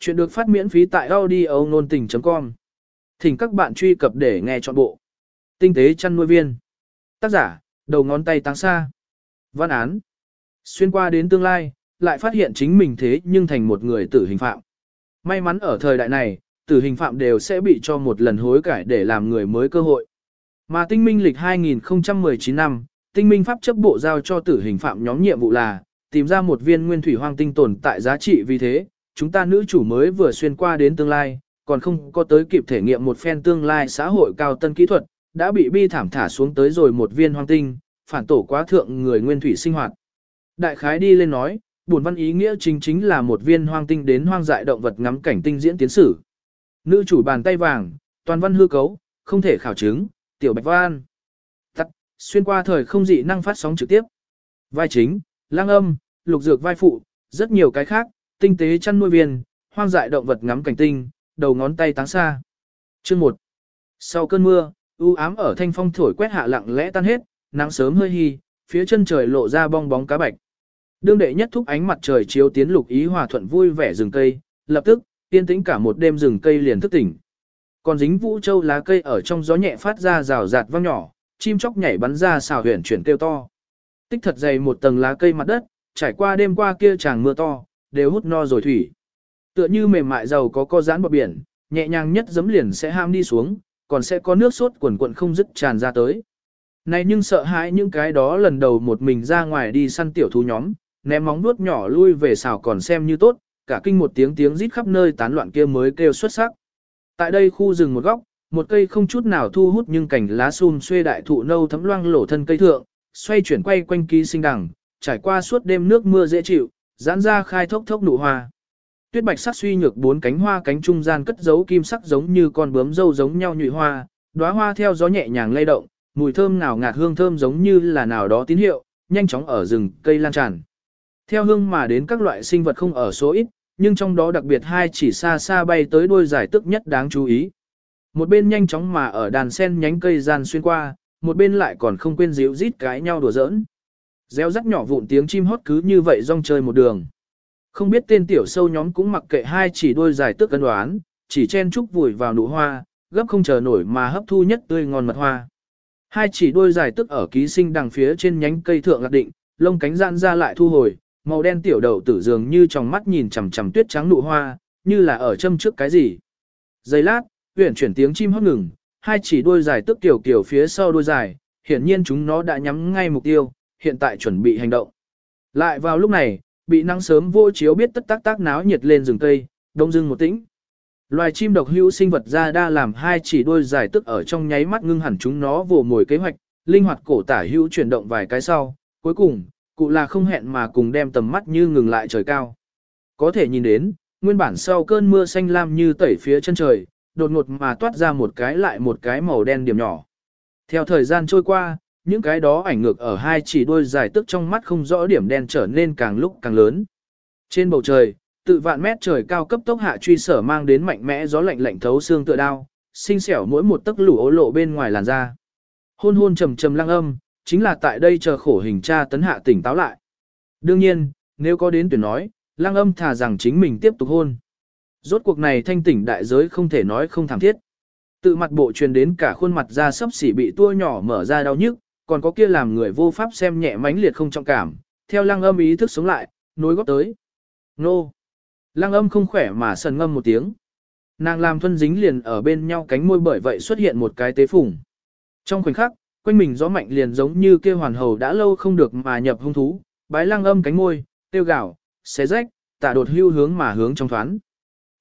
Chuyện được phát miễn phí tại audio nôn tình.com. Thỉnh các bạn truy cập để nghe trọn bộ. Tinh tế chăn nuôi viên. Tác giả, đầu ngón tay táng xa. Văn án. Xuyên qua đến tương lai, lại phát hiện chính mình thế nhưng thành một người tử hình phạm. May mắn ở thời đại này, tử hình phạm đều sẽ bị cho một lần hối cải để làm người mới cơ hội. Mà tinh minh lịch 2019 năm, tinh minh pháp chấp bộ giao cho tử hình phạm nhóm nhiệm vụ là, tìm ra một viên nguyên thủy hoang tinh tồn tại giá trị vì thế, chúng ta nữ chủ mới vừa xuyên qua đến tương lai, còn không có tới kịp thể nghiệm một phen tương lai xã hội cao tân kỹ thuật, đã bị bi thảm thả xuống tới rồi một viên hoang tinh, phản tổ quá thượng người nguyên thủy sinh hoạt. Đại khái đi lên nói, buồn văn ý nghĩa chính chính là một viên hoang tinh đến hoang dại động vật ngắm cảnh tinh diễn tiến sử. Nữ chủ bàn tay vàng, toàn văn hư cấu, không thể khảo chứng, tiểu bạch văn. Tắt, xuyên qua thời không dị năng phát sóng trực tiếp. Vai chính, lang âm, lục dược vai phụ, rất nhiều cái khác, tinh tế chăn nuôi viên, hoang dại động vật ngắm cảnh tinh, đầu ngón tay táng xa. Chương 1. Sau cơn mưa, u ám ở thanh phong thổi quét hạ lặng lẽ tan hết, nắng sớm hơi hi, phía chân trời lộ ra bong bóng cá bạch. Đương đệ nhất thúc ánh mặt trời chiếu tiến lục ý hòa thuận vui vẻ rừng cây, lập tức, tiên tĩnh cả một đêm rừng cây liền thức tỉnh. Còn dính vũ châu lá cây ở trong gió nhẹ phát ra rào rạt vang nhỏ, chim chóc nhảy bắn ra xào huyền chuyển kêu to. Tích thật dày một tầng lá cây mặt đất, trải qua đêm qua kia chàng mưa to, đều hút no rồi thủy. Tựa như mềm mại dầu có co giãn bọt biển, nhẹ nhàng nhất giấm liền sẽ ham đi xuống, còn sẽ có nước sốt quần quận không dứt tràn ra tới. Này nhưng sợ hãi những cái đó lần đầu một mình ra ngoài đi săn tiểu thú nhóm, ném móng vuốt nhỏ lui về xào còn xem như tốt, cả kinh một tiếng tiếng rít khắp nơi tán loạn kia mới kêu xuất sắc. Tại đây khu rừng một góc, một cây không chút nào thu hút nhưng cảnh lá sum xuê đại thụ nâu thấm loang lổ thân cây thượng, xoay chuyển quay quanh ký sinh đằng, trải qua suốt đêm nước mưa dễ chịu, giãn ra khai thốc thốc nụ hoa. Tuyết bạch sắc suy nhược bốn cánh hoa cánh trung gian cất giấu kim sắc giống như con bướm dâu giống nhau nhụy hoa, đóa hoa theo gió nhẹ nhàng lay động, mùi thơm nào ngạt hương thơm giống như là nào đó tín hiệu, nhanh chóng ở rừng cây lan tràn. Theo hương mà đến các loại sinh vật không ở số ít, nhưng trong đó đặc biệt hai chỉ xa xa bay tới đôi giải tức nhất đáng chú ý. Một bên nhanh chóng mà ở đàn sen nhánh cây gian xuyên qua, một bên lại còn không quên díu rít cái nhau đùa giỡn. Gieo rắc nhỏ vụn tiếng chim hót cứ như vậy rong chơi một đường. Không biết tên tiểu sâu nhóm cũng mặc kệ hai chỉ đôi dài tước cân đoán, chỉ chen chúc vùi vào nụ hoa, gấp không chờ nổi mà hấp thu nhất tươi ngon mật hoa. Hai chỉ đôi dài tước ở ký sinh đằng phía trên nhánh cây thượng lạc định, lông cánh giãn ra lại thu hồi, màu đen tiểu đầu tử dường như trong mắt nhìn chằm chằm tuyết trắng nụ hoa, như là ở châm trước cái gì. Giây lát, huyền chuyển tiếng chim hót ngừng, hai chỉ đuôi dài tức tiểu kiểu phía sau đuôi dài, hiển nhiên chúng nó đã nhắm ngay mục tiêu, hiện tại chuẩn bị hành động. Lại vào lúc này, bị nắng sớm vô chiếu biết tất tác tác náo nhiệt lên rừng cây, đông dưng một tĩnh. Loài chim độc hữu sinh vật ra đa làm hai chỉ đuôi dài tức ở trong nháy mắt ngưng hẳn chúng nó vồ mồi kế hoạch, linh hoạt cổ tả hữu chuyển động vài cái sau, cuối cùng, cụ là không hẹn mà cùng đem tầm mắt như ngừng lại trời cao. Có thể nhìn đến, nguyên bản sau cơn mưa xanh lam như tẩy phía chân trời, đột ngột mà toát ra một cái lại một cái màu đen điểm nhỏ. Theo thời gian trôi qua, những cái đó ảnh ngược ở hai chỉ đôi dài tức trong mắt không rõ điểm đen trở nên càng lúc càng lớn. Trên bầu trời, tự vạn mét trời cao cấp tốc hạ truy sở mang đến mạnh mẽ gió lạnh lạnh thấu xương tựa đao, sinh xẻo mỗi một tấc lũ ố lộ bên ngoài làn da. Hôn hôn trầm trầm lăng âm, chính là tại đây chờ khổ hình tra tấn hạ tỉnh táo lại. Đương nhiên, nếu có đến tuyển nói, lăng âm thà rằng chính mình tiếp tục hôn. Rốt cuộc này thanh tỉnh đại giới không thể nói không thảm thiết. Tự mặt bộ truyền đến cả khuôn mặt da sấp xỉ bị tua nhỏ mở ra đau nhức, còn có kia làm người vô pháp xem nhẹ mãnh liệt không trọng cảm, theo lăng âm ý thức sống lại, nối góp tới. Nô! Lăng âm không khỏe mà sần ngâm một tiếng. Nàng làm thuân dính liền ở bên nhau cánh môi bởi vậy xuất hiện một cái tế phủng. Trong khoảnh khắc, quanh mình gió mạnh liền giống như kia hoàn hầu đã lâu không được mà nhập hung thú, bái lăng âm cánh môi, tiêu gạo, xé rách, tả đột hưu hướng mà hướng trong thoán.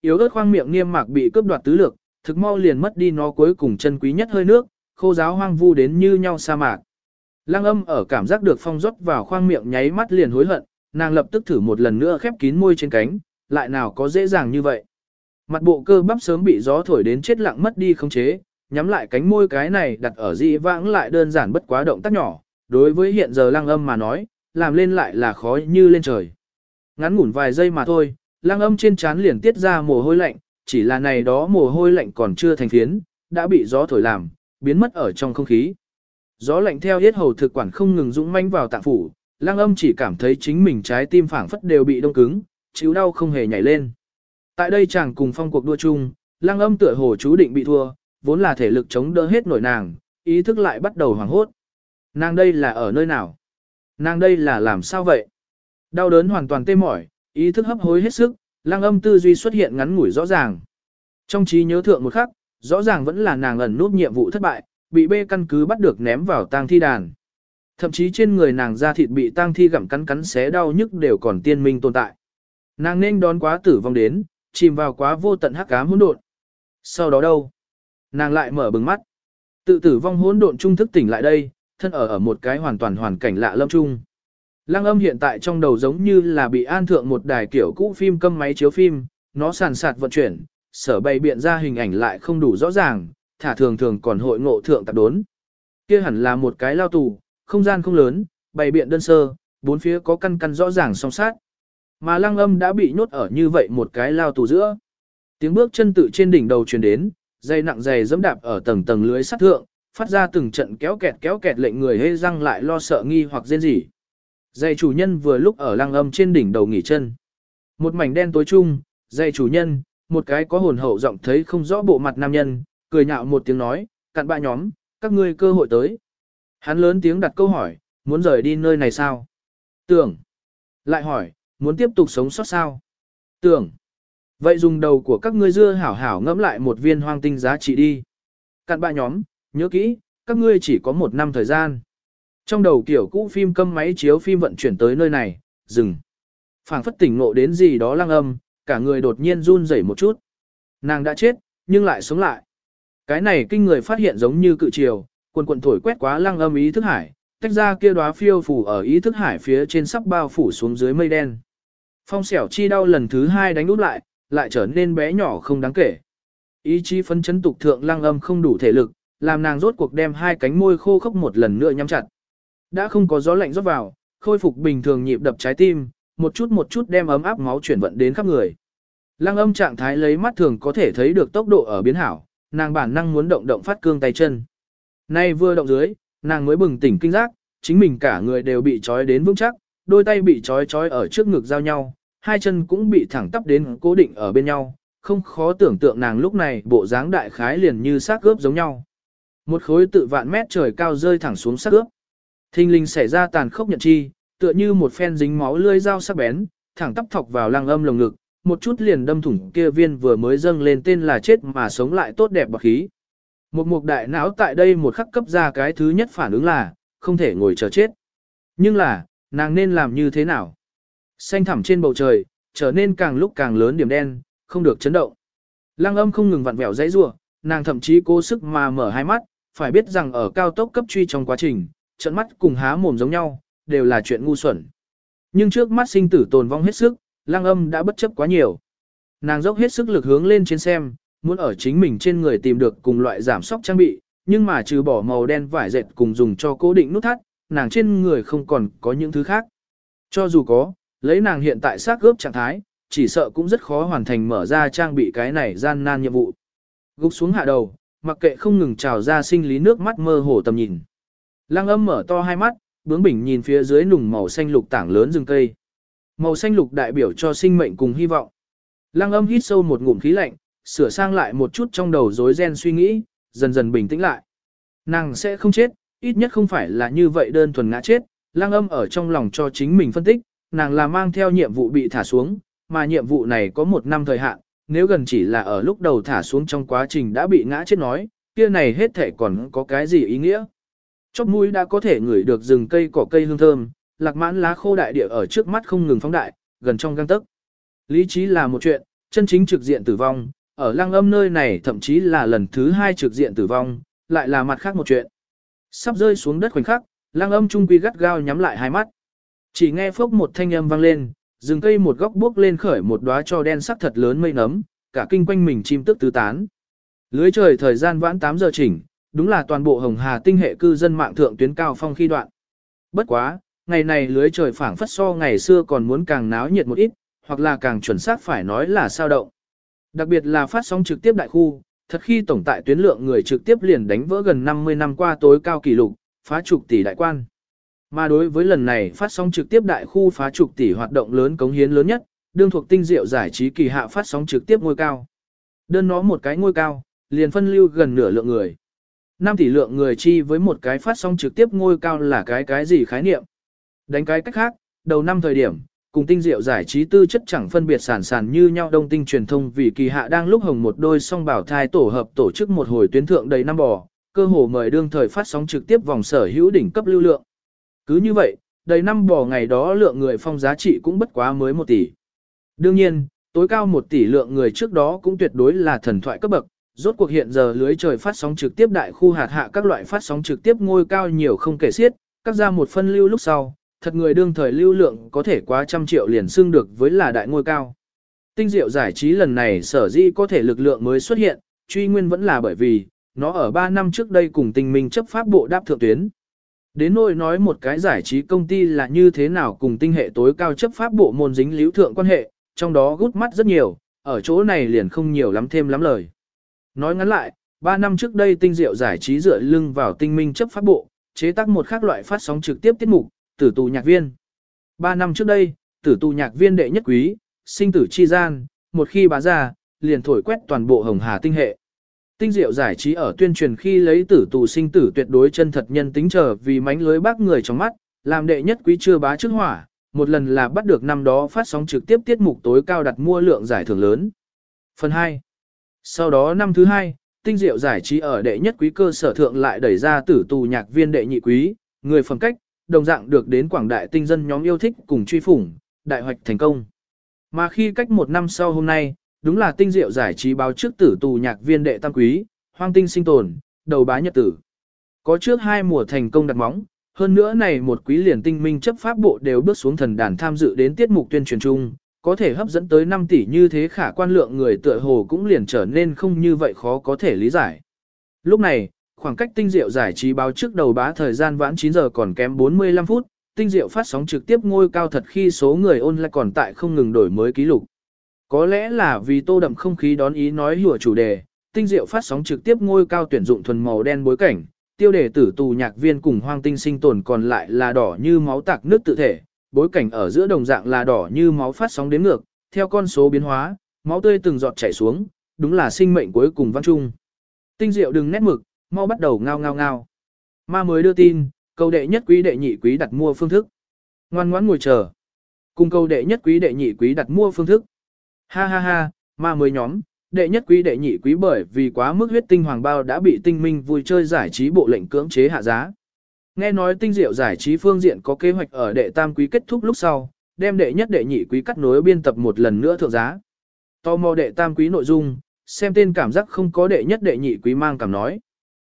Yếu ớt khoang miệng niêm mạc bị cướp đoạt tứ lực, thực mau liền mất đi nó cuối cùng chân quý nhất hơi nước, khô giáo hoang vu đến như nhau sa mạc. Lăng âm ở cảm giác được phong rót vào khoang miệng nháy mắt liền hối hận, nàng lập tức thử một lần nữa khép kín môi trên cánh, lại nào có dễ dàng như vậy. Mặt bộ cơ bắp sớm bị gió thổi đến chết lặng mất đi không chế, nhắm lại cánh môi cái này đặt ở dị vãng lại đơn giản bất quá động tác nhỏ, đối với hiện giờ lăng âm mà nói, làm lên lại là khó như lên trời. Ngắn ngủn vài giây mà thôi, lăng âm trên trán liền tiết ra mồ hôi lạnh, chỉ là này đó mồ hôi lạnh còn chưa thành phiến, đã bị gió thổi làm, biến mất ở trong không khí. Gió lạnh theo hết hầu thực quản không ngừng dũng manh vào tạng phủ, lang âm chỉ cảm thấy chính mình trái tim phảng phất đều bị đông cứng, chịu đau không hề nhảy lên. Tại đây chàng cùng phong cuộc đua chung, lang âm tựa hồ chú định bị thua, vốn là thể lực chống đỡ hết nổi nàng, ý thức lại bắt đầu hoảng hốt. Nàng đây là ở nơi nào? Nàng đây là làm sao vậy? Đau đớn hoàn toàn tê mỏi, ý thức hấp hối hết sức, lang âm tư duy xuất hiện ngắn ngủi rõ ràng. Trong trí nhớ thượng một khắc, rõ ràng vẫn là nàng ẩn nút nhiệm vụ thất bại, bị bê căn cứ bắt được ném vào tang thi đàn. Thậm chí trên người nàng da thịt bị tang thi gặm cắn cắn xé đau nhức đều còn tiên minh tồn tại. Nàng nên đón quá tử vong đến, chìm vào quá vô tận hắc ám hỗn độn. Sau đó đâu? Nàng lại mở bừng mắt. Tự tử vong hỗn độn trung thức tỉnh lại đây, thân ở ở một cái hoàn toàn hoàn cảnh lạ lâm chung. Lăng âm hiện tại trong đầu giống như là bị an thượng một đài kiểu cũ phim câm máy chiếu phim, nó sàn sạt vận chuyển, sở bày biện ra hình ảnh lại không đủ rõ ràng, thả thường thường còn hội ngộ thượng tạp đốn. Kia hẳn là một cái lao tù, không gian không lớn, bày biện đơn sơ, bốn phía có căn căn rõ ràng song sát. Mà lăng âm đã bị nhốt ở như vậy một cái lao tù giữa. Tiếng bước chân tự trên đỉnh đầu truyền đến, dây nặng dày dẫm đạp ở tầng tầng lưới sắt thượng, phát ra từng trận kéo kẹt kéo kẹt lệnh người hê răng lại lo sợ nghi hoặc rên rỉ. Dây chủ nhân vừa lúc ở lăng âm trên đỉnh đầu nghỉ chân. Một mảnh đen tối chung, dây chủ nhân, một cái có hồn hậu giọng thấy không rõ bộ mặt nam nhân, cười nhạo một tiếng nói, cặn bạ nhóm, các ngươi cơ hội tới. Hắn lớn tiếng đặt câu hỏi, muốn rời đi nơi này sao? Tưởng. Lại hỏi, muốn tiếp tục sống sót sao? Tưởng. Vậy dùng đầu của các ngươi dưa hảo hảo ngẫm lại một viên hoang tinh giá trị đi. Cặn bạ nhóm, nhớ kỹ, các ngươi chỉ có một năm thời gian. Trong đầu kiểu cũ phim câm máy chiếu phim vận chuyển tới nơi này, dừng. phảng phất tỉnh ngộ đến gì đó lăng âm, cả người đột nhiên run rẩy một chút. Nàng đã chết, nhưng lại sống lại. Cái này kinh người phát hiện giống như cự triều, quần quần thổi quét quá lăng âm ý thức hải, tách ra kia đóa phiêu phủ ở ý thức hải phía trên sắp bao phủ xuống dưới mây đen. Phong xẻo chi đau lần thứ hai đánh úp lại, lại trở nên bé nhỏ không đáng kể. Ý chí phấn chấn tục thượng lăng âm không đủ thể lực, làm nàng rốt cuộc đem hai cánh môi khô khốc một lần nữa nhắm chặt. Đã không có gió lạnh rót vào, khôi phục bình thường nhịp đập trái tim, một chút một chút đem ấm áp máu chuyển vận đến khắp người. Lăng âm trạng thái lấy mắt thường có thể thấy được tốc độ ở biến hảo, nàng bản năng muốn động động phát cương tay chân. Nay vừa động dưới, nàng mới bừng tỉnh kinh giác, chính mình cả người đều bị trói đến vững chắc, đôi tay bị trói trói ở trước ngực giao nhau, hai chân cũng bị thẳng tắp đến cố định ở bên nhau, không khó tưởng tượng nàng lúc này bộ dáng đại khái liền như xác gớp giống nhau. Một khối tự vạn mét trời cao rơi thẳng xuống xác gớp. Thinh linh xảy ra tàn khốc nhận chi, tựa như một phen dính máu lươi dao sắc bén, thẳng tắp thọc vào lăng âm lồng ngực, một chút liền đâm thủng kia viên vừa mới dâng lên tên là chết mà sống lại tốt đẹp bạc khí. Một mục đại não tại đây một khắc cấp ra cái thứ nhất phản ứng là, không thể ngồi chờ chết. Nhưng là, nàng nên làm như thế nào? Xanh thẳm trên bầu trời, trở nên càng lúc càng lớn điểm đen, không được chấn động. Lăng âm không ngừng vặn vẹo dãy rua, nàng thậm chí cố sức mà mở hai mắt, phải biết rằng ở cao tốc cấp truy trong quá trình, trận mắt cùng há mồm giống nhau, đều là chuyện ngu xuẩn. Nhưng trước mắt sinh tử tồn vong hết sức, lăng âm đã bất chấp quá nhiều. Nàng dốc hết sức lực hướng lên trên xem, muốn ở chính mình trên người tìm được cùng loại giảm sóc trang bị, nhưng mà trừ bỏ màu đen vải dệt cùng dùng cho cố định nút thắt, nàng trên người không còn có những thứ khác. Cho dù có, lấy nàng hiện tại xác gớp trạng thái, chỉ sợ cũng rất khó hoàn thành mở ra trang bị cái này gian nan nhiệm vụ. Gục xuống hạ đầu, mặc kệ không ngừng trào ra sinh lý nước mắt mơ hồ tầm nhìn. Lăng âm mở to hai mắt, bướng bỉnh nhìn phía dưới nùng màu xanh lục tảng lớn rừng cây. Màu xanh lục đại biểu cho sinh mệnh cùng hy vọng. Lăng âm hít sâu một ngụm khí lạnh, sửa sang lại một chút trong đầu rối ren suy nghĩ, dần dần bình tĩnh lại. Nàng sẽ không chết, ít nhất không phải là như vậy đơn thuần ngã chết, lăng âm ở trong lòng cho chính mình phân tích, nàng là mang theo nhiệm vụ bị thả xuống, mà nhiệm vụ này có một năm thời hạn, nếu gần chỉ là ở lúc đầu thả xuống trong quá trình đã bị ngã chết nói, kia này hết thể còn có cái gì ý nghĩa. Chóp mũi đã có thể ngửi được rừng cây cỏ cây hương thơm, lạc mãn lá khô đại địa ở trước mắt không ngừng phóng đại, gần trong gang tấc. Lý trí là một chuyện, chân chính trực diện tử vong, ở lăng âm nơi này thậm chí là lần thứ hai trực diện tử vong, lại là mặt khác một chuyện. Sắp rơi xuống đất khoảnh khắc, lăng âm trung quy gắt gao nhắm lại hai mắt. Chỉ nghe phốc một thanh âm vang lên, rừng cây một góc bước lên khởi một đóa cho đen sắc thật lớn mây nấm, cả kinh quanh mình chim tức tứ tán. Lưới trời thời gian vãn 8 giờ chỉnh, đúng là toàn bộ Hồng Hà tinh hệ cư dân mạng thượng tuyến cao phong khi đoạn. Bất quá, ngày này lưới trời phảng phất so ngày xưa còn muốn càng náo nhiệt một ít, hoặc là càng chuẩn xác phải nói là sao động. Đặc biệt là phát sóng trực tiếp đại khu, thật khi tổng tại tuyến lượng người trực tiếp liền đánh vỡ gần 50 năm qua tối cao kỷ lục, phá trục tỷ đại quan. Mà đối với lần này phát sóng trực tiếp đại khu phá trục tỷ hoạt động lớn cống hiến lớn nhất, đương thuộc tinh diệu giải trí kỳ hạ phát sóng trực tiếp ngôi cao. Đơn nó một cái ngôi cao, liền phân lưu gần nửa lượng người. 5 tỷ lượng người chi với một cái phát sóng trực tiếp ngôi cao là cái cái gì khái niệm. Đánh cái cách khác, đầu năm thời điểm, cùng tinh diệu giải trí tư chất chẳng phân biệt sản sản như nhau đông tinh truyền thông vì kỳ hạ đang lúc hồng một đôi song bảo thai tổ hợp tổ chức một hồi tuyến thượng đầy năm bò, cơ hồ mời đương thời phát sóng trực tiếp vòng sở hữu đỉnh cấp lưu lượng. Cứ như vậy, đầy năm bò ngày đó lượng người phong giá trị cũng bất quá mới 1 tỷ. Đương nhiên, tối cao 1 tỷ lượng người trước đó cũng tuyệt đối là thần thoại cấp bậc, rốt cuộc hiện giờ lưới trời phát sóng trực tiếp đại khu hạt hạ các loại phát sóng trực tiếp ngôi cao nhiều không kể xiết, các ra một phân lưu lúc sau, thật người đương thời lưu lượng có thể quá trăm triệu liền xưng được với là đại ngôi cao. Tinh diệu giải trí lần này sở dĩ có thể lực lượng mới xuất hiện, truy nguyên vẫn là bởi vì, nó ở 3 năm trước đây cùng tình minh chấp pháp bộ đáp thượng tuyến. Đến nỗi nói một cái giải trí công ty là như thế nào cùng tinh hệ tối cao chấp pháp bộ môn dính liễu thượng quan hệ, trong đó gút mắt rất nhiều, ở chỗ này liền không nhiều lắm thêm lắm lời. Nói ngắn lại, 3 năm trước đây tinh diệu giải trí dựa lưng vào tinh minh chấp pháp bộ, chế tác một khác loại phát sóng trực tiếp tiết mục, tử tù nhạc viên. ba năm trước đây, tử tù nhạc viên đệ nhất quý, sinh tử chi gian, một khi bá ra, liền thổi quét toàn bộ hồng hà tinh hệ. Tinh diệu giải trí ở tuyên truyền khi lấy tử tù sinh tử tuyệt đối chân thật nhân tính trở vì mánh lưới bác người trong mắt, làm đệ nhất quý chưa bá trước hỏa, một lần là bắt được năm đó phát sóng trực tiếp tiết mục tối cao đặt mua lượng giải thưởng lớn. Phần 2. Sau đó năm thứ hai, tinh diệu giải trí ở đệ nhất quý cơ sở thượng lại đẩy ra tử tù nhạc viên đệ nhị quý, người phẩm cách, đồng dạng được đến quảng đại tinh dân nhóm yêu thích cùng truy phủng, đại hoạch thành công. Mà khi cách một năm sau hôm nay, đúng là tinh diệu giải trí báo trước tử tù nhạc viên đệ tam quý, hoang tinh sinh tồn, đầu bá nhật tử. Có trước hai mùa thành công đặt móng, hơn nữa này một quý liền tinh minh chấp pháp bộ đều bước xuống thần đàn tham dự đến tiết mục tuyên truyền chung, có thể hấp dẫn tới 5 tỷ như thế khả quan lượng người tựa hồ cũng liền trở nên không như vậy khó có thể lý giải. Lúc này, khoảng cách tinh diệu giải trí báo trước đầu bá thời gian vãn 9 giờ còn kém 45 phút, tinh diệu phát sóng trực tiếp ngôi cao thật khi số người ôn lại còn tại không ngừng đổi mới kỷ lục. Có lẽ là vì tô đậm không khí đón ý nói hùa chủ đề, tinh diệu phát sóng trực tiếp ngôi cao tuyển dụng thuần màu đen bối cảnh, tiêu đề tử tù nhạc viên cùng hoang tinh sinh tồn còn lại là đỏ như máu tạc nước tự thể, bối cảnh ở giữa đồng dạng là đỏ như máu phát sóng đến ngược, theo con số biến hóa, máu tươi từng giọt chảy xuống, đúng là sinh mệnh cuối cùng văn trung. Tinh diệu đừng nét mực, mau bắt đầu ngao ngao ngao. Ma mới đưa tin, câu đệ nhất quý đệ nhị quý đặt mua phương thức. Ngoan ngoãn ngồi chờ. Cùng câu đệ nhất quý đệ nhị quý đặt mua phương thức. Ha ha ha, ma mới nhóm, đệ nhất quý đệ nhị quý bởi vì quá mức huyết tinh hoàng bao đã bị tinh minh vui chơi giải trí bộ lệnh cưỡng chế hạ giá. Nghe nói tinh diệu giải trí phương diện có kế hoạch ở đệ tam quý kết thúc lúc sau, đem đệ nhất đệ nhị quý cắt nối biên tập một lần nữa thượng giá. Tò mò đệ tam quý nội dung, xem tên cảm giác không có đệ nhất đệ nhị quý mang cảm nói.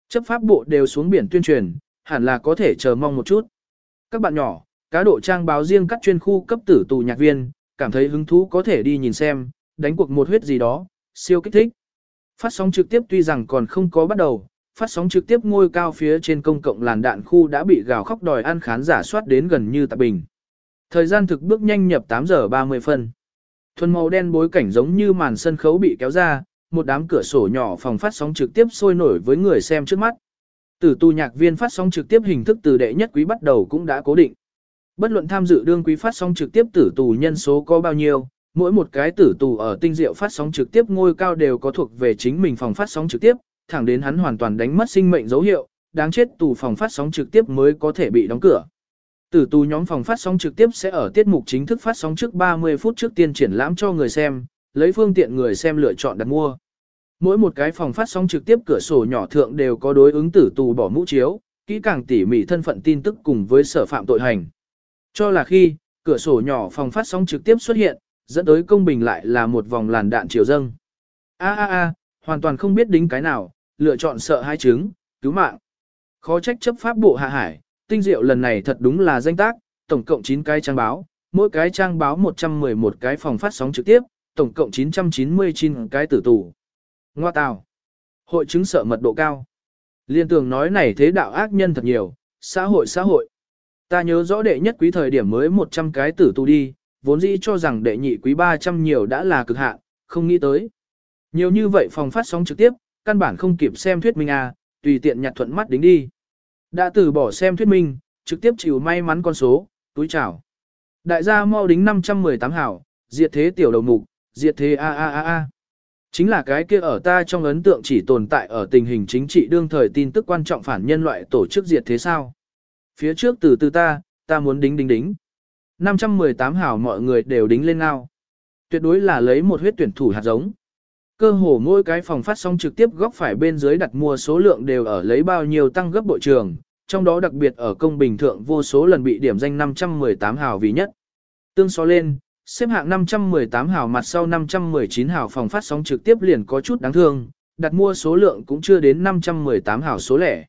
Chấp pháp bộ đều xuống biển tuyên truyền, hẳn là có thể chờ mong một chút. Các bạn nhỏ, cá độ trang báo riêng các chuyên khu cấp tử tù nhạc viên, cảm thấy hứng thú có thể đi nhìn xem, đánh cuộc một huyết gì đó, siêu kích thích. Phát sóng trực tiếp tuy rằng còn không có bắt đầu, phát sóng trực tiếp ngôi cao phía trên công cộng làn đạn khu đã bị gào khóc đòi ăn khán giả soát đến gần như tạp bình. Thời gian thực bước nhanh nhập 8 giờ 30 phân. Thuần màu đen bối cảnh giống như màn sân khấu bị kéo ra, một đám cửa sổ nhỏ phòng phát sóng trực tiếp sôi nổi với người xem trước mắt. Tử tu nhạc viên phát sóng trực tiếp hình thức từ đệ nhất quý bắt đầu cũng đã cố định. Bất luận tham dự đương quý phát sóng trực tiếp tử tù nhân số có bao nhiêu, mỗi một cái tử tù ở tinh diệu phát sóng trực tiếp ngôi cao đều có thuộc về chính mình phòng phát sóng trực tiếp, thẳng đến hắn hoàn toàn đánh mất sinh mệnh dấu hiệu, đáng chết tù phòng phát sóng trực tiếp mới có thể bị đóng cửa. Tử tù nhóm phòng phát sóng trực tiếp sẽ ở tiết mục chính thức phát sóng trước 30 phút trước tiên triển lãm cho người xem, lấy phương tiện người xem lựa chọn đặt mua. Mỗi một cái phòng phát sóng trực tiếp cửa sổ nhỏ thượng đều có đối ứng tử tù bỏ mũ chiếu, kỹ càng tỉ mỉ thân phận tin tức cùng với sở phạm tội hành. Cho là khi, cửa sổ nhỏ phòng phát sóng trực tiếp xuất hiện, dẫn tới công bình lại là một vòng làn đạn chiều dâng. A a a, hoàn toàn không biết đính cái nào, lựa chọn sợ hai trứng, cứu mạng. Khó trách chấp pháp bộ hạ hải, tinh diệu lần này thật đúng là danh tác, tổng cộng 9 cái trang báo, mỗi cái trang báo 111 cái phòng phát sóng trực tiếp, tổng cộng 999 cái tử tù. Ngoa tào. Hội chứng sợ mật độ cao. Liên tưởng nói này thế đạo ác nhân thật nhiều, xã hội xã hội. Ta nhớ rõ đệ nhất quý thời điểm mới 100 cái tử tù đi, vốn dĩ cho rằng đệ nhị quý 300 nhiều đã là cực hạn, không nghĩ tới. Nhiều như vậy phòng phát sóng trực tiếp, căn bản không kịp xem thuyết minh à, tùy tiện nhặt thuận mắt đính đi. Đã từ bỏ xem thuyết minh, trực tiếp chịu may mắn con số, túi chào. Đại gia mau đính 518 hảo, diệt thế tiểu đầu mục, diệt thế a a a a. Chính là cái kia ở ta trong ấn tượng chỉ tồn tại ở tình hình chính trị đương thời tin tức quan trọng phản nhân loại tổ chức diệt thế sao. Phía trước từ từ ta, ta muốn đính đính đính. 518 hảo mọi người đều đính lên ngao. Tuyệt đối là lấy một huyết tuyển thủ hạt giống. Cơ hồ mỗi cái phòng phát sóng trực tiếp góc phải bên dưới đặt mua số lượng đều ở lấy bao nhiêu tăng gấp bội trường, trong đó đặc biệt ở công bình thượng vô số lần bị điểm danh 518 hào vì nhất. Tương so lên, xếp hạng 518 hào mặt sau 519 hào phòng phát sóng trực tiếp liền có chút đáng thương, đặt mua số lượng cũng chưa đến 518 hào số lẻ.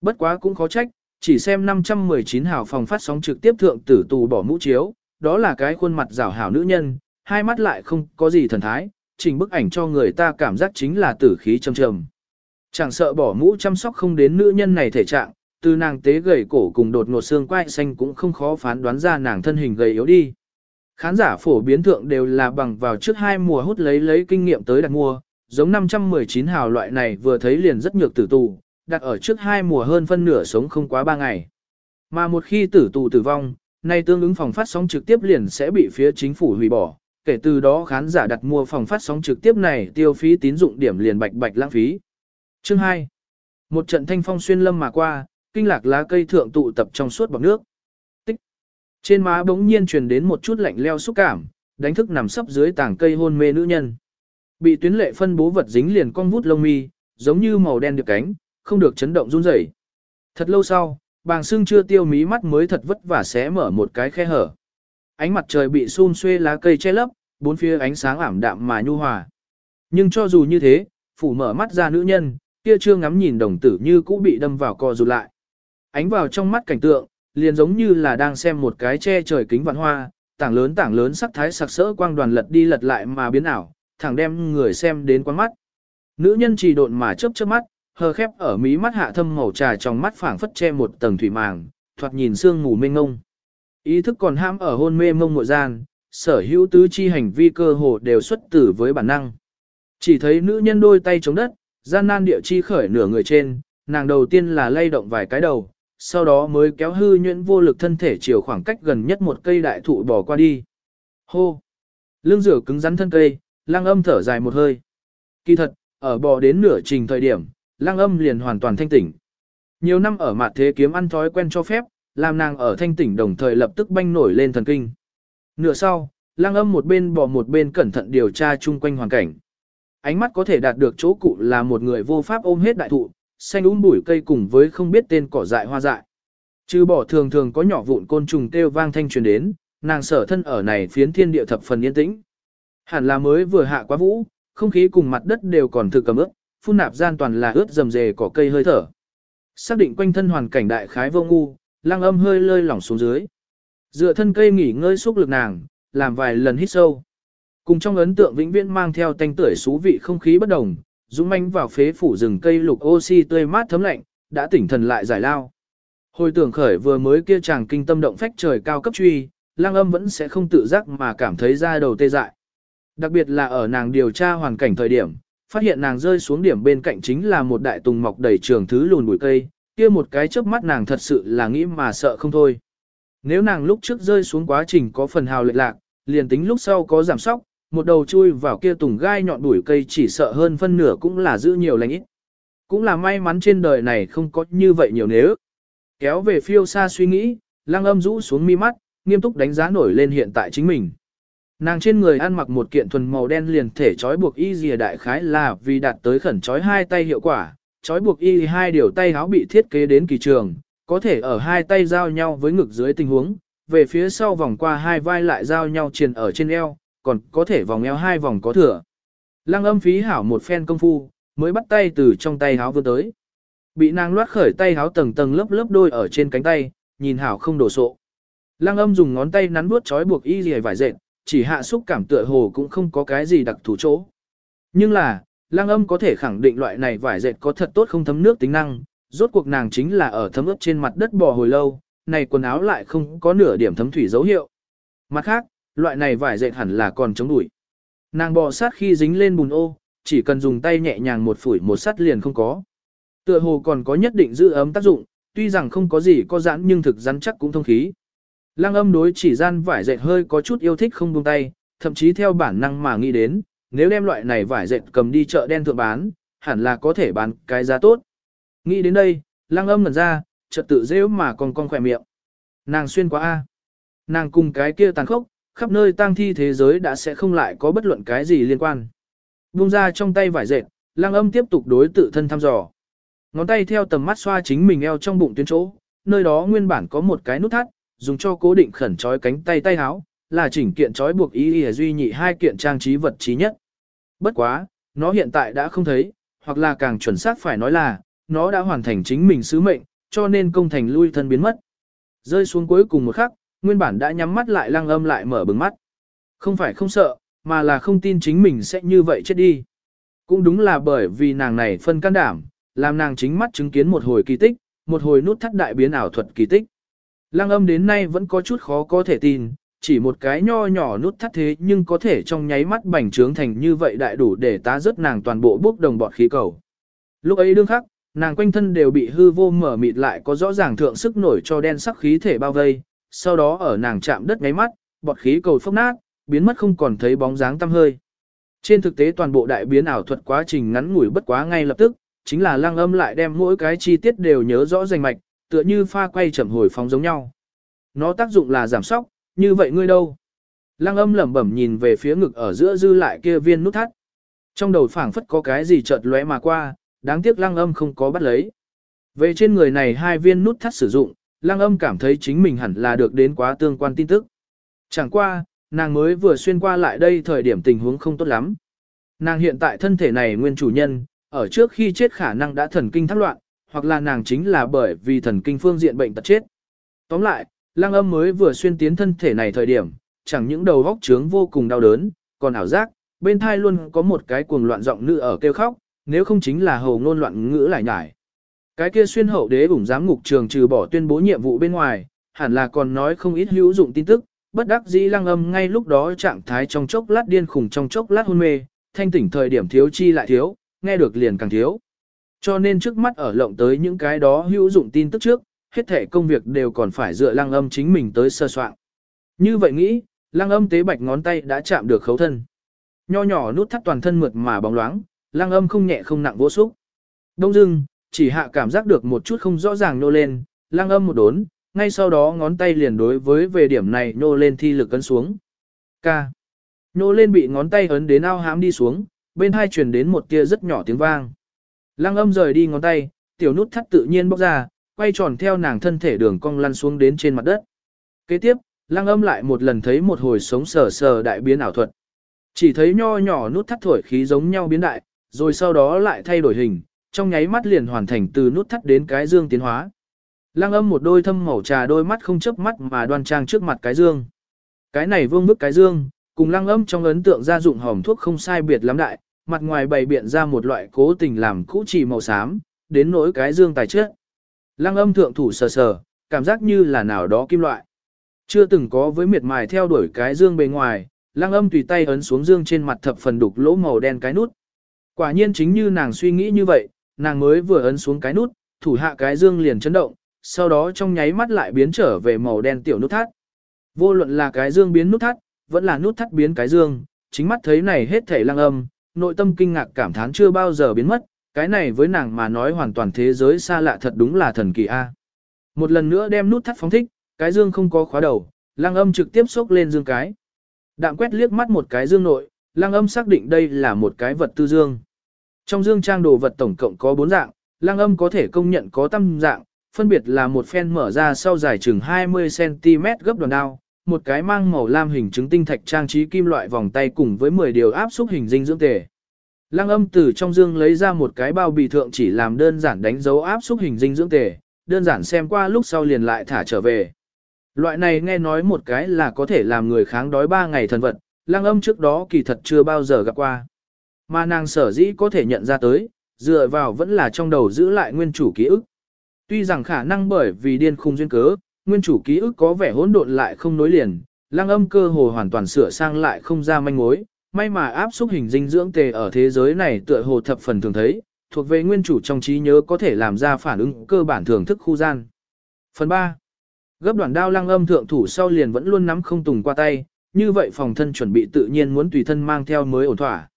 Bất quá cũng khó trách, chỉ xem 519 hào phòng phát sóng trực tiếp thượng tử tù bỏ mũ chiếu, đó là cái khuôn mặt rảo hảo nữ nhân, hai mắt lại không có gì thần thái, trình bức ảnh cho người ta cảm giác chính là tử khí trầm trầm. Chẳng sợ bỏ mũ chăm sóc không đến nữ nhân này thể trạng, từ nàng tế gầy cổ cùng đột ngột xương quai xanh cũng không khó phán đoán ra nàng thân hình gầy yếu đi. Khán giả phổ biến thượng đều là bằng vào trước hai mùa hút lấy lấy kinh nghiệm tới đặt mua, giống 519 hào loại này vừa thấy liền rất nhược tử tù, đặt ở trước hai mùa hơn phân nửa sống không quá ba ngày. Mà một khi tử tù tử vong, nay tương ứng phòng phát sóng trực tiếp liền sẽ bị phía chính phủ hủy bỏ, kể từ đó khán giả đặt mua phòng phát sóng trực tiếp này tiêu phí tín dụng điểm liền bạch bạch lãng phí. Chương 2. Một trận thanh phong xuyên lâm mà qua, kinh lạc lá cây thượng tụ tập trong suốt bọc nước. Trên má bỗng nhiên truyền đến một chút lạnh leo xúc cảm, đánh thức nằm sấp dưới tảng cây hôn mê nữ nhân. Bị tuyến lệ phân bố vật dính liền con vút lông mi, giống như màu đen được cánh, không được chấn động run rẩy. Thật lâu sau, bàng xương chưa tiêu mí mắt mới thật vất vả xé mở một cái khe hở. Ánh mặt trời bị xun xuê lá cây che lấp, bốn phía ánh sáng ảm đạm mà nhu hòa. Nhưng cho dù như thế, phủ mở mắt ra nữ nhân, kia chưa ngắm nhìn đồng tử như cũ bị đâm vào co rụt lại. Ánh vào trong mắt cảnh tượng, liền giống như là đang xem một cái che trời kính vạn hoa, tảng lớn tảng lớn sắc thái sặc sỡ quang đoàn lật đi lật lại mà biến ảo, thẳng đem người xem đến quán mắt. Nữ nhân chỉ độn mà chớp chớp mắt, hờ khép ở mí mắt hạ thâm màu trà trong mắt phảng phất che một tầng thủy màng, thoạt nhìn sương mù mênh ngông. Ý thức còn ham ở hôn mê mông ngội gian, sở hữu tứ chi hành vi cơ hồ đều xuất tử với bản năng. Chỉ thấy nữ nhân đôi tay chống đất, gian nan địa chi khởi nửa người trên, nàng đầu tiên là lay động vài cái đầu, sau đó mới kéo hư nhuyễn vô lực thân thể chiều khoảng cách gần nhất một cây đại thụ bỏ qua đi. Hô! Lưng rửa cứng rắn thân cây, Lang âm thở dài một hơi. Kỳ thật, ở bò đến nửa trình thời điểm, Lang âm liền hoàn toàn thanh tỉnh. Nhiều năm ở mặt thế kiếm ăn thói quen cho phép, làm nàng ở thanh tỉnh đồng thời lập tức banh nổi lên thần kinh. Nửa sau, Lang âm một bên bò một bên cẩn thận điều tra chung quanh hoàn cảnh. Ánh mắt có thể đạt được chỗ cụ là một người vô pháp ôm hết đại thụ, xanh úng bụi cây cùng với không biết tên cỏ dại hoa dại. Trừ bỏ thường thường có nhỏ vụn côn trùng kêu vang thanh truyền đến, nàng sở thân ở này phiến thiên địa thập phần yên tĩnh. Hẳn là mới vừa hạ quá vũ, không khí cùng mặt đất đều còn thực cầm ướt, phun nạp gian toàn là ướt rầm rề cỏ cây hơi thở. Xác định quanh thân hoàn cảnh đại khái vô ngu, lăng âm hơi lơi lỏng xuống dưới. Dựa thân cây nghỉ ngơi xúc lực nàng, làm vài lần hít sâu. Cùng trong ấn tượng vĩnh viễn mang theo tanh tưởi xú vị không khí bất đồng, dũng manh vào phế phủ rừng cây lục oxy tươi mát thấm lạnh, đã tỉnh thần lại giải lao. Hồi tưởng khởi vừa mới kia chàng kinh tâm động phách trời cao cấp truy, lang âm vẫn sẽ không tự giác mà cảm thấy ra đầu tê dại. Đặc biệt là ở nàng điều tra hoàn cảnh thời điểm, phát hiện nàng rơi xuống điểm bên cạnh chính là một đại tùng mọc đầy trường thứ lùn bụi cây, kia một cái chớp mắt nàng thật sự là nghĩ mà sợ không thôi. Nếu nàng lúc trước rơi xuống quá trình có phần hào lệch lạc, liền tính lúc sau có giảm sóc, một đầu chui vào kia tùng gai nhọn đuổi cây chỉ sợ hơn phân nửa cũng là giữ nhiều lành ít. Cũng là may mắn trên đời này không có như vậy nhiều nếu. Kéo về phiêu xa suy nghĩ, lăng âm rũ xuống mi mắt, nghiêm túc đánh giá nổi lên hiện tại chính mình. Nàng trên người ăn mặc một kiện thuần màu đen liền thể trói buộc y dìa đại khái là vì đạt tới khẩn trói hai tay hiệu quả, trói buộc y hai điều tay áo bị thiết kế đến kỳ trường, có thể ở hai tay giao nhau với ngực dưới tình huống, về phía sau vòng qua hai vai lại giao nhau triền ở trên eo, còn có thể vòng eo hai vòng có thừa. Lăng âm phí hảo một phen công phu, mới bắt tay từ trong tay háo vươn tới. Bị nàng loát khởi tay háo tầng tầng lớp lớp đôi ở trên cánh tay, nhìn hảo không đổ sộ. Lăng âm dùng ngón tay nắn vuốt trói buộc y dì vải dệt, chỉ hạ xúc cảm tựa hồ cũng không có cái gì đặc thù chỗ. Nhưng là, lăng âm có thể khẳng định loại này vải dệt có thật tốt không thấm nước tính năng, rốt cuộc nàng chính là ở thấm ướt trên mặt đất bò hồi lâu, này quần áo lại không có nửa điểm thấm thủy dấu hiệu. Mặt khác, loại này vải dệt hẳn là còn chống đuổi. Nàng bò sát khi dính lên bùn ô, chỉ cần dùng tay nhẹ nhàng một phủi một sắt liền không có. Tựa hồ còn có nhất định giữ ấm tác dụng, tuy rằng không có gì có giãn nhưng thực rắn chắc cũng thông khí. Lăng âm đối chỉ gian vải dệt hơi có chút yêu thích không buông tay, thậm chí theo bản năng mà nghĩ đến, nếu đem loại này vải dệt cầm đi chợ đen thượng bán, hẳn là có thể bán cái giá tốt. Nghĩ đến đây, lăng âm ngẩn ra, chợt tự rêu mà còn con khỏe miệng. Nàng xuyên quá A. Nàng cùng cái kia tàn khốc, khắp nơi tang thi thế giới đã sẽ không lại có bất luận cái gì liên quan. Buông ra trong tay vải dệt, Lang âm tiếp tục đối tự thân thăm dò. Ngón tay theo tầm mắt xoa chính mình eo trong bụng tuyến chỗ, nơi đó nguyên bản có một cái nút thắt, dùng cho cố định khẩn trói cánh tay tay háo, là chỉnh kiện trói buộc ý y duy nhị hai kiện trang trí vật trí nhất. Bất quá, nó hiện tại đã không thấy, hoặc là càng chuẩn xác phải nói là, nó đã hoàn thành chính mình sứ mệnh, cho nên công thành lui thân biến mất. Rơi xuống cuối cùng một khắc, nguyên bản đã nhắm mắt lại lăng âm lại mở bừng mắt. Không phải không sợ, mà là không tin chính mình sẽ như vậy chết đi. Cũng đúng là bởi vì nàng này phân can đảm, làm nàng chính mắt chứng kiến một hồi kỳ tích, một hồi nút thắt đại biến ảo thuật kỳ tích. Lăng âm đến nay vẫn có chút khó có thể tin, chỉ một cái nho nhỏ nút thắt thế nhưng có thể trong nháy mắt bành trướng thành như vậy đại đủ để tá rớt nàng toàn bộ bốc đồng bọt khí cầu. Lúc ấy đương khắc, nàng quanh thân đều bị hư vô mở mịt lại có rõ ràng thượng sức nổi cho đen sắc khí thể bao vây, sau đó ở nàng chạm đất ngáy mắt, bọt khí cầu phốc nát, biến mất không còn thấy bóng dáng tăm hơi. Trên thực tế toàn bộ đại biến ảo thuật quá trình ngắn ngủi bất quá ngay lập tức, chính là lăng âm lại đem mỗi cái chi tiết đều nhớ rõ rành mạch, tựa như pha quay chậm hồi phóng giống nhau. Nó tác dụng là giảm sóc, như vậy ngươi đâu? Lăng âm lẩm bẩm nhìn về phía ngực ở giữa dư lại kia viên nút thắt. Trong đầu phảng phất có cái gì chợt lóe mà qua, đáng tiếc lăng âm không có bắt lấy. Về trên người này hai viên nút thắt sử dụng, lăng âm cảm thấy chính mình hẳn là được đến quá tương quan tin tức. Chẳng qua, nàng mới vừa xuyên qua lại đây thời điểm tình huống không tốt lắm. Nàng hiện tại thân thể này nguyên chủ nhân, ở trước khi chết khả năng đã thần kinh thắc loạn, hoặc là nàng chính là bởi vì thần kinh phương diện bệnh tật chết. Tóm lại, lăng âm mới vừa xuyên tiến thân thể này thời điểm, chẳng những đầu góc trướng vô cùng đau đớn, còn ảo giác, bên thai luôn có một cái cuồng loạn giọng nữ ở kêu khóc, nếu không chính là hầu ngôn loạn ngữ lại nhải. Cái kia xuyên hậu đế ủng giám ngục trường trừ bỏ tuyên bố nhiệm vụ bên ngoài, hẳn là còn nói không ít hữu dụng tin tức, bất đắc dĩ lăng âm ngay lúc đó trạng thái trong chốc lát điên khủng trong chốc lát hôn mê, thanh tỉnh thời điểm thiếu chi lại thiếu, nghe được liền càng thiếu. Cho nên trước mắt ở lộng tới những cái đó hữu dụng tin tức trước, hết thể công việc đều còn phải dựa lăng âm chính mình tới sơ soạn. Như vậy nghĩ, lăng âm tế bạch ngón tay đã chạm được khấu thân. Nho nhỏ nút thắt toàn thân mượt mà bóng loáng, lăng âm không nhẹ không nặng vô xúc. Đông dưng, chỉ hạ cảm giác được một chút không rõ ràng nô lên, lăng âm một đốn, ngay sau đó ngón tay liền đối với về điểm này nô lên thi lực ấn xuống. K. Nô lên bị ngón tay ấn đến ao hám đi xuống, bên hai truyền đến một tia rất nhỏ tiếng vang. Lăng âm rời đi ngón tay, tiểu nút thắt tự nhiên bóc ra, quay tròn theo nàng thân thể đường cong lăn xuống đến trên mặt đất. Kế tiếp, lăng âm lại một lần thấy một hồi sống sờ sờ đại biến ảo thuật. Chỉ thấy nho nhỏ nút thắt thổi khí giống nhau biến đại, rồi sau đó lại thay đổi hình, trong nháy mắt liền hoàn thành từ nút thắt đến cái dương tiến hóa. Lăng âm một đôi thâm màu trà đôi mắt không chớp mắt mà đoan trang trước mặt cái dương. Cái này vương bức cái dương, cùng lăng âm trong ấn tượng gia dụng hòm thuốc không sai biệt lắm đại, mặt ngoài bày biện ra một loại cố tình làm cũ chỉ màu xám, đến nỗi cái dương tài trước. Lăng âm thượng thủ sờ sờ, cảm giác như là nào đó kim loại. Chưa từng có với miệt mài theo đuổi cái dương bề ngoài, lăng âm tùy tay ấn xuống dương trên mặt thập phần đục lỗ màu đen cái nút. Quả nhiên chính như nàng suy nghĩ như vậy, nàng mới vừa ấn xuống cái nút, thủ hạ cái dương liền chấn động, sau đó trong nháy mắt lại biến trở về màu đen tiểu nút thắt. Vô luận là cái dương biến nút thắt, vẫn là nút thắt biến cái dương, chính mắt thấy này hết thể lăng âm, nội tâm kinh ngạc cảm thán chưa bao giờ biến mất, cái này với nàng mà nói hoàn toàn thế giới xa lạ thật đúng là thần kỳ a. Một lần nữa đem nút thắt phóng thích, cái dương không có khóa đầu, lăng âm trực tiếp xốc lên dương cái. Đạm quét liếc mắt một cái dương nội, lăng âm xác định đây là một cái vật tư dương. Trong dương trang đồ vật tổng cộng có 4 dạng, lăng âm có thể công nhận có tam dạng, phân biệt là một phen mở ra sau dài chừng 20cm gấp đoàn đao, một cái mang màu lam hình chứng tinh thạch trang trí kim loại vòng tay cùng với 10 điều áp xúc hình dinh dưỡng tề. Lăng âm từ trong dương lấy ra một cái bao bì thượng chỉ làm đơn giản đánh dấu áp xúc hình dinh dưỡng tề, đơn giản xem qua lúc sau liền lại thả trở về. Loại này nghe nói một cái là có thể làm người kháng đói 3 ngày thần vật, lăng âm trước đó kỳ thật chưa bao giờ gặp qua. Mà nàng sở dĩ có thể nhận ra tới, dựa vào vẫn là trong đầu giữ lại nguyên chủ ký ức. Tuy rằng khả năng bởi vì điên khung duyên cớ, nguyên chủ ký ức có vẻ hỗn độn lại không nối liền, lăng âm cơ hồ hoàn toàn sửa sang lại không ra manh mối, may mà áp xúc hình dinh dưỡng tề ở thế giới này tựa hồ thập phần thường thấy, thuộc về nguyên chủ trong trí nhớ có thể làm ra phản ứng cơ bản thưởng thức khu gian. Phần 3. Gấp đoạn đao lăng âm thượng thủ sau liền vẫn luôn nắm không tùng qua tay, như vậy phòng thân chuẩn bị tự nhiên muốn tùy thân mang theo mới ổn thỏa.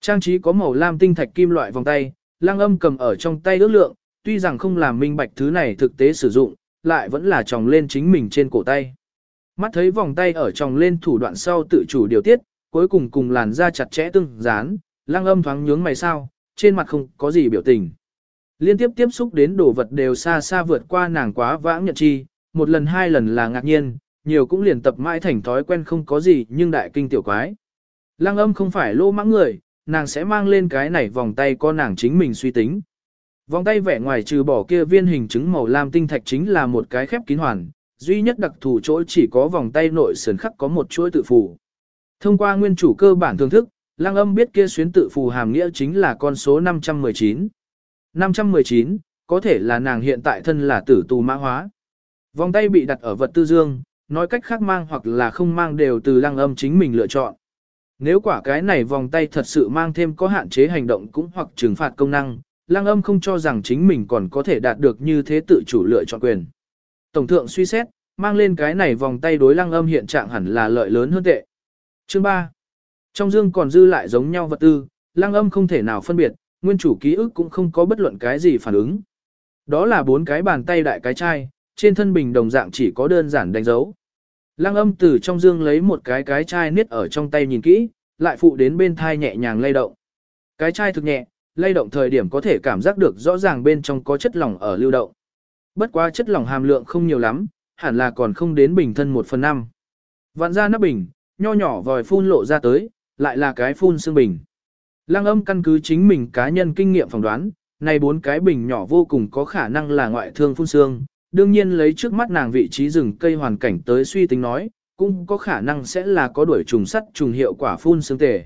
Trang trí có màu lam tinh thạch kim loại vòng tay, lang âm cầm ở trong tay ước lượng, tuy rằng không làm minh bạch thứ này thực tế sử dụng, lại vẫn là tròng lên chính mình trên cổ tay. Mắt thấy vòng tay ở tròng lên thủ đoạn sau tự chủ điều tiết, cuối cùng cùng làn da chặt chẽ tương dán, lang âm thoáng nhướng mày sao, trên mặt không có gì biểu tình. Liên tiếp tiếp xúc đến đồ vật đều xa xa vượt qua nàng quá vãng nhận chi, một lần hai lần là ngạc nhiên, nhiều cũng liền tập mãi thành thói quen không có gì nhưng đại kinh tiểu quái. Lăng âm không phải lô mãng người, nàng sẽ mang lên cái này vòng tay có nàng chính mình suy tính. Vòng tay vẻ ngoài trừ bỏ kia viên hình trứng màu lam tinh thạch chính là một cái khép kín hoàn, duy nhất đặc thù chỗ chỉ có vòng tay nội sườn khắc có một chuỗi tự phù. Thông qua nguyên chủ cơ bản thưởng thức, Lăng âm biết kia xuyến tự phù hàm nghĩa chính là con số 519. 519, có thể là nàng hiện tại thân là tử tù mã hóa. Vòng tay bị đặt ở vật tư dương, nói cách khác mang hoặc là không mang đều từ lăng âm chính mình lựa chọn. Nếu quả cái này vòng tay thật sự mang thêm có hạn chế hành động cũng hoặc trừng phạt công năng, lăng âm không cho rằng chính mình còn có thể đạt được như thế tự chủ lựa chọn quyền. Tổng thượng suy xét, mang lên cái này vòng tay đối lăng âm hiện trạng hẳn là lợi lớn hơn tệ. Chương 3. Trong dương còn dư lại giống nhau vật tư, lăng âm không thể nào phân biệt, nguyên chủ ký ức cũng không có bất luận cái gì phản ứng. Đó là bốn cái bàn tay đại cái chai, trên thân bình đồng dạng chỉ có đơn giản đánh dấu. Lăng âm từ trong dương lấy một cái cái chai niết ở trong tay nhìn kỹ, lại phụ đến bên thai nhẹ nhàng lay động. Cái chai thực nhẹ, lay động thời điểm có thể cảm giác được rõ ràng bên trong có chất lỏng ở lưu động. Bất quá chất lỏng hàm lượng không nhiều lắm, hẳn là còn không đến bình thân 1 phần 5. Vặn ra nắp bình, nho nhỏ vòi phun lộ ra tới, lại là cái phun xương bình. Lăng âm căn cứ chính mình cá nhân kinh nghiệm phỏng đoán, này bốn cái bình nhỏ vô cùng có khả năng là ngoại thương phun xương, đương nhiên lấy trước mắt nàng vị trí rừng cây hoàn cảnh tới suy tính nói, cũng có khả năng sẽ là có đuổi trùng sắt trùng hiệu quả phun xương tề.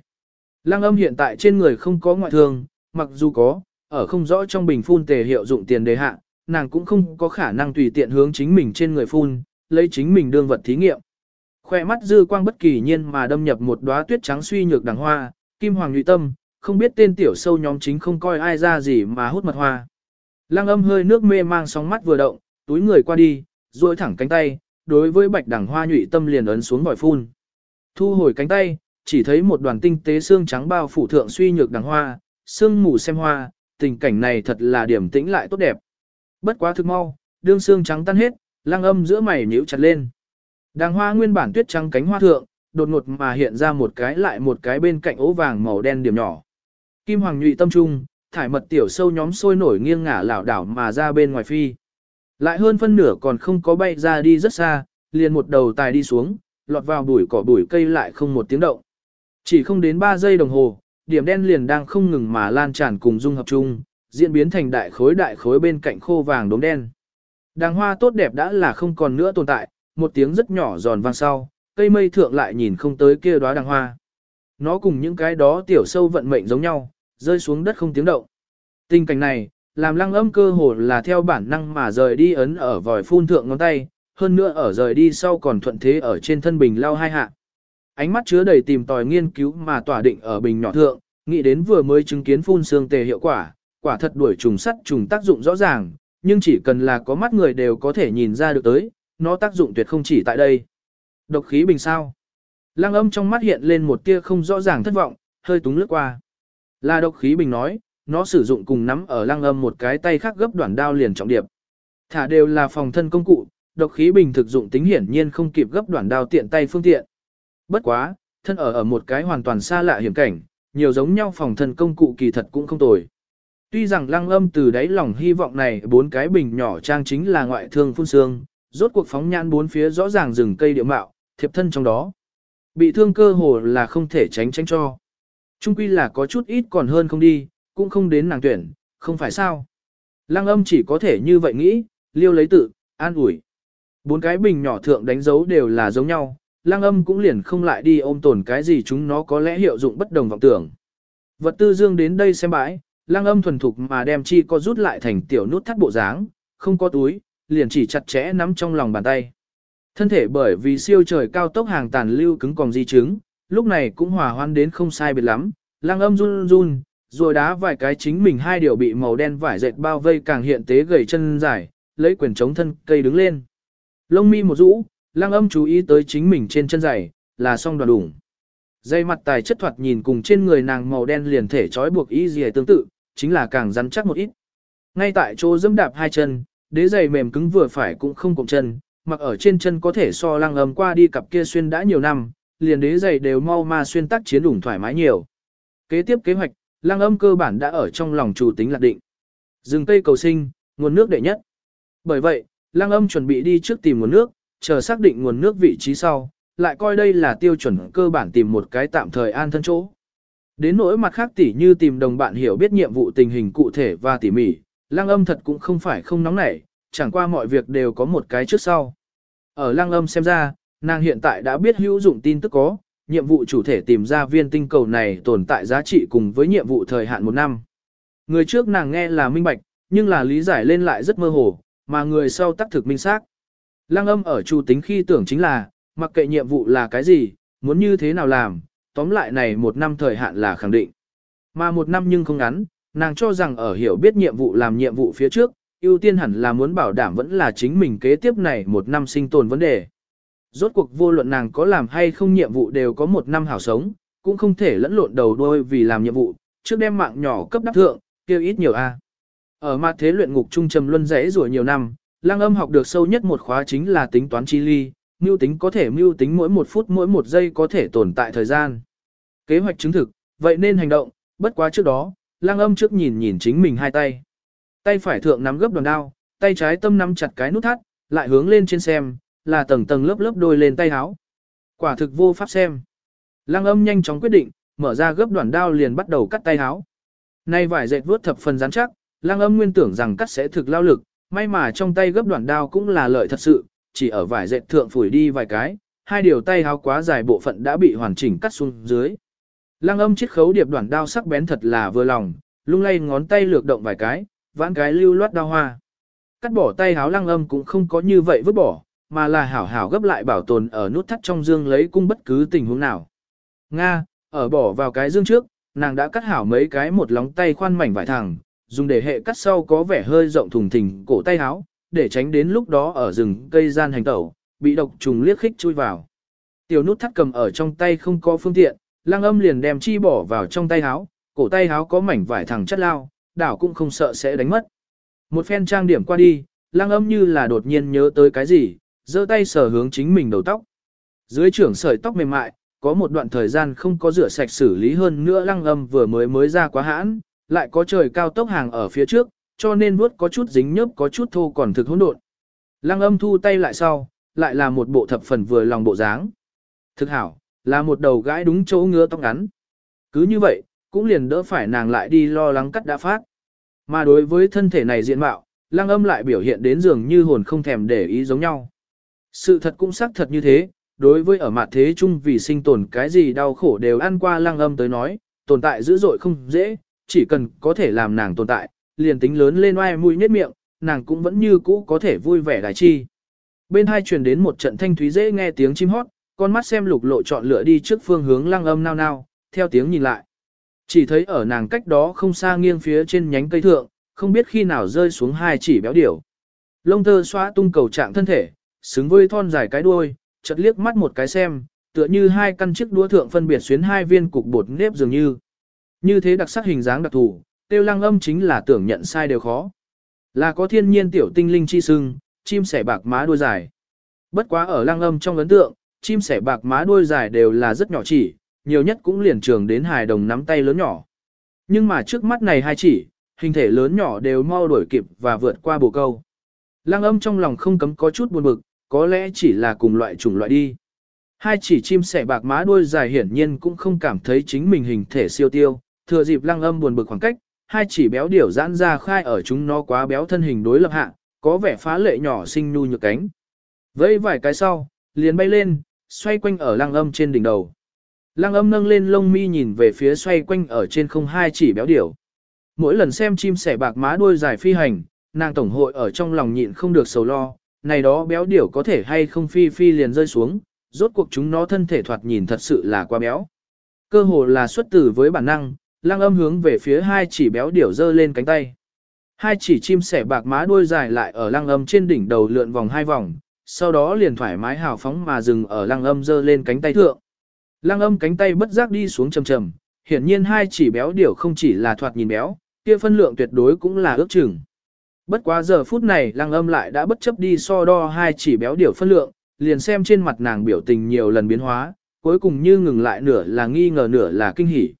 Lăng âm hiện tại trên người không có ngoại thương, mặc dù có, ở không rõ trong bình phun tề hiệu dụng tiền đề hạ, nàng cũng không có khả năng tùy tiện hướng chính mình trên người phun, lấy chính mình đương vật thí nghiệm. Khoe mắt dư quang bất kỳ nhiên mà đâm nhập một đóa tuyết trắng suy nhược đằng hoa, kim hoàng nhụy tâm, không biết tên tiểu sâu nhóm chính không coi ai ra gì mà hút mật hoa. Lăng âm hơi nước mê mang sóng mắt vừa động, túi người qua đi, duỗi thẳng cánh tay, đối với bạch đằng hoa nhụy tâm liền ấn xuống vòi phun. Thu hồi cánh tay, chỉ thấy một đoàn tinh tế xương trắng bao phủ thượng suy nhược đằng hoa, xương mù xem hoa, tình cảnh này thật là điểm tĩnh lại tốt đẹp. Bất quá thực mau, đương xương trắng tan hết, lăng âm giữa mày nhíu chặt lên. Đàng hoa nguyên bản tuyết trắng cánh hoa thượng, đột ngột mà hiện ra một cái lại một cái bên cạnh ố vàng màu đen điểm nhỏ. Kim hoàng nhụy tâm trung, thải mật tiểu sâu nhóm sôi nổi nghiêng ngả lảo đảo mà ra bên ngoài phi. Lại hơn phân nửa còn không có bay ra đi rất xa, liền một đầu tài đi xuống, lọt vào bụi cỏ bụi cây lại không một tiếng động. Chỉ không đến 3 giây đồng hồ, điểm đen liền đang không ngừng mà lan tràn cùng dung hợp chung, diễn biến thành đại khối đại khối bên cạnh khô vàng đốm đen. Đàng hoa tốt đẹp đã là không còn nữa tồn tại, một tiếng rất nhỏ giòn vang sau, cây mây thượng lại nhìn không tới kia đóa đàng hoa. Nó cùng những cái đó tiểu sâu vận mệnh giống nhau, rơi xuống đất không tiếng động. Tình cảnh này, làm lăng âm cơ hồ là theo bản năng mà rời đi ấn ở vòi phun thượng ngón tay, hơn nữa ở rời đi sau còn thuận thế ở trên thân bình lao hai hạ. Ánh mắt chứa đầy tìm tòi nghiên cứu mà tỏa định ở bình nhỏ thượng, nghĩ đến vừa mới chứng kiến phun xương tề hiệu quả, quả thật đuổi trùng sắt trùng tác dụng rõ ràng, nhưng chỉ cần là có mắt người đều có thể nhìn ra được tới, nó tác dụng tuyệt không chỉ tại đây. Độc khí bình sao? Lăng âm trong mắt hiện lên một tia không rõ ràng thất vọng, hơi túng lướt qua. Là độc khí bình nói, nó sử dụng cùng nắm ở lăng âm một cái tay khác gấp đoạn đao liền trọng điệp. Thả đều là phòng thân công cụ, độc khí bình thực dụng tính hiển nhiên không kịp gấp đoạn đao tiện tay phương tiện. Bất quá, thân ở ở một cái hoàn toàn xa lạ hiểm cảnh, nhiều giống nhau phòng thân công cụ kỳ thật cũng không tồi. Tuy rằng lăng âm từ đáy lòng hy vọng này bốn cái bình nhỏ trang chính là ngoại thương phun xương, rốt cuộc phóng nhãn bốn phía rõ ràng rừng cây địa mạo, thiệp thân trong đó. Bị thương cơ hồ là không thể tránh tránh cho. Trung quy là có chút ít còn hơn không đi, cũng không đến nàng tuyển, không phải sao. Lăng âm chỉ có thể như vậy nghĩ, liêu lấy tự, an ủi. Bốn cái bình nhỏ thượng đánh dấu đều là giống nhau, lăng âm cũng liền không lại đi ôm tồn cái gì chúng nó có lẽ hiệu dụng bất đồng vọng tưởng. Vật tư dương đến đây xem bãi, lăng âm thuần thục mà đem chi có rút lại thành tiểu nút thắt bộ dáng, không có túi, liền chỉ chặt chẽ nắm trong lòng bàn tay. Thân thể bởi vì siêu trời cao tốc hàng tàn lưu cứng còn di chứng, lúc này cũng hòa hoan đến không sai biệt lắm, lăng âm run run, rồi đá vài cái chính mình hai điều bị màu đen vải dệt bao vây càng hiện tế gầy chân dài, lấy quyền chống thân cây đứng lên. Lông mi một rũ, lăng âm chú ý tới chính mình trên chân giày, là song đoàn đủng. Dây mặt tài chất thoạt nhìn cùng trên người nàng màu đen liền thể trói buộc ý gì tương tự, chính là càng rắn chắc một ít. Ngay tại chỗ dẫm đạp hai chân, đế giày mềm cứng vừa phải cũng không cụm chân, mặc ở trên chân có thể so lăng âm qua đi cặp kia xuyên đã nhiều năm, liền đế giày đều mau ma xuyên tác chiến đủng thoải mái nhiều. Kế tiếp kế hoạch, lăng âm cơ bản đã ở trong lòng chủ tính lạc định. Rừng cây cầu sinh, nguồn nước đệ nhất. Bởi vậy, lăng âm chuẩn bị đi trước tìm nguồn nước, chờ xác định nguồn nước vị trí sau, lại coi đây là tiêu chuẩn cơ bản tìm một cái tạm thời an thân chỗ. Đến nỗi mặt khác tỉ như tìm đồng bạn hiểu biết nhiệm vụ tình hình cụ thể và tỉ mỉ, lăng âm thật cũng không phải không nóng nảy, chẳng qua mọi việc đều có một cái trước sau. Ở lăng âm xem ra, nàng hiện tại đã biết hữu dụng tin tức có, nhiệm vụ chủ thể tìm ra viên tinh cầu này tồn tại giá trị cùng với nhiệm vụ thời hạn một năm. Người trước nàng nghe là minh bạch, nhưng là lý giải lên lại rất mơ hồ, mà người sau tác thực minh xác. Lăng âm ở chủ tính khi tưởng chính là, mặc kệ nhiệm vụ là cái gì, muốn như thế nào làm, tóm lại này một năm thời hạn là khẳng định. Mà một năm nhưng không ngắn, nàng cho rằng ở hiểu biết nhiệm vụ làm nhiệm vụ phía trước, ưu tiên hẳn là muốn bảo đảm vẫn là chính mình kế tiếp này một năm sinh tồn vấn đề. Rốt cuộc vô luận nàng có làm hay không nhiệm vụ đều có một năm hảo sống, cũng không thể lẫn lộn đầu đôi vì làm nhiệm vụ, trước đem mạng nhỏ cấp đắc thượng, kêu ít nhiều a. Ở mặt thế luyện ngục trung trầm luân rẽ rủa nhiều năm, lang âm học được sâu nhất một khóa chính là tính toán chi ly, mưu tính có thể mưu tính mỗi một phút mỗi một giây có thể tồn tại thời gian. Kế hoạch chứng thực, vậy nên hành động, bất quá trước đó, lang âm trước nhìn nhìn chính mình hai tay. Tay phải thượng nắm gấp đòn đao, tay trái tâm nắm chặt cái nút thắt, lại hướng lên trên xem, là tầng tầng lớp lớp đôi lên tay áo. Quả thực vô pháp xem. Lăng âm nhanh chóng quyết định, mở ra gấp đoạn đao liền bắt đầu cắt tay áo. Nay vải dệt vuốt thập phần rắn chắc, lăng âm nguyên tưởng rằng cắt sẽ thực lao lực, may mà trong tay gấp đoạn đao cũng là lợi thật sự, chỉ ở vải dệt thượng phủi đi vài cái, hai điều tay áo quá dài bộ phận đã bị hoàn chỉnh cắt xuống dưới. Lăng âm chiết khấu điệp đoạn đao sắc bén thật là vừa lòng, lung lay ngón tay lược động vài cái, vãn cái lưu loát đao hoa. Cắt bỏ tay háo lăng âm cũng không có như vậy vứt bỏ, mà là hảo hảo gấp lại bảo tồn ở nút thắt trong dương lấy cung bất cứ tình huống nào. Nga, ở bỏ vào cái dương trước, nàng đã cắt hảo mấy cái một lóng tay khoan mảnh vải thẳng, dùng để hệ cắt sau có vẻ hơi rộng thùng thình cổ tay áo, để tránh đến lúc đó ở rừng cây gian hành tẩu, bị độc trùng liếc khích chui vào. Tiểu nút thắt cầm ở trong tay không có phương tiện, lang âm liền đem chi bỏ vào trong tay áo, cổ tay áo có mảnh vải thẳng chất lao, đảo cũng không sợ sẽ đánh mất. Một phen trang điểm qua đi, lang âm như là đột nhiên nhớ tới cái gì, giơ tay sờ hướng chính mình đầu tóc. Dưới trưởng sợi tóc mềm mại, có một đoạn thời gian không có rửa sạch xử lý hơn nữa lăng âm vừa mới mới ra quá hãn, lại có trời cao tốc hàng ở phía trước, cho nên vuốt có chút dính nhớp có chút thô còn thực hỗn độn. Lăng âm thu tay lại sau, lại là một bộ thập phần vừa lòng bộ dáng. Thực hảo, là một đầu gái đúng chỗ ngứa tóc ngắn. Cứ như vậy, cũng liền đỡ phải nàng lại đi lo lắng cắt đã phát. Mà đối với thân thể này diện mạo, lăng âm lại biểu hiện đến dường như hồn không thèm để ý giống nhau. Sự thật cũng xác thật như thế, đối với ở mặt thế chung vì sinh tồn cái gì đau khổ đều ăn qua lăng âm tới nói, tồn tại dữ dội không dễ, chỉ cần có thể làm nàng tồn tại, liền tính lớn lên oai mũi nhếch miệng, nàng cũng vẫn như cũ có thể vui vẻ đại chi. Bên hai truyền đến một trận thanh thúy dễ nghe tiếng chim hót, con mắt xem lục lộ chọn lựa đi trước phương hướng lăng âm nao nao, theo tiếng nhìn lại. Chỉ thấy ở nàng cách đó không xa nghiêng phía trên nhánh cây thượng, không biết khi nào rơi xuống hai chỉ béo điểu. Lông tơ xóa tung cầu trạng thân thể, xứng với thon dài cái đuôi, chợt liếc mắt một cái xem, tựa như hai căn chiếc đũa thượng phân biệt xuyến hai viên cục bột nếp dường như. Như thế đặc sắc hình dáng đặc thù, tiêu lăng âm chính là tưởng nhận sai đều khó. Là có thiên nhiên tiểu tinh linh chi sưng, chim sẻ bạc má đuôi dài. Bất quá ở lăng âm trong ấn tượng, chim sẻ bạc má đuôi dài đều là rất nhỏ chỉ, nhiều nhất cũng liền trường đến hài đồng nắm tay lớn nhỏ. Nhưng mà trước mắt này hai chỉ, hình thể lớn nhỏ đều mau đuổi kịp và vượt qua bồ câu. Lăng âm trong lòng không cấm có chút buồn bực, có lẽ chỉ là cùng loại chủng loại đi. Hai chỉ chim sẻ bạc má đuôi dài hiển nhiên cũng không cảm thấy chính mình hình thể siêu tiêu, thừa dịp lăng âm buồn bực khoảng cách, hai chỉ béo điểu giãn ra khai ở chúng nó quá béo thân hình đối lập hạ, có vẻ phá lệ nhỏ xinh nhu nhược cánh. Vẫy vài cái sau, liền bay lên, xoay quanh ở lăng âm trên đỉnh đầu. Lăng âm nâng lên lông mi nhìn về phía xoay quanh ở trên không hai chỉ béo điểu. Mỗi lần xem chim sẻ bạc má đuôi dài phi hành, nàng tổng hội ở trong lòng nhịn không được sầu lo, này đó béo điểu có thể hay không phi phi liền rơi xuống, rốt cuộc chúng nó thân thể thoạt nhìn thật sự là quá béo. Cơ hồ là xuất tử với bản năng, lăng âm hướng về phía hai chỉ béo điểu giơ lên cánh tay. Hai chỉ chim sẻ bạc má đuôi dài lại ở lăng âm trên đỉnh đầu lượn vòng hai vòng, sau đó liền thoải mái hào phóng mà dừng ở lăng âm giơ lên cánh tay thượng. Lăng âm cánh tay bất giác đi xuống trầm trầm, hiển nhiên hai chỉ béo điểu không chỉ là thoạt nhìn béo, kia phân lượng tuyệt đối cũng là ước chừng. Bất quá giờ phút này lăng âm lại đã bất chấp đi so đo hai chỉ béo điểu phân lượng, liền xem trên mặt nàng biểu tình nhiều lần biến hóa, cuối cùng như ngừng lại nửa là nghi ngờ nửa là kinh hỉ.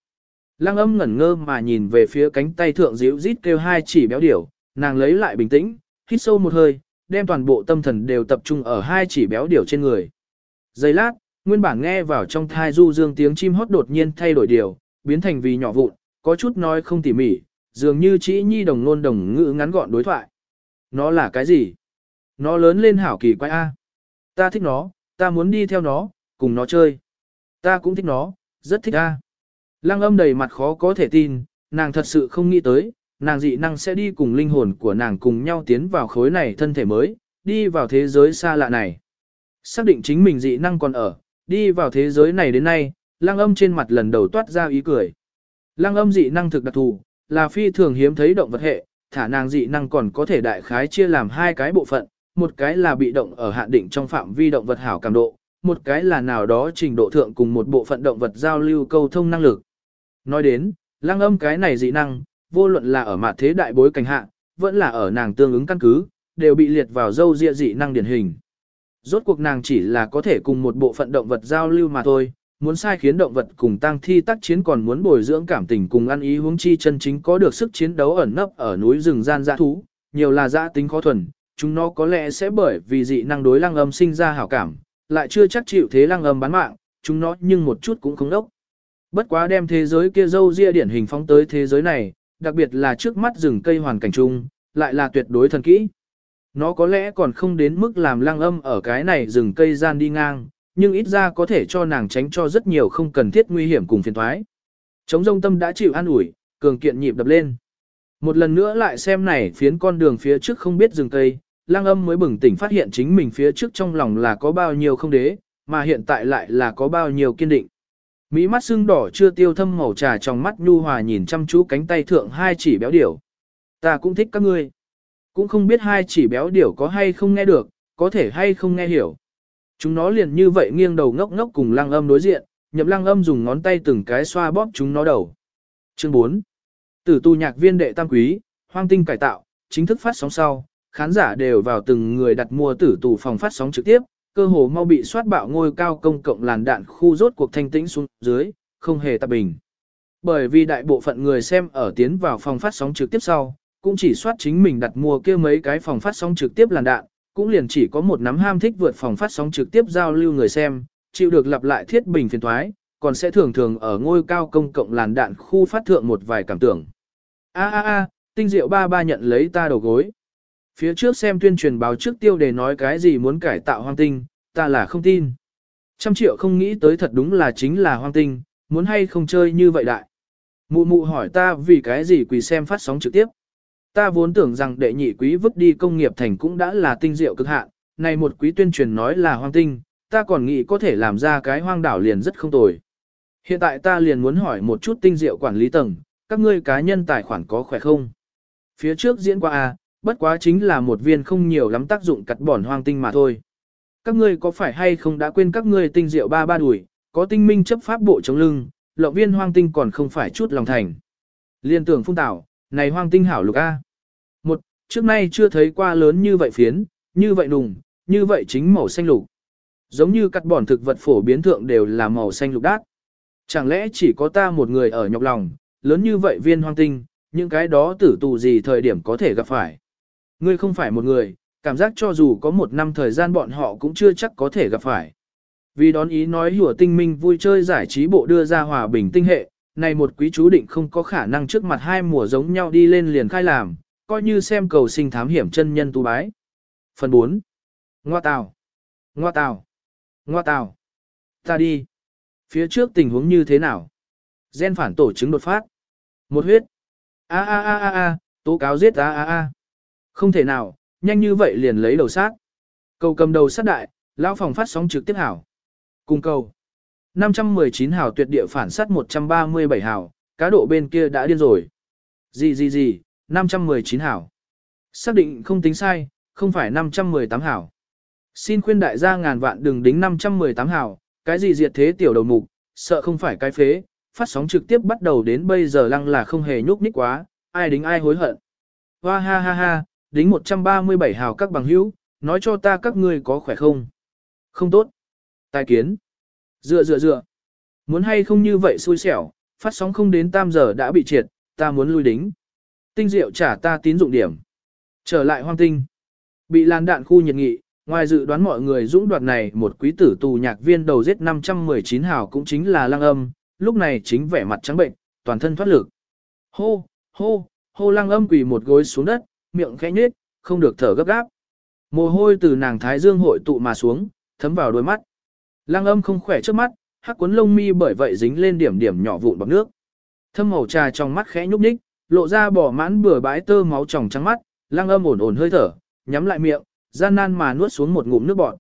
Lăng âm ngẩn ngơ mà nhìn về phía cánh tay thượng díu rít kêu hai chỉ béo điểu, nàng lấy lại bình tĩnh, hít sâu một hơi, đem toàn bộ tâm thần đều tập trung ở hai chỉ béo điểu trên người. Giây lát, nguyên bản nghe vào trong thai du dương tiếng chim hót đột nhiên thay đổi điều, biến thành vì nhỏ vụn, có chút nói không tỉ mỉ, dường như chỉ nhi đồng nôn đồng ngữ ngắn gọn đối thoại. Nó là cái gì? Nó lớn lên hảo kỳ quái A. Ta thích nó, ta muốn đi theo nó, cùng nó chơi. Ta cũng thích nó, rất thích A. Lăng âm đầy mặt khó có thể tin, nàng thật sự không nghĩ tới, nàng dị năng sẽ đi cùng linh hồn của nàng cùng nhau tiến vào khối này thân thể mới, đi vào thế giới xa lạ này. Xác định chính mình dị năng còn ở, đi vào thế giới này đến nay, lăng âm trên mặt lần đầu toát ra ý cười. Lăng âm dị năng thực đặc thù, là phi thường hiếm thấy động vật hệ, thả nàng dị năng còn có thể đại khái chia làm hai cái bộ phận, một cái là bị động ở hạn định trong phạm vi động vật hảo cảm độ, một cái là nào đó trình độ thượng cùng một bộ phận động vật giao lưu câu thông năng lực. Nói đến, lăng âm cái này dị năng, vô luận là ở mặt thế đại bối cảnh hạ, vẫn là ở nàng tương ứng căn cứ, đều bị liệt vào dâu dịa dị năng điển hình. Rốt cuộc nàng chỉ là có thể cùng một bộ phận động vật giao lưu mà thôi, muốn sai khiến động vật cùng tang thi tác chiến còn muốn bồi dưỡng cảm tình cùng ăn ý huống chi chân chính có được sức chiến đấu ẩn nấp ở núi rừng gian dã thú, nhiều là dã tính khó thuần, chúng nó có lẽ sẽ bởi vì dị năng đối lăng âm sinh ra hảo cảm, lại chưa chắc chịu thế lăng âm bán mạng, chúng nó nhưng một chút cũng không đốc. Bất quá đem thế giới kia dâu ria điển hình phóng tới thế giới này, đặc biệt là trước mắt rừng cây hoàn cảnh chung, lại là tuyệt đối thần kỹ. Nó có lẽ còn không đến mức làm lăng âm ở cái này rừng cây gian đi ngang, nhưng ít ra có thể cho nàng tránh cho rất nhiều không cần thiết nguy hiểm cùng phiền thoái. Chống rông tâm đã chịu an ủi, cường kiện nhịp đập lên. Một lần nữa lại xem này phiến con đường phía trước không biết rừng cây, lang âm mới bừng tỉnh phát hiện chính mình phía trước trong lòng là có bao nhiêu không đế, mà hiện tại lại là có bao nhiêu kiên định. Mỹ mắt xương đỏ chưa tiêu thâm màu trà trong mắt nhu hòa nhìn chăm chú cánh tay thượng hai chỉ béo điểu. Ta cũng thích các ngươi. Cũng không biết hai chỉ béo điểu có hay không nghe được, có thể hay không nghe hiểu. Chúng nó liền như vậy nghiêng đầu ngốc ngốc cùng lăng âm đối diện, nhậm lăng âm dùng ngón tay từng cái xoa bóp chúng nó đầu. Chương 4. Tử tu nhạc viên đệ tam quý, hoang tinh cải tạo, chính thức phát sóng sau, khán giả đều vào từng người đặt mua tử tù phòng phát sóng trực tiếp, cơ hồ mau bị soát bạo ngôi cao công cộng làn đạn khu rốt cuộc thanh tĩnh xuống dưới, không hề tạp bình. Bởi vì đại bộ phận người xem ở tiến vào phòng phát sóng trực tiếp sau, cũng chỉ soát chính mình đặt mua kia mấy cái phòng phát sóng trực tiếp làn đạn, cũng liền chỉ có một nắm ham thích vượt phòng phát sóng trực tiếp giao lưu người xem, chịu được lặp lại thiết bình phiền thoái, còn sẽ thường thường ở ngôi cao công cộng làn đạn khu phát thượng một vài cảm tưởng. A a a, tinh diệu ba ba nhận lấy ta đầu gối. Phía trước xem tuyên truyền báo trước tiêu đề nói cái gì muốn cải tạo hoang tinh, ta là không tin. Trăm triệu không nghĩ tới thật đúng là chính là hoang tinh, muốn hay không chơi như vậy đại. Mụ mụ hỏi ta vì cái gì quỳ xem phát sóng trực tiếp. Ta vốn tưởng rằng đệ nhị quý vứt đi công nghiệp thành cũng đã là tinh diệu cực hạn, này một quý tuyên truyền nói là hoang tinh, ta còn nghĩ có thể làm ra cái hoang đảo liền rất không tồi. Hiện tại ta liền muốn hỏi một chút tinh diệu quản lý tầng, các ngươi cá nhân tài khoản có khỏe không? Phía trước diễn qua a, bất quá chính là một viên không nhiều lắm tác dụng cắt bỏn hoang tinh mà thôi. Các ngươi có phải hay không đã quên các ngươi tinh diệu ba ba đuổi, có tinh minh chấp pháp bộ chống lưng, lộng viên hoang tinh còn không phải chút lòng thành. Liên tưởng phung tạo, này hoang tinh hảo lục A. Một, trước nay chưa thấy qua lớn như vậy phiến, như vậy đùng, như vậy chính màu xanh lục. Giống như cắt bòn thực vật phổ biến thượng đều là màu xanh lục đát. Chẳng lẽ chỉ có ta một người ở nhọc lòng, lớn như vậy viên hoang tinh, những cái đó tử tù gì thời điểm có thể gặp phải. Ngươi không phải một người, cảm giác cho dù có một năm thời gian bọn họ cũng chưa chắc có thể gặp phải. Vì đón ý nói hủa tinh minh vui chơi giải trí bộ đưa ra hòa bình tinh hệ, này một quý chú định không có khả năng trước mặt hai mùa giống nhau đi lên liền khai làm, coi như xem cầu sinh thám hiểm chân nhân tu bái. Phần 4. Ngoa tào. Ngoa tào. Ngoa tào. Ta đi. Phía trước tình huống như thế nào? Gen phản tổ chứng đột phát. Một huyết. A a a a a, tố cáo giết a a a. Không thể nào, nhanh như vậy liền lấy đầu sát. Cầu cầm đầu sát đại, lão phòng phát sóng trực tiếp hảo. Cùng cầu. 519 hảo tuyệt địa phản sát 137 hảo, cá độ bên kia đã điên rồi. Gì gì gì, 519 hảo. Xác định không tính sai, không phải 518 hảo. Xin khuyên đại gia ngàn vạn đừng đính 518 hảo, cái gì diệt thế tiểu đầu mục, sợ không phải cái phế, phát sóng trực tiếp bắt đầu đến bây giờ lăng là không hề nhúc nhích quá, ai đính ai hối hận. Hoa ha ha ha, đính 137 hào các bằng hữu, nói cho ta các ngươi có khỏe không? Không tốt. Tài kiến. Dựa dựa dựa. Muốn hay không như vậy xui xẻo, phát sóng không đến tam giờ đã bị triệt, ta muốn lui đính. Tinh diệu trả ta tín dụng điểm. Trở lại hoang tinh. Bị làn đạn khu nhiệt nghị, ngoài dự đoán mọi người dũng đoạt này một quý tử tù nhạc viên đầu giết 519 hào cũng chính là lăng âm, lúc này chính vẻ mặt trắng bệnh, toàn thân thoát lực. Hô, hô, hô lăng âm quỳ một gối xuống đất, miệng khẽ nhếch, không được thở gấp gáp. Mồ hôi từ nàng thái dương hội tụ mà xuống, thấm vào đôi mắt. Lăng âm không khỏe trước mắt, hắc cuốn lông mi bởi vậy dính lên điểm điểm nhỏ vụn bọt nước. Thâm màu trà trong mắt khẽ nhúc nhích, lộ ra bỏ mãn bừa bãi tơ máu tròng trắng mắt, lăng âm ổn ổn hơi thở, nhắm lại miệng, gian nan mà nuốt xuống một ngụm nước bọt.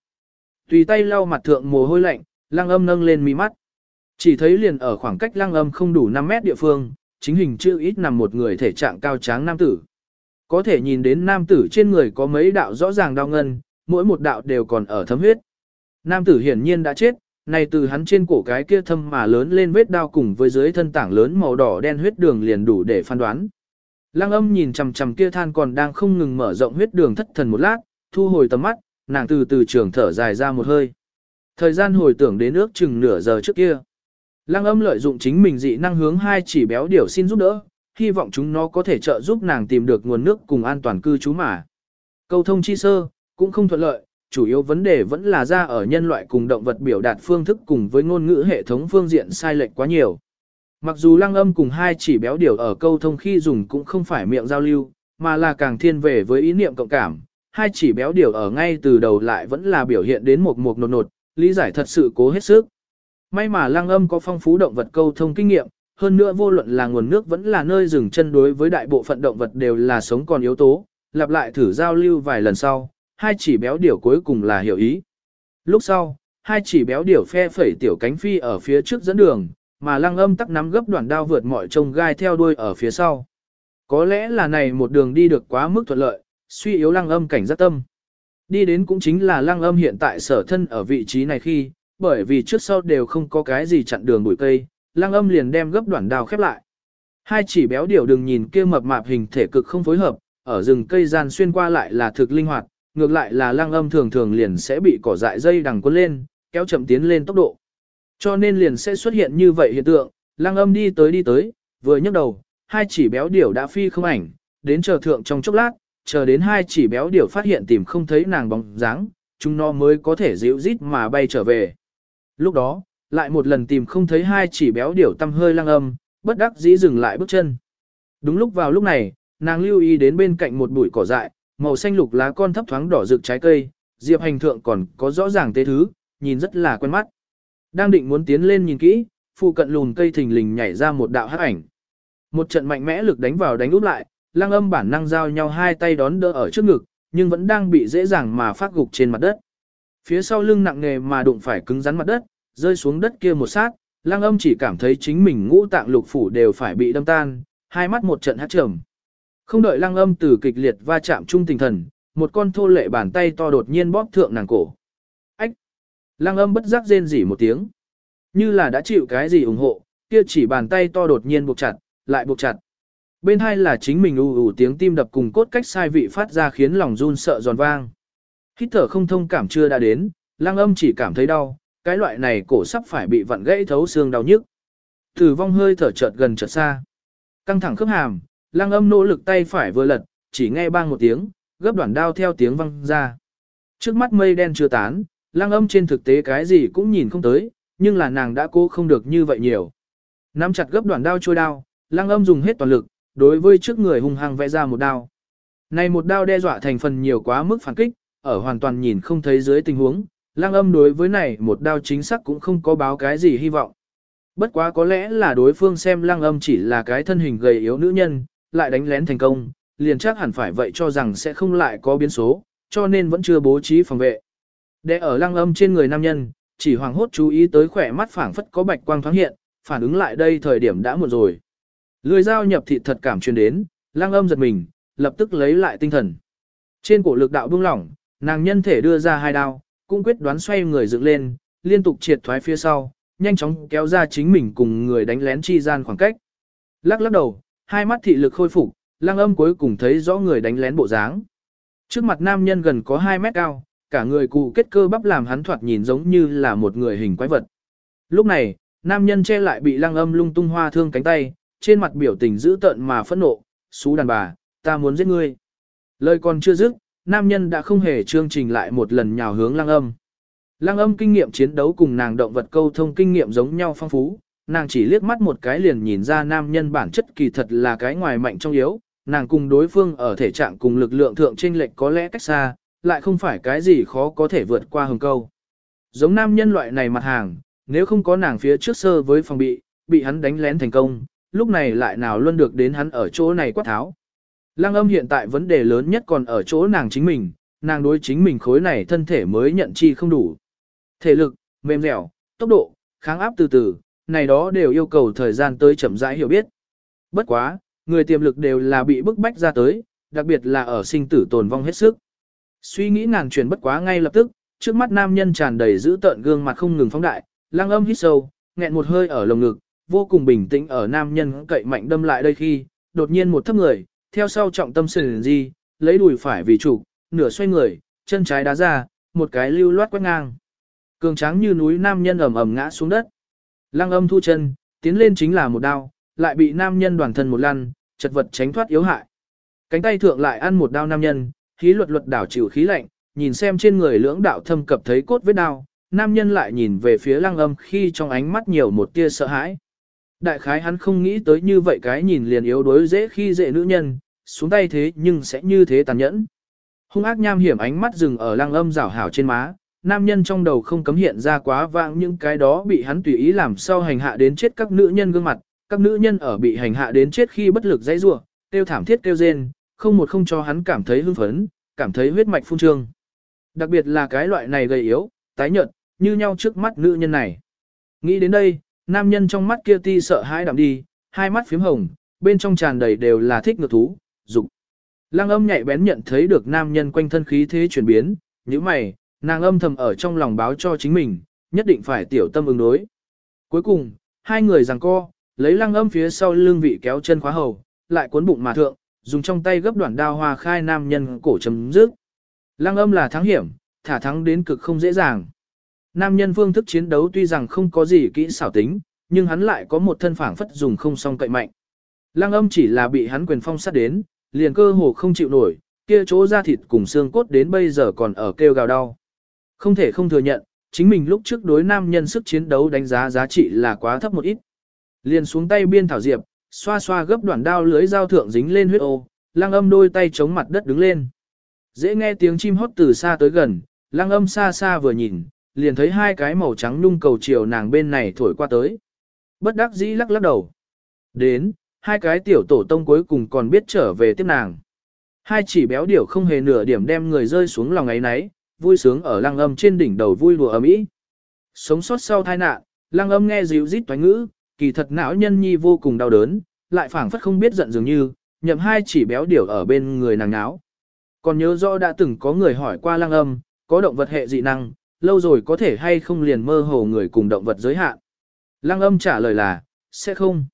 Tùy tay lau mặt thượng mồ hôi lạnh, lăng âm nâng lên mi mắt. Chỉ thấy liền ở khoảng cách lăng âm không đủ 5 mét địa phương, chính hình chưa ít nằm một người thể trạng cao tráng nam tử. Có thể nhìn đến nam tử trên người có mấy đạo rõ ràng đau ngân, mỗi một đạo đều còn ở thấm huyết. Nam tử hiển nhiên đã chết, này từ hắn trên cổ cái kia thâm mà lớn lên vết đao cùng với dưới thân tảng lớn màu đỏ đen huyết đường liền đủ để phán đoán. Lăng âm nhìn chằm chằm kia than còn đang không ngừng mở rộng huyết đường thất thần một lát, thu hồi tầm mắt, nàng từ từ trường thở dài ra một hơi. Thời gian hồi tưởng đến ước chừng nửa giờ trước kia. Lăng âm lợi dụng chính mình dị năng hướng hai chỉ béo điểu xin giúp đỡ, hy vọng chúng nó có thể trợ giúp nàng tìm được nguồn nước cùng an toàn cư trú mà. Câu thông chi sơ, cũng không thuận lợi, chủ yếu vấn đề vẫn là ra ở nhân loại cùng động vật biểu đạt phương thức cùng với ngôn ngữ hệ thống phương diện sai lệch quá nhiều. Mặc dù lăng âm cùng hai chỉ béo điều ở câu thông khi dùng cũng không phải miệng giao lưu, mà là càng thiên về với ý niệm cộng cảm, hai chỉ béo điều ở ngay từ đầu lại vẫn là biểu hiện đến một một nột nột, lý giải thật sự cố hết sức. May mà lăng âm có phong phú động vật câu thông kinh nghiệm, hơn nữa vô luận là nguồn nước vẫn là nơi dừng chân đối với đại bộ phận động vật đều là sống còn yếu tố, lặp lại thử giao lưu vài lần sau, hai chỉ béo điểu cuối cùng là hiểu ý. Lúc sau, hai chỉ béo điểu phe phẩy tiểu cánh phi ở phía trước dẫn đường, mà lăng âm tắc nắm gấp đoạn đao vượt mọi trông gai theo đuôi ở phía sau. Có lẽ là này một đường đi được quá mức thuận lợi, suy yếu lăng âm cảnh giác tâm. Đi đến cũng chính là lăng âm hiện tại sở thân ở vị trí này khi, bởi vì trước sau đều không có cái gì chặn đường bụi cây, lăng âm liền đem gấp đoạn đao khép lại. Hai chỉ béo điểu đừng nhìn kia mập mạp hình thể cực không phối hợp, ở rừng cây gian xuyên qua lại là thực linh hoạt, ngược lại là lăng âm thường thường liền sẽ bị cỏ dại dây đằng cuốn lên, kéo chậm tiến lên tốc độ. Cho nên liền sẽ xuất hiện như vậy hiện tượng, lăng âm đi tới đi tới, vừa nhấc đầu, hai chỉ béo điểu đã phi không ảnh, đến chờ thượng trong chốc lát, chờ đến hai chỉ béo điểu phát hiện tìm không thấy nàng bóng dáng, chúng nó mới có thể dịu rít mà bay trở về. Lúc đó, lại một lần tìm không thấy hai chỉ béo điểu tâm hơi lăng âm, bất đắc dĩ dừng lại bước chân. Đúng lúc vào lúc này, nàng lưu ý đến bên cạnh một bụi cỏ dại, màu xanh lục lá con thấp thoáng đỏ rực trái cây, diệp hành thượng còn có rõ ràng tế thứ, nhìn rất là quen mắt. Đang định muốn tiến lên nhìn kỹ, phụ cận lùn cây thình lình nhảy ra một đạo hắc ảnh. Một trận mạnh mẽ lực đánh vào đánh úp lại, lang âm bản năng giao nhau hai tay đón đỡ ở trước ngực, nhưng vẫn đang bị dễ dàng mà phát gục trên mặt đất. Phía sau lưng nặng nề mà đụng phải cứng rắn mặt đất, rơi xuống đất kia một sát, lang âm chỉ cảm thấy chính mình ngũ tạng lục phủ đều phải bị đâm tan, hai mắt một trận hát trầm. Không đợi lăng âm từ kịch liệt va chạm chung tình thần, một con thô lệ bàn tay to đột nhiên bóp thượng nàng cổ. Ách! Lăng âm bất giác rên rỉ một tiếng. Như là đã chịu cái gì ủng hộ, kia chỉ bàn tay to đột nhiên buộc chặt, lại buộc chặt. Bên hai là chính mình ù ù tiếng tim đập cùng cốt cách sai vị phát ra khiến lòng run sợ giòn vang. Hít thở không thông cảm chưa đã đến, lăng âm chỉ cảm thấy đau, cái loại này cổ sắp phải bị vặn gãy thấu xương đau nhức. Tử vong hơi thở chợt gần chợt xa. Căng thẳng khớp hàm, lăng âm nỗ lực tay phải vừa lật, chỉ nghe bang một tiếng, gấp đoạn đao theo tiếng văng ra. Trước mắt mây đen chưa tán, lăng âm trên thực tế cái gì cũng nhìn không tới, nhưng là nàng đã cố không được như vậy nhiều. Nắm chặt gấp đoạn đao trôi đao, lăng âm dùng hết toàn lực, đối với trước người hung hăng vẽ ra một đao. Này một đao đe dọa thành phần nhiều quá mức phản kích, ở hoàn toàn nhìn không thấy dưới tình huống, lăng âm đối với này một đao chính xác cũng không có báo cái gì hy vọng. Bất quá có lẽ là đối phương xem lăng âm chỉ là cái thân hình gầy yếu nữ nhân, lại đánh lén thành công, liền chắc hẳn phải vậy cho rằng sẽ không lại có biến số, cho nên vẫn chưa bố trí phòng vệ. Để ở lăng âm trên người nam nhân, chỉ hoàng hốt chú ý tới khỏe mắt phảng phất có bạch quang thoáng hiện, phản ứng lại đây thời điểm đã muộn rồi. Lưỡi dao nhập thịt thật cảm truyền đến, lăng âm giật mình, lập tức lấy lại tinh thần. Trên cổ lực đạo buông lỏng, nàng nhân thể đưa ra hai đao, cũng quyết đoán xoay người dựng lên, liên tục triệt thoái phía sau, nhanh chóng kéo ra chính mình cùng người đánh lén chi gian khoảng cách. Lắc lắc đầu, hai mắt thị lực khôi phục, lăng âm cuối cùng thấy rõ người đánh lén bộ dáng. Trước mặt nam nhân gần có 2 mét cao, cả người cụ kết cơ bắp làm hắn thoạt nhìn giống như là một người hình quái vật. Lúc này, nam nhân che lại bị lăng âm lung tung hoa thương cánh tay, trên mặt biểu tình dữ tợn mà phẫn nộ, xú đàn bà, ta muốn giết ngươi. Lời còn chưa dứt, nam nhân đã không hề chương trình lại một lần nhào hướng lăng âm. Lăng âm kinh nghiệm chiến đấu cùng nàng động vật câu thông kinh nghiệm giống nhau phong phú, nàng chỉ liếc mắt một cái liền nhìn ra nam nhân bản chất kỳ thật là cái ngoài mạnh trong yếu, nàng cùng đối phương ở thể trạng cùng lực lượng thượng trên lệch có lẽ cách xa, lại không phải cái gì khó có thể vượt qua hừng câu. Giống nam nhân loại này mặt hàng, nếu không có nàng phía trước sơ với phòng bị, bị hắn đánh lén thành công, lúc này lại nào luôn được đến hắn ở chỗ này quát tháo. Lăng âm hiện tại vấn đề lớn nhất còn ở chỗ nàng chính mình, nàng đối chính mình khối này thân thể mới nhận chi không đủ. Thể lực, mềm dẻo, tốc độ, kháng áp từ từ, này đó đều yêu cầu thời gian tới chậm rãi hiểu biết. Bất quá, người tiềm lực đều là bị bức bách ra tới, đặc biệt là ở sinh tử tồn vong hết sức. Suy nghĩ ngàn chuyển bất quá ngay lập tức, trước mắt nam nhân tràn đầy giữ tợn gương mặt không ngừng phóng đại, lăng âm hít sâu, nghẹn một hơi ở lồng ngực, vô cùng bình tĩnh ở nam nhân cậy mạnh đâm lại đây khi, đột nhiên một thấp người, theo sau trọng tâm sườn di, lấy đùi phải vì chủ, nửa xoay người, chân trái đá ra, một cái lưu loát quét ngang. Cường tráng như núi nam nhân ầm ầm ngã xuống đất. Lăng âm thu chân, tiến lên chính là một đao, lại bị nam nhân đoàn thân một lăn, chật vật tránh thoát yếu hại. Cánh tay thượng lại ăn một đao nam nhân, khí luật luật đảo chịu khí lạnh, nhìn xem trên người lưỡng đạo thâm cập thấy cốt vết đao, nam nhân lại nhìn về phía lăng âm khi trong ánh mắt nhiều một tia sợ hãi. Đại khái hắn không nghĩ tới như vậy cái nhìn liền yếu đối dễ khi dễ nữ nhân, xuống tay thế nhưng sẽ như thế tàn nhẫn. Hung ác nham hiểm ánh mắt dừng ở lăng âm rảo hảo trên má, nam nhân trong đầu không cấm hiện ra quá vãng những cái đó bị hắn tùy ý làm sao hành hạ đến chết các nữ nhân gương mặt, các nữ nhân ở bị hành hạ đến chết khi bất lực dãy rủa, tiêu thảm thiết kêu rên, không một không cho hắn cảm thấy hưng phấn, cảm thấy huyết mạch phun trương. Đặc biệt là cái loại này gầy yếu, tái nhợt, như nhau trước mắt nữ nhân này. Nghĩ đến đây, nam nhân trong mắt kia ti sợ hãi đạm đi, hai mắt phím hồng, bên trong tràn đầy đều là thích ngược thú, dục. Lăng âm nhạy bén nhận thấy được nam nhân quanh thân khí thế chuyển biến, như mày, nàng âm thầm ở trong lòng báo cho chính mình, nhất định phải tiểu tâm ứng đối. Cuối cùng, hai người giằng co, lấy lăng âm phía sau lưng vị kéo chân khóa hầu, lại cuốn bụng mà thượng, dùng trong tay gấp đoạn đao hoa khai nam nhân cổ chấm dứt. Lăng âm là thắng hiểm, thả thắng đến cực không dễ dàng. Nam nhân phương thức chiến đấu tuy rằng không có gì kỹ xảo tính, nhưng hắn lại có một thân phảng phất dùng không song cậy mạnh. Lăng âm chỉ là bị hắn quyền phong sát đến, liền cơ hồ không chịu nổi, kia chỗ da thịt cùng xương cốt đến bây giờ còn ở kêu gào đau. Không thể không thừa nhận, chính mình lúc trước đối nam nhân sức chiến đấu đánh giá giá trị là quá thấp một ít. Liền xuống tay biên thảo diệp, xoa xoa gấp đoạn đao lưới dao thượng dính lên huyết ô, lăng âm đôi tay chống mặt đất đứng lên. Dễ nghe tiếng chim hót từ xa tới gần, lăng âm xa xa vừa nhìn, liền thấy hai cái màu trắng nung cầu chiều nàng bên này thổi qua tới. Bất đắc dĩ lắc lắc đầu. Đến, hai cái tiểu tổ tông cuối cùng còn biết trở về tiếp nàng. Hai chỉ béo điểu không hề nửa điểm đem người rơi xuống lòng ấy nấy, vui sướng ở lăng âm trên đỉnh đầu vui đùa ấm ý. Sống sót sau tai nạn, lăng âm nghe dịu rít toán ngữ, kỳ thật não nhân nhi vô cùng đau đớn, lại phảng phất không biết giận dường như, nhậm hai chỉ béo điểu ở bên người nàng náo. Còn nhớ rõ đã từng có người hỏi qua lăng âm, có động vật hệ dị năng, lâu rồi có thể hay không liền mơ hồ người cùng động vật giới hạn. Lăng âm trả lời là, sẽ không.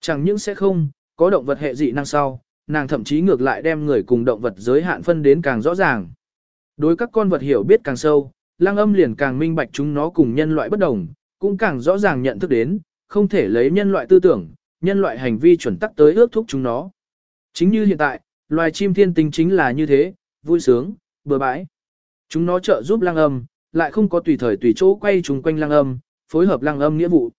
Chẳng những sẽ không, có động vật hệ dị năng sau, nàng thậm chí ngược lại đem người cùng động vật giới hạn phân đến càng rõ ràng. Đối các con vật hiểu biết càng sâu, lang âm liền càng minh bạch chúng nó cùng nhân loại bất đồng, cũng càng rõ ràng nhận thức đến, không thể lấy nhân loại tư tưởng, nhân loại hành vi chuẩn tắc tới ước thúc chúng nó. Chính như hiện tại, loài chim thiên tính chính là như thế, vui sướng, bừa bãi. Chúng nó trợ giúp lang âm, lại không có tùy thời tùy chỗ quay chúng quanh lang âm, phối hợp lang âm nghĩa vụ.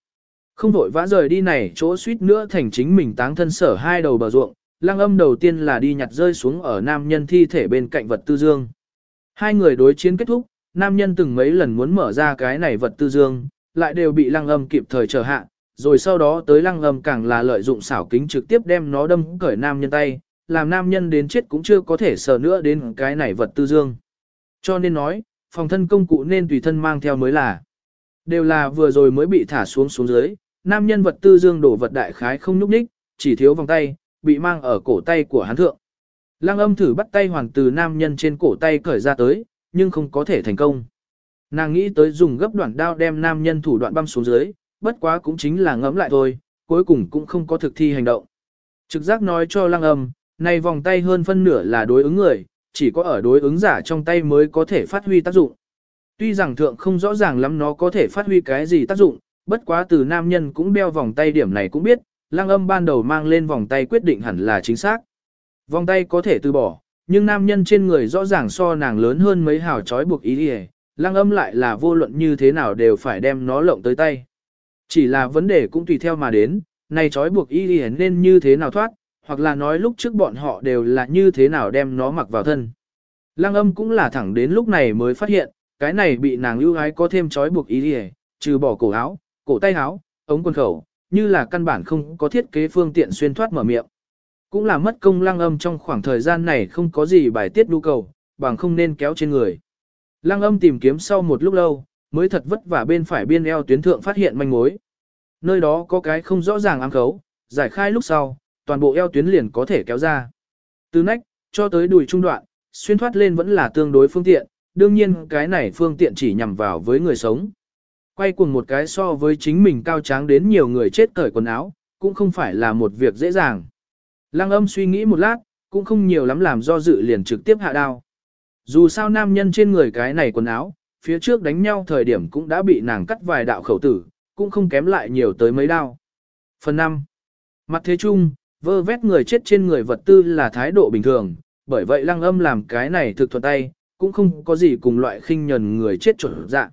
Không vội vã rời đi này chỗ suýt nữa thành chính mình táng thân sở hai đầu bờ ruộng, lang âm đầu tiên là đi nhặt rơi xuống ở nam nhân thi thể bên cạnh vật tư dương. Hai người đối chiến kết thúc, nam nhân từng mấy lần muốn mở ra cái này vật tư dương, lại đều bị lăng âm kịp thời trở hạ, rồi sau đó tới lăng âm càng là lợi dụng xảo kính trực tiếp đem nó đâm cởi nam nhân tay, làm nam nhân đến chết cũng chưa có thể sờ nữa đến cái này vật tư dương. Cho nên nói, phòng thân công cụ nên tùy thân mang theo mới là. Đều là vừa rồi mới bị thả xuống xuống dưới, nam nhân vật tư dương đổ vật đại khái không nhúc nhích, chỉ thiếu vòng tay, bị mang ở cổ tay của hắn thượng. Lăng âm thử bắt tay hoàng từ nam nhân trên cổ tay cởi ra tới, nhưng không có thể thành công. Nàng nghĩ tới dùng gấp đoạn đao đem nam nhân thủ đoạn băm xuống dưới, bất quá cũng chính là ngẫm lại thôi, cuối cùng cũng không có thực thi hành động. Trực giác nói cho lăng âm, này vòng tay hơn phân nửa là đối ứng người, chỉ có ở đối ứng giả trong tay mới có thể phát huy tác dụng. Tuy rằng thượng không rõ ràng lắm nó có thể phát huy cái gì tác dụng, bất quá từ nam nhân cũng đeo vòng tay điểm này cũng biết, lăng âm ban đầu mang lên vòng tay quyết định hẳn là chính xác. Vòng tay có thể từ bỏ, nhưng nam nhân trên người rõ ràng so nàng lớn hơn mấy hào trói buộc ý đi lăng âm lại là vô luận như thế nào đều phải đem nó lộng tới tay. Chỉ là vấn đề cũng tùy theo mà đến, này trói buộc ý đi nên như thế nào thoát, hoặc là nói lúc trước bọn họ đều là như thế nào đem nó mặc vào thân. Lăng âm cũng là thẳng đến lúc này mới phát hiện, cái này bị nàng ưu ái có thêm trói buộc ý đi trừ bỏ cổ áo, cổ tay áo, ống quần khẩu, như là căn bản không có thiết kế phương tiện xuyên thoát mở miệng. Cũng là mất công lăng âm trong khoảng thời gian này không có gì bài tiết nhu cầu, bằng không nên kéo trên người. Lăng âm tìm kiếm sau một lúc lâu, mới thật vất vả bên phải biên eo tuyến thượng phát hiện manh mối. Nơi đó có cái không rõ ràng ám khấu, giải khai lúc sau, toàn bộ eo tuyến liền có thể kéo ra. Từ nách, cho tới đùi trung đoạn, xuyên thoát lên vẫn là tương đối phương tiện, đương nhiên cái này phương tiện chỉ nhằm vào với người sống. Quay cuồng một cái so với chính mình cao tráng đến nhiều người chết cởi quần áo, cũng không phải là một việc dễ dàng. Lăng âm suy nghĩ một lát, cũng không nhiều lắm làm do dự liền trực tiếp hạ đao. Dù sao nam nhân trên người cái này quần áo, phía trước đánh nhau thời điểm cũng đã bị nàng cắt vài đạo khẩu tử, cũng không kém lại nhiều tới mấy đao. Phần 5. Mặt thế chung, vơ vét người chết trên người vật tư là thái độ bình thường, bởi vậy lăng âm làm cái này thực thuận tay, cũng không có gì cùng loại khinh nhần người chết chuẩn dạ.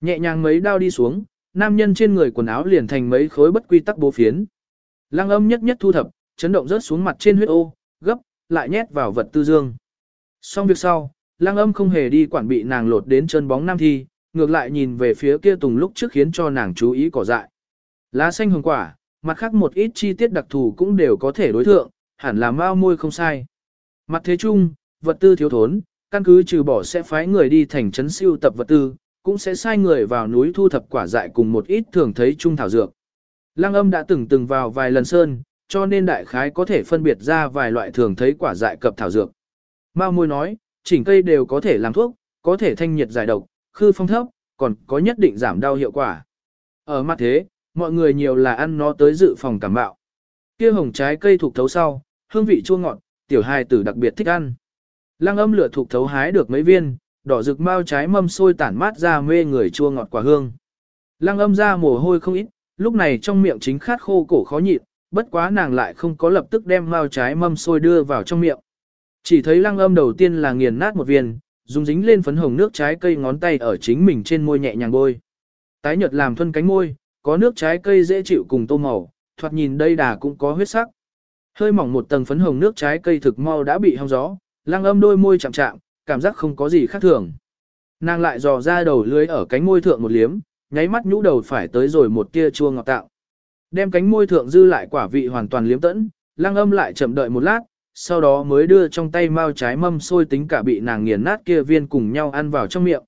Nhẹ nhàng mấy đao đi xuống, nam nhân trên người quần áo liền thành mấy khối bất quy tắc bố phiến. Lăng âm nhất nhất thu thập, chấn động rớt xuống mặt trên huyết ô, gấp, lại nhét vào vật tư dương. Xong việc sau, Lang âm không hề đi quản bị nàng lột đến chân bóng nam thi, ngược lại nhìn về phía kia tùng lúc trước khiến cho nàng chú ý cỏ dại. Lá xanh hồng quả, mặt khác một ít chi tiết đặc thù cũng đều có thể đối thượng, hẳn là mau môi không sai. Mặt thế chung, vật tư thiếu thốn, căn cứ trừ bỏ sẽ phái người đi thành trấn siêu tập vật tư, cũng sẽ sai người vào núi thu thập quả dại cùng một ít thường thấy trung thảo dược. Lăng âm đã từng từng vào vài lần sơn, cho nên đại khái có thể phân biệt ra vài loại thường thấy quả dại cập thảo dược. Mao môi nói, chỉnh cây đều có thể làm thuốc, có thể thanh nhiệt giải độc, khư phong thấp, còn có nhất định giảm đau hiệu quả. Ở mặt thế, mọi người nhiều là ăn nó tới dự phòng cảm bạo. Kia hồng trái cây thuộc thấu sau, hương vị chua ngọt, tiểu hài tử đặc biệt thích ăn. Lăng âm lửa thuộc thấu hái được mấy viên, đỏ rực mao trái mâm sôi tản mát ra mê người chua ngọt quả hương. Lăng âm ra mồ hôi không ít, lúc này trong miệng chính khát khô cổ khó nhịn, bất quá nàng lại không có lập tức đem mao trái mâm sôi đưa vào trong miệng. Chỉ thấy lăng âm đầu tiên là nghiền nát một viên, dùng dính lên phấn hồng nước trái cây ngón tay ở chính mình trên môi nhẹ nhàng bôi. Tái nhợt làm thuân cánh môi, có nước trái cây dễ chịu cùng tô màu, thoạt nhìn đây đà cũng có huyết sắc. Hơi mỏng một tầng phấn hồng nước trái cây thực mau đã bị hong gió, lăng âm đôi môi chạm chạm, cảm giác không có gì khác thường. Nàng lại dò ra đầu lưới ở cánh môi thượng một liếm, nháy mắt nhũ đầu phải tới rồi một tia chua ngọt tạo. Đem cánh môi thượng dư lại quả vị hoàn toàn liếm tẫn, lăng âm lại chậm đợi một lát, sau đó mới đưa trong tay mao trái mâm sôi tính cả bị nàng nghiền nát kia viên cùng nhau ăn vào trong miệng.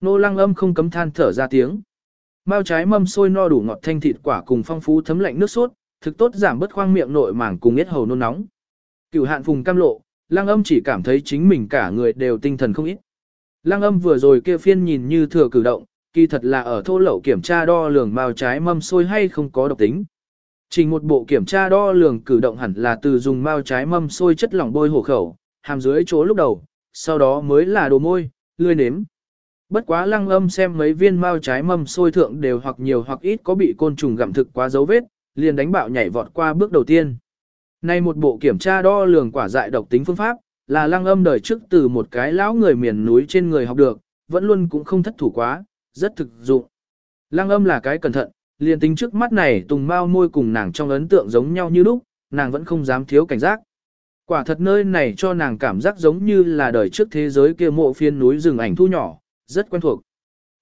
Nô lăng âm không cấm than thở ra tiếng. Mao trái mâm sôi no đủ ngọt thanh thịt quả cùng phong phú thấm lạnh nước sốt, thực tốt giảm bớt khoang miệng nội màng cùng yết hầu nôn nóng. Cửu hạn phùng cam lộ, lăng âm chỉ cảm thấy chính mình cả người đều tinh thần không ít. Lăng âm vừa rồi kia phiên nhìn như thừa cử động, kỳ thật là ở thô lậu kiểm tra đo lường mao trái mâm sôi hay không có độc tính. Chỉ một bộ kiểm tra đo lường cử động hẳn là từ dùng mao trái mâm sôi chất lỏng bôi hổ khẩu, hàm dưới chỗ lúc đầu, sau đó mới là đồ môi, lươi nếm. Bất quá lăng âm xem mấy viên mao trái mâm sôi thượng đều hoặc nhiều hoặc ít có bị côn trùng gặm thực quá dấu vết, liền đánh bạo nhảy vọt qua bước đầu tiên. Nay một bộ kiểm tra đo lường quả dại độc tính phương pháp, là lăng âm đời trước từ một cái lão người miền núi trên người học được, vẫn luôn cũng không thất thủ quá, rất thực dụng. Lăng âm là cái cẩn thận, liền tính trước mắt này tùng mau môi cùng nàng trong ấn tượng giống nhau như lúc, nàng vẫn không dám thiếu cảnh giác. Quả thật nơi này cho nàng cảm giác giống như là đời trước thế giới kia mộ phiên núi rừng ảnh thu nhỏ, rất quen thuộc.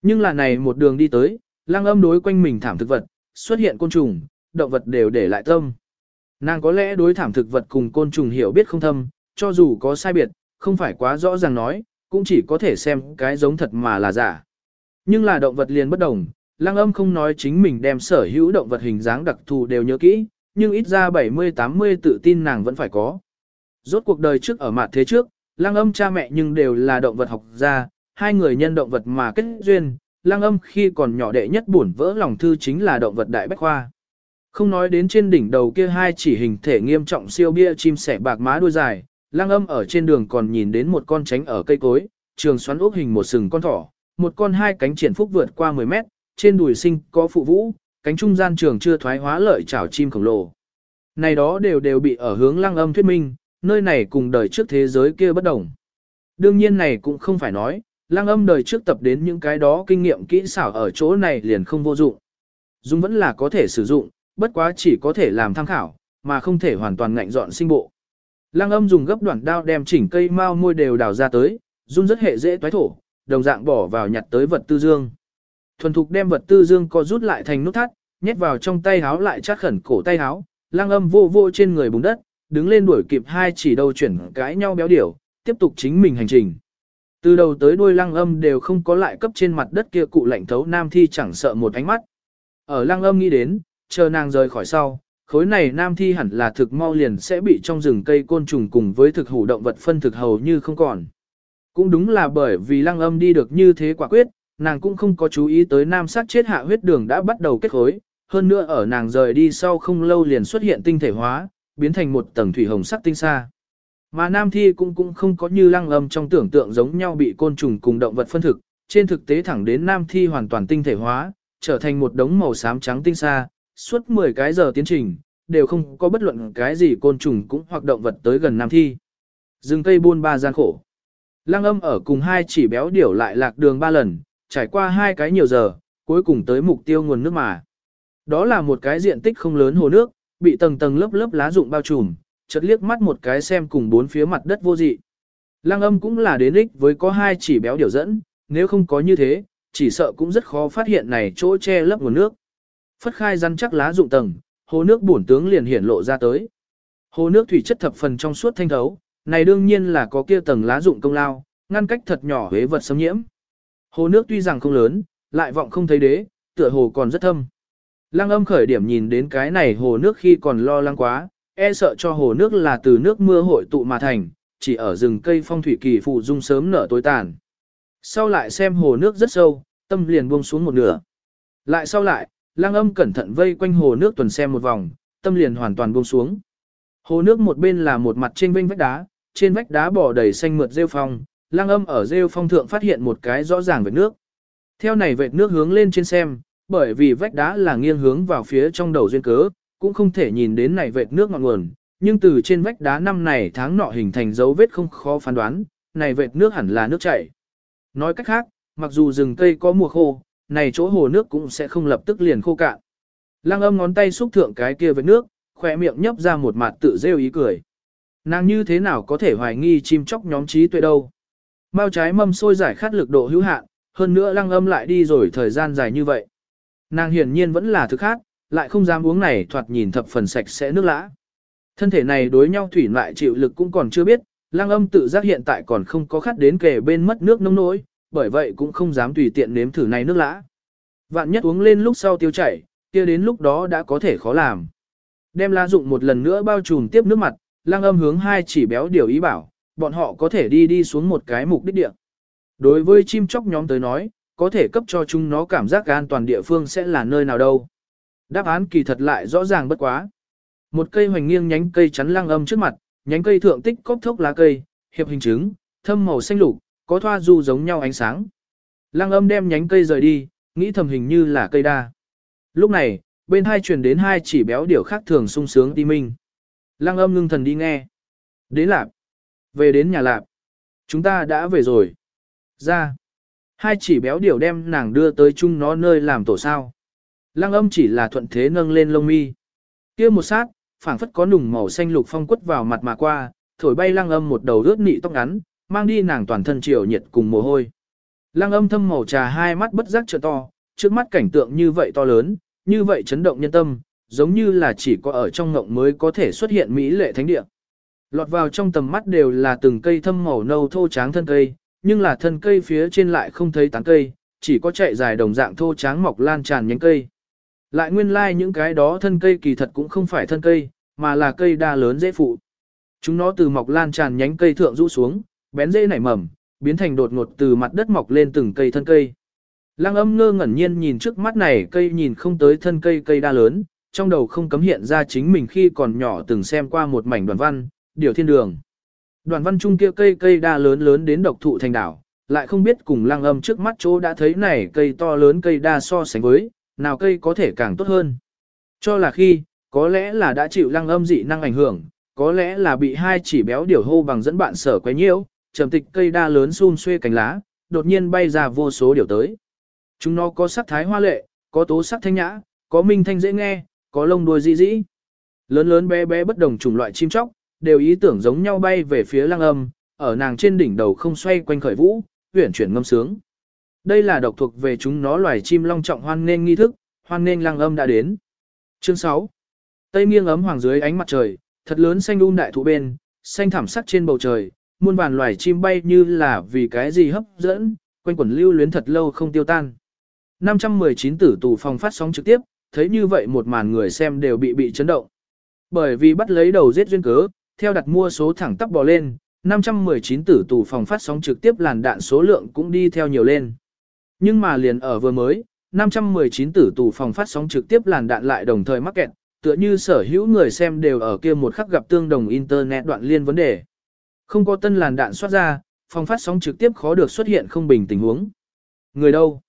Nhưng là này một đường đi tới, lăng âm đối quanh mình thảm thực vật, xuất hiện côn trùng, động vật đều để lại tâm. Nàng có lẽ đối thảm thực vật cùng côn trùng hiểu biết không thâm, cho dù có sai biệt, không phải quá rõ ràng nói, cũng chỉ có thể xem cái giống thật mà là giả. Nhưng là động vật liền bất đồng, lăng âm không nói chính mình đem sở hữu động vật hình dáng đặc thù đều nhớ kỹ, nhưng ít ra 70-80 tự tin nàng vẫn phải có. Rốt cuộc đời trước ở mặt thế trước, lăng âm cha mẹ nhưng đều là động vật học gia, hai người nhân động vật mà kết duyên, lang âm khi còn nhỏ đệ nhất buồn vỡ lòng thư chính là động vật đại bách khoa. Không nói đến trên đỉnh đầu kia hai chỉ hình thể nghiêm trọng siêu bia chim sẻ bạc má đuôi dài, lang âm ở trên đường còn nhìn đến một con tránh ở cây cối, trường xoắn ốc hình một sừng con thỏ, một con hai cánh triển phúc vượt qua 10 mét, trên đùi sinh có phụ vũ, cánh trung gian trường chưa thoái hóa lợi chảo chim khổng lồ. Này đó đều đều bị ở hướng lăng âm thuyết minh, nơi này cùng đời trước thế giới kia bất đồng. Đương nhiên này cũng không phải nói, lăng âm đời trước tập đến những cái đó kinh nghiệm kỹ xảo ở chỗ này liền không vô dụng. Dung vẫn là có thể sử dụng, bất quá chỉ có thể làm tham khảo, mà không thể hoàn toàn ngạnh dọn sinh bộ. Lăng âm dùng gấp đoạn đao đem chỉnh cây mao môi đều đào ra tới, dung rất hệ dễ toái thổ, đồng dạng bỏ vào nhặt tới vật tư dương. Thuần thục đem vật tư dương co rút lại thành nút thắt, nhét vào trong tay háo lại chát khẩn cổ tay háo, lang âm vô vô trên người bùn đất, đứng lên đuổi kịp hai chỉ đầu chuyển cãi nhau béo điểu, tiếp tục chính mình hành trình. Từ đầu tới đuôi lăng âm đều không có lại cấp trên mặt đất kia cụ lạnh thấu nam thi chẳng sợ một ánh mắt. Ở lăng âm nghĩ đến, chờ nàng rời khỏi sau, khối này nam thi hẳn là thực mau liền sẽ bị trong rừng cây côn trùng cùng với thực hủ động vật phân thực hầu như không còn. Cũng đúng là bởi vì lăng âm đi được như thế quả quyết, nàng cũng không có chú ý tới nam sát chết hạ huyết đường đã bắt đầu kết khối, hơn nữa ở nàng rời đi sau không lâu liền xuất hiện tinh thể hóa, biến thành một tầng thủy hồng sắc tinh xa. Mà nam thi cũng cũng không có như lăng âm trong tưởng tượng giống nhau bị côn trùng cùng động vật phân thực, trên thực tế thẳng đến nam thi hoàn toàn tinh thể hóa, trở thành một đống màu xám trắng tinh xa, suốt 10 cái giờ tiến trình, đều không có bất luận cái gì côn trùng cũng hoặc động vật tới gần nam thi. dừng cây buôn ba gian khổ. Lăng âm ở cùng hai chỉ béo điểu lại lạc đường ba lần, trải qua hai cái nhiều giờ, cuối cùng tới mục tiêu nguồn nước mà. Đó là một cái diện tích không lớn hồ nước, bị tầng tầng lớp lớp lá rụng bao trùm, chợt liếc mắt một cái xem cùng bốn phía mặt đất vô dị. Lăng âm cũng là đến ích với có hai chỉ béo điều dẫn, nếu không có như thế, chỉ sợ cũng rất khó phát hiện này chỗ che lấp nguồn nước. Phất khai răn chắc lá rụng tầng, hồ nước bổn tướng liền hiển lộ ra tới. Hồ nước thủy chất thập phần trong suốt thanh thấu, này đương nhiên là có kia tầng lá dụng công lao, ngăn cách thật nhỏ huế vật xâm nhiễm. Hồ nước tuy rằng không lớn, lại vọng không thấy đế, tựa hồ còn rất thâm. Lăng âm khởi điểm nhìn đến cái này hồ nước khi còn lo lắng quá, e sợ cho hồ nước là từ nước mưa hội tụ mà thành, chỉ ở rừng cây phong thủy kỳ phụ dung sớm nở tối tàn. Sau lại xem hồ nước rất sâu, tâm liền buông xuống một nửa. Lại sau lại, lăng âm cẩn thận vây quanh hồ nước tuần xem một vòng, tâm liền hoàn toàn buông xuống. Hồ nước một bên là một mặt trên vách đá, trên vách đá bỏ đầy xanh mượt rêu phong, lang âm ở rêu phong thượng phát hiện một cái rõ ràng vệt nước. Theo này vệt nước hướng lên trên xem, bởi vì vách đá là nghiêng hướng vào phía trong đầu duyên cớ, cũng không thể nhìn đến này vệt nước ngọn nguồn, nhưng từ trên vách đá năm này tháng nọ hình thành dấu vết không khó phán đoán, này vệt nước hẳn là nước chảy. Nói cách khác, mặc dù rừng cây có mùa khô, này chỗ hồ nước cũng sẽ không lập tức liền khô cạn. Lăng âm ngón tay xúc thượng cái kia vệt nước, khỏe miệng nhấp ra một mặt tự rêu ý cười. Nàng như thế nào có thể hoài nghi chim chóc nhóm trí tuệ đâu. Mao trái mâm sôi giải khát lực độ hữu hạn, hơn nữa lăng âm lại đi rồi thời gian dài như vậy. Nàng hiển nhiên vẫn là thức khác, lại không dám uống này thoạt nhìn thập phần sạch sẽ nước lã. Thân thể này đối nhau thủy lại chịu lực cũng còn chưa biết, lăng âm tự giác hiện tại còn không có khát đến kề bên mất nước nông nỗi, bởi vậy cũng không dám tùy tiện nếm thử này nước lã. Vạn nhất uống lên lúc sau tiêu chảy, kia đến lúc đó đã có thể khó làm. Đem lá dụng một lần nữa bao trùm tiếp nước mặt, lăng âm hướng hai chỉ béo điều ý bảo, bọn họ có thể đi đi xuống một cái mục đích địa. Đối với chim chóc nhóm tới nói, có thể cấp cho chúng nó cảm giác an toàn địa phương sẽ là nơi nào đâu. Đáp án kỳ thật lại rõ ràng bất quá. Một cây hoành nghiêng nhánh cây chắn lăng âm trước mặt, nhánh cây thượng tích cốc thốc lá cây, hiệp hình trứng, thâm màu xanh lục, có thoa du giống nhau ánh sáng. Lăng âm đem nhánh cây rời đi, nghĩ thầm hình như là cây đa. Lúc này, bên hai truyền đến hai chỉ béo điểu khác thường sung sướng ti minh. Lăng âm ngưng thần đi nghe. Đến lạp. Về đến nhà lạp. Chúng ta đã về rồi. Ra. Hai chỉ béo điểu đem nàng đưa tới chung nó nơi làm tổ sao. Lăng âm chỉ là thuận thế nâng lên lông mi. kia một sát, phảng phất có nùng màu xanh lục phong quất vào mặt mà qua, thổi bay lăng âm một đầu rớt nị tóc ngắn, mang đi nàng toàn thân chiều nhiệt cùng mồ hôi. Lăng âm thâm màu trà hai mắt bất giác trợ to, trước mắt cảnh tượng như vậy to lớn, như vậy chấn động nhân tâm, giống như là chỉ có ở trong ngộng mới có thể xuất hiện mỹ lệ thánh địa. Lọt vào trong tầm mắt đều là từng cây thâm màu nâu thô tráng thân cây, nhưng là thân cây phía trên lại không thấy tán cây, chỉ có chạy dài đồng dạng thô tráng mọc lan tràn nhánh cây. Lại nguyên lai like những cái đó thân cây kỳ thật cũng không phải thân cây, mà là cây đa lớn dễ phụ. Chúng nó từ mọc lan tràn nhánh cây thượng rũ xuống, bén dễ nảy mầm, biến thành đột ngột từ mặt đất mọc lên từng cây thân cây. Lăng âm ngơ ngẩn nhiên nhìn trước mắt này cây nhìn không tới thân cây cây đa lớn, trong đầu không cấm hiện ra chính mình khi còn nhỏ từng xem qua một mảnh đoàn văn, điều thiên đường. Đoàn văn trung kia cây cây đa lớn lớn đến độc thụ thành đảo, lại không biết cùng lăng âm trước mắt chỗ đã thấy này cây to lớn cây đa so sánh với, nào cây có thể càng tốt hơn. Cho là khi, có lẽ là đã chịu lăng âm dị năng ảnh hưởng, có lẽ là bị hai chỉ béo điều hô bằng dẫn bạn sở quấy nhiễu, trầm tịch cây đa lớn xun xuê cánh lá, đột nhiên bay ra vô số điều tới. Chúng nó có sắc thái hoa lệ, có tố sắc thanh nhã, có minh thanh dễ nghe, có lông đuôi dị dĩ. Lớn lớn bé bé bất đồng chủng loại chim chóc, đều ý tưởng giống nhau bay về phía lăng âm, ở nàng trên đỉnh đầu không xoay quanh khởi vũ, huyển chuyển ngâm sướng. Đây là độc thuộc về chúng nó loài chim long trọng hoan nên nghi thức, hoan nên lăng âm đã đến. Chương 6 Tây nghiêng ấm hoàng dưới ánh mặt trời, thật lớn xanh um đại thụ bên, xanh thảm sắc trên bầu trời, muôn vàn loài chim bay như là vì cái gì hấp dẫn, quanh quẩn lưu luyến thật lâu không tiêu tan. 519 tử tù phòng phát sóng trực tiếp, thấy như vậy một màn người xem đều bị bị chấn động. Bởi vì bắt lấy đầu giết duyên cớ, theo đặt mua số thẳng tắp bò lên, 519 tử tù phòng phát sóng trực tiếp làn đạn số lượng cũng đi theo nhiều lên. Nhưng mà liền ở vừa mới, 519 tử tù phòng phát sóng trực tiếp làn đạn lại đồng thời mắc kẹt, tựa như sở hữu người xem đều ở kia một khắc gặp tương đồng internet đoạn liên vấn đề. Không có tân làn đạn xuất ra, phòng phát sóng trực tiếp khó được xuất hiện không bình tình huống. Người đâu?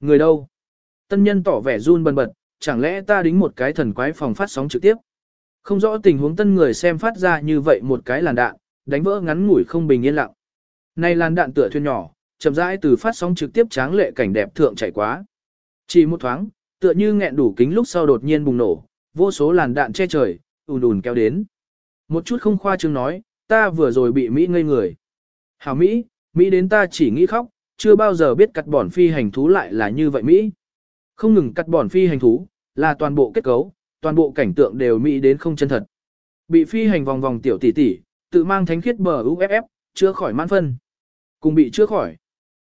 Người đâu? Tân nhân tỏ vẻ run bần bật, chẳng lẽ ta đính một cái thần quái phòng phát sóng trực tiếp? Không rõ tình huống tân người xem phát ra như vậy một cái làn đạn, đánh vỡ ngắn ngủi không bình yên lặng. Này làn đạn tựa thuyền nhỏ, chậm rãi từ phát sóng trực tiếp tráng lệ cảnh đẹp thượng chảy quá. Chỉ một thoáng, tựa như nghẹn đủ kính lúc sau đột nhiên bùng nổ, vô số làn đạn che trời, ùn ùn kéo đến. Một chút không khoa trương nói, ta vừa rồi bị Mỹ ngây người. Hảo Mỹ, Mỹ đến ta chỉ nghĩ khóc, chưa bao giờ biết cắt bỏn phi hành thú lại là như vậy Mỹ. Không ngừng cắt bỏn phi hành thú, là toàn bộ kết cấu, toàn bộ cảnh tượng đều Mỹ đến không chân thật. Bị phi hành vòng vòng tiểu tỷ tỷ, tự mang thánh khiết bờ UFF, chưa khỏi mãn phân. Cùng bị chưa khỏi.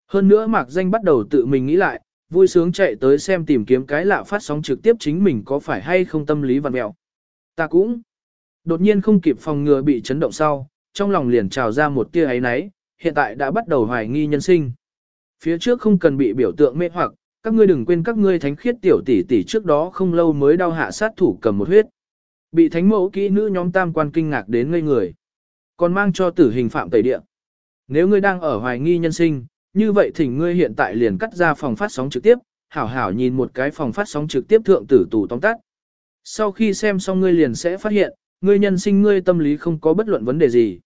Hơn nữa mạc danh bắt đầu tự mình nghĩ lại, vui sướng chạy tới xem tìm kiếm cái lạ phát sóng trực tiếp chính mình có phải hay không tâm lý văn mẹo. Ta cũng đột nhiên không kịp phòng ngừa bị chấn động sau, trong lòng liền trào ra một tia ấy náy, hiện tại đã bắt đầu hoài nghi nhân sinh. Phía trước không cần bị biểu tượng mê hoặc, các ngươi đừng quên các ngươi thánh khiết tiểu tỷ tỷ trước đó không lâu mới đau hạ sát thủ cầm một huyết. Bị thánh mẫu kỹ nữ nhóm tam quan kinh ngạc đến ngây người. Còn mang cho tử hình phạm tẩy địa. Nếu ngươi đang ở hoài nghi nhân sinh, như vậy thỉnh ngươi hiện tại liền cắt ra phòng phát sóng trực tiếp, hảo hảo nhìn một cái phòng phát sóng trực tiếp thượng tử tù tóm tắt. Sau khi xem xong ngươi liền sẽ phát hiện, ngươi nhân sinh ngươi tâm lý không có bất luận vấn đề gì.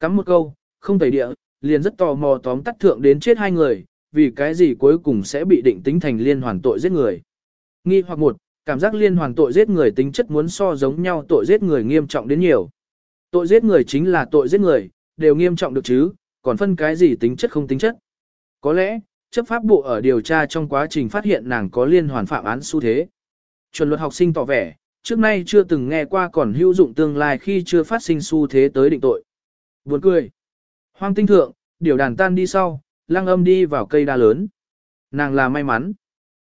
Cắm một câu, không tẩy địa, liền rất tò mò tóm tắt thượng đến chết hai người, vì cái gì cuối cùng sẽ bị định tính thành liên hoàn tội giết người. Nghi hoặc một, cảm giác liên hoàn tội giết người tính chất muốn so giống nhau tội giết người nghiêm trọng đến nhiều. Tội giết người chính là tội giết người, đều nghiêm trọng được chứ, còn phân cái gì tính chất không tính chất. Có lẽ, chấp pháp bộ ở điều tra trong quá trình phát hiện nàng có liên hoàn phạm án xu thế. Chuẩn luật học sinh tỏ vẻ, trước nay chưa từng nghe qua còn hữu dụng tương lai khi chưa phát sinh xu thế tới định tội. Buồn cười. Hoang tinh thượng, điều đàn tan đi sau, lăng âm đi vào cây đa lớn. Nàng là may mắn.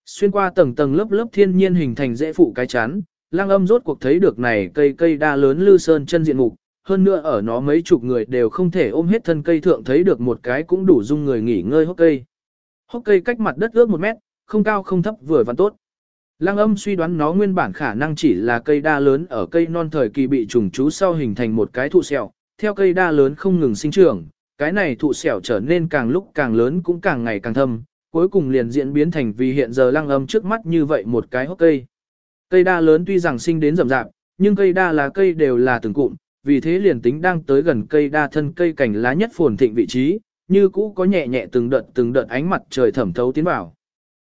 Xuyên qua tầng tầng lớp lớp thiên nhiên hình thành dễ phụ cái chán, lăng âm rốt cuộc thấy được này cây cây đa lớn lư sơn chân diện mục, hơn nữa ở nó mấy chục người đều không thể ôm hết thân cây thượng thấy được một cái cũng đủ dung người nghỉ ngơi hốc cây. Hốc cây cách mặt đất ước một mét, không cao không thấp vừa vặn tốt. Lăng âm suy đoán nó nguyên bản khả năng chỉ là cây đa lớn ở cây non thời kỳ bị trùng trú sau hình thành một cái thụ sẹo, theo cây đa lớn không ngừng sinh trưởng, cái này thụ sẹo trở nên càng lúc càng lớn cũng càng ngày càng thâm, cuối cùng liền diễn biến thành vì hiện giờ lăng âm trước mắt như vậy một cái hốc cây. Cây đa lớn tuy rằng sinh đến rậm rạp, nhưng cây đa là cây đều là từng cụm, vì thế liền tính đang tới gần cây đa thân cây cảnh lá nhất phồn thịnh vị trí, như cũ có nhẹ nhẹ từng đợt từng đợt ánh mặt trời thẩm thấu tiến vào.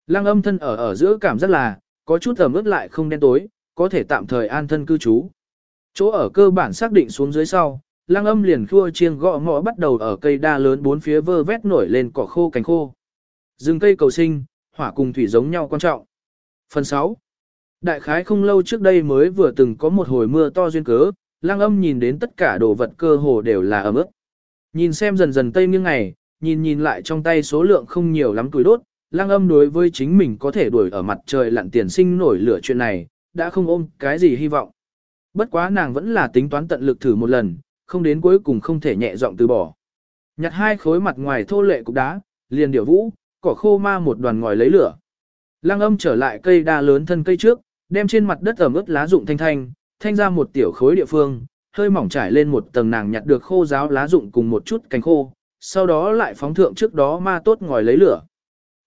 Lăng âm thân ở ở giữa cảm rất là, có chút ẩm ướt lại không đen tối, có thể tạm thời an thân cư trú. Chỗ ở cơ bản xác định xuống dưới sau, lăng âm liền khua chiêng gõ ngõ bắt đầu ở cây đa lớn bốn phía vơ vét nổi lên cỏ khô cánh khô. Rừng cây cầu sinh, hỏa cùng thủy giống nhau quan trọng. Phần 6. Đại khái không lâu trước đây mới vừa từng có một hồi mưa to duyên cớ, lang âm nhìn đến tất cả đồ vật cơ hồ đều là ấm ướt. Nhìn xem dần dần tây nghiêng ngày, nhìn nhìn lại trong tay số lượng không nhiều lắm tuổi đốt, lang âm đối với chính mình có thể đuổi ở mặt trời lặn tiền sinh nổi lửa chuyện này, đã không ôm cái gì hy vọng. Bất quá nàng vẫn là tính toán tận lực thử một lần, không đến cuối cùng không thể nhẹ giọng từ bỏ. Nhặt hai khối mặt ngoài thô lệ cục đá, liền điều vũ, cỏ khô ma một đoàn ngòi lấy lửa. Lăng âm trở lại cây đa lớn thân cây trước, đem trên mặt đất ẩm ướt lá rụng thanh thanh, thanh ra một tiểu khối địa phương, hơi mỏng trải lên một tầng nàng nhặt được khô giáo lá rụng cùng một chút cành khô, sau đó lại phóng thượng trước đó ma tốt ngòi lấy lửa.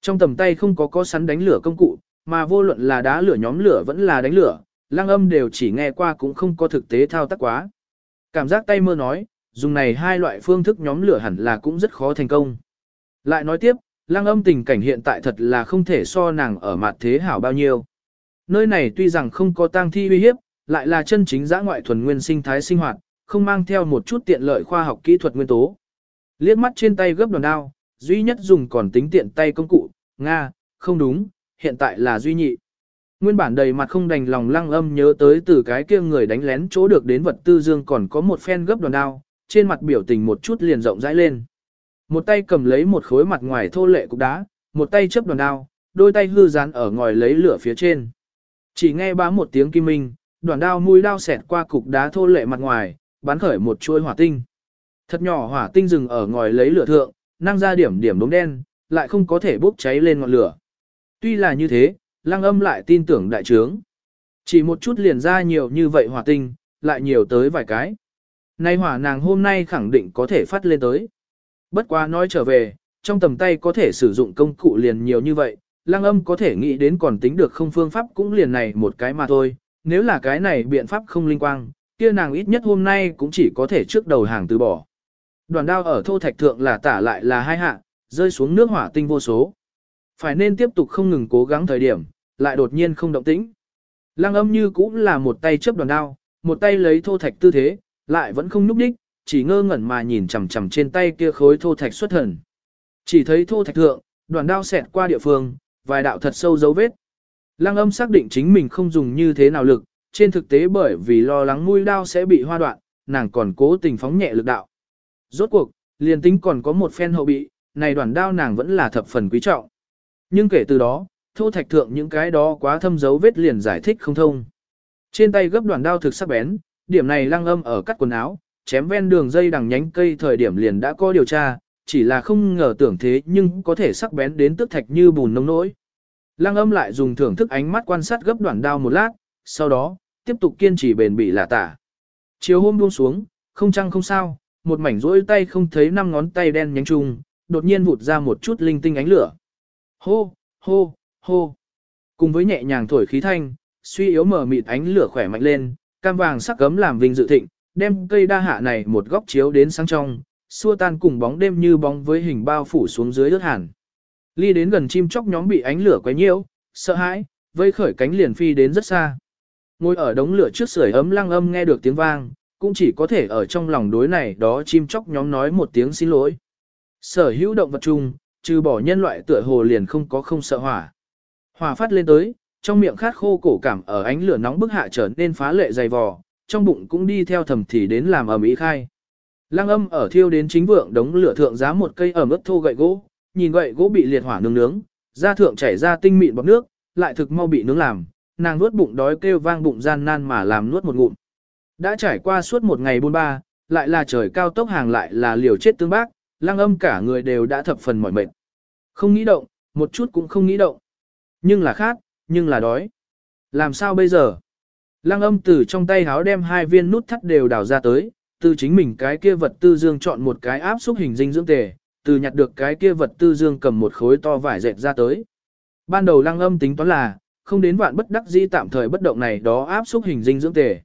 Trong tầm tay không có có sắn đánh lửa công cụ, mà vô luận là đá lửa nhóm lửa vẫn là đánh lửa, lăng âm đều chỉ nghe qua cũng không có thực tế thao tác quá. Cảm giác tay mơ nói, dùng này hai loại phương thức nhóm lửa hẳn là cũng rất khó thành công. Lại nói tiếp, lăng âm tình cảnh hiện tại thật là không thể so nàng ở mặt thế hảo bao nhiêu. Nơi này tuy rằng không có tang thi uy hiếp, lại là chân chính giã ngoại thuần nguyên sinh thái sinh hoạt, không mang theo một chút tiện lợi khoa học kỹ thuật nguyên tố. Liếc mắt trên tay gấp đòn đao, duy nhất dùng còn tính tiện tay công cụ, Nga, không đúng, hiện tại là duy nhị. Nguyên bản đầy mặt không đành lòng lăng âm nhớ tới từ cái kia người đánh lén chỗ được đến vật tư dương còn có một phen gấp đòn đao, trên mặt biểu tình một chút liền rộng rãi lên. Một tay cầm lấy một khối mặt ngoài thô lệ cục đá, một tay chấp đòn đao, đôi tay hư dán ở ngòi lấy lửa phía trên. Chỉ nghe bá một tiếng kim minh, đoàn đao mũi đao xẹt qua cục đá thô lệ mặt ngoài, bắn khởi một chuôi hỏa tinh. Thật nhỏ hỏa tinh dừng ở ngòi lấy lửa thượng, năng ra điểm điểm đốm đen, lại không có thể bốc cháy lên ngọn lửa. Tuy là như thế, lăng âm lại tin tưởng đại trướng. Chỉ một chút liền ra nhiều như vậy hỏa tinh, lại nhiều tới vài cái. Nay hỏa nàng hôm nay khẳng định có thể phát lên tới. Bất quá nói trở về, trong tầm tay có thể sử dụng công cụ liền nhiều như vậy, lăng âm có thể nghĩ đến còn tính được không phương pháp cũng liền này một cái mà thôi. Nếu là cái này biện pháp không linh quang, kia nàng ít nhất hôm nay cũng chỉ có thể trước đầu hàng từ bỏ. Đoàn đao ở thô thạch thượng là tả lại là hai hạ, rơi xuống nước hỏa tinh vô số. Phải nên tiếp tục không ngừng cố gắng thời điểm, lại đột nhiên không động tĩnh. Lăng âm như cũng là một tay chấp đoàn đao, một tay lấy thô thạch tư thế, lại vẫn không núp đích, chỉ ngơ ngẩn mà nhìn chằm chằm trên tay kia khối thô thạch xuất thần. Chỉ thấy thô thạch thượng, đoàn đao xẹt qua địa phương, vài đạo thật sâu dấu vết. Lăng âm xác định chính mình không dùng như thế nào lực, trên thực tế bởi vì lo lắng mũi đao sẽ bị hoa đoạn, nàng còn cố tình phóng nhẹ lực đạo. Rốt cuộc, liền tính còn có một phen hậu bị, này đoàn đao nàng vẫn là thập phần quý trọng. Nhưng kể từ đó, thô thạch thượng những cái đó quá thâm dấu vết liền giải thích không thông. Trên tay gấp đoàn đao thực sắc bén, điểm này lăng âm ở cắt quần áo, chém ven đường dây đằng nhánh cây thời điểm liền đã có điều tra, chỉ là không ngờ tưởng thế nhưng có thể sắc bén đến tức thạch như bùn nông nỗi. Lăng âm lại dùng thưởng thức ánh mắt quan sát gấp đoạn đao một lát, sau đó, tiếp tục kiên trì bền bỉ là tả. Chiều hôm buông xuống, không chăng không sao, một mảnh rỗi tay không thấy năm ngón tay đen nhánh chung, đột nhiên vụt ra một chút linh tinh ánh lửa. Hô, hô, hô. Cùng với nhẹ nhàng thổi khí thanh, suy yếu mở mịt ánh lửa khỏe mạnh lên, cam vàng sắc gấm làm vinh dự thịnh, đem cây đa hạ này một góc chiếu đến sáng trong, xua tan cùng bóng đêm như bóng với hình bao phủ xuống dưới ướt hẳn. Ly đến gần chim chóc nhóm bị ánh lửa quấy nhiễu, sợ hãi, vây khởi cánh liền phi đến rất xa. Ngồi ở đống lửa trước sưởi ấm lăng âm nghe được tiếng vang, cũng chỉ có thể ở trong lòng đối này đó chim chóc nhóm nói một tiếng xin lỗi. Sở hữu động vật chung, trừ bỏ nhân loại tựa hồ liền không có không sợ hỏa. Hỏa phát lên tới, trong miệng khát khô cổ cảm ở ánh lửa nóng bức hạ trở nên phá lệ dày vò, trong bụng cũng đi theo thầm thì đến làm ầm ĩ khai. Lăng âm ở thiêu đến chính vượng đống lửa thượng giá một cây ẩm ướt thô gậy gỗ, nhìn gậy gỗ bị liệt hỏa nướng nướng, da thượng chảy ra tinh mịn bọt nước, lại thực mau bị nướng làm, nàng nuốt bụng đói kêu vang bụng gian nan mà làm nuốt một ngụm. Đã trải qua suốt một ngày buôn ba, lại là trời cao tốc hàng lại là liều chết tương bác, lăng âm cả người đều đã thập phần mỏi mệt. Không nghĩ động, một chút cũng không nghĩ động. Nhưng là khát, nhưng là đói. Làm sao bây giờ? Lăng âm từ trong tay háo đem hai viên nút thắt đều đào ra tới, từ chính mình cái kia vật tư dương chọn một cái áp xúc hình dinh dưỡng tề, từ nhặt được cái kia vật tư dương cầm một khối to vải dệt ra tới. Ban đầu lăng âm tính toán là, không đến vạn bất đắc dĩ tạm thời bất động này đó áp xúc hình dinh dưỡng tề.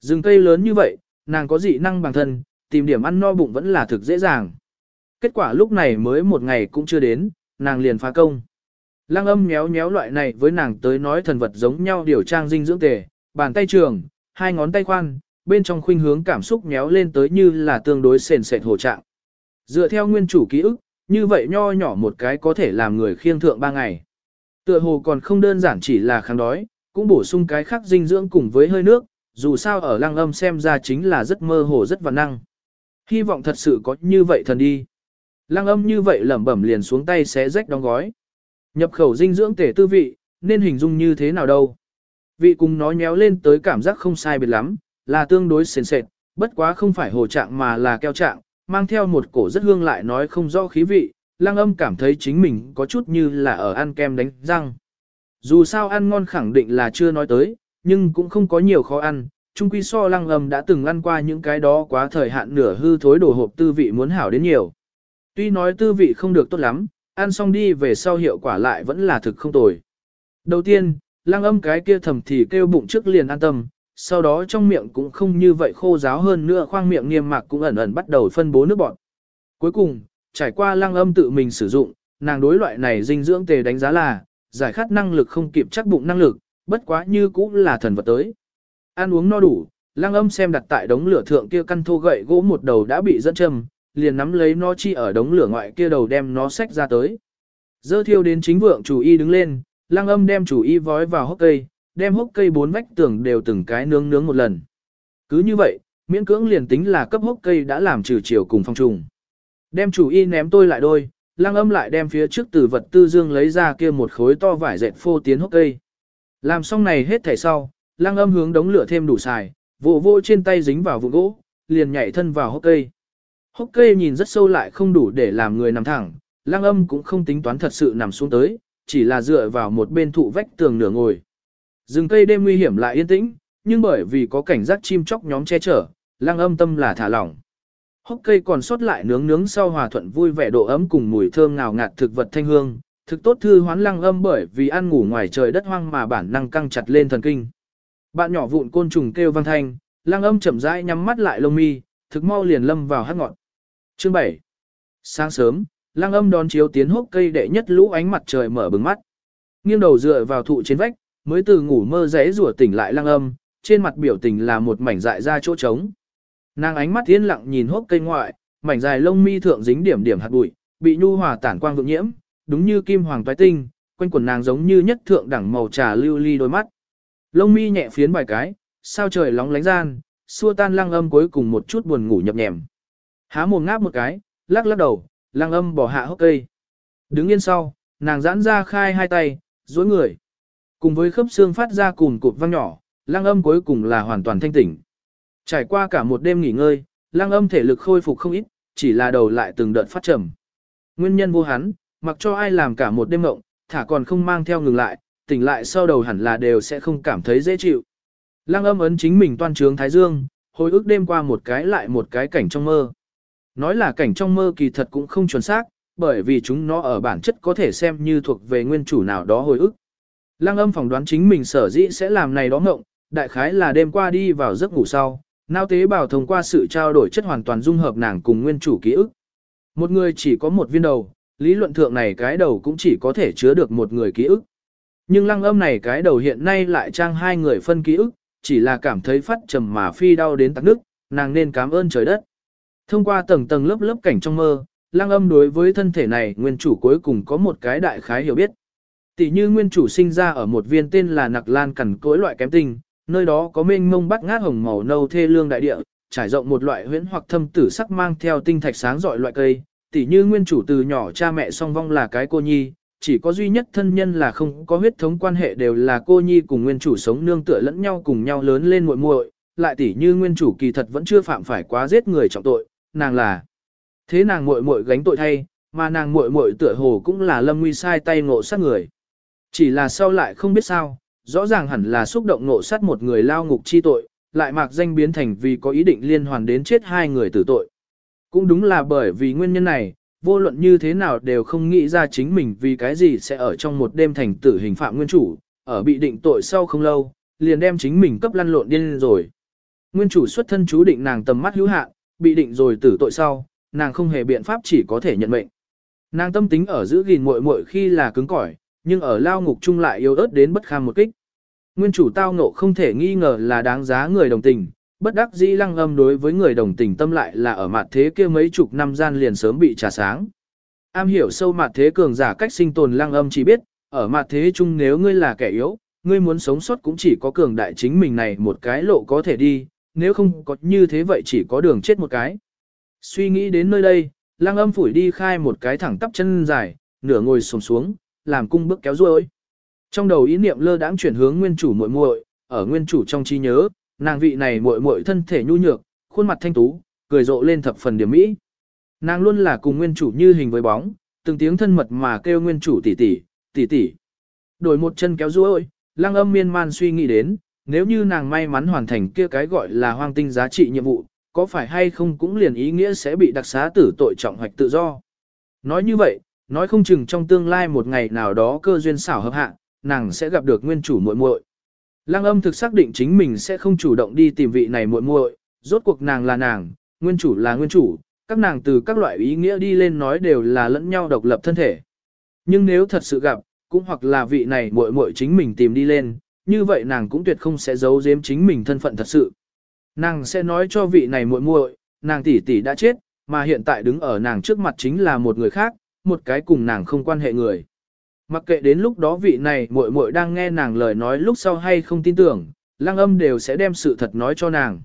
Rừng cây lớn như vậy, nàng có dị năng bằng thân, tìm điểm ăn no bụng vẫn là thực dễ dàng. Kết quả lúc này mới một ngày cũng chưa đến, nàng liền phá công. Lăng âm méo méo loại này với nàng tới nói thần vật giống nhau điều trang dinh dưỡng tề, bàn tay trường, hai ngón tay khoan, bên trong khuynh hướng cảm xúc méo lên tới như là tương đối sền sệt hồ trạng. Dựa theo nguyên chủ ký ức, như vậy nho nhỏ một cái có thể làm người khiêng thượng ba ngày. Tựa hồ còn không đơn giản chỉ là kháng đói, cũng bổ sung cái khác dinh dưỡng cùng với hơi nước, dù sao ở lăng âm xem ra chính là rất mơ hồ rất văn năng. Hy vọng thật sự có như vậy thần đi. Lăng âm như vậy lẩm bẩm liền xuống tay xé rách đóng gói. Nhập khẩu dinh dưỡng tể tư vị, nên hình dung như thế nào đâu. Vị cùng nó nhéo lên tới cảm giác không sai biệt lắm, là tương đối sền sệt, bất quá không phải hồ trạng mà là keo trạng, mang theo một cổ rất hương lại nói không rõ khí vị, lăng âm cảm thấy chính mình có chút như là ở ăn kem đánh răng. Dù sao ăn ngon khẳng định là chưa nói tới, nhưng cũng không có nhiều khó ăn, chung quy so lăng âm đã từng ăn qua những cái đó quá thời hạn nửa hư thối đồ hộp tư vị muốn hảo đến nhiều. Tuy nói tư vị không được tốt lắm, ăn xong đi về sau hiệu quả lại vẫn là thực không tồi. Đầu tiên, lăng âm cái kia thầm thì kêu bụng trước liền an tâm, sau đó trong miệng cũng không như vậy khô ráo hơn nữa khoang miệng niêm mạc cũng ẩn ẩn bắt đầu phân bố nước bọt. Cuối cùng, trải qua lăng âm tự mình sử dụng, nàng đối loại này dinh dưỡng tề đánh giá là, giải khát năng lực không kịp chắc bụng năng lực, bất quá như cũng là thần vật tới. Ăn uống no đủ, lăng âm xem đặt tại đống lửa thượng kia căn thô gậy gỗ một đầu đã bị dẫn châm, liền nắm lấy nó chi ở đống lửa ngoại kia đầu đem nó xách ra tới. Dơ thiêu đến chính vượng chủ y đứng lên, lăng âm đem chủ y vói vào hốc cây, đem hốc cây bốn vách tường đều từng cái nướng nướng một lần. Cứ như vậy, miễn cưỡng liền tính là cấp hốc cây đã làm trừ chiều cùng phong trùng. Đem chủ y ném tôi lại đôi, lăng âm lại đem phía trước từ vật tư dương lấy ra kia một khối to vải dệt phô tiến hốc cây. Làm xong này hết thảy sau, lăng âm hướng đống lửa thêm đủ xài, vụ vô, vô trên tay dính vào vụ gỗ, liền nhảy thân vào hốc cây. Hốc cây nhìn rất sâu lại không đủ để làm người nằm thẳng, Lang âm cũng không tính toán thật sự nằm xuống tới, chỉ là dựa vào một bên thụ vách tường nửa ngồi. Rừng cây đêm nguy hiểm lại yên tĩnh, nhưng bởi vì có cảnh giác chim chóc nhóm che chở, Lang âm tâm là thả lỏng. Hốc cây còn sót lại nướng nướng sau hòa thuận vui vẻ độ ấm cùng mùi thơm ngào ngạt thực vật thanh hương, thực tốt thư hoán Lang âm bởi vì ăn ngủ ngoài trời đất hoang mà bản năng căng chặt lên thần kinh. Bạn nhỏ vụn côn trùng kêu vang thanh, Lang âm chậm rãi nhắm mắt lại lông mi, thực mau liền lâm vào hát ngọn. Chương 7 Sáng sớm, lăng âm đón chiếu tiến hốc cây đệ nhất lũ ánh mặt trời mở bừng mắt. Nghiêng đầu dựa vào thụ trên vách, mới từ ngủ mơ rẽ rủa tỉnh lại lăng âm, trên mặt biểu tình là một mảnh dại ra chỗ trống. Nàng ánh mắt yên lặng nhìn hốc cây ngoại, mảnh dài lông mi thượng dính điểm điểm hạt bụi, bị nhu hòa tản quang vượng nhiễm, đúng như kim hoàng toái tinh, quanh quần nàng giống như nhất thượng đẳng màu trà lưu ly đôi mắt. Lông mi nhẹ phiến vài cái, sao trời lóng lánh gian, xua tan lăng âm cuối cùng một chút buồn ngủ nhập nhèm. Há mồm ngáp một cái, lắc lắc đầu, lăng âm bỏ hạ hốc cây. Đứng yên sau, nàng giãn ra khai hai tay, duỗi người. Cùng với khớp xương phát ra cùn cụt vang nhỏ, lăng âm cuối cùng là hoàn toàn thanh tỉnh. Trải qua cả một đêm nghỉ ngơi, lăng âm thể lực khôi phục không ít, chỉ là đầu lại từng đợt phát trầm. Nguyên nhân vô hắn, mặc cho ai làm cả một đêm mộng, thả còn không mang theo ngừng lại, tỉnh lại sau đầu hẳn là đều sẽ không cảm thấy dễ chịu. Lăng âm ấn chính mình toan trướng Thái Dương, hồi ức đêm qua một cái lại một cái cảnh trong mơ. Nói là cảnh trong mơ kỳ thật cũng không chuẩn xác, bởi vì chúng nó ở bản chất có thể xem như thuộc về nguyên chủ nào đó hồi ức. Lăng âm phỏng đoán chính mình sở dĩ sẽ làm này đó ngộng, đại khái là đêm qua đi vào giấc ngủ sau, nao tế bào thông qua sự trao đổi chất hoàn toàn dung hợp nàng cùng nguyên chủ ký ức. Một người chỉ có một viên đầu, lý luận thượng này cái đầu cũng chỉ có thể chứa được một người ký ức. Nhưng lăng âm này cái đầu hiện nay lại trang hai người phân ký ức, chỉ là cảm thấy phát trầm mà phi đau đến tắc nước, nàng nên cảm ơn trời đất. Thông qua tầng tầng lớp lớp cảnh trong mơ, lăng âm đối với thân thể này nguyên chủ cuối cùng có một cái đại khái hiểu biết. Tỷ như nguyên chủ sinh ra ở một viên tên là nặc lan cẩn cối loại kém tinh, nơi đó có mênh mông bắt ngát hồng màu nâu thê lương đại địa, trải rộng một loại huyễn hoặc thâm tử sắc mang theo tinh thạch sáng rọi loại cây, tỷ như nguyên chủ từ nhỏ cha mẹ song vong là cái cô nhi, chỉ có duy nhất thân nhân là không có huyết thống quan hệ đều là cô nhi cùng nguyên chủ sống nương tựa lẫn nhau cùng nhau lớn lên muội muội, lại tỷ như nguyên chủ kỳ thật vẫn chưa phạm phải quá giết người trọng tội, nàng là thế nàng muội muội gánh tội thay, mà nàng muội muội tựa hồ cũng là lâm nguy sai tay ngộ sát người. Chỉ là sau lại không biết sao, rõ ràng hẳn là xúc động ngộ sát một người lao ngục chi tội, lại mạc danh biến thành vì có ý định liên hoàn đến chết hai người tử tội. Cũng đúng là bởi vì nguyên nhân này, vô luận như thế nào đều không nghĩ ra chính mình vì cái gì sẽ ở trong một đêm thành tử hình phạm nguyên chủ, ở bị định tội sau không lâu, liền đem chính mình cấp lăn lộn điên rồi. Nguyên chủ xuất thân chú định nàng tầm mắt hữu hạn, bị định rồi tử tội sau, nàng không hề biện pháp chỉ có thể nhận mệnh. Nàng tâm tính ở giữ gìn muội muội khi là cứng cỏi, nhưng ở lao ngục chung lại yếu ớt đến bất kham một kích. Nguyên chủ tao ngộ không thể nghi ngờ là đáng giá người đồng tình, bất đắc dĩ lăng âm đối với người đồng tình tâm lại là ở mặt thế kia mấy chục năm gian liền sớm bị trà sáng. Am hiểu sâu mặt thế cường giả cách sinh tồn lăng âm chỉ biết, ở mặt thế chung nếu ngươi là kẻ yếu, ngươi muốn sống sót cũng chỉ có cường đại chính mình này một cái lộ có thể đi, nếu không có như thế vậy chỉ có đường chết một cái. Suy nghĩ đến nơi đây, lang âm phủi đi khai một cái thẳng tắp chân dài, nửa ngồi sồm xuống, làm cung bước kéo ruôi. Trong đầu ý niệm lơ đãng chuyển hướng nguyên chủ muội muội, ở nguyên chủ trong trí nhớ, nàng vị này muội muội thân thể nhu nhược, khuôn mặt thanh tú, cười rộ lên thập phần điểm mỹ. Nàng luôn là cùng nguyên chủ như hình với bóng, từng tiếng thân mật mà kêu nguyên chủ tỷ tỷ, tỷ tỷ. Đổi một chân kéo ruôi, lang âm miên man suy nghĩ đến, nếu như nàng may mắn hoàn thành kia cái gọi là hoang tinh giá trị nhiệm vụ, có phải hay không cũng liền ý nghĩa sẽ bị đặc xá tử tội trọng hoạch tự do. Nói như vậy, nói không chừng trong tương lai một ngày nào đó cơ duyên xảo hợp hạ, nàng sẽ gặp được nguyên chủ muội muội. Lăng âm thực xác định chính mình sẽ không chủ động đi tìm vị này muội muội, rốt cuộc nàng là nàng, nguyên chủ là nguyên chủ, các nàng từ các loại ý nghĩa đi lên nói đều là lẫn nhau độc lập thân thể. Nhưng nếu thật sự gặp, cũng hoặc là vị này muội muội chính mình tìm đi lên, như vậy nàng cũng tuyệt không sẽ giấu giếm chính mình thân phận thật sự. Nàng sẽ nói cho vị này muội muội, nàng tỷ tỷ đã chết, mà hiện tại đứng ở nàng trước mặt chính là một người khác, một cái cùng nàng không quan hệ người. Mặc kệ đến lúc đó vị này muội muội đang nghe nàng lời nói lúc sau hay không tin tưởng, lăng âm đều sẽ đem sự thật nói cho nàng.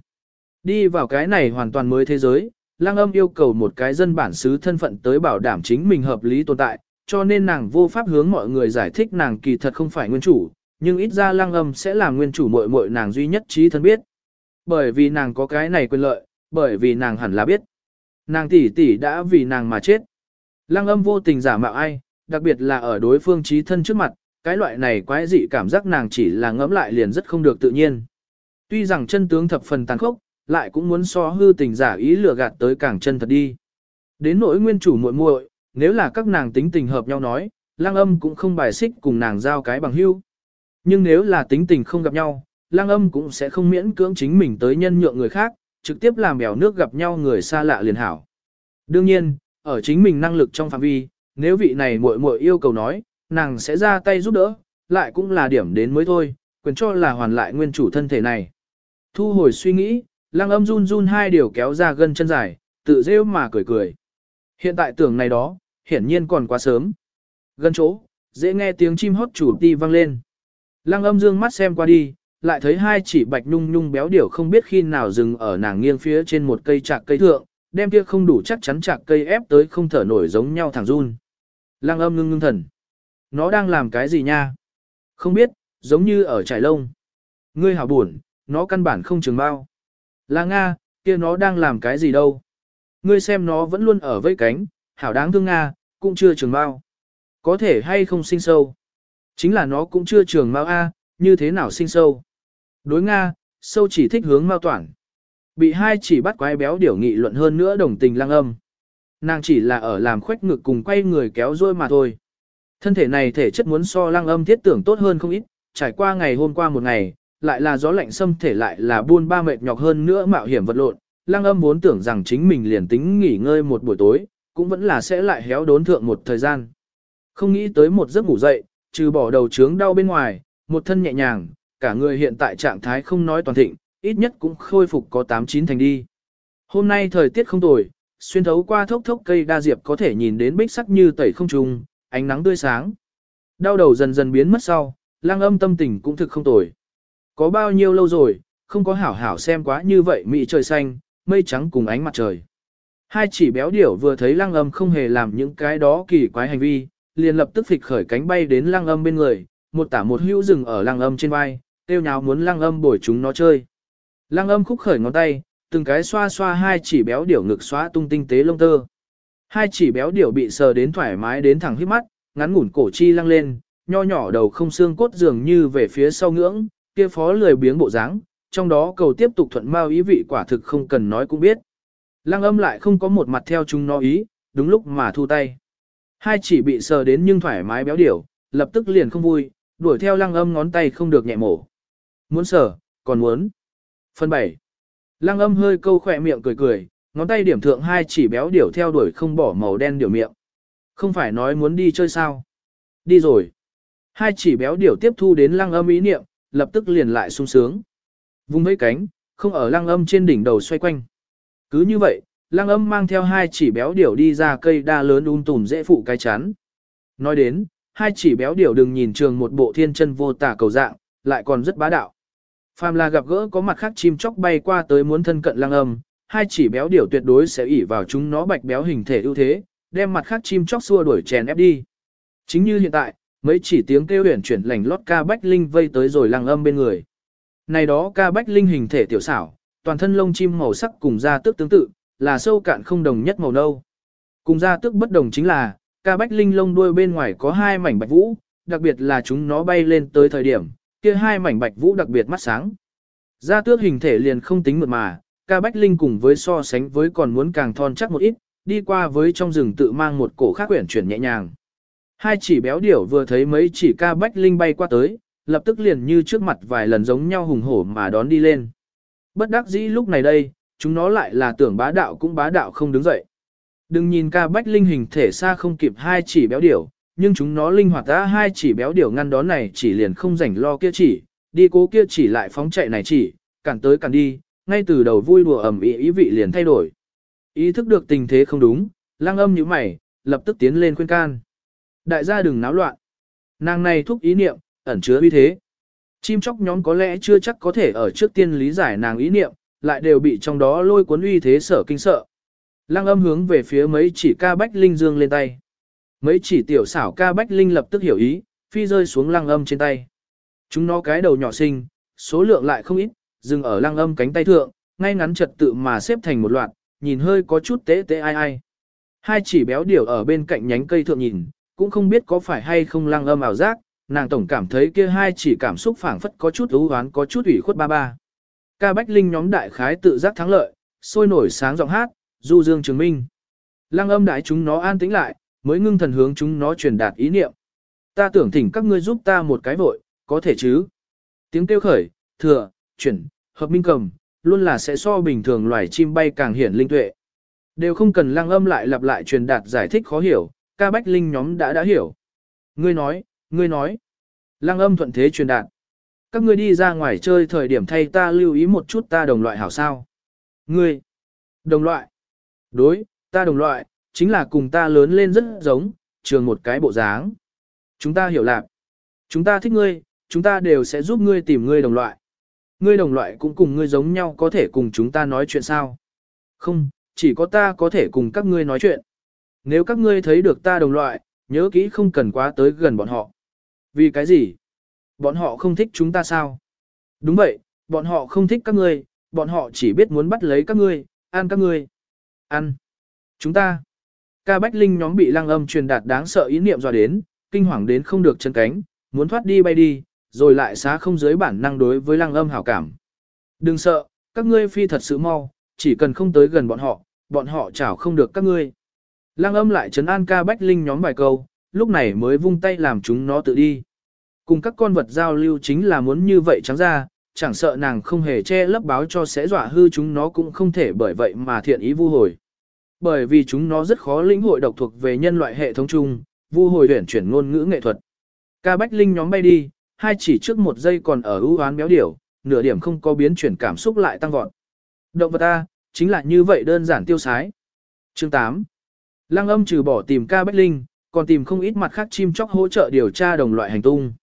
Đi vào cái này hoàn toàn mới thế giới, lăng âm yêu cầu một cái dân bản xứ thân phận tới bảo đảm chính mình hợp lý tồn tại, cho nên nàng vô pháp hướng mọi người giải thích nàng kỳ thật không phải nguyên chủ, nhưng ít ra lăng âm sẽ là nguyên chủ muội muội nàng duy nhất trí thân biết. Bởi vì nàng có cái này quyền lợi, bởi vì nàng hẳn là biết. Nàng tỷ tỷ đã vì nàng mà chết. Lăng âm vô tình giả mạo ai, đặc biệt là ở đối phương trí thân trước mặt, cái loại này quái dị cảm giác nàng chỉ là ngẫm lại liền rất không được tự nhiên. Tuy rằng chân tướng thập phần tàn khốc, lại cũng muốn so hư tình giả ý lừa gạt tới càng chân thật đi. Đến nỗi nguyên chủ muội muội, nếu là các nàng tính tình hợp nhau nói, lang âm cũng không bài xích cùng nàng giao cái bằng hữu. Nhưng nếu là tính tình không gặp nhau, lang âm cũng sẽ không miễn cưỡng chính mình tới nhân nhượng người khác, trực tiếp làm bèo nước gặp nhau người xa lạ liền hảo. Đương nhiên, ở chính mình năng lực trong phạm vi, nếu vị này muội muội yêu cầu nói, nàng sẽ ra tay giúp đỡ, lại cũng là điểm đến mới thôi, quyền cho là hoàn lại nguyên chủ thân thể này. Thu hồi suy nghĩ, lang âm run run hai điều kéo ra gân chân dài, tự rêu mà cười cười. Hiện tại tưởng này đó, hiển nhiên còn quá sớm. Gần chỗ, dễ nghe tiếng chim hót chủ ti vang lên. Lăng âm dương mắt xem qua đi, lại thấy hai chỉ bạch nhung nhung béo điểu không biết khi nào dừng ở nàng nghiêng phía trên một cây chạc cây thượng, đem kia không đủ chắc chắn chạc cây ép tới không thở nổi giống nhau thẳng run. Lăng âm ngưng ngưng thần. Nó đang làm cái gì nha? Không biết, giống như ở trải lông. Ngươi hảo buồn, nó căn bản không trường bao. Là Nga, kia nó đang làm cái gì đâu? Ngươi xem nó vẫn luôn ở vây cánh, hảo đáng thương Nga, cũng chưa trường bao. Có thể hay không sinh sâu. Chính là nó cũng chưa trường mao A, như thế nào sinh sâu. Đối Nga, sâu chỉ thích hướng mao toản. Bị hai chỉ bắt quái béo điểu nghị luận hơn nữa đồng tình lăng âm. Nàng chỉ là ở làm khoách ngực cùng quay người kéo rôi mà thôi. Thân thể này thể chất muốn so lăng âm thiết tưởng tốt hơn không ít, trải qua ngày hôm qua một ngày, lại là gió lạnh xâm thể lại là buôn ba mệt nhọc hơn nữa mạo hiểm vật lộn. Lăng âm vốn tưởng rằng chính mình liền tính nghỉ ngơi một buổi tối, cũng vẫn là sẽ lại héo đốn thượng một thời gian. Không nghĩ tới một giấc ngủ dậy, trừ bỏ đầu trướng đau bên ngoài, một thân nhẹ nhàng, cả người hiện tại trạng thái không nói toàn thịnh, ít nhất cũng khôi phục có 8-9 thành đi. Hôm nay thời tiết không tồi, xuyên thấu qua thốc thốc cây đa diệp có thể nhìn đến bích sắc như tẩy không trùng, ánh nắng tươi sáng. Đau đầu dần dần biến mất sau, lang âm tâm tình cũng thực không tồi. Có bao nhiêu lâu rồi, không có hảo hảo xem quá như vậy mị trời xanh, mây trắng cùng ánh mặt trời. Hai chỉ béo điểu vừa thấy lang âm không hề làm những cái đó kỳ quái hành vi, liền lập tức phịch khởi cánh bay đến lăng âm bên người, một tả một hữu rừng ở lăng âm trên vai, tiêu nháo muốn lăng âm bồi chúng nó chơi. Lăng âm khúc khởi ngón tay, từng cái xoa xoa hai chỉ béo điểu ngực xóa tung tinh tế lông tơ. Hai chỉ béo điểu bị sờ đến thoải mái đến thẳng hít mắt, ngắn ngủn cổ chi lăng lên, nho nhỏ đầu không xương cốt dường như về phía sau ngưỡng, kia phó lười biếng bộ dáng, trong đó cầu tiếp tục thuận mao ý vị quả thực không cần nói cũng biết. Lăng âm lại không có một mặt theo chúng nó ý, đúng lúc mà thu tay. Hai chỉ bị sờ đến nhưng thoải mái béo điểu, lập tức liền không vui, đuổi theo lăng âm ngón tay không được nhẹ mổ. Muốn sờ, còn muốn. Phần 7. Lăng âm hơi câu khỏe miệng cười cười, ngón tay điểm thượng hai chỉ béo điểu theo đuổi không bỏ màu đen điểu miệng. Không phải nói muốn đi chơi sao. Đi rồi. Hai chỉ béo điểu tiếp thu đến lăng âm ý niệm, lập tức liền lại sung sướng. Vùng mấy cánh, không ở lăng âm trên đỉnh đầu xoay quanh. Cứ như vậy, lăng âm mang theo hai chỉ béo điểu đi ra cây đa lớn um tùm dễ phụ cái chán. Nói đến, hai chỉ béo điểu đừng nhìn trường một bộ thiên chân vô tả cầu dạng, lại còn rất bá đạo. Phàm là gặp gỡ có mặt khác chim chóc bay qua tới muốn thân cận lăng âm, hai chỉ béo điểu tuyệt đối sẽ ỉ vào chúng nó bạch béo hình thể ưu thế, đem mặt khác chim chóc xua đuổi chèn ép đi. Chính như hiện tại, mấy chỉ tiếng kêu huyền chuyển lành lót ca bách linh vây tới rồi lăng âm bên người. Này đó ca bách linh hình thể tiểu xảo, toàn thân lông chim màu sắc cùng da tước tương tự, là sâu cạn không đồng nhất màu nâu. Cùng ra tước bất đồng chính là, ca bách linh lông đuôi bên ngoài có hai mảnh bạch vũ, đặc biệt là chúng nó bay lên tới thời điểm, kia hai mảnh bạch vũ đặc biệt mắt sáng. Gia tước hình thể liền không tính mượt mà, ca bách linh cùng với so sánh với còn muốn càng thon chắc một ít, đi qua với trong rừng tự mang một cổ khác quyển chuyển nhẹ nhàng. Hai chỉ béo điểu vừa thấy mấy chỉ ca bách linh bay qua tới, lập tức liền như trước mặt vài lần giống nhau hùng hổ mà đón đi lên. Bất đắc dĩ lúc này đây, chúng nó lại là tưởng bá đạo cũng bá đạo không đứng dậy. Đừng nhìn ca bách linh hình thể xa không kịp hai chỉ béo điểu, nhưng chúng nó linh hoạt đã hai chỉ béo điểu ngăn đón này chỉ liền không rảnh lo kia chỉ, đi cố kia chỉ lại phóng chạy này chỉ, cản tới cản đi, ngay từ đầu vui đùa ẩm ý ý vị liền thay đổi. Ý thức được tình thế không đúng, lang âm như mày, lập tức tiến lên khuyên can. Đại gia đừng náo loạn. Nàng này thúc ý niệm, ẩn chứa uy thế. Chim chóc nhóm có lẽ chưa chắc có thể ở trước tiên lý giải nàng ý niệm, lại đều bị trong đó lôi cuốn uy thế sở kinh sợ. Lăng âm hướng về phía mấy chỉ ca bách linh dương lên tay. Mấy chỉ tiểu xảo ca bách linh lập tức hiểu ý, phi rơi xuống lăng âm trên tay. Chúng nó cái đầu nhỏ xinh, số lượng lại không ít, dừng ở lăng âm cánh tay thượng, ngay ngắn trật tự mà xếp thành một loạt, nhìn hơi có chút tế tế ai ai. Hai chỉ béo điểu ở bên cạnh nhánh cây thượng nhìn, cũng không biết có phải hay không lăng âm ảo giác, nàng tổng cảm thấy kia hai chỉ cảm xúc phảng phất có chút ưu hoán có chút ủy khuất ba ba. Ca Bách Linh nhóm đại khái tự giác thắng lợi, sôi nổi sáng giọng hát, du dương chứng minh. Lăng âm đại chúng nó an tĩnh lại, mới ngưng thần hướng chúng nó truyền đạt ý niệm. Ta tưởng thỉnh các ngươi giúp ta một cái vội, có thể chứ? Tiếng kêu khởi, thừa, chuyển, hợp minh cầm, luôn là sẽ so bình thường loài chim bay càng hiển linh tuệ. Đều không cần lăng âm lại lặp lại truyền đạt giải thích khó hiểu, ca bách linh nhóm đã đã hiểu. Ngươi nói, ngươi nói. Lăng âm thuận thế truyền đạt. Các ngươi đi ra ngoài chơi thời điểm thay ta lưu ý một chút ta đồng loại hảo sao. Ngươi, đồng loại. Đối, ta đồng loại, chính là cùng ta lớn lên rất giống, trường một cái bộ dáng. Chúng ta hiểu lạc. Chúng ta thích ngươi, chúng ta đều sẽ giúp ngươi tìm ngươi đồng loại. Ngươi đồng loại cũng cùng ngươi giống nhau có thể cùng chúng ta nói chuyện sao? Không, chỉ có ta có thể cùng các ngươi nói chuyện. Nếu các ngươi thấy được ta đồng loại, nhớ kỹ không cần quá tới gần bọn họ. Vì cái gì? Bọn họ không thích chúng ta sao? Đúng vậy, bọn họ không thích các ngươi, bọn họ chỉ biết muốn bắt lấy các ngươi, ăn các ngươi. Ăn. Chúng ta. Ca Bách Linh nhóm bị lăng âm truyền đạt đáng sợ ý niệm dọa đến, kinh hoàng đến không được chân cánh, muốn thoát đi bay đi, rồi lại xá không dưới bản năng đối với lăng âm hảo cảm. Đừng sợ, các ngươi phi thật sự mau, chỉ cần không tới gần bọn họ, bọn họ chảo không được các ngươi. Lăng âm lại trấn an ca Bách Linh nhóm vài câu, lúc này mới vung tay làm chúng nó tự đi. Cùng các con vật giao lưu chính là muốn như vậy trắng ra, chẳng sợ nàng không hề che lấp báo cho sẽ dọa hư chúng nó cũng không thể bởi vậy mà thiện ý vu hồi. Bởi vì chúng nó rất khó lĩnh hội độc thuộc về nhân loại hệ thống chung, vu hồi huyển chuyển ngôn ngữ nghệ thuật. Ca Bách Linh nhóm bay đi, hai chỉ trước một giây còn ở ưu hoán béo điểu, nửa điểm không có biến chuyển cảm xúc lại tăng vọt. Động vật A, chính là như vậy đơn giản tiêu sái. Chương 8. Lăng âm trừ bỏ tìm ca Bách Linh, còn tìm không ít mặt khác chim chóc hỗ trợ điều tra đồng loại hành tung.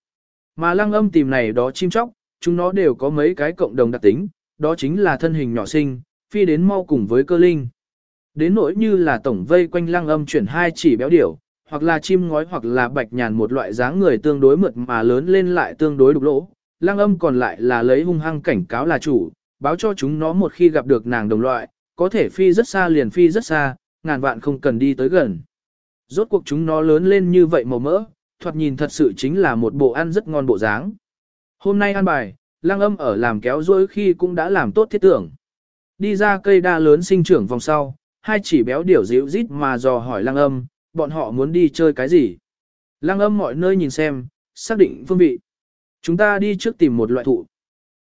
Mà lăng âm tìm này đó chim chóc, chúng nó đều có mấy cái cộng đồng đặc tính, đó chính là thân hình nhỏ xinh, phi đến mau cùng với cơ linh. Đến nỗi như là tổng vây quanh lăng âm chuyển hai chỉ béo điểu, hoặc là chim ngói hoặc là bạch nhàn một loại dáng người tương đối mượt mà lớn lên lại tương đối đục lỗ. Lăng âm còn lại là lấy hung hăng cảnh cáo là chủ, báo cho chúng nó một khi gặp được nàng đồng loại, có thể phi rất xa liền phi rất xa, ngàn vạn không cần đi tới gần. Rốt cuộc chúng nó lớn lên như vậy màu mỡ, thoạt nhìn thật sự chính là một bộ ăn rất ngon bộ dáng. Hôm nay ăn bài, lăng âm ở làm kéo dối khi cũng đã làm tốt thiết tưởng. Đi ra cây đa lớn sinh trưởng vòng sau, hai chỉ béo điểu dịu rít mà dò hỏi lăng âm, bọn họ muốn đi chơi cái gì. Lăng âm mọi nơi nhìn xem, xác định phương vị. Chúng ta đi trước tìm một loại thụ.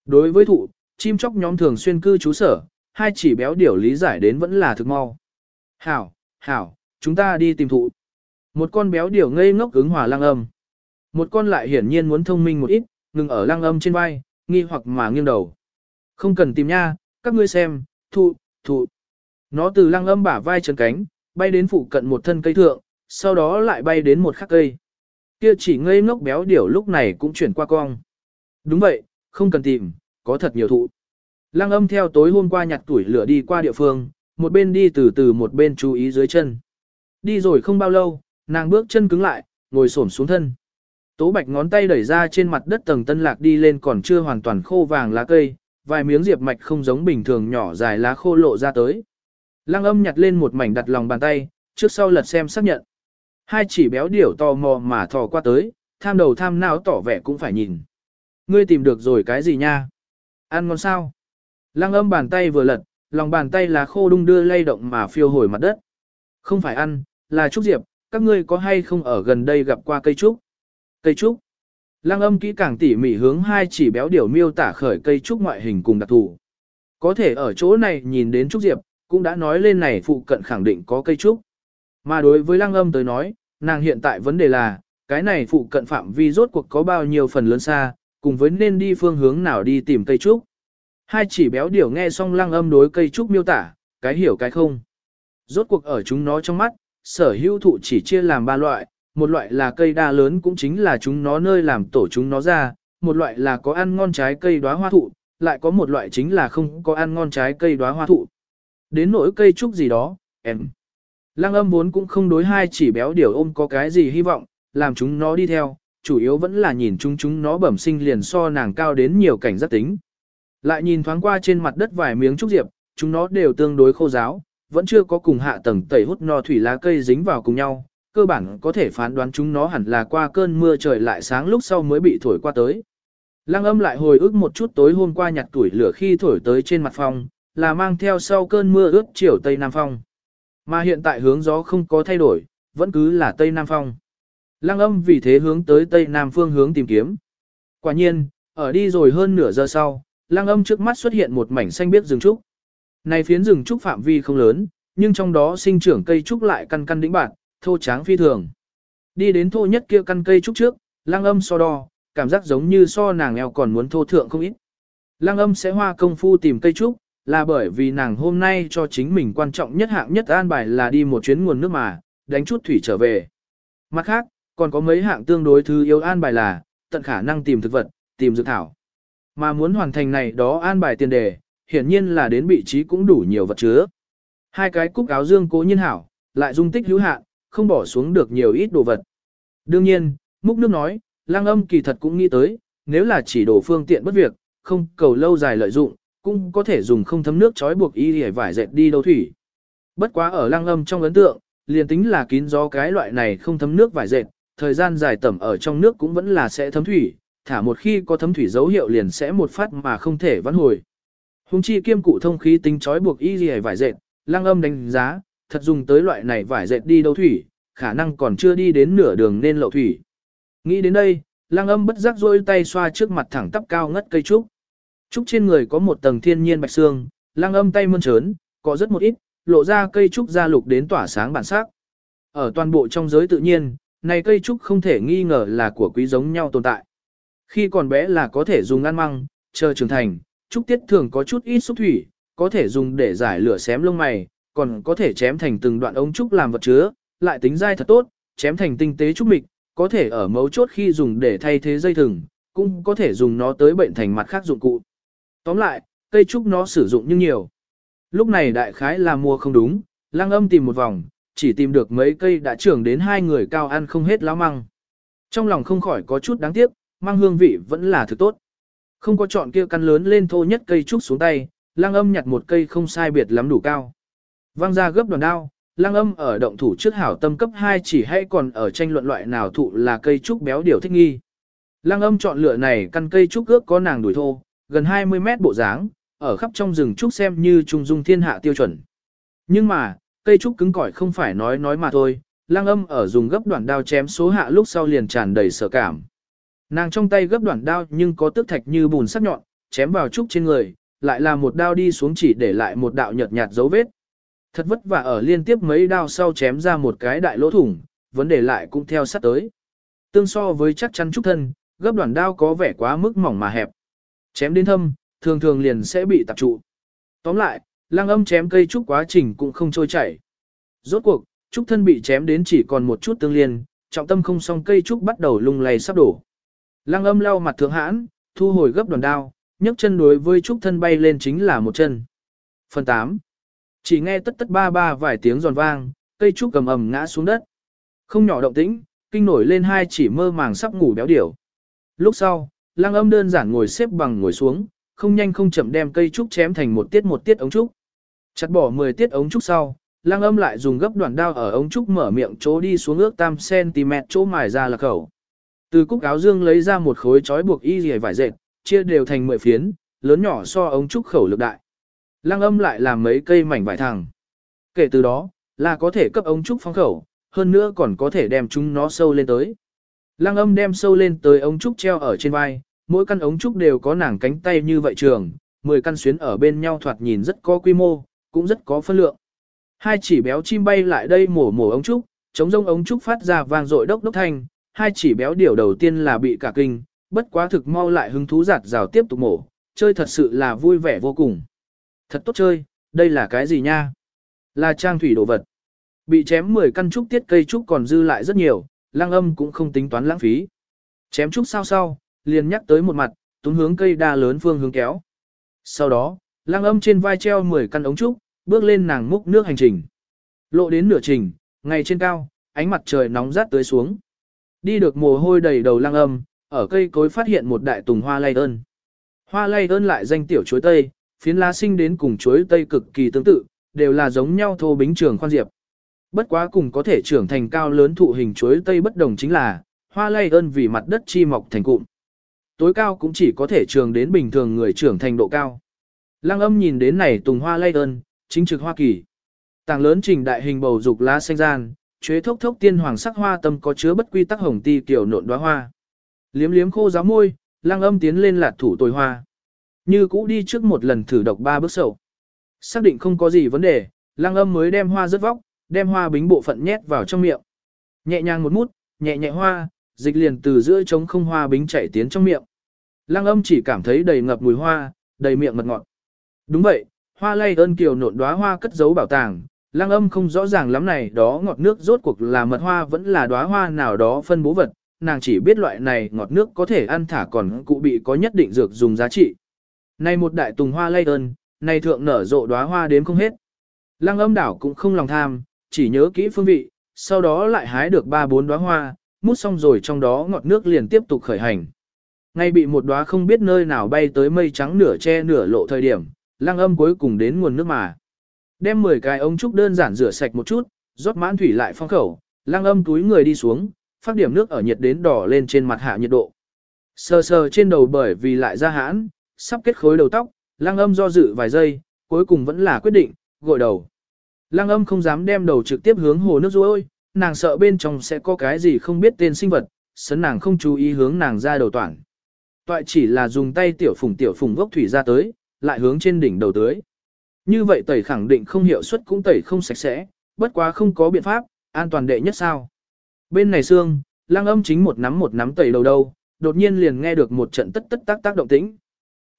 Đối với thụ, chim chóc nhóm thường xuyên cư trú sở, hai chỉ béo điểu lý giải đến vẫn là thực mau. Hảo, hảo, chúng ta đi tìm thụ. Một con béo điểu ngây ngốc ứng hòa lăng âm. Một con lại hiển nhiên muốn thông minh một ít, ngừng ở lăng âm trên vai, nghi hoặc mà nghiêng đầu. Không cần tìm nha, các ngươi xem, thụ, thụ. Nó từ lăng âm bả vai chân cánh, bay đến phụ cận một thân cây thượng, sau đó lại bay đến một khắc cây. Kia chỉ ngây ngốc béo điểu lúc này cũng chuyển qua cong. Đúng vậy, không cần tìm, có thật nhiều thụ. Lăng âm theo tối hôm qua nhặt tuổi lửa đi qua địa phương, một bên đi từ từ một bên chú ý dưới chân. Đi rồi không bao lâu, nàng bước chân cứng lại, ngồi xổm xuống thân. Tố bạch ngón tay đẩy ra trên mặt đất tầng tân lạc đi lên còn chưa hoàn toàn khô vàng lá cây, vài miếng diệp mạch không giống bình thường nhỏ dài lá khô lộ ra tới. Lăng âm nhặt lên một mảnh đặt lòng bàn tay, trước sau lật xem xác nhận. Hai chỉ béo điểu tò mò mà thò qua tới, tham đầu tham não tỏ vẻ cũng phải nhìn. Ngươi tìm được rồi cái gì nha? Ăn ngon sao? Lăng âm bàn tay vừa lật, lòng bàn tay là khô đung đưa lay động mà phiêu hồi mặt đất. Không phải ăn, là trúc diệp, các ngươi có hay không ở gần đây gặp qua cây trúc? Cây trúc. Lăng âm kỹ càng tỉ mỉ hướng hai chỉ béo điểu miêu tả khởi cây trúc ngoại hình cùng đặc thù. Có thể ở chỗ này nhìn đến trúc diệp, cũng đã nói lên này phụ cận khẳng định có cây trúc. Mà đối với lăng âm tới nói, nàng hiện tại vấn đề là, cái này phụ cận phạm vi rốt cuộc có bao nhiêu phần lớn xa, cùng với nên đi phương hướng nào đi tìm cây trúc. Hai chỉ béo điểu nghe xong lăng âm đối cây trúc miêu tả, cái hiểu cái không. Rốt cuộc ở chúng nó trong mắt, sở hữu thụ chỉ chia làm ba loại, một loại là cây đa lớn cũng chính là chúng nó nơi làm tổ chúng nó ra, một loại là có ăn ngon trái cây đóa hoa thụ, lại có một loại chính là không có ăn ngon trái cây đóa hoa thụ. Đến nỗi cây trúc gì đó, em. Lăng âm vốn cũng không đối hai chỉ béo điều ôm có cái gì hy vọng, làm chúng nó đi theo, chủ yếu vẫn là nhìn chúng chúng nó bẩm sinh liền so nàng cao đến nhiều cảnh giác tính. Lại nhìn thoáng qua trên mặt đất vài miếng trúc diệp, chúng nó đều tương đối khô giáo, vẫn chưa có cùng hạ tầng tẩy hút no thủy lá cây dính vào cùng nhau, cơ bản có thể phán đoán chúng nó hẳn là qua cơn mưa trời lại sáng lúc sau mới bị thổi qua tới. Lăng âm lại hồi ức một chút tối hôm qua nhặt tuổi lửa khi thổi tới trên mặt phòng, là mang theo sau cơn mưa ướt chiều Tây Nam Phong. Mà hiện tại hướng gió không có thay đổi, vẫn cứ là Tây Nam Phong. Lăng âm vì thế hướng tới Tây Nam phương hướng tìm kiếm. Quả nhiên, ở đi rồi hơn nửa giờ sau, lăng âm trước mắt xuất hiện một mảnh xanh biếc rừng trúc. Này phiến rừng trúc phạm vi không lớn, nhưng trong đó sinh trưởng cây trúc lại căn căn đĩnh bạn, thô tráng phi thường. Đi đến thô nhất kia căn cây trúc trước, lang âm so đo, cảm giác giống như so nàng eo còn muốn thô thượng không ít. lang âm sẽ hoa công phu tìm cây trúc, là bởi vì nàng hôm nay cho chính mình quan trọng nhất hạng nhất an bài là đi một chuyến nguồn nước mà, đánh chút thủy trở về. Mặt khác, còn có mấy hạng tương đối thứ yếu an bài là, tận khả năng tìm thực vật, tìm dược thảo. Mà muốn hoàn thành này đó an bài tiền đề, hiển nhiên là đến vị trí cũng đủ nhiều vật chứa. Hai cái cúc áo dương cố nhiên hảo, lại dung tích hữu hạn, không bỏ xuống được nhiều ít đồ vật. Đương nhiên, Múc Nước nói, lang âm kỳ thật cũng nghĩ tới, nếu là chỉ đổ phương tiện bất việc, không cầu lâu dài lợi dụng, cũng có thể dùng không thấm nước trói buộc y để vải dệt đi đâu thủy. Bất quá ở lang âm trong ấn tượng, liền tính là kín gió cái loại này không thấm nước vải dệt, thời gian dài tẩm ở trong nước cũng vẫn là sẽ thấm thủy, thả một khi có thấm thủy dấu hiệu liền sẽ một phát mà không thể vãn hồi. Hùng chi kiêm cụ thông khí tính trói buộc y gì vải dệt, lang âm đánh giá, thật dùng tới loại này vải dệt đi đâu thủy, khả năng còn chưa đi đến nửa đường nên lậu thủy. Nghĩ đến đây, lang âm bất giác rôi tay xoa trước mặt thẳng tắp cao ngất cây trúc. Trúc trên người có một tầng thiên nhiên bạch xương, lang âm tay mơn trớn, có rất một ít, lộ ra cây trúc ra lục đến tỏa sáng bản sắc. Ở toàn bộ trong giới tự nhiên, này cây trúc không thể nghi ngờ là của quý giống nhau tồn tại. Khi còn bé là có thể dùng ăn măng, chờ trưởng thành, trúc tiết thường có chút ít xúc thủy, có thể dùng để giải lửa xém lông mày, còn có thể chém thành từng đoạn ống trúc làm vật chứa, lại tính dai thật tốt, chém thành tinh tế trúc mịch, có thể ở mấu chốt khi dùng để thay thế dây thừng, cũng có thể dùng nó tới bệnh thành mặt khác dụng cụ. Tóm lại, cây trúc nó sử dụng như nhiều. Lúc này đại khái là mua không đúng, lăng âm tìm một vòng, chỉ tìm được mấy cây đã trưởng đến hai người cao ăn không hết lá măng. Trong lòng không khỏi có chút đáng tiếc, mang hương vị vẫn là thứ tốt. Không có chọn kia căn lớn lên thô nhất cây trúc xuống tay, lang âm nhặt một cây không sai biệt lắm đủ cao. Văng ra gấp đoàn đao, lang âm ở động thủ trước hảo tâm cấp 2 chỉ hay còn ở tranh luận loại nào thụ là cây trúc béo điều thích nghi. Lang âm chọn lựa này căn cây trúc ước có nàng đuổi thô, gần 20 mét bộ dáng, ở khắp trong rừng trúc xem như trung dung thiên hạ tiêu chuẩn. Nhưng mà, cây trúc cứng cỏi không phải nói nói mà thôi, lang âm ở dùng gấp đoạn đao chém số hạ lúc sau liền tràn đầy sợ cảm. Nàng trong tay gấp đoạn đao nhưng có tức thạch như bùn sắc nhọn, chém vào trúc trên người, lại là một đao đi xuống chỉ để lại một đạo nhợt nhạt dấu vết. Thật vất vả ở liên tiếp mấy đao sau chém ra một cái đại lỗ thủng, vấn đề lại cũng theo sát tới. Tương so với chắc chắn trúc thân, gấp đoạn đao có vẻ quá mức mỏng mà hẹp. Chém đến thâm, thường thường liền sẽ bị tập trụ. Tóm lại, lang âm chém cây trúc quá trình cũng không trôi chảy. Rốt cuộc, trúc thân bị chém đến chỉ còn một chút tương liên, trọng tâm không xong cây trúc bắt đầu lung lay sắp đổ. Lang âm lau mặt thượng hãn, thu hồi gấp đoàn đao, nhấc chân đối với trúc thân bay lên chính là một chân. Phần 8. Chỉ nghe tất tất ba ba vài tiếng giòn vang, cây trúc cầm ầm ngã xuống đất. Không nhỏ động tĩnh, kinh nổi lên hai chỉ mơ màng sắp ngủ béo điểu. Lúc sau, lang âm đơn giản ngồi xếp bằng ngồi xuống, không nhanh không chậm đem cây trúc chém thành một tiết một tiết ống trúc. Chặt bỏ 10 tiết ống trúc sau, lăng âm lại dùng gấp đoạn đao ở ống trúc mở miệng chỗ đi xuống ước tam cm chỗ mài ra là khẩu. Từ cúc áo dương lấy ra một khối trói buộc y rìa vải dệt, chia đều thành 10 phiến, lớn nhỏ so ống trúc khẩu lực đại. Lăng âm lại làm mấy cây mảnh vải thẳng. Kể từ đó, là có thể cấp ống trúc phong khẩu, hơn nữa còn có thể đem chúng nó sâu lên tới. Lăng âm đem sâu lên tới ống trúc treo ở trên vai, mỗi căn ống trúc đều có nàng cánh tay như vậy trường, 10 căn xuyến ở bên nhau thoạt nhìn rất có quy mô, cũng rất có phân lượng. Hai chỉ béo chim bay lại đây mổ mổ ống trúc, chống rông ống trúc phát ra vang dội đốc đốc thanh, hai chỉ béo điểu đầu tiên là bị cả kinh, bất quá thực mau lại hứng thú giạt rào tiếp tục mổ, chơi thật sự là vui vẻ vô cùng. Thật tốt chơi, đây là cái gì nha? Là trang thủy đồ vật. Bị chém 10 căn trúc tiết cây trúc còn dư lại rất nhiều, lang âm cũng không tính toán lãng phí. Chém trúc sao sau, liền nhắc tới một mặt, tún hướng cây đa lớn phương hướng kéo. Sau đó, lang âm trên vai treo 10 căn ống trúc, bước lên nàng múc nước hành trình. Lộ đến nửa trình, ngày trên cao, ánh mặt trời nóng rát tới xuống. Đi được mồ hôi đầy đầu lang âm, ở cây cối phát hiện một đại tùng hoa lay ơn. Hoa lay ơn lại danh tiểu chuối tây, phiến lá sinh đến cùng chuối tây cực kỳ tương tự, đều là giống nhau thô bính trường khoan diệp. Bất quá cùng có thể trưởng thành cao lớn thụ hình chuối tây bất đồng chính là, hoa lay ơn vì mặt đất chi mọc thành cụm. Tối cao cũng chỉ có thể trường đến bình thường người trưởng thành độ cao. Lăng âm nhìn đến này tùng hoa lay ơn, chính trực Hoa Kỳ. Tàng lớn trình đại hình bầu dục lá xanh gian, chế thốc thốc tiên hoàng sắc hoa tâm có chứa bất quy tắc hồng ti kiểu nộn đóa hoa. Liếm liếm khô giáo môi, lăng âm tiến lên lạt thủ tồi hoa. Như cũ đi trước một lần thử độc ba bước sầu. Xác định không có gì vấn đề, lăng âm mới đem hoa rớt vóc, đem hoa bính bộ phận nhét vào trong miệng. Nhẹ nhàng một mút, nhẹ nhẹ hoa, dịch liền từ giữa trống không hoa bính chảy tiến trong miệng. Lăng âm chỉ cảm thấy đầy ngập mùi hoa, đầy miệng mật ngọt. Đúng vậy, hoa lay ơn kiều nộn đóa hoa cất giấu bảo tàng. Lăng âm không rõ ràng lắm này đó ngọt nước rốt cuộc là mật hoa vẫn là đóa hoa nào đó phân bố vật, nàng chỉ biết loại này ngọt nước có thể ăn thả còn cụ bị có nhất định dược dùng giá trị. Này một đại tùng hoa lay ơn, này thượng nở rộ đóa hoa đếm không hết. Lăng âm đảo cũng không lòng tham, chỉ nhớ kỹ phương vị, sau đó lại hái được ba bốn đóa hoa, mút xong rồi trong đó ngọt nước liền tiếp tục khởi hành. Ngay bị một đóa không biết nơi nào bay tới mây trắng nửa che nửa lộ thời điểm, lăng âm cuối cùng đến nguồn nước mà. Đem 10 cái ống trúc đơn giản rửa sạch một chút, rót mãn thủy lại phong khẩu, lang âm túi người đi xuống, phát điểm nước ở nhiệt đến đỏ lên trên mặt hạ nhiệt độ. Sờ sờ trên đầu bởi vì lại ra hãn, sắp kết khối đầu tóc, lang âm do dự vài giây, cuối cùng vẫn là quyết định, gội đầu. lang âm không dám đem đầu trực tiếp hướng hồ nước ruôi, nàng sợ bên trong sẽ có cái gì không biết tên sinh vật, sấn nàng không chú ý hướng nàng ra đầu toàn. Toại chỉ là dùng tay tiểu phùng tiểu phùng gốc thủy ra tới, lại hướng trên đỉnh đầu tới. Như vậy tẩy khẳng định không hiệu suất cũng tẩy không sạch sẽ, bất quá không có biện pháp, an toàn đệ nhất sao. Bên này xương, lang âm chính một nắm một nắm tẩy đầu đâu, đột nhiên liền nghe được một trận tất tất tác tác động tĩnh.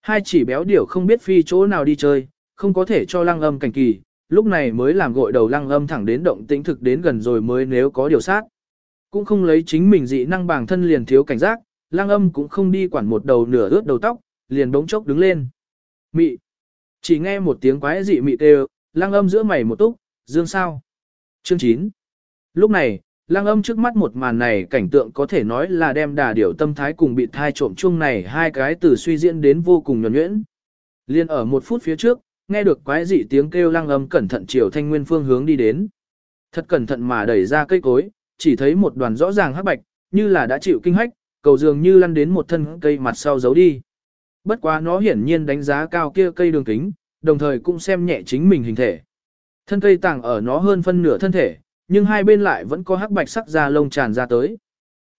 Hai chỉ béo điểu không biết phi chỗ nào đi chơi, không có thể cho lang âm cảnh kỳ, lúc này mới làm gội đầu lang âm thẳng đến động tĩnh thực đến gần rồi mới nếu có điều sát. Cũng không lấy chính mình dị năng bằng thân liền thiếu cảnh giác, lang âm cũng không đi quản một đầu nửa ướt đầu tóc, liền bỗng chốc đứng lên. Mị. Chỉ nghe một tiếng quái dị mị tê lăng âm giữa mày một túc, dương sao. Chương 9. Lúc này, lăng âm trước mắt một màn này cảnh tượng có thể nói là đem đà điểu tâm thái cùng bị thai trộm chung này hai cái từ suy diễn đến vô cùng nhuẩn nhuyễn. Liên ở một phút phía trước, nghe được quái dị tiếng kêu lăng âm cẩn thận chiều thanh nguyên phương hướng đi đến. Thật cẩn thận mà đẩy ra cây cối, chỉ thấy một đoàn rõ ràng hắc bạch, như là đã chịu kinh hách, cầu dường như lăn đến một thân cây mặt sau giấu đi. Bất quá nó hiển nhiên đánh giá cao kia cây đường kính, đồng thời cũng xem nhẹ chính mình hình thể. Thân cây tàng ở nó hơn phân nửa thân thể, nhưng hai bên lại vẫn có hắc bạch sắc da lông tràn ra tới.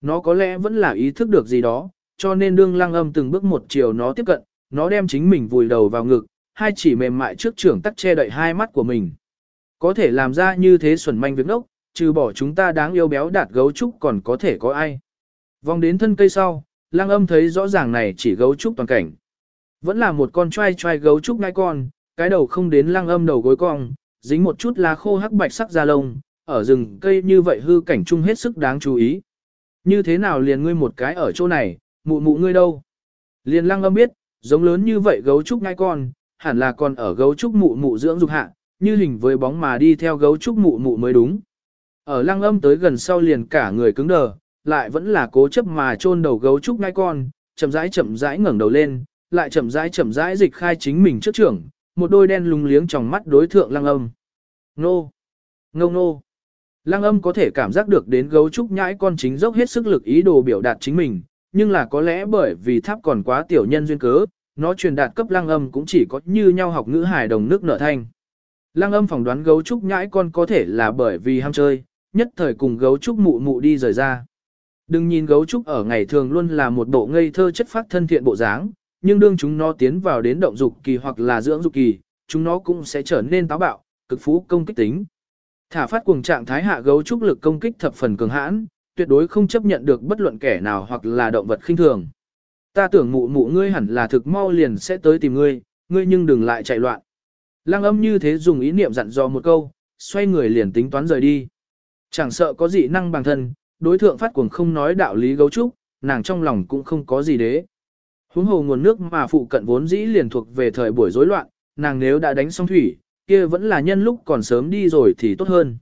Nó có lẽ vẫn là ý thức được gì đó, cho nên đương lăng âm từng bước một chiều nó tiếp cận, nó đem chính mình vùi đầu vào ngực, hai chỉ mềm mại trước trưởng tắc che đậy hai mắt của mình. Có thể làm ra như thế xuẩn manh việc nốc, trừ bỏ chúng ta đáng yêu béo đạt gấu trúc còn có thể có ai. Vòng đến thân cây sau, lang âm thấy rõ ràng này chỉ gấu trúc toàn cảnh. Vẫn là một con trai trai gấu trúc ngai con, cái đầu không đến lang âm đầu gối cong, dính một chút lá khô hắc bạch sắc da lông, ở rừng cây như vậy hư cảnh chung hết sức đáng chú ý. Như thế nào liền ngươi một cái ở chỗ này, mụ mụ ngươi đâu? Liền Lang âm biết, giống lớn như vậy gấu trúc ngai con, hẳn là còn ở gấu trúc mụ mụ dưỡng dục hạ, như hình với bóng mà đi theo gấu trúc mụ mụ mới đúng. Ở lăng âm tới gần sau liền cả người cứng đờ, lại vẫn là cố chấp mà chôn đầu gấu trúc ngai con, chậm rãi chậm rãi ngẩng đầu lên, lại chậm rãi chậm rãi dịch khai chính mình trước trưởng, một đôi đen lúng liếng trong mắt đối thượng lăng âm. Nô! Ngông nô. Lăng âm có thể cảm giác được đến gấu trúc nhãi con chính dốc hết sức lực ý đồ biểu đạt chính mình, nhưng là có lẽ bởi vì tháp còn quá tiểu nhân duyên cớ, nó truyền đạt cấp lăng âm cũng chỉ có như nhau học ngữ hài đồng nước nở thanh. Lăng âm phỏng đoán gấu trúc nhãi con có thể là bởi vì ham chơi, nhất thời cùng gấu trúc mụ mụ đi rời ra. Đừng nhìn gấu trúc ở ngày thường luôn là một bộ ngây thơ chất phát thân thiện bộ dáng, nhưng đương chúng nó tiến vào đến động dục kỳ hoặc là dưỡng dục kỳ, chúng nó cũng sẽ trở nên táo bạo, cực phú công kích tính. Thả phát cuồng trạng thái hạ gấu trúc lực công kích thập phần cường hãn, tuyệt đối không chấp nhận được bất luận kẻ nào hoặc là động vật khinh thường. Ta tưởng mụ mụ ngươi hẳn là thực mau liền sẽ tới tìm ngươi, ngươi nhưng đừng lại chạy loạn. Lăng âm như thế dùng ý niệm dặn dò một câu, xoay người liền tính toán rời đi. Chẳng sợ có dị năng bằng thân, đối thượng phát cuồng không nói đạo lý gấu trúc, nàng trong lòng cũng không có gì đế. Huống hồ nguồn nước mà phụ cận vốn dĩ liền thuộc về thời buổi rối loạn, nàng nếu đã đánh xong thủy, kia vẫn là nhân lúc còn sớm đi rồi thì tốt hơn.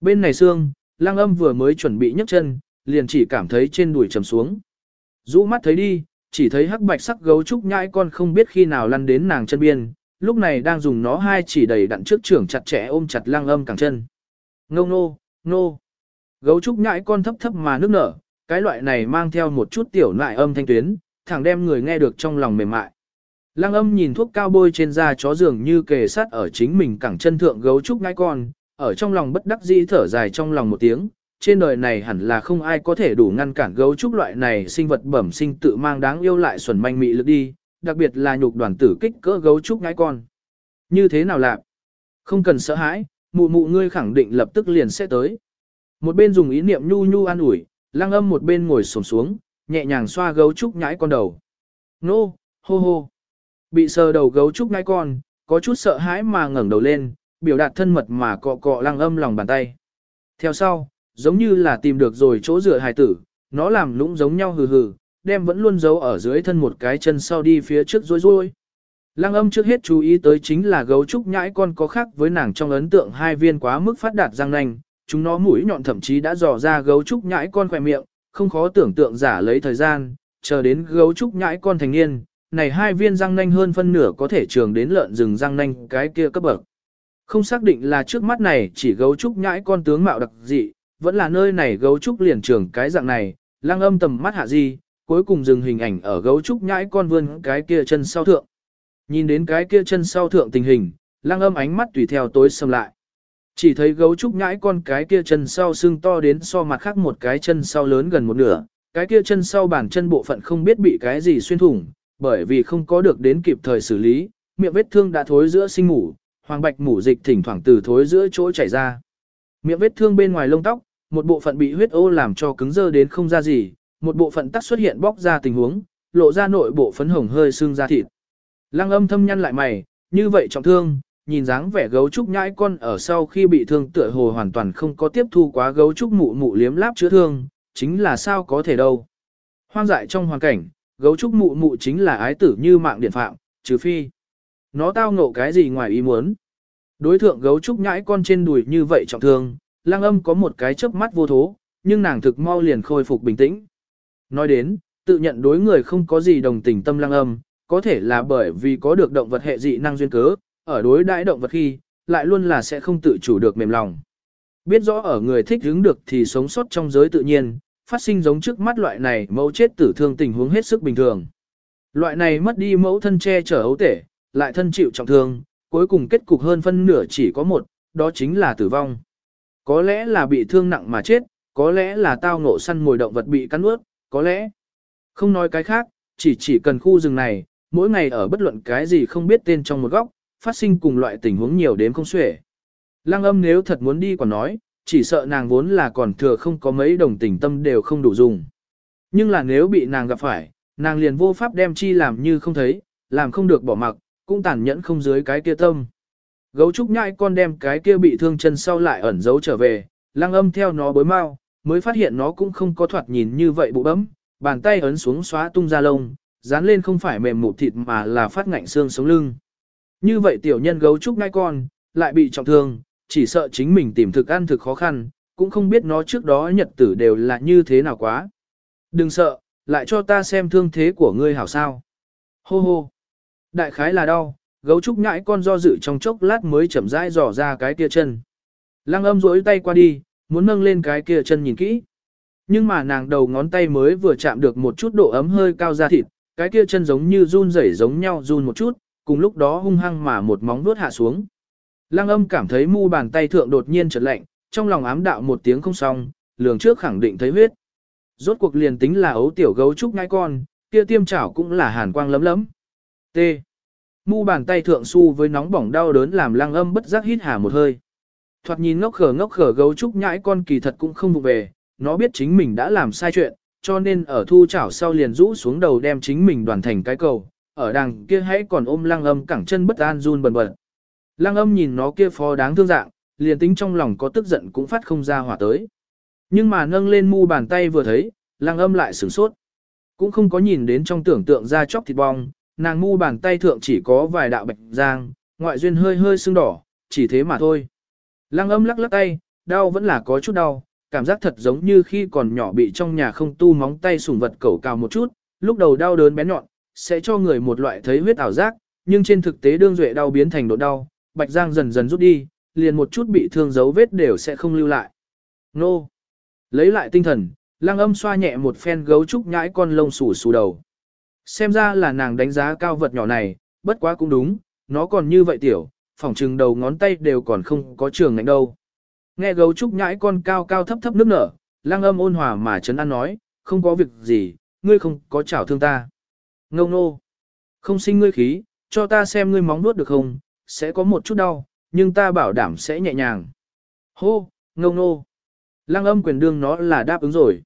Bên này xương, lang âm vừa mới chuẩn bị nhấc chân, liền chỉ cảm thấy trên đùi trầm xuống. Rũ mắt thấy đi, chỉ thấy hắc bạch sắc gấu trúc nhãi con không biết khi nào lăn đến nàng chân biên, lúc này đang dùng nó hai chỉ đầy đặn trước trưởng chặt chẽ ôm chặt lang âm cẳng chân. Ngông nô, nô. Gấu trúc nhãi con thấp thấp mà nước nở, cái loại này mang theo một chút tiểu nại âm thanh tuyến, thẳng đem người nghe được trong lòng mềm mại. Lăng âm nhìn thuốc cao bôi trên da chó dường như kề sát ở chính mình cẳng chân thượng gấu trúc nhãi con, ở trong lòng bất đắc dĩ thở dài trong lòng một tiếng, trên đời này hẳn là không ai có thể đủ ngăn cản gấu trúc loại này sinh vật bẩm sinh tự mang đáng yêu lại xuẩn manh mị lực đi, đặc biệt là nhục đoàn tử kích cỡ gấu trúc nhãi con. Như thế nào lạ? Không cần sợ hãi, mụ mụ ngươi khẳng định lập tức liền sẽ tới. Một bên dùng ý niệm nhu nhu an ủi, lăng âm một bên ngồi xổm xuống, nhẹ nhàng xoa gấu trúc nhãi con đầu. Nô, hô hô. Bị sờ đầu gấu trúc nhãi con, có chút sợ hãi mà ngẩng đầu lên, biểu đạt thân mật mà cọ cọ lăng âm lòng bàn tay. Theo sau, giống như là tìm được rồi chỗ dựa hài tử, nó làm lũng giống nhau hừ hừ, đem vẫn luôn giấu ở dưới thân một cái chân sau đi phía trước rối rối. Lăng âm trước hết chú ý tới chính là gấu trúc nhãi con có khác với nàng trong ấn tượng hai viên quá mức phát đạt răng nanh, chúng nó mũi nhọn thậm chí đã dò ra gấu trúc nhãi con khỏe miệng, không khó tưởng tượng giả lấy thời gian, chờ đến gấu trúc nhãi con thành niên, này hai viên răng nanh hơn phân nửa có thể trường đến lợn rừng răng nanh cái kia cấp bậc. Không xác định là trước mắt này chỉ gấu trúc nhãi con tướng mạo đặc dị, vẫn là nơi này gấu trúc liền trường cái dạng này, lang âm tầm mắt hạ di, cuối cùng dừng hình ảnh ở gấu trúc nhãi con vươn cái kia chân sau thượng. Nhìn đến cái kia chân sau thượng tình hình, lang âm ánh mắt tùy theo tối sầm lại. Chỉ thấy gấu trúc nhãi con cái kia chân sau xương to đến so mặt khác một cái chân sau lớn gần một nửa, cái kia chân sau bản chân bộ phận không biết bị cái gì xuyên thủng, bởi vì không có được đến kịp thời xử lý, miệng vết thương đã thối giữa sinh ngủ hoàng bạch mủ dịch thỉnh thoảng từ thối giữa chỗ chảy ra. Miệng vết thương bên ngoài lông tóc, một bộ phận bị huyết ô làm cho cứng dơ đến không ra gì, một bộ phận tắc xuất hiện bóc ra tình huống, lộ ra nội bộ phấn hồng hơi xương ra thịt. Lăng âm thâm nhăn lại mày, như vậy trọng thương, nhìn dáng vẻ gấu trúc nhãi con ở sau khi bị thương tựa hồ hoàn toàn không có tiếp thu quá gấu trúc mụ mụ liếm láp chữa thương, chính là sao có thể đâu. Hoang dại trong hoàn cảnh, gấu trúc mụ mụ chính là ái tử như mạng điện phạm, trừ phi. Nó tao ngộ cái gì ngoài ý muốn. Đối thượng gấu trúc nhãi con trên đùi như vậy trọng thương, lang âm có một cái chớp mắt vô thố, nhưng nàng thực mau liền khôi phục bình tĩnh. Nói đến, tự nhận đối người không có gì đồng tình tâm lang âm, có thể là bởi vì có được động vật hệ dị năng duyên cớ, ở đối đãi động vật khi, lại luôn là sẽ không tự chủ được mềm lòng. Biết rõ ở người thích hứng được thì sống sót trong giới tự nhiên, phát sinh giống trước mắt loại này mẫu chết tử thương tình huống hết sức bình thường. Loại này mất đi mẫu thân che chở ấu tể, lại thân chịu trọng thương, cuối cùng kết cục hơn phân nửa chỉ có một, đó chính là tử vong. Có lẽ là bị thương nặng mà chết, có lẽ là tao ngộ săn mồi động vật bị cắn ướt, có lẽ. Không nói cái khác, chỉ chỉ cần khu rừng này, mỗi ngày ở bất luận cái gì không biết tên trong một góc, phát sinh cùng loại tình huống nhiều đến không xuể. Lăng âm nếu thật muốn đi còn nói, chỉ sợ nàng vốn là còn thừa không có mấy đồng tình tâm đều không đủ dùng. Nhưng là nếu bị nàng gặp phải, nàng liền vô pháp đem chi làm như không thấy, làm không được bỏ mặc, cũng tàn nhẫn không dưới cái kia tâm. Gấu trúc nhai con đem cái kia bị thương chân sau lại ẩn giấu trở về, lăng âm theo nó bới mau, mới phát hiện nó cũng không có thoạt nhìn như vậy bụ bấm, bàn tay ấn xuống xóa tung ra lông, dán lên không phải mềm mụ thịt mà là phát ngạnh xương sống lưng. Như vậy tiểu nhân gấu trúc ngai con, lại bị trọng thương, chỉ sợ chính mình tìm thực ăn thực khó khăn, cũng không biết nó trước đó nhật tử đều là như thế nào quá. Đừng sợ, lại cho ta xem thương thế của ngươi hảo sao. Hô hô. Đại khái là đau, gấu trúc nhãi con do dự trong chốc lát mới chậm rãi dò ra cái kia chân. Lăng âm rỗi tay qua đi, muốn nâng lên cái kia chân nhìn kỹ. Nhưng mà nàng đầu ngón tay mới vừa chạm được một chút độ ấm hơi cao ra thịt, cái kia chân giống như run rẩy giống nhau run một chút, cùng lúc đó hung hăng mà một móng vuốt hạ xuống. Lăng âm cảm thấy mu bàn tay thượng đột nhiên chợt lạnh, trong lòng ám đạo một tiếng không xong, lường trước khẳng định thấy huyết. Rốt cuộc liền tính là ấu tiểu gấu trúc ngai con, kia tiêm chảo cũng là hàn quang lấm lấm. T. Mu bàn tay thượng su với nóng bỏng đau đớn làm lăng âm bất giác hít hà một hơi. Thoạt nhìn ngốc khờ ngốc khờ gấu trúc nhãi con kỳ thật cũng không vụ về, nó biết chính mình đã làm sai chuyện, cho nên ở thu chảo sau liền rũ xuống đầu đem chính mình đoàn thành cái cầu, ở đằng kia hãy còn ôm lăng âm cẳng chân bất an run bần bật. Lăng âm nhìn nó kia phó đáng thương dạng, liền tính trong lòng có tức giận cũng phát không ra hỏa tới. Nhưng mà nâng lên mu bàn tay vừa thấy, lăng âm lại sửng sốt. Cũng không có nhìn đến trong tưởng tượng ra chóc thịt bong, nàng mu bàn tay thượng chỉ có vài đạo bạch giang, ngoại duyên hơi hơi sưng đỏ, chỉ thế mà thôi. Lăng âm lắc lắc tay, đau vẫn là có chút đau, cảm giác thật giống như khi còn nhỏ bị trong nhà không tu móng tay sủng vật cẩu cào một chút, lúc đầu đau đớn bé nhọn, sẽ cho người một loại thấy huyết ảo giác, nhưng trên thực tế đương duệ đau biến thành độ đau, bạch giang dần dần rút đi, liền một chút bị thương dấu vết đều sẽ không lưu lại. Nô! Lấy lại tinh thần, lăng âm xoa nhẹ một phen gấu trúc nhãi con lông xù xù đầu. Xem ra là nàng đánh giá cao vật nhỏ này, bất quá cũng đúng, nó còn như vậy tiểu, phỏng trừng đầu ngón tay đều còn không có trường ngạnh đâu. Nghe gấu trúc nhãi con cao cao thấp thấp nước nở, lăng âm ôn hòa mà chấn an nói, không có việc gì, ngươi không có chảo thương ta. Ngông nô, không sinh ngươi khí, cho ta xem ngươi móng nuốt được không, sẽ có một chút đau, nhưng ta bảo đảm sẽ nhẹ nhàng. Hô, ngông nô. Lăng âm quyền đương nó là đáp ứng rồi.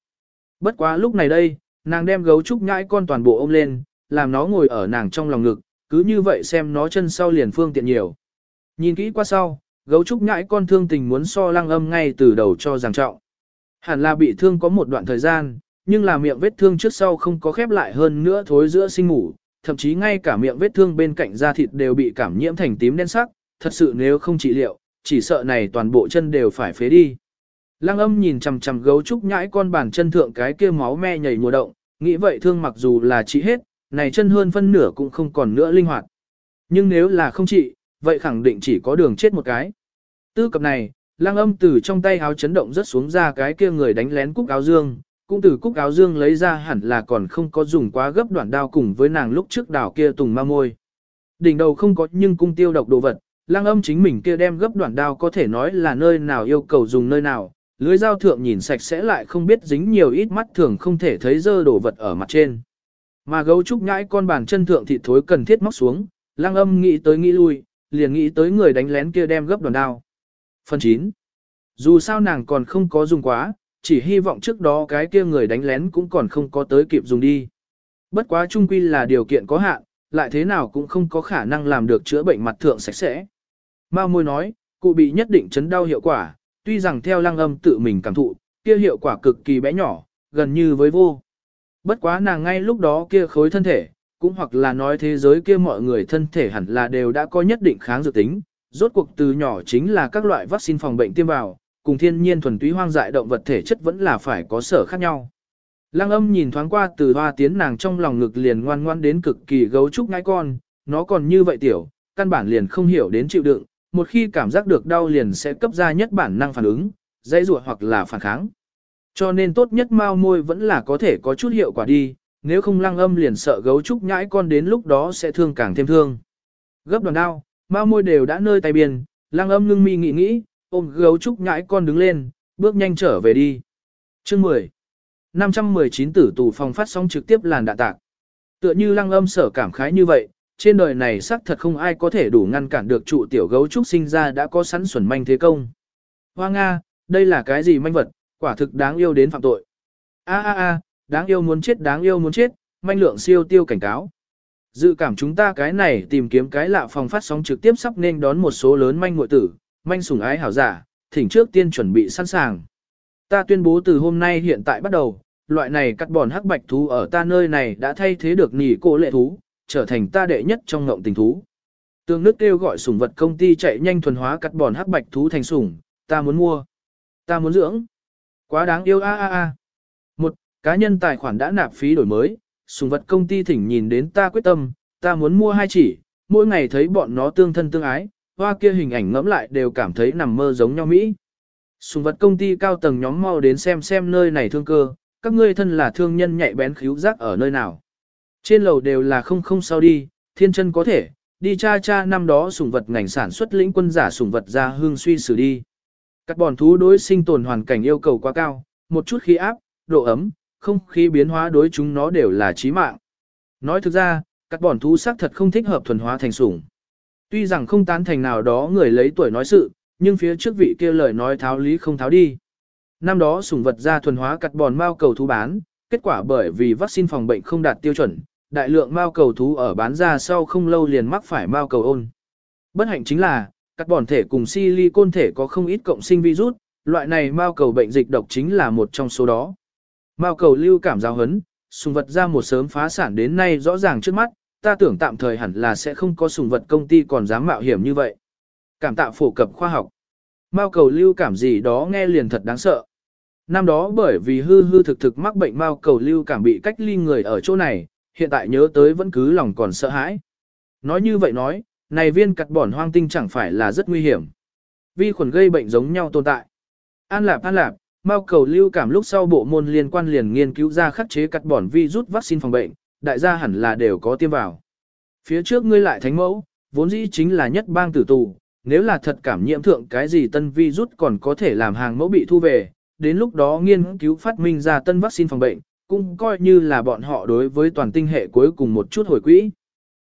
Bất quá lúc này đây, nàng đem gấu trúc nhãi con toàn bộ ôm lên, làm nó ngồi ở nàng trong lòng ngực, cứ như vậy xem nó chân sau liền phương tiện nhiều. Nhìn kỹ qua sau, gấu trúc nhãi con thương tình muốn so lăng âm ngay từ đầu cho rằng trọng. Hẳn là bị thương có một đoạn thời gian, nhưng là miệng vết thương trước sau không có khép lại hơn nữa thối giữa sinh ngủ, thậm chí ngay cả miệng vết thương bên cạnh da thịt đều bị cảm nhiễm thành tím đen sắc, thật sự nếu không trị liệu, chỉ sợ này toàn bộ chân đều phải phế đi. Lăng âm nhìn chằm chằm gấu trúc nhãi con bàn chân thượng cái kia máu me nhảy mùa động, nghĩ vậy thương mặc dù là trị hết, này chân hơn phân nửa cũng không còn nữa linh hoạt. Nhưng nếu là không trị, vậy khẳng định chỉ có đường chết một cái. Tư cập này, lăng âm từ trong tay áo chấn động rất xuống ra cái kia người đánh lén cúc áo dương, cũng từ cúc áo dương lấy ra hẳn là còn không có dùng quá gấp đoạn đao cùng với nàng lúc trước đảo kia tùng ma môi. Đỉnh đầu không có nhưng cung tiêu độc đồ vật, lang âm chính mình kia đem gấp đoạn đao có thể nói là nơi nào yêu cầu dùng nơi nào, lưới dao thượng nhìn sạch sẽ lại không biết dính nhiều ít mắt thường không thể thấy dơ đồ vật ở mặt trên. Mà gấu trúc nhãi con bàn chân thượng thịt thối cần thiết móc xuống, lang âm nghĩ tới nghĩ lui, liền nghĩ tới người đánh lén kia đem gấp đoạn đao. Phần 9. Dù sao nàng còn không có dùng quá, chỉ hy vọng trước đó cái kia người đánh lén cũng còn không có tới kịp dùng đi. Bất quá trung quy là điều kiện có hạn, lại thế nào cũng không có khả năng làm được chữa bệnh mặt thượng sạch sẽ. Mao môi nói, cụ bị nhất định chấn đau hiệu quả, tuy rằng theo lăng âm tự mình cảm thụ, kia hiệu quả cực kỳ bé nhỏ, gần như với vô. Bất quá nàng ngay lúc đó kia khối thân thể, cũng hoặc là nói thế giới kia mọi người thân thể hẳn là đều đã có nhất định kháng dược tính, rốt cuộc từ nhỏ chính là các loại vaccine phòng bệnh tiêm vào, cùng thiên nhiên thuần túy hoang dại động vật thể chất vẫn là phải có sở khác nhau. Lăng âm nhìn thoáng qua từ hoa tiến nàng trong lòng ngực liền ngoan ngoan đến cực kỳ gấu trúc ngãi con, nó còn như vậy tiểu, căn bản liền không hiểu đến chịu đựng, một khi cảm giác được đau liền sẽ cấp ra nhất bản năng phản ứng, dãy ruột hoặc là phản kháng. Cho nên tốt nhất mau môi vẫn là có thể có chút hiệu quả đi, nếu không lăng âm liền sợ gấu trúc nhãi con đến lúc đó sẽ thương càng thêm thương. Gấp đoàn đao, mau môi đều đã nơi tay biên, lăng âm ngưng mi nghĩ nghĩ, ôm gấu trúc nhãi con đứng lên, bước nhanh trở về đi. Chương 10 519 tử tù phòng phát sóng trực tiếp làn đạn tạc. Tựa như lăng âm sở cảm khái như vậy, trên đời này xác thật không ai có thể đủ ngăn cản được trụ tiểu gấu trúc sinh ra đã có sẵn xuẩn manh thế công. Hoa Nga, đây là cái gì manh vật, quả thực đáng yêu đến phạm tội. A a a, đáng yêu muốn chết đáng yêu muốn chết, manh lượng siêu tiêu cảnh cáo. Dự cảm chúng ta cái này tìm kiếm cái lạ phòng phát sóng trực tiếp sắp nên đón một số lớn manh muội tử, manh sủng ái hảo giả, thỉnh trước tiên chuẩn bị sẵn sàng. Ta tuyên bố từ hôm nay hiện tại bắt đầu, loại này cắt bòn hắc bạch thú ở ta nơi này đã thay thế được nỉ cô lệ thú, trở thành ta đệ nhất trong ngộng tình thú. Tương nước kêu gọi sủng vật công ty chạy nhanh thuần hóa cắt bòn hắc bạch thú thành sủng, ta muốn mua, ta muốn dưỡng. Quá đáng yêu a a a. Một, cá nhân tài khoản đã nạp phí đổi mới, sủng vật công ty thỉnh nhìn đến ta quyết tâm, ta muốn mua hai chỉ, mỗi ngày thấy bọn nó tương thân tương ái, hoa kia hình ảnh ngẫm lại đều cảm thấy nằm mơ giống nhau Mỹ. Sùng vật công ty cao tầng nhóm mau đến xem xem nơi này thương cơ, các ngươi thân là thương nhân nhạy bén khíu giác ở nơi nào. Trên lầu đều là không không sao đi, thiên chân có thể, đi cha cha năm đó sùng vật ngành sản xuất lĩnh quân giả sùng vật ra hương suy xử đi. Các bọn thú đối sinh tồn hoàn cảnh yêu cầu quá cao, một chút khí áp, độ ấm, không khí biến hóa đối chúng nó đều là chí mạng. Nói thực ra, các bọn thú xác thật không thích hợp thuần hóa thành sủng. Tuy rằng không tán thành nào đó người lấy tuổi nói sự, nhưng phía trước vị kia lời nói tháo lý không tháo đi. Năm đó sủng vật ra thuần hóa cắt bòn mao cầu thú bán, kết quả bởi vì vaccine phòng bệnh không đạt tiêu chuẩn, đại lượng mao cầu thú ở bán ra sau không lâu liền mắc phải mao cầu ôn. Bất hạnh chính là, cắt bòn thể cùng silicon thể có không ít cộng sinh virus, loại này mao cầu bệnh dịch độc chính là một trong số đó. Mao cầu lưu cảm giáo hấn, sùng vật ra một sớm phá sản đến nay rõ ràng trước mắt, ta tưởng tạm thời hẳn là sẽ không có sùng vật công ty còn dám mạo hiểm như vậy. Cảm tạ phổ cập khoa học. Mao cầu lưu cảm gì đó nghe liền thật đáng sợ. Năm đó bởi vì hư hư thực thực mắc bệnh mao cầu lưu cảm bị cách ly người ở chỗ này, hiện tại nhớ tới vẫn cứ lòng còn sợ hãi. Nói như vậy nói, này viên cặt bỏn hoang tinh chẳng phải là rất nguy hiểm. Vi khuẩn gây bệnh giống nhau tồn tại. An lạp an lạp, mao cầu lưu cảm lúc sau bộ môn liên quan liền nghiên cứu ra khắc chế cặt bỏn virus vaccine phòng bệnh, đại gia hẳn là đều có tiêm vào. Phía trước ngươi lại thánh mẫu, vốn dĩ chính là nhất bang tử tù, nếu là thật cảm nhiễm thượng cái gì tân vi rút còn có thể làm hàng mẫu bị thu về, đến lúc đó nghiên cứu phát minh ra tân vaccine phòng bệnh, cũng coi như là bọn họ đối với toàn tinh hệ cuối cùng một chút hồi quỹ.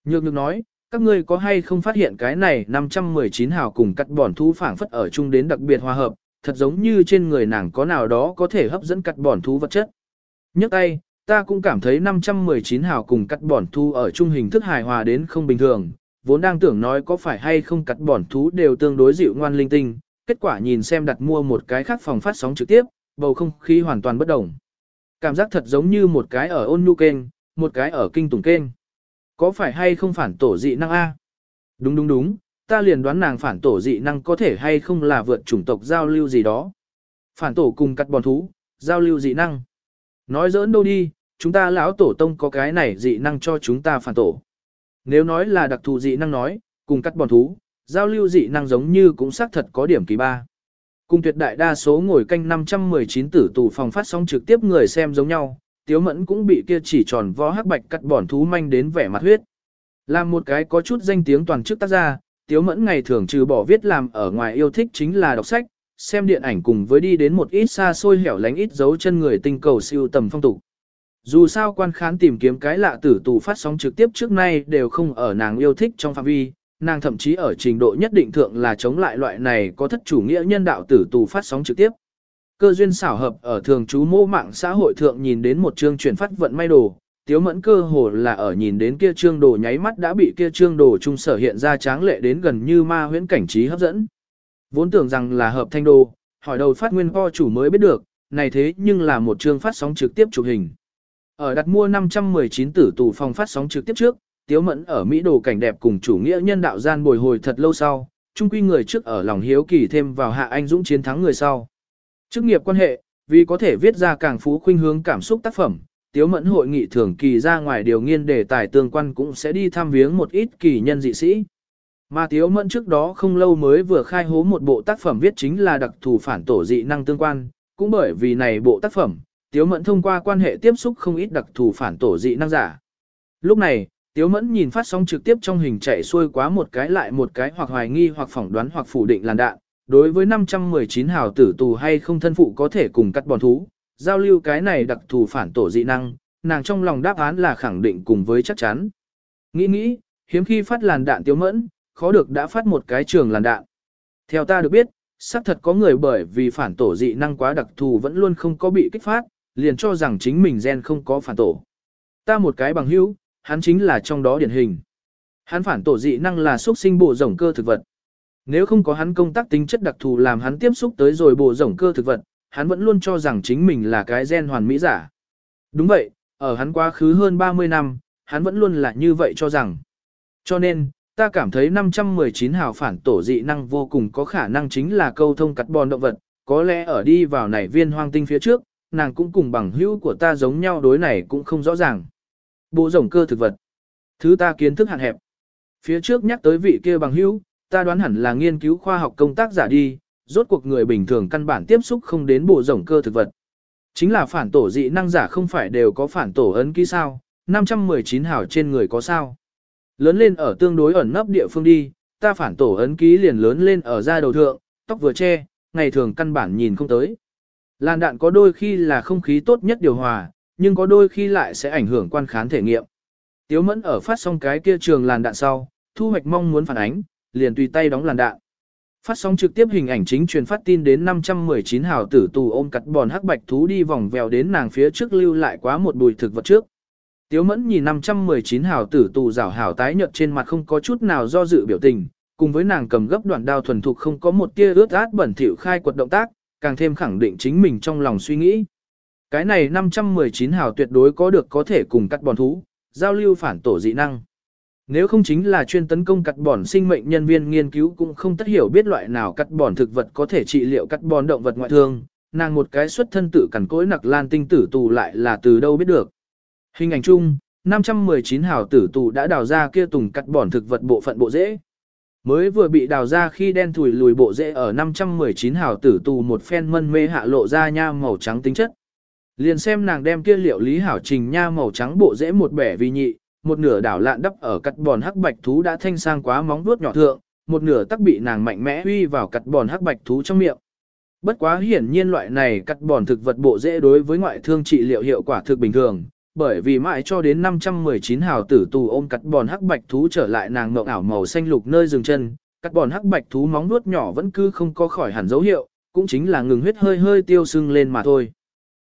Nhược nhược nói, các ngươi có hay không phát hiện cái này 519 hào cùng cắt bòn thú phảng phất ở chung đến đặc biệt hòa hợp, thật giống như trên người nàng có nào đó có thể hấp dẫn cắt bòn thú vật chất. Nhấc tay, ta cũng cảm thấy 519 hào cùng cắt bỏn thú ở trung hình thức hài hòa đến không bình thường, vốn đang tưởng nói có phải hay không cắt bỏn thú đều tương đối dịu ngoan linh tinh, kết quả nhìn xem đặt mua một cái khác phòng phát sóng trực tiếp, bầu không khí hoàn toàn bất đồng. Cảm giác thật giống như một cái ở ôn nhu kênh, một cái ở kinh tùng kênh. Có phải hay không phản tổ dị năng A? Đúng đúng đúng, ta liền đoán nàng phản tổ dị năng có thể hay không là vượt chủng tộc giao lưu gì đó. Phản tổ cùng cắt bòn thú, giao lưu dị năng. Nói giỡn đâu đi, chúng ta lão tổ tông có cái này dị năng cho chúng ta phản tổ. Nếu nói là đặc thù dị năng nói, cùng cắt bòn thú, giao lưu dị năng giống như cũng xác thật có điểm kỳ ba. Cùng tuyệt đại đa số ngồi canh 519 tử tù phòng phát sóng trực tiếp người xem giống nhau, tiếu mẫn cũng bị kia chỉ tròn vó hắc bạch cắt bòn thú manh đến vẻ mặt huyết. Làm một cái có chút danh tiếng toàn chức tác gia, tiếu mẫn ngày thường trừ bỏ viết làm ở ngoài yêu thích chính là đọc sách, xem điện ảnh cùng với đi đến một ít xa xôi hẻo lánh ít dấu chân người tinh cầu siêu tầm phong tục. Dù sao quan khán tìm kiếm cái lạ tử tù phát sóng trực tiếp trước nay đều không ở nàng yêu thích trong phạm vi, nàng thậm chí ở trình độ nhất định thượng là chống lại loại này có thất chủ nghĩa nhân đạo tử tù phát sóng trực tiếp. Cơ duyên xảo hợp ở thường trú mô mạng xã hội thượng nhìn đến một chương chuyển phát vận may đồ, tiếu mẫn cơ hồ là ở nhìn đến kia trương đồ nháy mắt đã bị kia trương đồ trung sở hiện ra tráng lệ đến gần như ma huyễn cảnh trí hấp dẫn. Vốn tưởng rằng là hợp thanh đồ, hỏi đầu phát nguyên po chủ mới biết được, này thế nhưng là một chương phát sóng trực tiếp chụp hình. Ở đặt mua 519 tử tù phòng phát sóng trực tiếp trước, tiếu mẫn ở Mỹ đồ cảnh đẹp cùng chủ nghĩa nhân đạo gian bồi hồi thật lâu sau, trung quy người trước ở lòng hiếu kỳ thêm vào hạ anh dũng chiến thắng người sau. Chức nghiệp quan hệ, vì có thể viết ra càng phú khuynh hướng cảm xúc tác phẩm, tiếu mẫn hội nghị thường kỳ ra ngoài điều nghiên đề tài tương quan cũng sẽ đi thăm viếng một ít kỳ nhân dị sĩ. Mà tiếu mẫn trước đó không lâu mới vừa khai hố một bộ tác phẩm viết chính là đặc thù phản tổ dị năng tương quan, cũng bởi vì này bộ tác phẩm, tiếu mẫn thông qua quan hệ tiếp xúc không ít đặc thù phản tổ dị năng giả. Lúc này, tiếu mẫn nhìn phát sóng trực tiếp trong hình chạy xuôi quá một cái lại một cái hoặc hoài nghi hoặc phỏng đoán hoặc phủ định làn đạn, đối với 519 hào tử tù hay không thân phụ có thể cùng cắt bòn thú, giao lưu cái này đặc thù phản tổ dị năng, nàng trong lòng đáp án là khẳng định cùng với chắc chắn. Nghĩ nghĩ, hiếm khi phát làn đạn tiếu mẫn, khó được đã phát một cái trường làn đạn. Theo ta được biết, xác thật có người bởi vì phản tổ dị năng quá đặc thù vẫn luôn không có bị kích phát, liền cho rằng chính mình gen không có phản tổ. Ta một cái bằng hữu, hắn chính là trong đó điển hình. Hắn phản tổ dị năng là xuất sinh bộ rồng cơ thực vật. Nếu không có hắn công tác tính chất đặc thù làm hắn tiếp xúc tới rồi bộ rồng cơ thực vật, hắn vẫn luôn cho rằng chính mình là cái gen hoàn mỹ giả. Đúng vậy, ở hắn quá khứ hơn 30 năm, hắn vẫn luôn là như vậy cho rằng. Cho nên, ta cảm thấy 519 hào phản tổ dị năng vô cùng có khả năng chính là câu thông cắt bòn động vật, có lẽ ở đi vào nảy viên hoang tinh phía trước, nàng cũng cùng bằng hữu của ta giống nhau đối này cũng không rõ ràng. Bộ rồng cơ thực vật. Thứ ta kiến thức hạn hẹp. Phía trước nhắc tới vị kia bằng hữu, ta đoán hẳn là nghiên cứu khoa học công tác giả đi, rốt cuộc người bình thường căn bản tiếp xúc không đến bộ rồng cơ thực vật. Chính là phản tổ dị năng giả không phải đều có phản tổ ấn ký sao, 519 hào trên người có sao. Lớn lên ở tương đối ẩn nấp địa phương đi, ta phản tổ ấn ký liền lớn lên ở da đầu thượng, tóc vừa che, ngày thường căn bản nhìn không tới. Làn đạn có đôi khi là không khí tốt nhất điều hòa, nhưng có đôi khi lại sẽ ảnh hưởng quan khán thể nghiệm. Tiếu mẫn ở phát xong cái kia trường làn đạn sau, thu hoạch mong muốn phản ánh, liền tùy tay đóng làn đạn. Phát sóng trực tiếp hình ảnh chính truyền phát tin đến 519 hào tử tù ôm cắt bòn hắc bạch thú đi vòng vèo đến nàng phía trước lưu lại quá một bùi thực vật trước. Tiếu mẫn nhìn 519 hào tử tù rảo hảo tái nhợt trên mặt không có chút nào do dự biểu tình, cùng với nàng cầm gấp đoạn đao thuần thục không có một tia ướt át bẩn thỉu khai quật động tác, càng thêm khẳng định chính mình trong lòng suy nghĩ. Cái này 519 hào tuyệt đối có được có thể cùng cắt bòn thú, giao lưu phản tổ dị năng. Nếu không chính là chuyên tấn công cắt bòn sinh mệnh nhân viên nghiên cứu cũng không tất hiểu biết loại nào cắt bòn thực vật có thể trị liệu cắt bòn động vật ngoại thương, nàng một cái xuất thân tự cằn cối nặc lan tinh tử tù lại là từ đâu biết được. Hình ảnh chung, 519 hảo tử tù đã đào ra kia tùng cắt bòn thực vật bộ phận bộ rễ. Mới vừa bị đào ra khi đen thủi lùi bộ rễ ở 519 hảo tử tù một phen mân mê hạ lộ ra nha màu trắng tính chất. Liền xem nàng đem kia liệu lý hảo trình nha màu trắng bộ rễ một bẻ vi nhị, một nửa đảo lạn đắp ở cắt bòn hắc bạch thú đã thanh sang quá móng vuốt nhỏ thượng, một nửa tắc bị nàng mạnh mẽ uy vào cắt bòn hắc bạch thú trong miệng. Bất quá hiển nhiên loại này cắt bòn thực vật bộ dễ đối với ngoại thương trị liệu hiệu quả thực bình thường, bởi vì mãi cho đến 519 hào tử tù ôm cắt bòn hắc bạch thú trở lại nàng ngộng ảo màu xanh lục nơi dừng chân, cắt bòn hắc bạch thú móng nuốt nhỏ vẫn cứ không có khỏi hẳn dấu hiệu, cũng chính là ngừng huyết hơi hơi tiêu sưng lên mà thôi.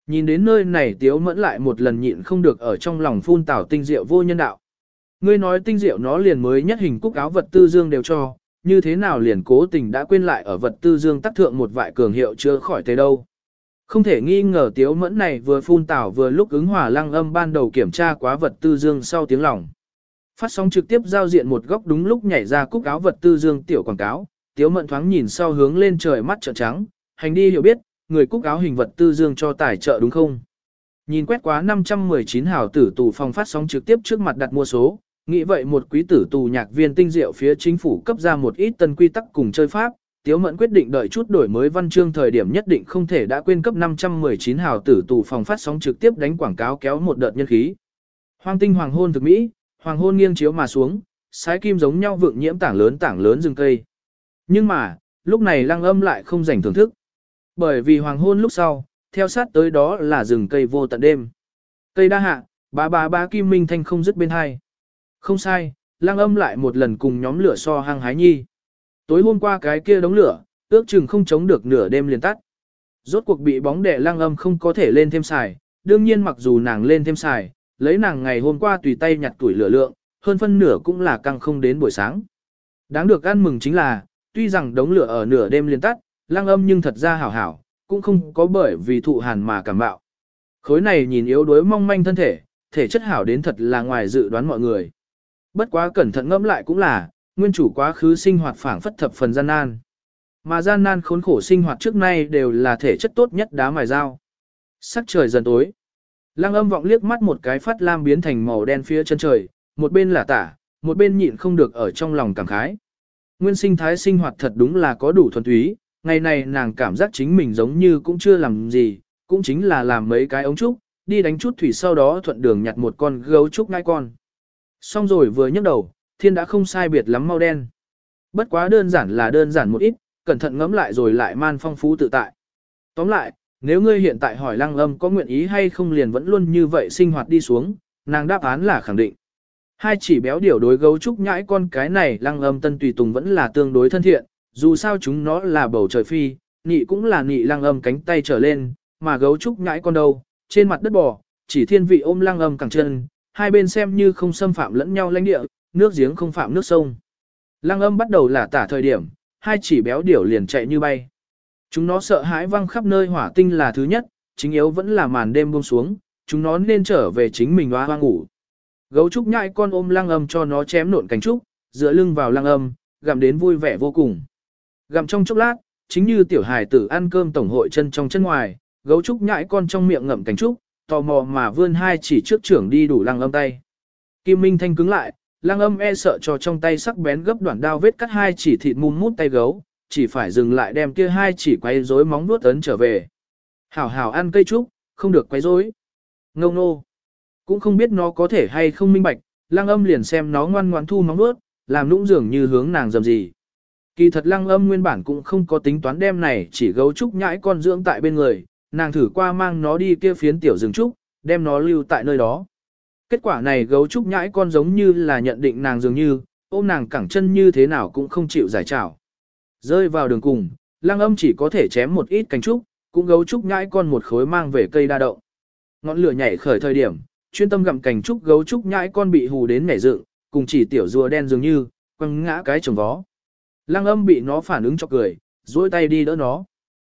Nhìn đến nơi này tiếu mẫn lại một lần nhịn không được ở trong lòng phun tảo tinh diệu vô nhân đạo. Ngươi nói tinh diệu nó liền mới nhất hình cúc áo vật tư dương đều cho, như thế nào liền cố tình đã quên lại ở vật tư dương tác thượng một vại cường hiệu chưa khỏi thế đâu. Không thể nghi ngờ tiếu mẫn này vừa phun tảo vừa lúc ứng hỏa lăng âm ban đầu kiểm tra quá vật tư dương sau tiếng lòng. Phát sóng trực tiếp giao diện một góc đúng lúc nhảy ra cúc áo vật tư dương tiểu quảng cáo, tiếu mẫn thoáng nhìn sau hướng lên trời mắt trợn trắng, hành đi hiểu biết, người cúc áo hình vật tư dương cho tài trợ đúng không? Nhìn quét quá 519 hào tử tù phòng phát sóng trực tiếp trước mặt đặt mua số, nghĩ vậy một quý tử tù nhạc viên tinh diệu phía chính phủ cấp ra một ít tân quy tắc cùng chơi pháp, Tiếu Mẫn quyết định đợi chút đổi mới văn chương thời điểm nhất định không thể đã quên cấp 519 hào tử tù phòng phát sóng trực tiếp đánh quảng cáo kéo một đợt nhân khí. Hoàng tinh hoàng hôn thực mỹ, hoàng hôn nghiêng chiếu mà xuống, sái kim giống nhau vượng nhiễm tảng lớn tảng lớn rừng cây. Nhưng mà, lúc này lăng âm lại không rảnh thưởng thức. Bởi vì hoàng hôn lúc sau, theo sát tới đó là rừng cây vô tận đêm. Cây đa hạ, bá bá bá kim minh thanh không dứt bên hai. Không sai, lang âm lại một lần cùng nhóm lửa so hăng hái nhi. Tối hôm qua cái kia đống lửa, ước chừng không chống được nửa đêm liền tắt. Rốt cuộc bị bóng đè lang âm không có thể lên thêm xài, đương nhiên mặc dù nàng lên thêm xài, lấy nàng ngày hôm qua tùy tay nhặt tuổi lửa lượng, hơn phân nửa cũng là căng không đến buổi sáng. Đáng được ăn mừng chính là, tuy rằng đống lửa ở nửa đêm liền tắt, lang âm nhưng thật ra hảo hảo, cũng không có bởi vì thụ hàn mà cảm bạo. Khối này nhìn yếu đuối mong manh thân thể, thể chất hảo đến thật là ngoài dự đoán mọi người. Bất quá cẩn thận ngẫm lại cũng là, nguyên chủ quá khứ sinh hoạt phảng phất thập phần gian nan. Mà gian nan khốn khổ sinh hoạt trước nay đều là thể chất tốt nhất đá mài dao. Sắc trời dần tối. Lăng âm vọng liếc mắt một cái phát lam biến thành màu đen phía chân trời, một bên là tả, một bên nhịn không được ở trong lòng cảm khái. Nguyên sinh thái sinh hoạt thật đúng là có đủ thuần túy, ngày này nàng cảm giác chính mình giống như cũng chưa làm gì, cũng chính là làm mấy cái ống trúc, đi đánh chút thủy sau đó thuận đường nhặt một con gấu trúc ngai con. Xong rồi vừa nhấc đầu, thiên đã không sai biệt lắm mau đen. Bất quá đơn giản là đơn giản một ít, cẩn thận ngẫm lại rồi lại man phong phú tự tại. Tóm lại, nếu ngươi hiện tại hỏi lăng âm có nguyện ý hay không liền vẫn luôn như vậy sinh hoạt đi xuống, nàng đáp án là khẳng định. Hai chỉ béo điểu đối gấu trúc nhãi con cái này lăng âm tân tùy tùng vẫn là tương đối thân thiện, dù sao chúng nó là bầu trời phi, nị cũng là nị lăng âm cánh tay trở lên, mà gấu trúc nhãi con đâu, trên mặt đất bò, chỉ thiên vị ôm lăng âm cẳng chân, hai bên xem như không xâm phạm lẫn nhau lãnh địa, nước giếng không phạm nước sông. Lăng âm bắt đầu là tả thời điểm, hai chỉ béo điểu liền chạy như bay. Chúng nó sợ hãi văng khắp nơi hỏa tinh là thứ nhất, chính yếu vẫn là màn đêm buông xuống, chúng nó nên trở về chính mình hoa hoa ngủ. Gấu trúc nhại con ôm lăng âm cho nó chém nộn cánh trúc, dựa lưng vào lăng âm, gặm đến vui vẻ vô cùng. Gặm trong chốc lát, chính như tiểu hài tử ăn cơm tổng hội chân trong chân ngoài, gấu trúc nhại con trong miệng ngậm cánh trúc, tò mò mà vươn hai chỉ trước trưởng đi đủ lăng âm tay. Kim Minh Thanh cứng lại, lăng âm e sợ cho trong tay sắc bén gấp đoạn đao vết cắt hai chỉ thịt mum mút tay gấu, chỉ phải dừng lại đem kia hai chỉ quay rối móng nuốt ấn trở về. Hảo hảo ăn cây trúc, không được quay rối. Ngông nô. Cũng không biết nó có thể hay không minh bạch, lăng âm liền xem nó ngoan ngoãn thu móng nuốt, làm nũng dường như hướng nàng dầm gì. Kỳ thật lăng âm nguyên bản cũng không có tính toán đem này chỉ gấu trúc nhãi con dưỡng tại bên người, nàng thử qua mang nó đi kia phiến tiểu rừng trúc, đem nó lưu tại nơi đó. Kết quả này gấu trúc nhãi con giống như là nhận định nàng dường như, ôm nàng cẳng chân như thế nào cũng không chịu giải trảo. Rơi vào đường cùng, lăng âm chỉ có thể chém một ít cánh trúc, cũng gấu trúc nhãi con một khối mang về cây đa động. Ngọn lửa nhảy khởi thời điểm, chuyên tâm gặm cành trúc gấu trúc nhãi con bị hù đến nhảy dựng, cùng chỉ tiểu rùa đen dường như, quăng ngã cái chồng vó. Lăng âm bị nó phản ứng cho cười, duỗi tay đi đỡ nó.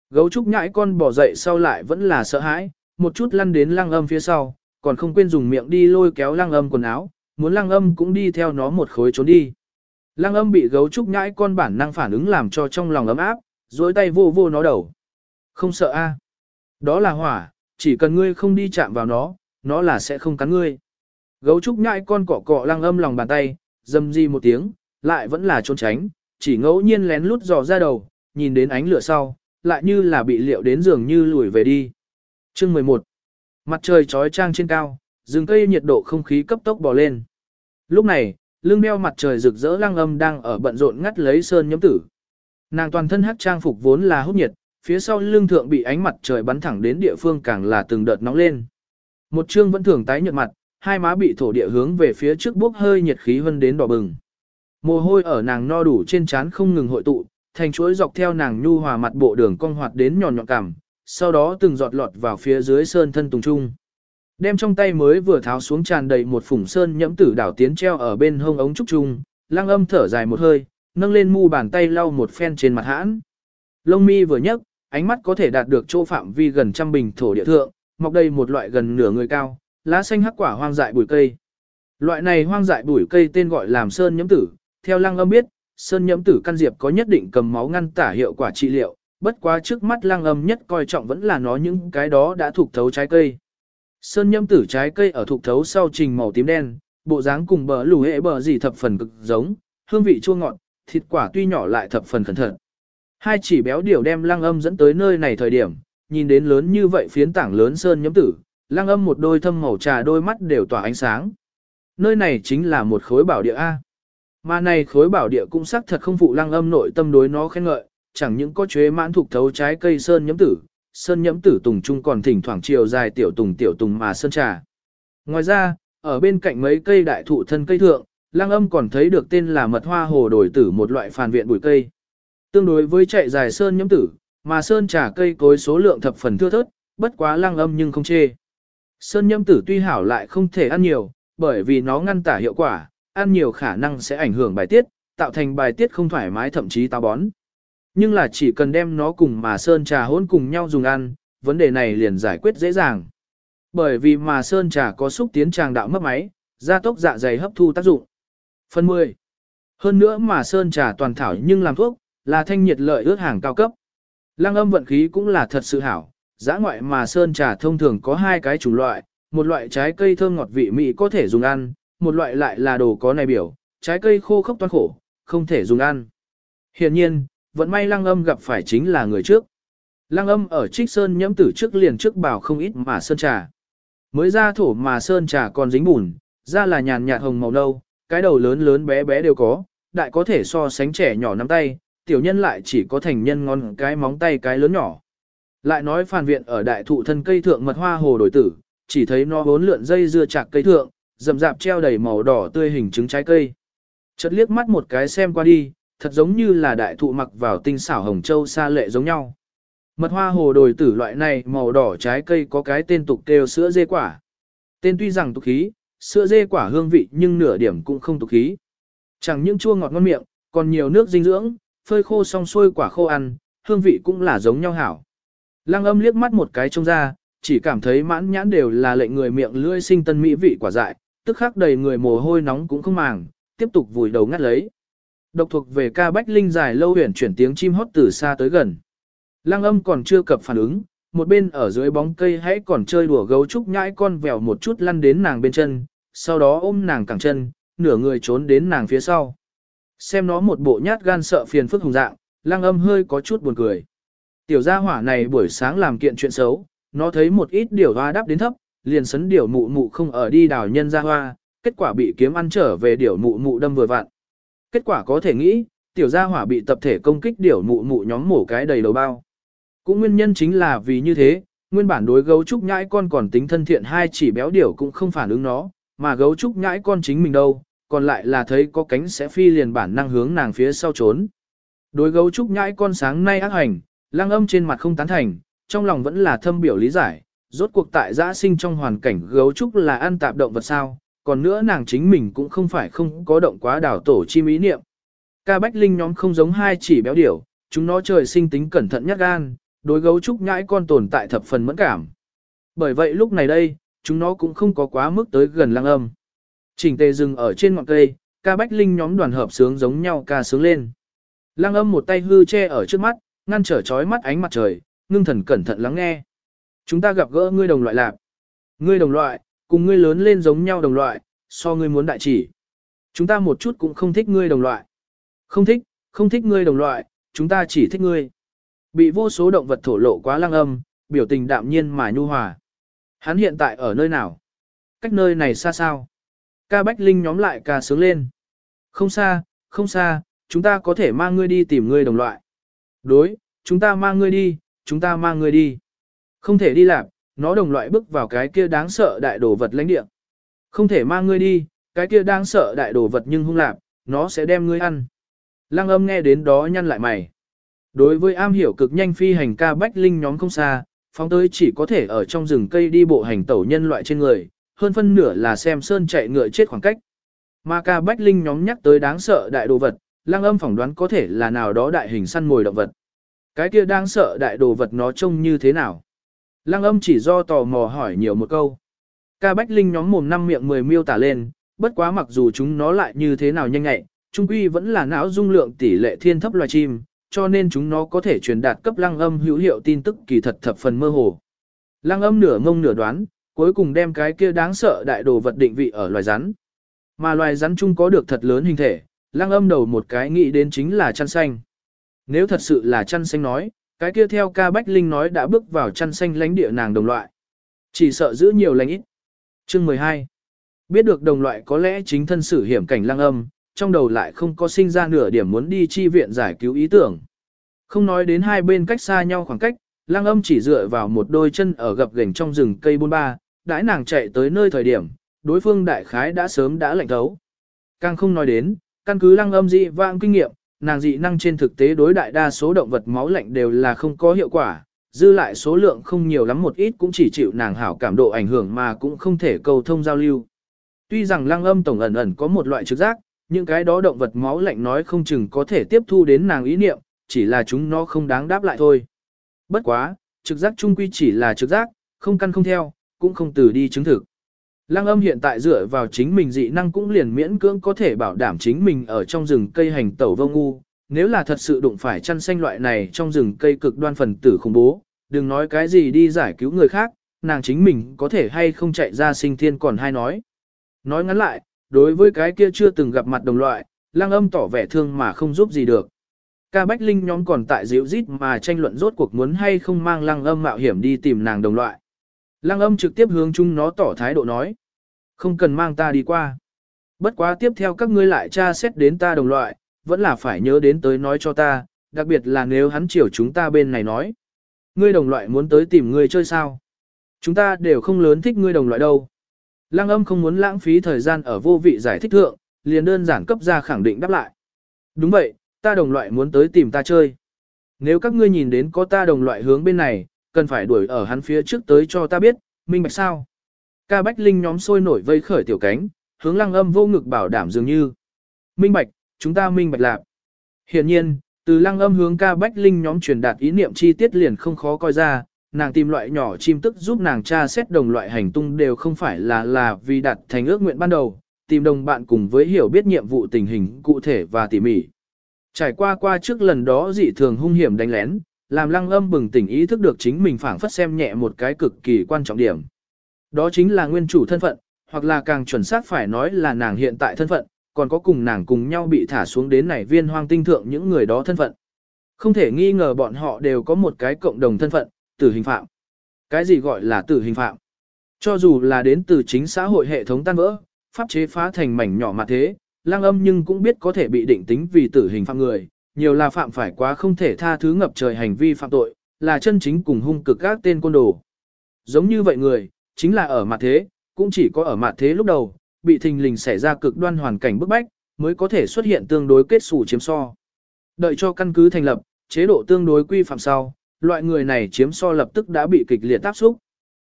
Gấu trúc nhãi con bỏ dậy sau lại vẫn là sợ hãi, một chút lăn đến lăng âm phía sau, còn không quên dùng miệng đi lôi kéo lăng âm quần áo, muốn lăng âm cũng đi theo nó một khối trốn đi. Lăng âm bị gấu trúc nhãi con bản năng phản ứng làm cho trong lòng ấm áp, duỗi tay vô vô nó đầu. Không sợ a, Đó là hỏa, chỉ cần ngươi không đi chạm vào nó, nó là sẽ không cắn ngươi. Gấu trúc nhãi con cọ cọ lăng âm lòng bàn tay, dâm di một tiếng, lại vẫn là trốn tránh, chỉ ngẫu nhiên lén lút dò ra đầu, nhìn đến ánh lửa sau, lại như là bị liệu đến giường như lùi về đi. Chương 11 Mặt trời trói trang trên cao, rừng cây nhiệt độ không khí cấp tốc bò lên. Lúc này, lưng đeo mặt trời rực rỡ lăng âm đang ở bận rộn ngắt lấy sơn nhấm tử. Nàng toàn thân hắc trang phục vốn là hút nhiệt, phía sau lưng thượng bị ánh mặt trời bắn thẳng đến địa phương càng là từng đợt nóng lên. Một chương vẫn thường tái nhợt mặt, hai má bị thổ địa hướng về phía trước bốc hơi nhiệt khí hơn đến đỏ bừng. Mồ hôi ở nàng no đủ trên trán không ngừng hội tụ, thành chuỗi dọc theo nàng nhu hòa mặt bộ đường cong hoạt đến nhọn nhọn cảm, sau đó từng giọt lọt vào phía dưới sơn thân tùng trung. Đem trong tay mới vừa tháo xuống tràn đầy một phủng sơn nhẫm tử đảo tiến treo ở bên hông ống trúc trung, lăng âm thở dài một hơi, nâng lên mu bàn tay lau một phen trên mặt hãn. Lông mi vừa nhấc, ánh mắt có thể đạt được chỗ phạm vi gần trăm bình thổ địa thượng, mọc đầy một loại gần nửa người cao, lá xanh hắc quả hoang dại bụi cây. Loại này hoang dại bụi cây tên gọi làm sơn nhẫm tử, theo lăng âm biết, sơn nhẫm tử căn diệp có nhất định cầm máu ngăn tả hiệu quả trị liệu, bất quá trước mắt Lang âm nhất coi trọng vẫn là nó những cái đó đã thuộc thấu trái cây. Sơn nhâm tử trái cây ở thuộc thấu sau trình màu tím đen, bộ dáng cùng bờ lù hệ bờ gì thập phần cực giống, hương vị chua ngọt, thịt quả tuy nhỏ lại thập phần cẩn thận. Hai chỉ béo điểu đem Lang âm dẫn tới nơi này thời điểm, nhìn đến lớn như vậy phiến tảng lớn sơn nhâm tử, Lang âm một đôi thâm màu trà đôi mắt đều tỏa ánh sáng. Nơi này chính là một khối bảo địa A. Mà này khối bảo địa cũng xác thật không phụ Lang âm nội tâm đối nó khen ngợi, chẳng những có chuế mãn thuộc thấu trái cây sơn nhẫm tử, sơn nhẫm tử tùng trung còn thỉnh thoảng chiều dài tiểu tùng tiểu tùng mà sơn trà. Ngoài ra, ở bên cạnh mấy cây đại thụ thân cây thượng, lang âm còn thấy được tên là mật hoa hồ đổi tử một loại phàn viện bụi cây. Tương đối với chạy dài sơn nhẫm tử, mà sơn trà cây cối số lượng thập phần thưa thớt, bất quá lang âm nhưng không chê. Sơn nhâm tử tuy hảo lại không thể ăn nhiều, bởi vì nó ngăn tả hiệu quả, ăn nhiều khả năng sẽ ảnh hưởng bài tiết, tạo thành bài tiết không thoải mái thậm chí táo bón. Nhưng là chỉ cần đem nó cùng mà sơn trà hỗn cùng nhau dùng ăn, vấn đề này liền giải quyết dễ dàng. Bởi vì mà sơn trà có xúc tiến tràng đạo mất máy, gia tốc dạ dày hấp thu tác dụng. Phần 10. Hơn nữa mà sơn trà toàn thảo nhưng làm thuốc, là thanh nhiệt lợi ước hàng cao cấp. Lăng âm vận khí cũng là thật sự hảo, giã ngoại mà sơn trà thông thường có hai cái chủng loại, một loại trái cây thơm ngọt vị mỹ có thể dùng ăn, một loại lại là đồ có này biểu, trái cây khô khốc toan khổ, không thể dùng ăn. Hiện nhiên, vận may lăng âm gặp phải chính là người trước. Lăng âm ở trích sơn nhẫm tử trước liền trước bảo không ít mà sơn trà. Mới ra thổ mà sơn trà còn dính bùn, ra là nhàn nhạt hồng màu nâu, cái đầu lớn lớn bé bé đều có, đại có thể so sánh trẻ nhỏ nắm tay, tiểu nhân lại chỉ có thành nhân ngon cái móng tay cái lớn nhỏ. Lại nói phản viện ở đại thụ thân cây thượng mật hoa hồ đổi tử, chỉ thấy nó bốn lượn dây dưa chạc cây thượng, rậm rạp treo đầy màu đỏ tươi hình trứng trái cây. Chợt liếc mắt một cái xem qua đi, thật giống như là đại thụ mặc vào tinh xảo hồng châu xa lệ giống nhau. Mật hoa hồ đồi tử loại này màu đỏ trái cây có cái tên tục kêu sữa dê quả. Tên tuy rằng tục khí, sữa dê quả hương vị nhưng nửa điểm cũng không tục khí. Chẳng những chua ngọt ngon miệng, còn nhiều nước dinh dưỡng, phơi khô xong xuôi quả khô ăn, hương vị cũng là giống nhau hảo. Lăng âm liếc mắt một cái trông ra, chỉ cảm thấy mãn nhãn đều là lệnh người miệng lưỡi sinh tân mỹ vị quả dại, tức khắc đầy người mồ hôi nóng cũng không màng, tiếp tục vùi đầu ngắt lấy. Độc thuộc về ca bách linh dài lâu huyền chuyển tiếng chim hót từ xa tới gần. Lăng âm còn chưa cập phản ứng, một bên ở dưới bóng cây hãy còn chơi đùa gấu trúc nhãi con vèo một chút lăn đến nàng bên chân, sau đó ôm nàng cẳng chân, nửa người trốn đến nàng phía sau. Xem nó một bộ nhát gan sợ phiền phức hùng dạng, lăng âm hơi có chút buồn cười. Tiểu gia hỏa này buổi sáng làm kiện chuyện xấu, nó thấy một ít điều hoa đáp đến thấp, liền sấn điều mụ mụ không ở đi đào nhân ra hoa, kết quả bị kiếm ăn trở về điều mụ mụ đâm vừa vặn. Kết quả có thể nghĩ, tiểu gia hỏa bị tập thể công kích điểu mụ mụ nhóm mổ cái đầy đầu bao. Cũng nguyên nhân chính là vì như thế, nguyên bản đối gấu trúc nhãi con còn tính thân thiện hai chỉ béo điểu cũng không phản ứng nó, mà gấu trúc nhãi con chính mình đâu, còn lại là thấy có cánh sẽ phi liền bản năng hướng nàng phía sau trốn. Đối gấu trúc nhãi con sáng nay ác hành, lang âm trên mặt không tán thành, trong lòng vẫn là thâm biểu lý giải, rốt cuộc tại giã sinh trong hoàn cảnh gấu trúc là ăn tạp động vật sao, còn nữa nàng chính mình cũng không phải không có động quá đảo tổ chim ý niệm. Ca Bách Linh nhóm không giống hai chỉ béo điểu, chúng nó trời sinh tính cẩn thận nhát gan, đối gấu trúc nhãi con tồn tại thập phần mẫn cảm. Bởi vậy lúc này đây, chúng nó cũng không có quá mức tới gần lăng âm. Chỉnh tề dừng ở trên ngọn cây, ca Bách Linh nhóm đoàn hợp sướng giống nhau ca sướng lên. Lăng âm một tay hư che ở trước mắt, ngăn trở chói mắt ánh mặt trời, ngưng thần cẩn thận lắng nghe. Chúng ta gặp gỡ ngươi đồng loại lạc. Ngươi đồng loại, cùng ngươi lớn lên giống nhau đồng loại, so ngươi muốn đại chỉ. Chúng ta một chút cũng không thích ngươi đồng loại. Không thích, không thích ngươi đồng loại, chúng ta chỉ thích ngươi. Bị vô số động vật thổ lộ quá lăng âm, biểu tình đạm nhiên mà nhu hòa. Hắn hiện tại ở nơi nào? Cách nơi này xa sao? Ca Bách Linh nhóm lại ca sướng lên. Không xa, không xa, chúng ta có thể mang ngươi đi tìm ngươi đồng loại. Đối, chúng ta mang ngươi đi, chúng ta mang ngươi đi. Không thể đi làm, nó đồng loại bước vào cái kia đáng sợ đại đồ vật lãnh địa. Không thể mang ngươi đi, cái kia đáng sợ đại đồ vật nhưng hung lạp, nó sẽ đem ngươi ăn. Lăng âm nghe đến đó nhăn lại mày. Đối với am hiểu cực nhanh phi hành ca bách linh nhóm không xa, phóng tới chỉ có thể ở trong rừng cây đi bộ hành tẩu nhân loại trên người, hơn phân nửa là xem sơn chạy ngựa chết khoảng cách. Mà ca bách linh nhóm nhắc tới đáng sợ đại đồ vật, lăng âm phỏng đoán có thể là nào đó đại hình săn mồi động vật. Cái kia đáng sợ đại đồ vật nó trông như thế nào? Lăng âm chỉ do tò mò hỏi nhiều một câu. Ca bách linh nhóm mồm năm miệng mười miêu tả lên, bất quá mặc dù chúng nó lại như thế nào nhanh nhạy, trung quy vẫn là não dung lượng tỷ lệ thiên thấp loài chim, cho nên chúng nó có thể truyền đạt cấp lăng âm hữu hiệu tin tức kỳ thật thập phần mơ hồ. Lăng âm nửa ngông nửa đoán, cuối cùng đem cái kia đáng sợ đại đồ vật định vị ở loài rắn. Mà loài rắn chung có được thật lớn hình thể, lăng âm đầu một cái nghĩ đến chính là chăn xanh. Nếu thật sự là chăn xanh nói, cái kia theo ca Bách Linh nói đã bước vào chăn xanh lãnh địa nàng đồng loại. Chỉ sợ giữ nhiều lành ít. Chương 12. Biết được đồng loại có lẽ chính thân sử hiểm cảnh lang âm, trong đầu lại không có sinh ra nửa điểm muốn đi chi viện giải cứu ý tưởng. Không nói đến hai bên cách xa nhau khoảng cách, lang âm chỉ dựa vào một đôi chân ở gập gành trong rừng cây bôn ba, đãi nàng chạy tới nơi thời điểm, đối phương đại khái đã sớm đã lạnh thấu. Càng không nói đến, căn cứ lang âm dị vãng kinh nghiệm, nàng dị năng trên thực tế đối đại đa số động vật máu lạnh đều là không có hiệu quả, dư lại số lượng không nhiều lắm một ít cũng chỉ chịu nàng hảo cảm độ ảnh hưởng mà cũng không thể cầu thông giao lưu. Tuy rằng lăng âm tổng ẩn ẩn có một loại trực giác, những cái đó động vật máu lạnh nói không chừng có thể tiếp thu đến nàng ý niệm, chỉ là chúng nó không đáng đáp lại thôi. Bất quá, trực giác trung quy chỉ là trực giác, không căn không theo, cũng không từ đi chứng thực. Lăng âm hiện tại dựa vào chính mình dị năng cũng liền miễn cưỡng có thể bảo đảm chính mình ở trong rừng cây hành tẩu vô ngu. Nếu là thật sự đụng phải chăn xanh loại này trong rừng cây cực đoan phần tử khủng bố, đừng nói cái gì đi giải cứu người khác, nàng chính mình có thể hay không chạy ra sinh thiên còn hay nói. Nói ngắn lại, đối với cái kia chưa từng gặp mặt đồng loại, lăng âm tỏ vẻ thương mà không giúp gì được. Ca Bách Linh nhóm còn tại dịu rít mà tranh luận rốt cuộc muốn hay không mang lăng âm mạo hiểm đi tìm nàng đồng loại. Lăng âm trực tiếp hướng chúng nó tỏ thái độ nói. Không cần mang ta đi qua. Bất quá tiếp theo các ngươi lại tra xét đến ta đồng loại, vẫn là phải nhớ đến tới nói cho ta, đặc biệt là nếu hắn chiều chúng ta bên này nói. Ngươi đồng loại muốn tới tìm ngươi chơi sao? Chúng ta đều không lớn thích ngươi đồng loại đâu. Lăng âm không muốn lãng phí thời gian ở vô vị giải thích thượng, liền đơn giản cấp ra khẳng định đáp lại. Đúng vậy, ta đồng loại muốn tới tìm ta chơi. Nếu các ngươi nhìn đến có ta đồng loại hướng bên này, cần phải đuổi ở hắn phía trước tới cho ta biết, minh bạch sao. Ca Bách Linh nhóm sôi nổi vây khởi tiểu cánh, hướng lăng âm vô ngực bảo đảm dường như. Minh bạch, chúng ta minh bạch lạc. Hiện nhiên, từ lăng âm hướng ca Bách Linh nhóm truyền đạt ý niệm chi tiết liền không khó coi ra, nàng tìm loại nhỏ chim tức giúp nàng tra xét đồng loại hành tung đều không phải là là vì đặt thành ước nguyện ban đầu, tìm đồng bạn cùng với hiểu biết nhiệm vụ tình hình cụ thể và tỉ mỉ. Trải qua qua trước lần đó dị thường hung hiểm đánh lén, làm lăng âm bừng tỉnh ý thức được chính mình phảng phất xem nhẹ một cái cực kỳ quan trọng điểm. Đó chính là nguyên chủ thân phận, hoặc là càng chuẩn xác phải nói là nàng hiện tại thân phận, còn có cùng nàng cùng nhau bị thả xuống đến này viên hoang tinh thượng những người đó thân phận. Không thể nghi ngờ bọn họ đều có một cái cộng đồng thân phận, tử hình phạm. Cái gì gọi là tử hình phạm? Cho dù là đến từ chính xã hội hệ thống tan vỡ, pháp chế phá thành mảnh nhỏ mà thế, lang âm nhưng cũng biết có thể bị định tính vì tử hình phạm người, nhiều là phạm phải quá không thể tha thứ ngập trời hành vi phạm tội, là chân chính cùng hung cực các tên côn đồ. Giống như vậy người, chính là ở mặt thế, cũng chỉ có ở mặt thế lúc đầu, bị thình lình xảy ra cực đoan hoàn cảnh bức bách, mới có thể xuất hiện tương đối kết xù chiếm so. Đợi cho căn cứ thành lập, chế độ tương đối quy phạm sau, loại người này chiếm so lập tức đã bị kịch liệt tác xúc.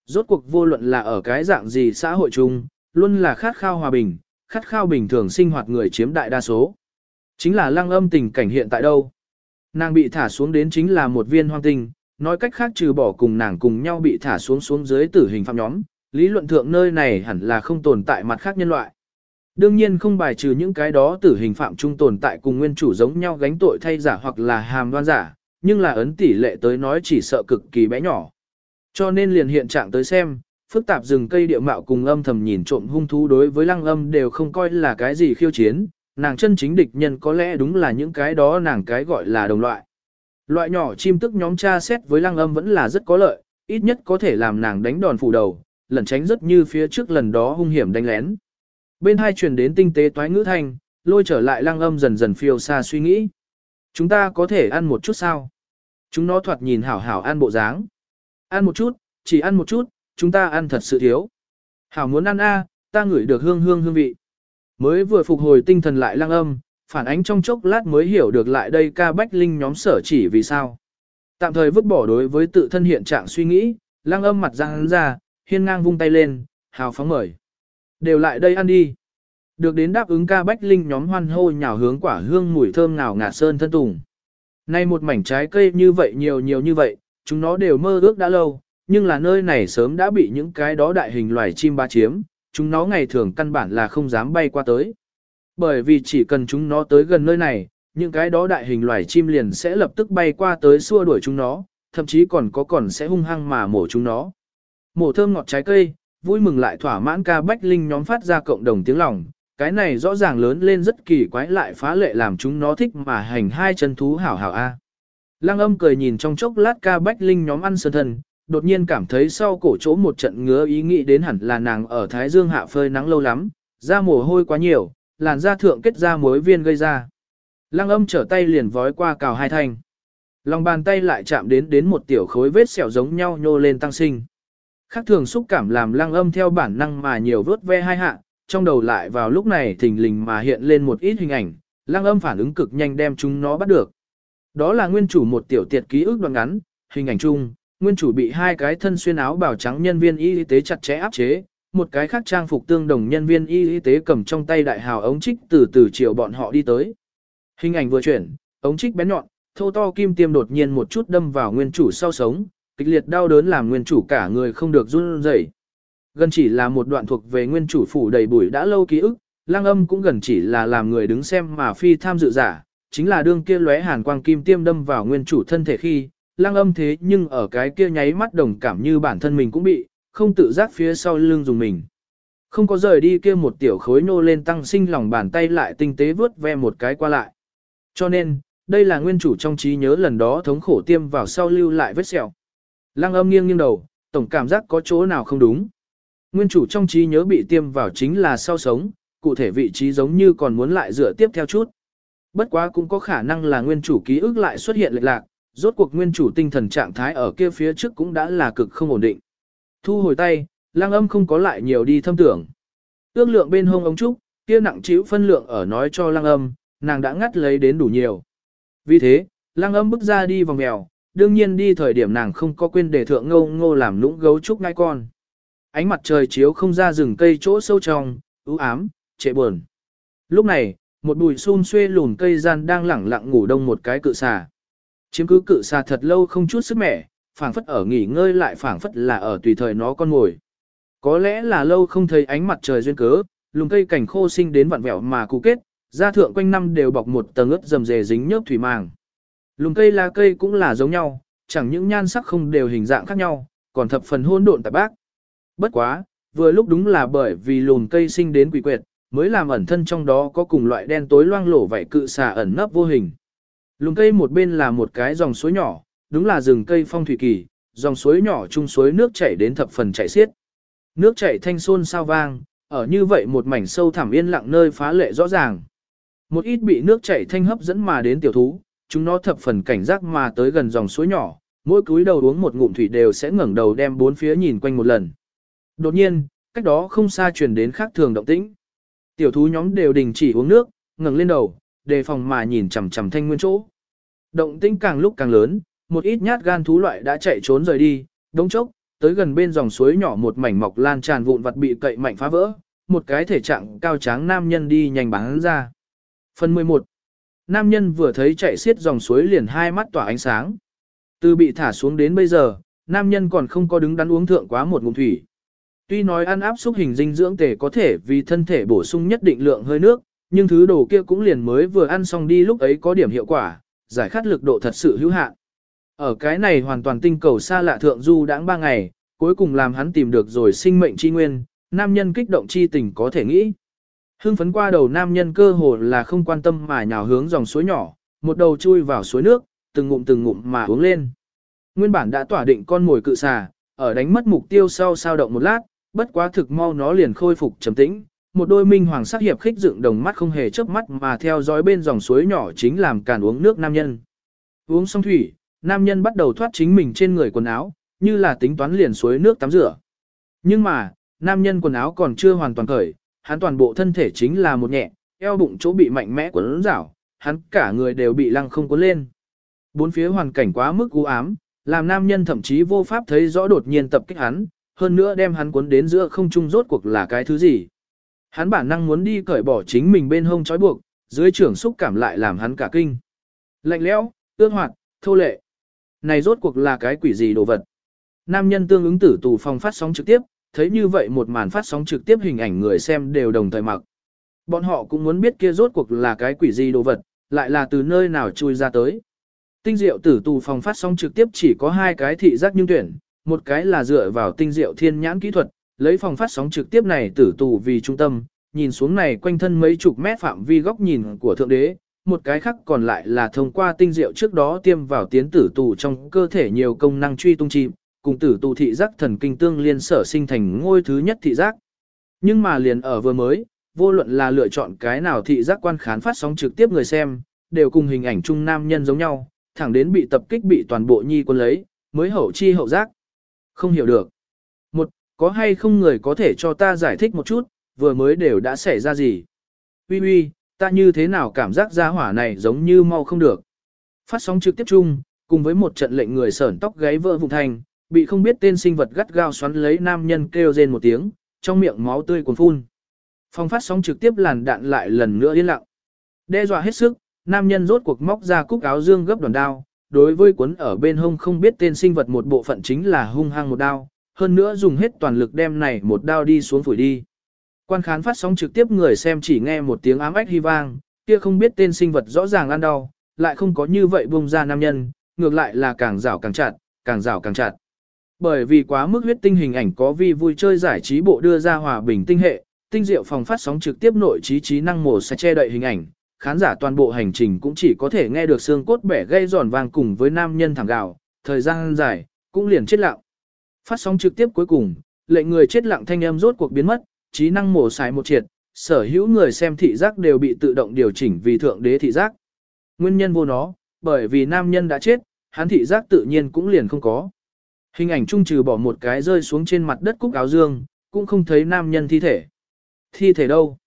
Rốt cuộc vô luận là ở cái dạng gì xã hội chung, luôn là khát khao hòa bình, khát khao bình thường sinh hoạt người chiếm đại đa số. Chính là lăng âm tình cảnh hiện tại đâu. Nàng bị thả xuống đến chính là một viên hoang tinh, nói cách khác trừ bỏ cùng nàng cùng nhau bị thả xuống xuống dưới tử hình phạm nhóm, lý luận thượng nơi này hẳn là không tồn tại mặt khác nhân loại. Đương nhiên không bài trừ những cái đó tử hình phạm trung tồn tại cùng nguyên chủ giống nhau gánh tội thay giả hoặc là hàm đoan giả, nhưng là ấn tỷ lệ tới nói chỉ sợ cực kỳ bé nhỏ. Cho nên liền hiện trạng tới xem, phức tạp rừng cây địa mạo cùng âm thầm nhìn trộm hung thú đối với lăng âm đều không coi là cái gì khiêu chiến, nàng chân chính địch nhân có lẽ đúng là những cái đó nàng cái gọi là đồng loại. Loại nhỏ chim tức nhóm tra xét với lăng âm vẫn là rất có lợi, ít nhất có thể làm nàng đánh đòn phủ đầu, lẩn tránh rất như phía trước lần đó hung hiểm đánh lén. Bên hai truyền đến tinh tế toái ngữ thanh, lôi trở lại lăng âm dần dần phiêu xa suy nghĩ. Chúng ta có thể ăn một chút sao? Chúng nó thoạt nhìn hảo hảo ăn bộ dáng. Ăn một chút, chỉ ăn một chút, chúng ta ăn thật sự thiếu. Hảo muốn ăn a, ta ngửi được hương hương hương vị. Mới vừa phục hồi tinh thần lại lăng âm, phản ánh trong chốc lát mới hiểu được lại đây ca bách linh nhóm sở chỉ vì sao. Tạm thời vứt bỏ đối với tự thân hiện trạng suy nghĩ, lăng âm mặt răng ra, hiên ngang vung tay lên, hào phóng mời. Đều lại đây ăn đi. Được đến đáp ứng ca bách linh nhóm hoan hô nhào hướng quả hương mùi thơm nào ngạt sơn thân tùng. Nay một mảnh trái cây như vậy nhiều nhiều như vậy, chúng nó đều mơ ước đã lâu, nhưng là nơi này sớm đã bị những cái đó đại hình loài chim ba chiếm, chúng nó ngày thường căn bản là không dám bay qua tới. Bởi vì chỉ cần chúng nó tới gần nơi này, những cái đó đại hình loài chim liền sẽ lập tức bay qua tới xua đuổi chúng nó, thậm chí còn có còn sẽ hung hăng mà mổ chúng nó. Mổ thơm ngọt trái cây, vui mừng lại thỏa mãn ca bách linh nhóm phát ra cộng đồng tiếng lòng, cái này rõ ràng lớn lên rất kỳ quái lại phá lệ làm chúng nó thích mà hành hai chân thú hảo hảo a. Lăng âm cười nhìn trong chốc lát ca bách linh nhóm ăn sơn thần đột nhiên cảm thấy sau cổ chỗ một trận ngứa ý nghĩ đến hẳn là nàng ở Thái Dương hạ phơi nắng lâu lắm, da mồ hôi quá nhiều, làn da thượng kết ra mối viên gây ra. Lăng âm trở tay liền vói qua cào hai thanh. Lòng bàn tay lại chạm đến đến một tiểu khối vết sẹo giống nhau nhô lên tăng sinh. Khác thường xúc cảm làm lăng âm theo bản năng mà nhiều vớt ve hai hạ, trong đầu lại vào lúc này thình lình mà hiện lên một ít hình ảnh, lăng âm phản ứng cực nhanh đem chúng nó bắt được. Đó là nguyên chủ một tiểu tiệt ký ức đoạn ngắn, hình ảnh chung, nguyên chủ bị hai cái thân xuyên áo bảo trắng nhân viên y tế chặt chẽ áp chế, một cái khác trang phục tương đồng nhân viên y tế cầm trong tay đại hào ống trích từ từ chiều bọn họ đi tới. Hình ảnh vừa chuyển, ống trích bén nhọn, thô to kim tiêm đột nhiên một chút đâm vào nguyên chủ sau sống, kịch liệt đau đớn làm nguyên chủ cả người không được run rẩy. Gần chỉ là một đoạn thuộc về nguyên chủ phủ đầy bụi đã lâu ký ức, lang âm cũng gần chỉ là làm người đứng xem mà phi tham dự giả, chính là đương kia lóe hàn quang kim tiêm đâm vào nguyên chủ thân thể khi, lang âm thế nhưng ở cái kia nháy mắt đồng cảm như bản thân mình cũng bị, không tự giác phía sau lưng dùng mình. Không có rời đi kia một tiểu khối nô lên tăng sinh lòng bàn tay lại tinh tế vướt ve một cái qua lại. Cho nên, đây là nguyên chủ trong trí nhớ lần đó thống khổ tiêm vào sau lưu lại vết sẹo. Lăng âm nghiêng nghiêng đầu, tổng cảm giác có chỗ nào không đúng. Nguyên chủ trong trí nhớ bị tiêm vào chính là sau sống, cụ thể vị trí giống như còn muốn lại dựa tiếp theo chút. Bất quá cũng có khả năng là nguyên chủ ký ức lại xuất hiện lệch lạc, rốt cuộc nguyên chủ tinh thần trạng thái ở kia phía trước cũng đã là cực không ổn định. Thu hồi tay, lang âm không có lại nhiều đi thâm tưởng. Ước lượng bên hông ống trúc, kia nặng chịu phân lượng ở nói cho lang âm, nàng đã ngắt lấy đến đủ nhiều. Vì thế, lang âm bước ra đi vòng mèo, đương nhiên đi thời điểm nàng không có quên để thượng ngô ngô làm lũng gấu trúc ngai con. Ánh mặt trời chiếu không ra rừng cây chỗ sâu trong, ưu ám, trệ buồn. Lúc này, một bụi xun xuê lùn cây gian đang lẳng lặng ngủ đông một cái cự xà. Chiếm cứ cự xà thật lâu không chút sức mẻ, phảng phất ở nghỉ ngơi lại phảng phất là ở tùy thời nó con ngồi. Có lẽ là lâu không thấy ánh mặt trời duyên cớ, lùng cây cảnh khô sinh đến vặn vẹo mà cụ kết, da thượng quanh năm đều bọc một tầng ướt dầm dề dính nhớp thủy màng. Lùng cây lá cây cũng là giống nhau, chẳng những nhan sắc không đều hình dạng khác nhau, còn thập phần hôn độn tạp bác. Bất quá, vừa lúc đúng là bởi vì lùn cây sinh đến quỷ quyệt, mới làm ẩn thân trong đó có cùng loại đen tối loang lổ vậy cự xà ẩn nấp vô hình. Lùng cây một bên là một cái dòng suối nhỏ, đúng là rừng cây phong thủy kỳ, dòng suối nhỏ chung suối nước chảy đến thập phần chảy xiết. Nước chảy thanh xôn sao vang, ở như vậy một mảnh sâu thẳm yên lặng nơi phá lệ rõ ràng. Một ít bị nước chảy thanh hấp dẫn mà đến tiểu thú, chúng nó thập phần cảnh giác mà tới gần dòng suối nhỏ, mỗi cúi đầu uống một ngụm thủy đều sẽ ngẩng đầu đem bốn phía nhìn quanh một lần. Đột nhiên, cách đó không xa truyền đến khác thường động tĩnh. Tiểu thú nhóm đều đình chỉ uống nước, ngẩng lên đầu, đề phòng mà nhìn chằm chằm thanh nguyên chỗ. Động tĩnh càng lúc càng lớn, một ít nhát gan thú loại đã chạy trốn rời đi, đống chốc, tới gần bên dòng suối nhỏ một mảnh mọc lan tràn vụn vặt bị cậy mạnh phá vỡ, một cái thể trạng cao tráng nam nhân đi nhanh bắn ra. Phần 11 Nam nhân vừa thấy chạy xiết dòng suối liền hai mắt tỏa ánh sáng. Từ bị thả xuống đến bây giờ, nam nhân còn không có đứng đắn uống thượng quá một ngụm thủy. Tuy nói ăn áp xúc hình dinh dưỡng tề có thể vì thân thể bổ sung nhất định lượng hơi nước, nhưng thứ đồ kia cũng liền mới vừa ăn xong đi lúc ấy có điểm hiệu quả, giải khát lực độ thật sự hữu hạn. Ở cái này hoàn toàn tinh cầu xa lạ thượng du đãng ba ngày, cuối cùng làm hắn tìm được rồi sinh mệnh chi nguyên, nam nhân kích động chi tình có thể nghĩ. Hưng phấn qua đầu nam nhân cơ hồ là không quan tâm mà nhào hướng dòng suối nhỏ, một đầu chui vào suối nước, từng ngụm từng ngụm mà uống lên. Nguyên bản đã tỏa định con mồi cự xà, ở đánh mất mục tiêu sau sao động một lát, bất quá thực mau nó liền khôi phục trầm tĩnh, một đôi minh hoàng sắc hiệp khích dựng đồng mắt không hề chớp mắt mà theo dõi bên dòng suối nhỏ chính làm càn uống nước nam nhân. Uống xong thủy, nam nhân bắt đầu thoát chính mình trên người quần áo, như là tính toán liền suối nước tắm rửa. Nhưng mà, nam nhân quần áo còn chưa hoàn toàn cởi, hắn toàn bộ thân thể chính là một nhẹ, eo bụng chỗ bị mạnh mẽ quấn rảo, hắn cả người đều bị lăng không cuốn lên. Bốn phía hoàn cảnh quá mức u ám, làm nam nhân thậm chí vô pháp thấy rõ đột nhiên tập kích hắn, hơn nữa đem hắn cuốn đến giữa không trung rốt cuộc là cái thứ gì. Hắn bản năng muốn đi cởi bỏ chính mình bên hông trói buộc, dưới trưởng xúc cảm lại làm hắn cả kinh. Lạnh lẽo, ương hoạt, thô lệ. Này rốt cuộc là cái quỷ gì đồ vật. Nam nhân tương ứng tử tù phòng phát sóng trực tiếp, thấy như vậy một màn phát sóng trực tiếp hình ảnh người xem đều đồng thời mặc. Bọn họ cũng muốn biết kia rốt cuộc là cái quỷ gì đồ vật, lại là từ nơi nào chui ra tới. Tinh diệu tử tù phòng phát sóng trực tiếp chỉ có hai cái thị giác nhưng tuyển, một cái là dựa vào tinh diệu thiên nhãn kỹ thuật, lấy phòng phát sóng trực tiếp này tử tù vì trung tâm, nhìn xuống này quanh thân mấy chục mét phạm vi góc nhìn của thượng đế, một cái khác còn lại là thông qua tinh diệu trước đó tiêm vào tiến tử tù trong cơ thể nhiều công năng truy tung chìm, cùng tử tù thị giác thần kinh tương liên sở sinh thành ngôi thứ nhất thị giác. Nhưng mà liền ở vừa mới, vô luận là lựa chọn cái nào thị giác quan khán phát sóng trực tiếp người xem, đều cùng hình ảnh trung nam nhân giống nhau, thẳng đến bị tập kích bị toàn bộ nhi quân lấy, mới hậu chi hậu giác. Không hiểu được. Có hay không người có thể cho ta giải thích một chút, vừa mới đều đã xảy ra gì? Ui ui, ta như thế nào cảm giác ra hỏa này giống như mau không được. Phát sóng trực tiếp chung, cùng với một trận lệnh người sởn tóc gáy vỡ vùng thành, bị không biết tên sinh vật gắt gao xoắn lấy nam nhân kêu rên một tiếng, trong miệng máu tươi cuồn phun. Phong phát sóng trực tiếp làn đạn lại lần nữa yên lặng. Đe dọa hết sức, nam nhân rốt cuộc móc ra cúc áo dương gấp đòn đao, đối với cuốn ở bên hông không biết tên sinh vật một bộ phận chính là hung hăng một đao, hơn nữa dùng hết toàn lực đem này một đao đi xuống phổi đi. Quan khán phát sóng trực tiếp người xem chỉ nghe một tiếng ám ách hy vang, kia không biết tên sinh vật rõ ràng ăn đau, lại không có như vậy bung ra nam nhân, ngược lại là càng rào càng chặt, càng rào càng chặt. Bởi vì quá mức huyết tinh hình ảnh có vi vui chơi giải trí bộ đưa ra hòa bình tinh hệ, tinh diệu phòng phát sóng trực tiếp nội trí trí năng mổ sẽ che đậy hình ảnh, khán giả toàn bộ hành trình cũng chỉ có thể nghe được xương cốt bẻ gây giòn vang cùng với nam nhân thẳng gạo, thời gian dài, cũng liền chết lặng. Phát sóng trực tiếp cuối cùng, lệnh người chết lặng thanh âm rốt cuộc biến mất, trí năng mổ xài một triệt, sở hữu người xem thị giác đều bị tự động điều chỉnh vì thượng đế thị giác. Nguyên nhân vô nó, bởi vì nam nhân đã chết, hắn thị giác tự nhiên cũng liền không có. Hình ảnh trung trừ bỏ một cái rơi xuống trên mặt đất cúc áo dương, cũng không thấy nam nhân thi thể. Thi thể đâu?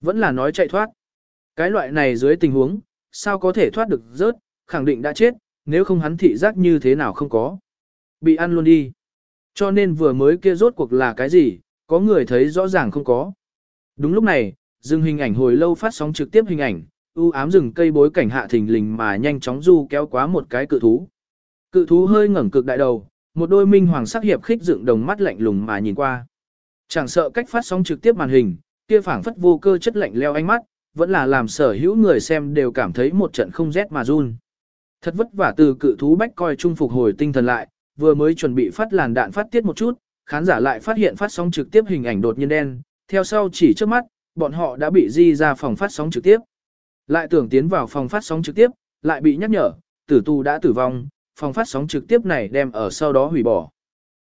Vẫn là nói chạy thoát. Cái loại này dưới tình huống, sao có thể thoát được rớt, khẳng định đã chết, nếu không hắn thị giác như thế nào không có. Bị ăn luôn đi. Cho nên vừa mới kia rốt cuộc là cái gì, có người thấy rõ ràng không có. Đúng lúc này, dừng hình ảnh hồi lâu phát sóng trực tiếp hình ảnh, u ám rừng cây bối cảnh hạ thình lình mà nhanh chóng du kéo quá một cái cự thú. Cự thú hơi ngẩng cực đại đầu, một đôi minh hoàng sắc hiệp khích dựng đồng mắt lạnh lùng mà nhìn qua. Chẳng sợ cách phát sóng trực tiếp màn hình, kia phảng phất vô cơ chất lạnh leo ánh mắt, vẫn là làm sở hữu người xem đều cảm thấy một trận không rét mà run. Thật vất vả từ cự thú bách coi trung phục hồi tinh thần lại, vừa mới chuẩn bị phát làn đạn phát tiết một chút, khán giả lại phát hiện phát sóng trực tiếp hình ảnh đột nhiên đen, theo sau chỉ trước mắt, bọn họ đã bị di ra phòng phát sóng trực tiếp. Lại tưởng tiến vào phòng phát sóng trực tiếp, lại bị nhắc nhở, tử tù đã tử vong, phòng phát sóng trực tiếp này đem ở sau đó hủy bỏ.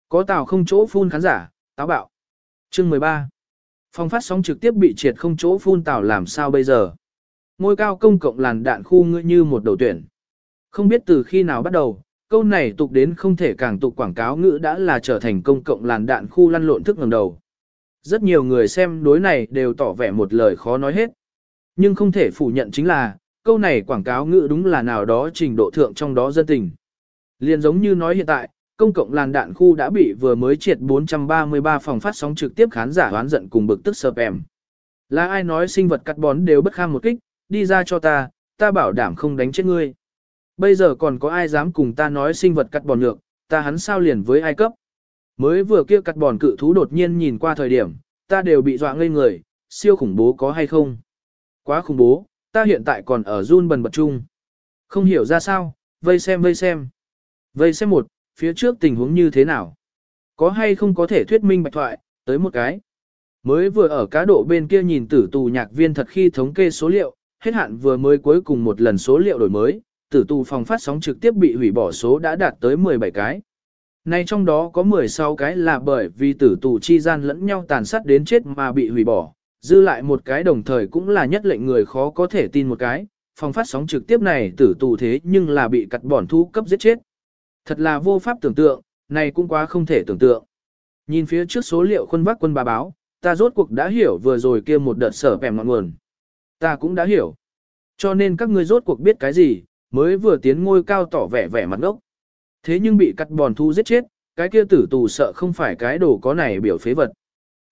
Có tàu không chỗ phun khán giả, táo bạo. Chương 13. Phòng phát sóng trực tiếp bị triệt không chỗ phun tàu làm sao bây giờ? Ngôi cao công cộng làn đạn khu ngươi như một đầu tuyển. Không biết từ khi nào bắt đầu, câu này tục đến không thể càng tục quảng cáo ngữ đã là trở thành công cộng làn đạn khu lăn lộn thức ngầm đầu. Rất nhiều người xem đối này đều tỏ vẻ một lời khó nói hết. Nhưng không thể phủ nhận chính là, câu này quảng cáo ngữ đúng là nào đó trình độ thượng trong đó dân tình. Liên giống như nói hiện tại, công cộng làn đạn khu đã bị vừa mới triệt 433 phòng phát sóng trực tiếp khán giả hoán giận cùng bực tức sợp em. Là ai nói sinh vật cắt bón đều bất kham một kích, đi ra cho ta, ta bảo đảm không đánh chết ngươi. Bây giờ còn có ai dám cùng ta nói sinh vật cắt bòn nhược, ta hắn sao liền với ai cấp. Mới vừa kia cắt bòn cự thú đột nhiên nhìn qua thời điểm, ta đều bị dọa ngây người, siêu khủng bố có hay không? Quá khủng bố, ta hiện tại còn ở run bần bật chung. Không hiểu ra sao, vây xem vây xem. Vây xem một, phía trước tình huống như thế nào? Có hay không có thể thuyết minh bạch thoại, tới một cái. Mới vừa ở cá độ bên kia nhìn tử tù nhạc viên thật khi thống kê số liệu, hết hạn vừa mới cuối cùng một lần số liệu đổi mới, tử tù phòng phát sóng trực tiếp bị hủy bỏ số đã đạt tới 17 cái. Nay trong đó có 16 cái là bởi vì tử tù chi gian lẫn nhau tàn sát đến chết mà bị hủy bỏ, dư lại một cái đồng thời cũng là nhất lệnh người khó có thể tin một cái, phòng phát sóng trực tiếp này tử tù thế nhưng là bị cắt bỏn thu cấp giết chết. Thật là vô pháp tưởng tượng, này cũng quá không thể tưởng tượng. Nhìn phía trước số liệu quân vác quân bà báo, ta rốt cuộc đã hiểu vừa rồi kia một đợt sở bèm ngọn nguồn. Ta cũng đã hiểu. Cho nên các ngươi rốt cuộc biết cái gì, mới vừa tiến ngôi cao tỏ vẻ vẻ mặt ngốc. Thế nhưng bị cắt bòn thu giết chết, cái kia tử tù sợ không phải cái đồ có này biểu phế vật.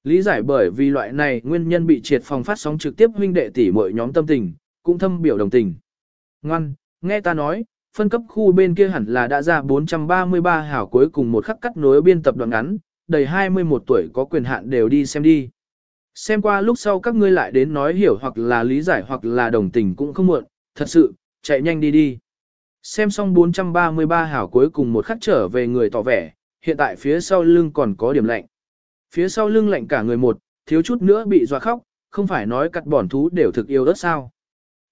Lý giải bởi vì loại này nguyên nhân bị triệt phòng phát sóng trực tiếp huynh đệ tỷ mọi nhóm tâm tình, cũng thâm biểu đồng tình. Ngoan, nghe ta nói, phân cấp khu bên kia hẳn là đã ra 433 hảo cuối cùng một khắc cắt nối biên tập đoạn ngắn, đầy 21 tuổi có quyền hạn đều đi xem đi. Xem qua lúc sau các ngươi lại đến nói hiểu hoặc là lý giải hoặc là đồng tình cũng không muộn, thật sự, chạy nhanh đi đi. Xem xong 433 hảo cuối cùng một khắc trở về người tỏ vẻ, hiện tại phía sau lưng còn có điểm lạnh. Phía sau lưng lạnh cả người một, thiếu chút nữa bị dọa khóc, không phải nói cắt bỏn thú đều thực yêu ớt sao.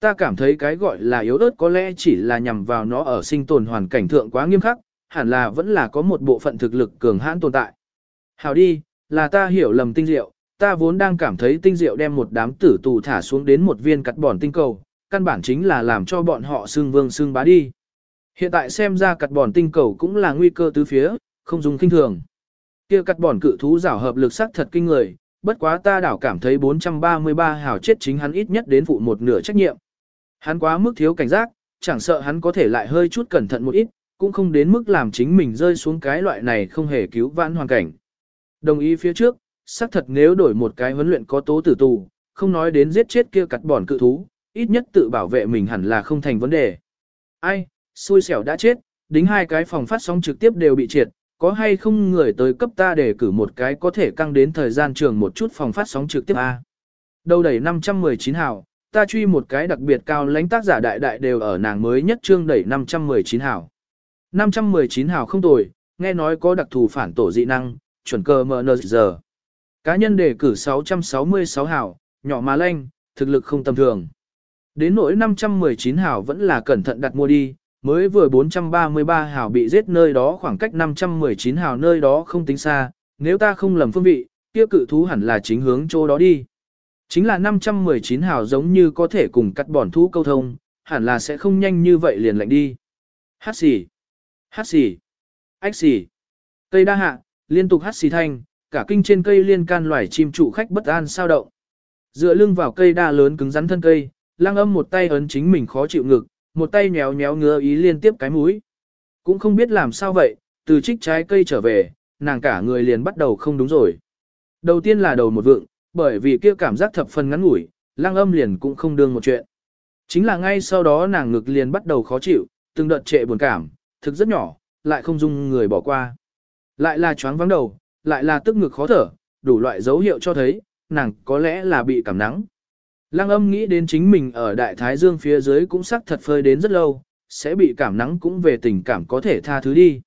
Ta cảm thấy cái gọi là yếu ớt có lẽ chỉ là nhằm vào nó ở sinh tồn hoàn cảnh thượng quá nghiêm khắc, hẳn là vẫn là có một bộ phận thực lực cường hãn tồn tại. Hảo đi, là ta hiểu lầm tinh diệu, ta vốn đang cảm thấy tinh diệu đem một đám tử tù thả xuống đến một viên cắt bỏn tinh cầu, căn bản chính là làm cho bọn họ xương vương xương bá đi. Hiện tại xem ra cặt bòn tinh cầu cũng là nguy cơ tứ phía, không dùng kinh thường. Kia cặt bòn cự thú giảo hợp lực sắc thật kinh người, bất quá ta đảo cảm thấy 433 hào chết chính hắn ít nhất đến phụ một nửa trách nhiệm. Hắn quá mức thiếu cảnh giác, chẳng sợ hắn có thể lại hơi chút cẩn thận một ít, cũng không đến mức làm chính mình rơi xuống cái loại này không hề cứu vãn hoàn cảnh. Đồng ý phía trước, xác thật nếu đổi một cái huấn luyện có tố tử tù, không nói đến giết chết kia cặt bòn cự thú, ít nhất tự bảo vệ mình hẳn là không thành vấn đề. Ai, xui xẻo đã chết, đính hai cái phòng phát sóng trực tiếp đều bị triệt, có hay không người tới cấp ta để cử một cái có thể căng đến thời gian trường một chút phòng phát sóng trực tiếp A. Đầu đẩy 519 hào, ta truy một cái đặc biệt cao lãnh tác giả đại đại đều ở nàng mới nhất trương đẩy 519 hào. 519 hào không tồi, nghe nói có đặc thù phản tổ dị năng, chuẩn cơ MN giờ. Cá nhân đề cử 666 hào, nhỏ mà lanh, thực lực không tầm thường. Đến nỗi 519 hào vẫn là cẩn thận đặt mua đi, mới vừa 433 hào bị giết nơi đó khoảng cách 519 hào nơi đó không tính xa, nếu ta không lầm phương vị, kia cự thú hẳn là chính hướng chỗ đó đi. Chính là 519 hào giống như có thể cùng cắt bỏn thú câu thông, hẳn là sẽ không nhanh như vậy liền lạnh đi. Hát xì, hát xì, ách xì. Cây đa hạ, liên tục hát xì thanh, cả kinh trên cây liên can loài chim trụ khách bất an sao động. Dựa lưng vào cây đa lớn cứng rắn thân cây, lang âm một tay ấn chính mình khó chịu ngực, một tay nhéo nhéo ngứa ý liên tiếp cái mũi. Cũng không biết làm sao vậy, từ trích trái cây trở về, nàng cả người liền bắt đầu không đúng rồi. Đầu tiên là đầu một vượng, bởi vì kia cảm giác thập phần ngắn ngủi, lang âm liền cũng không đương một chuyện. Chính là ngay sau đó nàng ngực liền bắt đầu khó chịu, từng đợt trệ buồn cảm, thực rất nhỏ, lại không dung người bỏ qua. Lại là choáng vắng đầu, lại là tức ngực khó thở, đủ loại dấu hiệu cho thấy, nàng có lẽ là bị cảm nắng. Lăng âm nghĩ đến chính mình ở Đại Thái Dương phía dưới cũng sắc thật phơi đến rất lâu, sẽ bị cảm nắng cũng về tình cảm có thể tha thứ đi.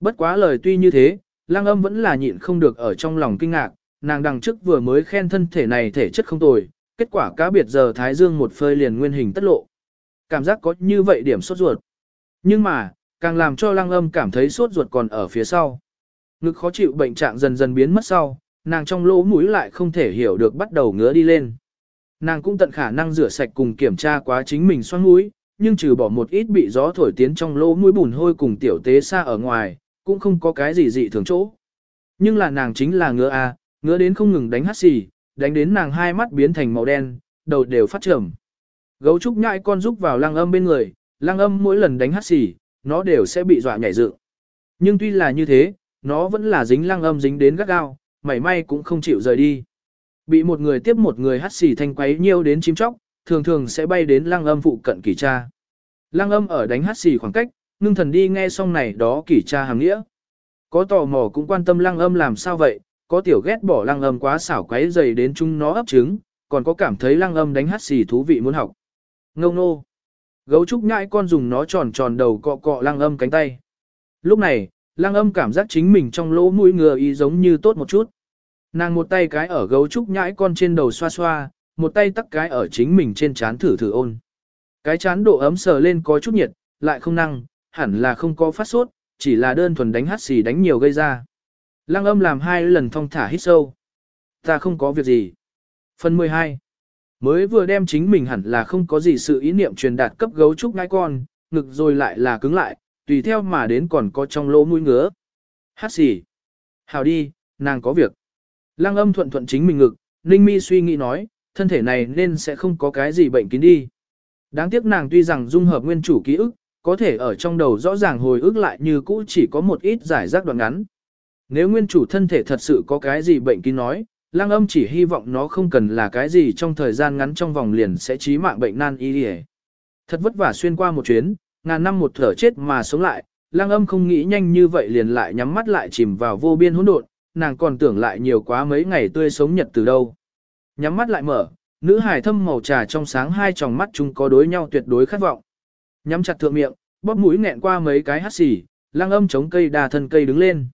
Bất quá lời tuy như thế, Lăng âm vẫn là nhịn không được ở trong lòng kinh ngạc, nàng đằng trước vừa mới khen thân thể này thể chất không tồi, kết quả cá biệt giờ Thái Dương một phơi liền nguyên hình tất lộ. cảm giác có như vậy điểm sốt ruột. Nhưng mà, càng làm cho lăng âm cảm thấy sốt ruột còn ở phía sau. Ngực khó chịu bệnh trạng dần dần biến mất sau, nàng trong lỗ mũi lại không thể hiểu được bắt đầu ngứa đi lên. Nàng cũng tận khả năng rửa sạch cùng kiểm tra quá chính mình xoắn mũi, nhưng trừ bỏ một ít bị gió thổi tiến trong lỗ mũi bùn hôi cùng tiểu tế xa ở ngoài, cũng không có cái gì dị thường chỗ. Nhưng là nàng chính là ngứa a, ngứa đến không ngừng đánh hắt xì, đánh đến nàng hai mắt biến thành màu đen, đầu đều phát trầm. Gấu trúc nhãi con rúc vào lăng âm bên người, lăng âm mỗi lần đánh hắt xì, nó đều sẽ bị dọa nhảy dựng. Nhưng tuy là như thế, nó vẫn là dính lăng âm dính đến gắt gao, mảy may cũng không chịu rời đi. Bị một người tiếp một người hắt xì thanh quấy nhiêu đến chim chóc, thường thường sẽ bay đến lăng âm phụ cận kỳ cha. Lăng âm ở đánh hắt xì khoảng cách, ngưng thần đi nghe xong này đó kỳ cha hàng nghĩa. Có tò mò cũng quan tâm lăng âm làm sao vậy, có tiểu ghét bỏ lăng âm quá xảo quấy dày đến chúng nó ấp trứng, còn có cảm thấy lăng âm đánh hắt xì thú vị muốn học. Ngông nô. Gấu trúc nhãi con dùng nó tròn tròn đầu cọ cọ lăng âm cánh tay. Lúc này, lăng âm cảm giác chính mình trong lỗ mũi ngừa y giống như tốt một chút. Nàng một tay cái ở gấu trúc nhãi con trên đầu xoa xoa, một tay tắc cái ở chính mình trên chán thử thử ôn. Cái chán độ ấm sờ lên có chút nhiệt, lại không năng, hẳn là không có phát sốt, chỉ là đơn thuần đánh hát xì đánh nhiều gây ra. Lăng âm làm hai lần thong thả hít sâu. Ta không có việc gì. Phần 12. Mới vừa đem chính mình hẳn là không có gì sự ý niệm truyền đạt cấp gấu trúc ngai con, ngực rồi lại là cứng lại, tùy theo mà đến còn có trong lỗ mũi ngứa. Hát xì. Hào đi, nàng có việc. Lăng âm thuận thuận chính mình ngực, Ninh Mi suy nghĩ nói, thân thể này nên sẽ không có cái gì bệnh kín đi. Đáng tiếc nàng tuy rằng dung hợp nguyên chủ ký ức, có thể ở trong đầu rõ ràng hồi ức lại như cũ chỉ có một ít giải rác đoạn ngắn. Nếu nguyên chủ thân thể thật sự có cái gì bệnh kín nói, lang âm chỉ hy vọng nó không cần là cái gì trong thời gian ngắn trong vòng liền sẽ trí mạng bệnh nan y đi Thật vất vả xuyên qua một chuyến, ngàn năm một thở chết mà sống lại, lang âm không nghĩ nhanh như vậy liền lại nhắm mắt lại chìm vào vô biên hỗn độn, nàng còn tưởng lại nhiều quá mấy ngày tươi sống nhật từ đâu. Nhắm mắt lại mở, nữ hải thâm màu trà trong sáng hai tròng mắt chúng có đối nhau tuyệt đối khát vọng. Nhắm chặt thượng miệng, bóp mũi nghẹn qua mấy cái hắt xì, lang âm chống cây đà thân cây đứng lên.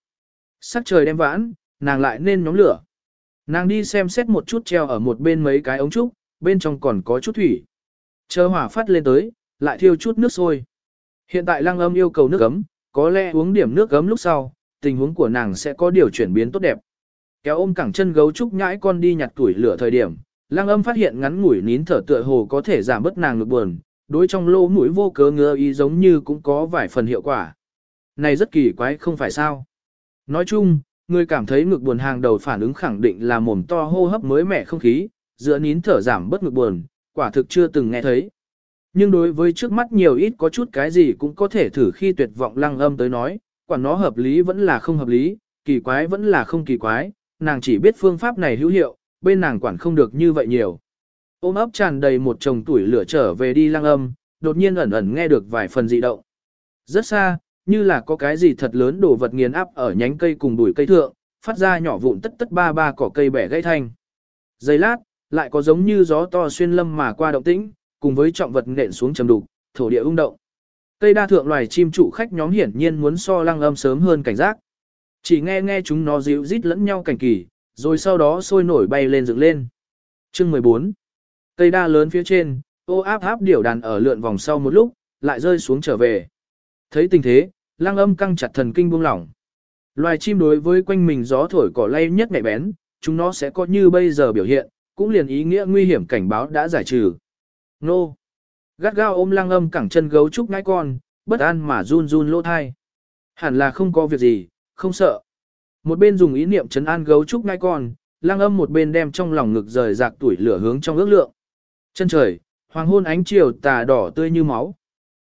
Sắc trời đem vãn, nàng lại nên nhóm lửa. Nàng đi xem xét một chút treo ở một bên mấy cái ống trúc, bên trong còn có chút thủy. Chờ hỏa phát lên tới, lại thiêu chút nước sôi. Hiện tại lăng âm yêu cầu nước ấm, có lẽ uống điểm nước ấm lúc sau, tình huống của nàng sẽ có điều chuyển biến tốt đẹp. Kéo ôm cẳng chân gấu trúc nhãi con đi nhặt tuổi lửa thời điểm, lăng âm phát hiện ngắn ngủi nín thở tựa hồ có thể giảm bớt nàng ngực buồn, đối trong lỗ mũi vô cớ ngứa ý giống như cũng có vài phần hiệu quả. Này rất kỳ quái không phải sao. Nói chung, người cảm thấy ngực buồn hàng đầu phản ứng khẳng định là mồm to hô hấp mới mẻ không khí, giữa nín thở giảm bớt ngực buồn, quả thực chưa từng nghe thấy. Nhưng đối với trước mắt nhiều ít có chút cái gì cũng có thể thử khi tuyệt vọng lăng âm tới nói, quản nó hợp lý vẫn là không hợp lý, kỳ quái vẫn là không kỳ quái, nàng chỉ biết phương pháp này hữu hiệu, bên nàng quản không được như vậy nhiều. Ôm ấp tràn đầy một chồng tuổi lửa trở về đi lăng âm, đột nhiên ẩn ẩn nghe được vài phần dị động. Rất xa, như là có cái gì thật lớn đổ vật nghiền áp ở nhánh cây cùng đuổi cây thượng, phát ra nhỏ vụn tất tất ba ba cỏ cây bẻ gãy thanh. Giây lát, lại có giống như gió to xuyên lâm mà qua động tĩnh, cùng với trọng vật nện xuống trầm đục, thổ địa ung động. Cây đa thượng loài chim trụ khách nhóm hiển nhiên muốn so lăng âm sớm hơn cảnh giác. Chỉ nghe nghe chúng nó dịu rít lẫn nhau cảnh kỳ, rồi sau đó sôi nổi bay lên dựng lên. Chương 14 Cây đa lớn phía trên, ô áp áp điểu đàn ở lượn vòng sau một lúc, lại rơi xuống trở về. Thấy tình thế, lăng âm căng chặt thần kinh buông lỏng. Loài chim đối với quanh mình gió thổi cỏ lay nhất mẹ bén, chúng nó sẽ có như bây giờ biểu hiện, cũng liền ý nghĩa nguy hiểm cảnh báo đã giải trừ. Nô! Gắt gao ôm lăng âm cẳng chân gấu trúc ngãi con, bất an mà run run lỗ thai. Hẳn là không có việc gì, không sợ. Một bên dùng ý niệm chấn an gấu trúc ngãi con, lăng âm một bên đem trong lòng ngực rời rạc tuổi lửa hướng trong ước lượng. Chân trời, hoàng hôn ánh chiều tà đỏ tươi như máu.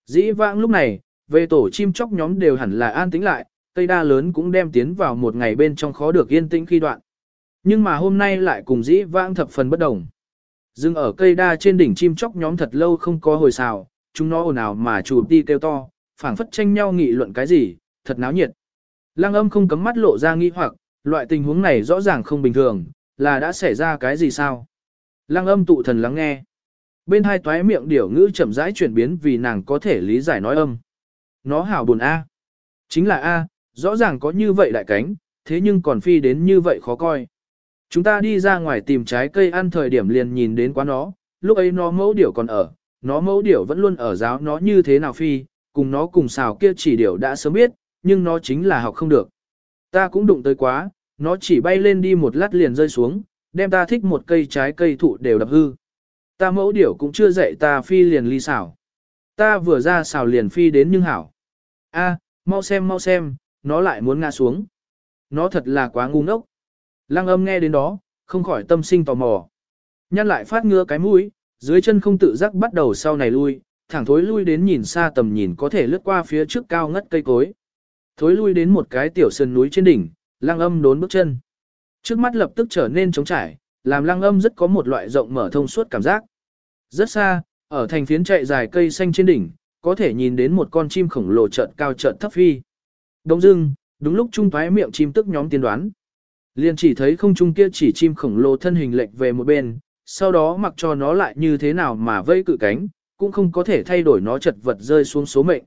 Dĩ vãng lúc này, về tổ chim chóc nhóm đều hẳn là an tĩnh lại, cây đa lớn cũng đem tiến vào một ngày bên trong khó được yên tĩnh khi đoạn. Nhưng mà hôm nay lại cùng dĩ vãng thập phần bất đồng. Dừng ở cây đa trên đỉnh chim chóc nhóm thật lâu không có hồi xào, chúng nó ồn ào mà chụp đi kêu to, phảng phất tranh nhau nghị luận cái gì, thật náo nhiệt. Lăng âm không cấm mắt lộ ra nghi hoặc, loại tình huống này rõ ràng không bình thường, là đã xảy ra cái gì sao? Lăng âm tụ thần lắng nghe. Bên hai toái miệng điểu ngữ chậm rãi chuyển biến vì nàng có thể lý giải nói âm. Nó hảo buồn A. Chính là A, rõ ràng có như vậy đại cánh, thế nhưng còn phi đến như vậy khó coi. Chúng ta đi ra ngoài tìm trái cây ăn thời điểm liền nhìn đến quá nó, lúc ấy nó mẫu điểu còn ở, nó mẫu điểu vẫn luôn ở giáo nó như thế nào phi, cùng nó cùng xào kia chỉ điểu đã sớm biết, nhưng nó chính là học không được. Ta cũng đụng tới quá, nó chỉ bay lên đi một lát liền rơi xuống, đem ta thích một cây trái cây thụ đều đập hư. Ta mẫu điểu cũng chưa dạy ta phi liền ly xảo. Ta vừa ra xào liền phi đến nhưng hảo. A, mau xem mau xem, nó lại muốn ngã xuống. Nó thật là quá ngu ngốc. Lăng âm nghe đến đó, không khỏi tâm sinh tò mò. Nhăn lại phát ngứa cái mũi, dưới chân không tự giác bắt đầu sau này lui, thẳng thối lui đến nhìn xa tầm nhìn có thể lướt qua phía trước cao ngất cây cối. Thối lui đến một cái tiểu sườn núi trên đỉnh, lăng âm đốn bước chân. Trước mắt lập tức trở nên trống trải, làm lăng âm rất có một loại rộng mở thông suốt cảm giác. Rất xa, ở thành phiến chạy dài cây xanh trên đỉnh, có thể nhìn đến một con chim khổng lồ chợt cao chợt thấp phi. Đông dưng, đúng lúc trung thoái miệng chim tức nhóm tiên đoán. Liền chỉ thấy không trung kia chỉ chim khổng lồ thân hình lệch về một bên, sau đó mặc cho nó lại như thế nào mà vây cự cánh, cũng không có thể thay đổi nó chật vật rơi xuống số mệnh.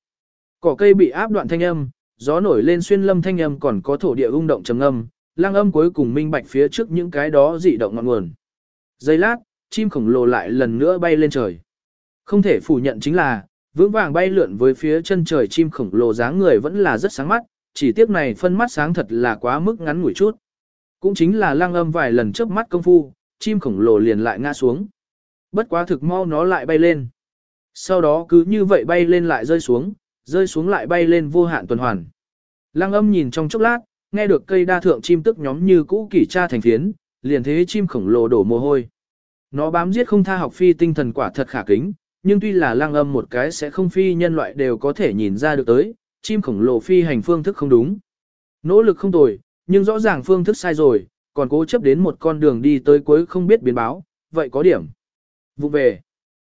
Cỏ cây bị áp đoạn thanh âm, gió nổi lên xuyên lâm thanh âm còn có thổ địa ung động trầm âm, lang âm cuối cùng minh bạch phía trước những cái đó dị động ngọn nguồn. Giây lát, chim khổng lồ lại lần nữa bay lên trời. Không thể phủ nhận chính là, vững vàng bay lượn với phía chân trời chim khổng lồ dáng người vẫn là rất sáng mắt, chỉ tiếc này phân mắt sáng thật là quá mức ngắn ngủi chút. Cũng chính là lang âm vài lần trước mắt công phu, chim khổng lồ liền lại ngã xuống. Bất quá thực mau nó lại bay lên. Sau đó cứ như vậy bay lên lại rơi xuống, rơi xuống lại bay lên vô hạn tuần hoàn. Lăng âm nhìn trong chốc lát, nghe được cây đa thượng chim tức nhóm như cũ kỷ tra thành phiến, liền thế chim khổng lồ đổ mồ hôi. Nó bám giết không tha học phi tinh thần quả thật khả kính, nhưng tuy là lăng âm một cái sẽ không phi nhân loại đều có thể nhìn ra được tới, chim khổng lồ phi hành phương thức không đúng. Nỗ lực không tồi, nhưng rõ ràng phương thức sai rồi, còn cố chấp đến một con đường đi tới cuối không biết biến báo, vậy có điểm. Vụ về,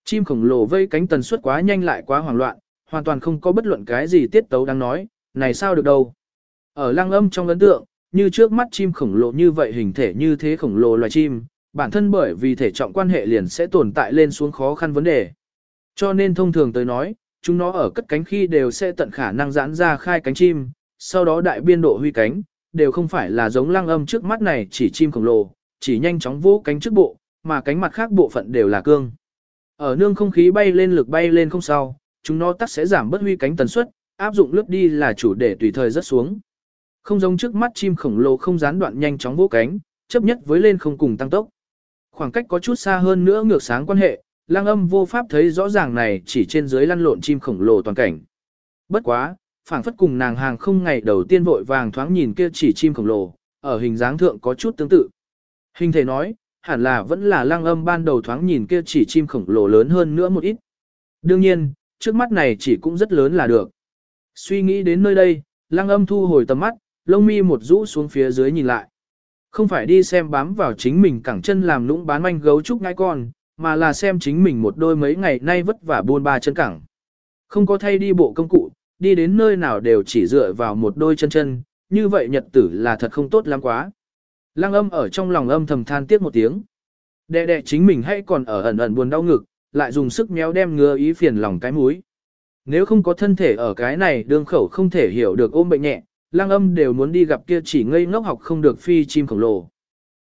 chim khổng lồ vây cánh tần suất quá nhanh lại quá hoảng loạn, hoàn toàn không có bất luận cái gì tiết tấu đang nói, này sao được đâu. Ở lăng âm trong ấn tượng, như trước mắt chim khổng lồ như vậy hình thể như thế khổng lồ loài chim, bản thân bởi vì thể trọng quan hệ liền sẽ tồn tại lên xuống khó khăn vấn đề. Cho nên thông thường tới nói, chúng nó ở cất cánh khi đều sẽ tận khả năng giãn ra khai cánh chim, sau đó đại biên độ huy cánh, đều không phải là giống lăng âm trước mắt này chỉ chim khổng lồ, chỉ nhanh chóng vỗ cánh trước bộ, mà cánh mặt khác bộ phận đều là cương. Ở nương không khí bay lên lực bay lên không sao, chúng nó tắt sẽ giảm bất huy cánh tần suất, áp dụng lướt đi là chủ để tùy thời rất xuống. Không giống trước mắt chim khổng lồ không gián đoạn nhanh chóng vỗ cánh, chấp nhất với lên không cùng tăng tốc. Khoảng cách có chút xa hơn nữa ngược sáng quan hệ, lang âm vô pháp thấy rõ ràng này chỉ trên dưới lăn lộn chim khổng lồ toàn cảnh. Bất quá, phảng phất cùng nàng hàng không ngày đầu tiên vội vàng thoáng nhìn kia chỉ chim khổng lồ, ở hình dáng thượng có chút tương tự. Hình thể nói, hẳn là vẫn là lang âm ban đầu thoáng nhìn kia chỉ chim khổng lồ lớn hơn nữa một ít. Đương nhiên, trước mắt này chỉ cũng rất lớn là được. Suy nghĩ đến nơi đây, lang âm thu hồi tầm mắt, lông mi một rũ xuống phía dưới nhìn lại. Không phải đi xem bám vào chính mình cẳng chân làm lũng bán manh gấu trúc ngai con, mà là xem chính mình một đôi mấy ngày nay vất vả buôn ba chân cẳng. Không có thay đi bộ công cụ, đi đến nơi nào đều chỉ dựa vào một đôi chân chân, như vậy nhật tử là thật không tốt lắm quá. Lăng âm ở trong lòng âm thầm than tiếc một tiếng. Đệ đệ chính mình hay còn ở ẩn ẩn buồn đau ngực, lại dùng sức méo đem ngứa ý phiền lòng cái mũi. Nếu không có thân thể ở cái này đương khẩu không thể hiểu được ôm bệnh nhẹ, lang âm đều muốn đi gặp kia chỉ ngây ngốc học không được phi chim khổng lồ.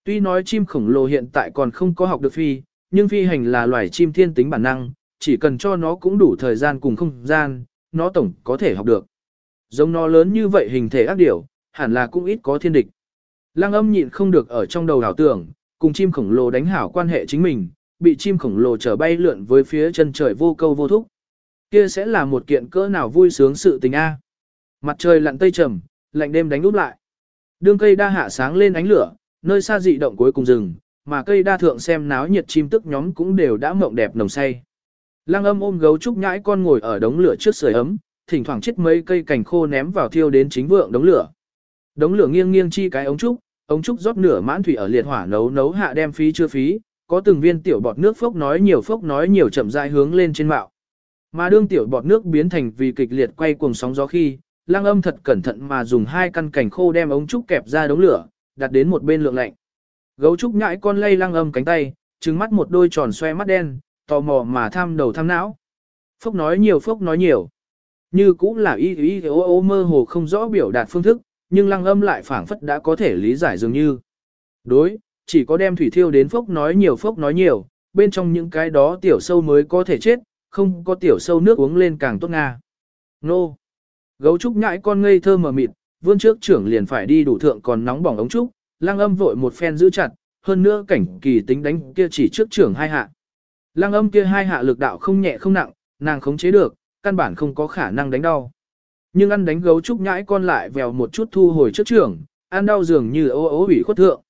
Tuy nói chim khổng lồ hiện tại còn không có học được phi, nhưng phi hành là loài chim thiên tính bản năng, chỉ cần cho nó cũng đủ thời gian cùng không gian, nó tổng có thể học được. Giống nó lớn như vậy hình thể ác điểu, hẳn là cũng ít có thiên địch. Lăng âm nhịn không được ở trong đầu đảo tưởng, cùng chim khổng lồ đánh hảo quan hệ chính mình, bị chim khổng lồ trở bay lượn với phía chân trời vô câu vô thúc. Kia sẽ là một kiện cỡ nào vui sướng sự tình a. Mặt trời lặn tây trầm, lạnh đêm đánh úp lại. Đường cây đa hạ sáng lên ánh lửa, nơi xa dị động cuối cùng rừng, mà cây đa thượng xem náo nhiệt chim tức nhóm cũng đều đã mộng đẹp nồng say. Lăng âm ôm gấu trúc nhãi con ngồi ở đống lửa trước sưởi ấm, thỉnh thoảng chết mấy cây cành khô ném vào thiêu đến chính vượng đống lửa. Đống lửa nghiêng nghiêng chi cái ống trúc, ống trúc rót nửa mãn thủy ở liệt hỏa nấu nấu hạ đem phí chưa phí, có từng viên tiểu bọt nước phốc nói nhiều phốc nói nhiều chậm rãi hướng lên trên mạo. Mà đương tiểu bọt nước biến thành vì kịch liệt quay cuồng sóng gió khi, Lăng Âm thật cẩn thận mà dùng hai căn cành khô đem ống trúc kẹp ra đống lửa, đặt đến một bên lượng lạnh. Gấu trúc nhãi con lay Lăng Âm cánh tay, trừng mắt một đôi tròn xoe mắt đen, tò mò mà tham đầu tham não. Phốc nói nhiều phốc nói nhiều. Như cũng là y y ô ô mơ hồ không rõ biểu đạt phương thức, nhưng lăng âm lại phảng phất đã có thể lý giải dường như. Đối, chỉ có đem thủy thiêu đến phốc nói nhiều phốc nói nhiều, bên trong những cái đó tiểu sâu mới có thể chết, không có tiểu sâu nước uống lên càng tốt nga. Nô! Gấu trúc nhãi con ngây thơ mờ mịt, vươn trước trưởng liền phải đi đủ thượng còn nóng bỏng ống trúc, lang âm vội một phen giữ chặt, hơn nữa cảnh kỳ tính đánh kia chỉ trước trưởng hai hạ. Lang âm kia hai hạ lực đạo không nhẹ không nặng, nàng khống chế được, căn bản không có khả năng đánh đau. Nhưng ăn đánh gấu trúc nhãi con lại vèo một chút thu hồi trước trưởng, ăn đau dường như ô ô ủy khuất thượng.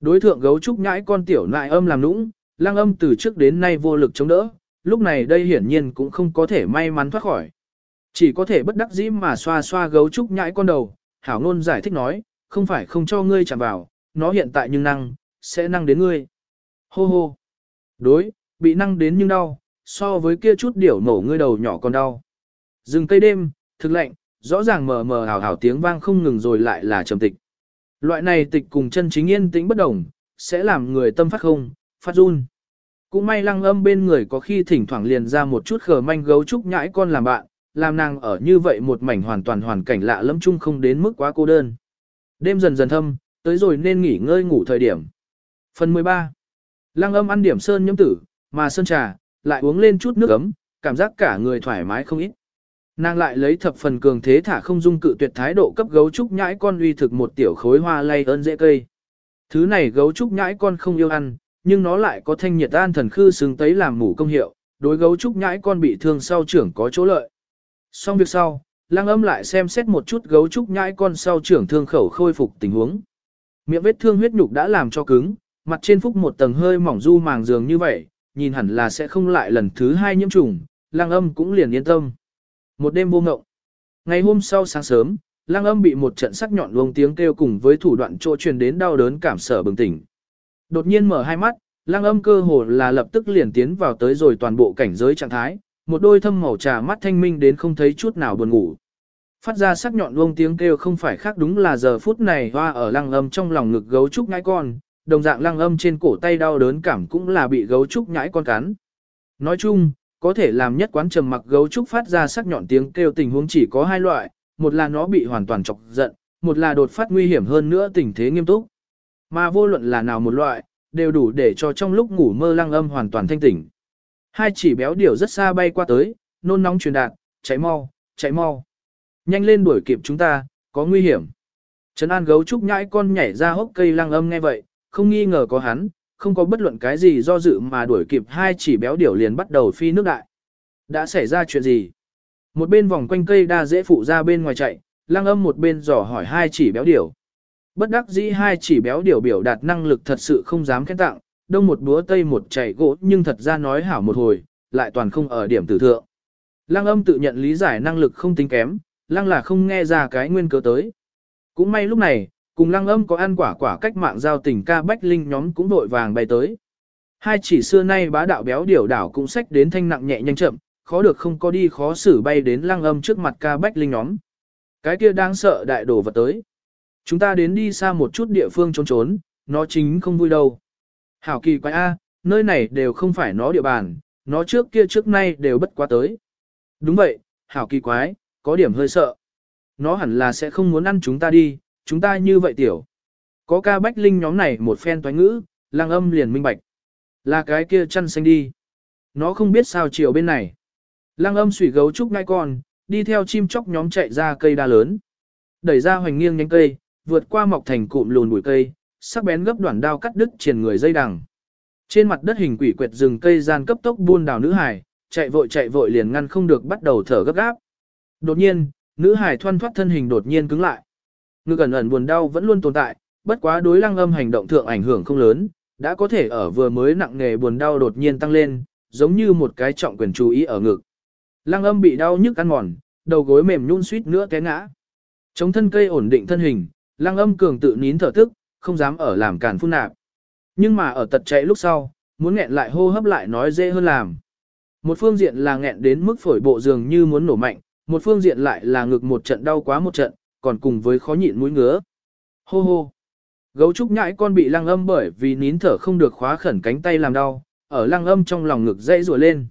Đối thượng gấu trúc nhãi con tiểu nại âm làm nũng, lang âm từ trước đến nay vô lực chống đỡ, lúc này đây hiển nhiên cũng không có thể may mắn thoát khỏi. Chỉ có thể bất đắc dĩ mà xoa xoa gấu trúc nhãi con đầu, hảo ngôn giải thích nói, không phải không cho ngươi chạm vào, nó hiện tại nhưng năng, sẽ năng đến ngươi. Hô hô. Đối, bị năng đến nhưng đau, so với kia chút điểu nổ ngươi đầu nhỏ còn đau. Rừng cây đêm, thực lạnh, rõ ràng mờ mờ hào hào tiếng vang không ngừng rồi lại là trầm tịch. Loại này tịch cùng chân chính yên tĩnh bất đồng, sẽ làm người tâm phát không, phát run. Cũng may lăng âm bên người có khi thỉnh thoảng liền ra một chút khờ manh gấu trúc nhãi con làm bạn, làm nàng ở như vậy một mảnh hoàn toàn hoàn cảnh lạ lẫm chung không đến mức quá cô đơn. Đêm dần dần thâm, tới rồi nên nghỉ ngơi ngủ thời điểm. Phần 13. Lăng âm ăn điểm sơn nhâm tử, mà sơn trà, lại uống lên chút nước ấm, cảm giác cả người thoải mái không ít. Nàng lại lấy thập phần cường thế thả không dung cự tuyệt thái độ cấp gấu trúc nhãi con uy thực một tiểu khối hoa lay ơn dễ cây. Thứ này gấu trúc nhãi con không yêu ăn, nhưng nó lại có thanh nhiệt an thần khư xứng tấy làm mủ công hiệu, đối gấu trúc nhãi con bị thương sau trưởng có chỗ lợi. Xong việc sau, lang âm lại xem xét một chút gấu trúc nhãi con sau trưởng thương khẩu khôi phục tình huống. Miệng vết thương huyết nhục đã làm cho cứng, mặt trên phúc một tầng hơi mỏng du màng dường như vậy, nhìn hẳn là sẽ không lại lần thứ hai nhiễm trùng, lang âm cũng liền yên tâm. Một đêm vô ngộng. Ngày hôm sau sáng sớm, lang âm bị một trận sắc nhọn vông tiếng kêu cùng với thủ đoạn chỗ truyền đến đau đớn cảm sở bừng tỉnh. Đột nhiên mở hai mắt, lang âm cơ hồ là lập tức liền tiến vào tới rồi toàn bộ cảnh giới trạng thái, một đôi thâm màu trà mắt thanh minh đến không thấy chút nào buồn ngủ. Phát ra sắc nhọn vông tiếng kêu không phải khác đúng là giờ phút này hoa ở lăng âm trong lòng ngực gấu trúc nhãi con, đồng dạng lăng âm trên cổ tay đau đớn cảm cũng là bị gấu trúc nhãi con cắn. Nói chung, có thể làm nhất quán trầm mặc gấu trúc phát ra sắc nhọn tiếng kêu tình huống chỉ có hai loại, một là nó bị hoàn toàn chọc giận, một là đột phát nguy hiểm hơn nữa tình thế nghiêm túc. Mà vô luận là nào một loại, đều đủ để cho trong lúc ngủ mơ lăng âm hoàn toàn thanh tỉnh. Hai chỉ béo điểu rất xa bay qua tới, nôn nóng truyền đạt, chạy mau, chạy mau. Nhanh lên đuổi kịp chúng ta, có nguy hiểm. Trấn an gấu trúc nhãi con nhảy ra hốc cây lăng âm nghe vậy, không nghi ngờ có hắn, không có bất luận cái gì do dự mà đuổi kịp hai chỉ béo điểu liền bắt đầu phi nước đại. Đã xảy ra chuyện gì? Một bên vòng quanh cây đa dễ phụ ra bên ngoài chạy, lăng âm một bên dò hỏi hai chỉ béo điểu. Bất đắc dĩ hai chỉ béo điểu biểu đạt năng lực thật sự không dám khen tặng, đông một búa tây một chạy gỗ nhưng thật ra nói hảo một hồi, lại toàn không ở điểm tử thượng. Lăng âm tự nhận lý giải năng lực không tính kém, lăng là không nghe ra cái nguyên cớ tới. Cũng may lúc này, cùng lăng âm có ăn quả quả cách mạng giao tình ca bách linh nhóm cũng đội vàng bay tới. Hai chỉ xưa nay bá đạo béo điểu đảo cũng sách đến thanh nặng nhẹ nhanh chậm, khó được không có đi khó xử bay đến lăng âm trước mặt ca bách linh nhóm. Cái kia đang sợ đại đổ vật tới. Chúng ta đến đi xa một chút địa phương trốn trốn, nó chính không vui đâu. Hảo kỳ quái A, nơi này đều không phải nó địa bàn, nó trước kia trước nay đều bất quá tới. Đúng vậy, hảo kỳ quái, có điểm hơi sợ. Nó hẳn là sẽ không muốn ăn chúng ta đi, chúng ta như vậy tiểu. Có ca bách linh nhóm này một phen toán ngữ, lang âm liền minh bạch. Là cái kia chăn xanh đi. Nó không biết sao chiều bên này. Lang âm sủi gấu trúc ngai con, đi theo chim chóc nhóm chạy ra cây đa lớn. Đẩy ra hoành nghiêng nhánh cây, vượt qua mọc thành cụm lùn bụi cây, sắc bén gấp đoạn đao cắt đứt triền người dây đằng. Trên mặt đất hình quỷ quệt rừng cây gian cấp tốc buôn đào nữ hải, chạy vội chạy vội liền ngăn không được bắt đầu thở gấp gáp. Đột nhiên, nữ hải thoăn thoát thân hình đột nhiên cứng lại. Ngực ẩn ẩn buồn đau vẫn luôn tồn tại, bất quá đối lăng âm hành động thượng ảnh hưởng không lớn, đã có thể ở vừa mới nặng nghề buồn đau đột nhiên tăng lên, giống như một cái trọng quyền chú ý ở ngực. Lăng âm bị đau nhức ăn mòn, đầu gối mềm nhún suýt nữa té ngã. Chống thân cây ổn định thân hình, lăng âm cường tự nín thở tức, không dám ở làm càn phun nạp. Nhưng mà ở tật chạy lúc sau, muốn nghẹn lại hô hấp lại nói dễ hơn làm. Một phương diện là nghẹn đến mức phổi bộ dường như muốn nổ mạnh, một phương diện lại là ngực một trận đau quá một trận, còn cùng với khó nhịn mũi ngứa. Hô hô. Gấu trúc nhãi con bị lăng âm bởi vì nín thở không được khóa khẩn cánh tay làm đau, ở lăng âm trong lòng ngực dãy rùa lên.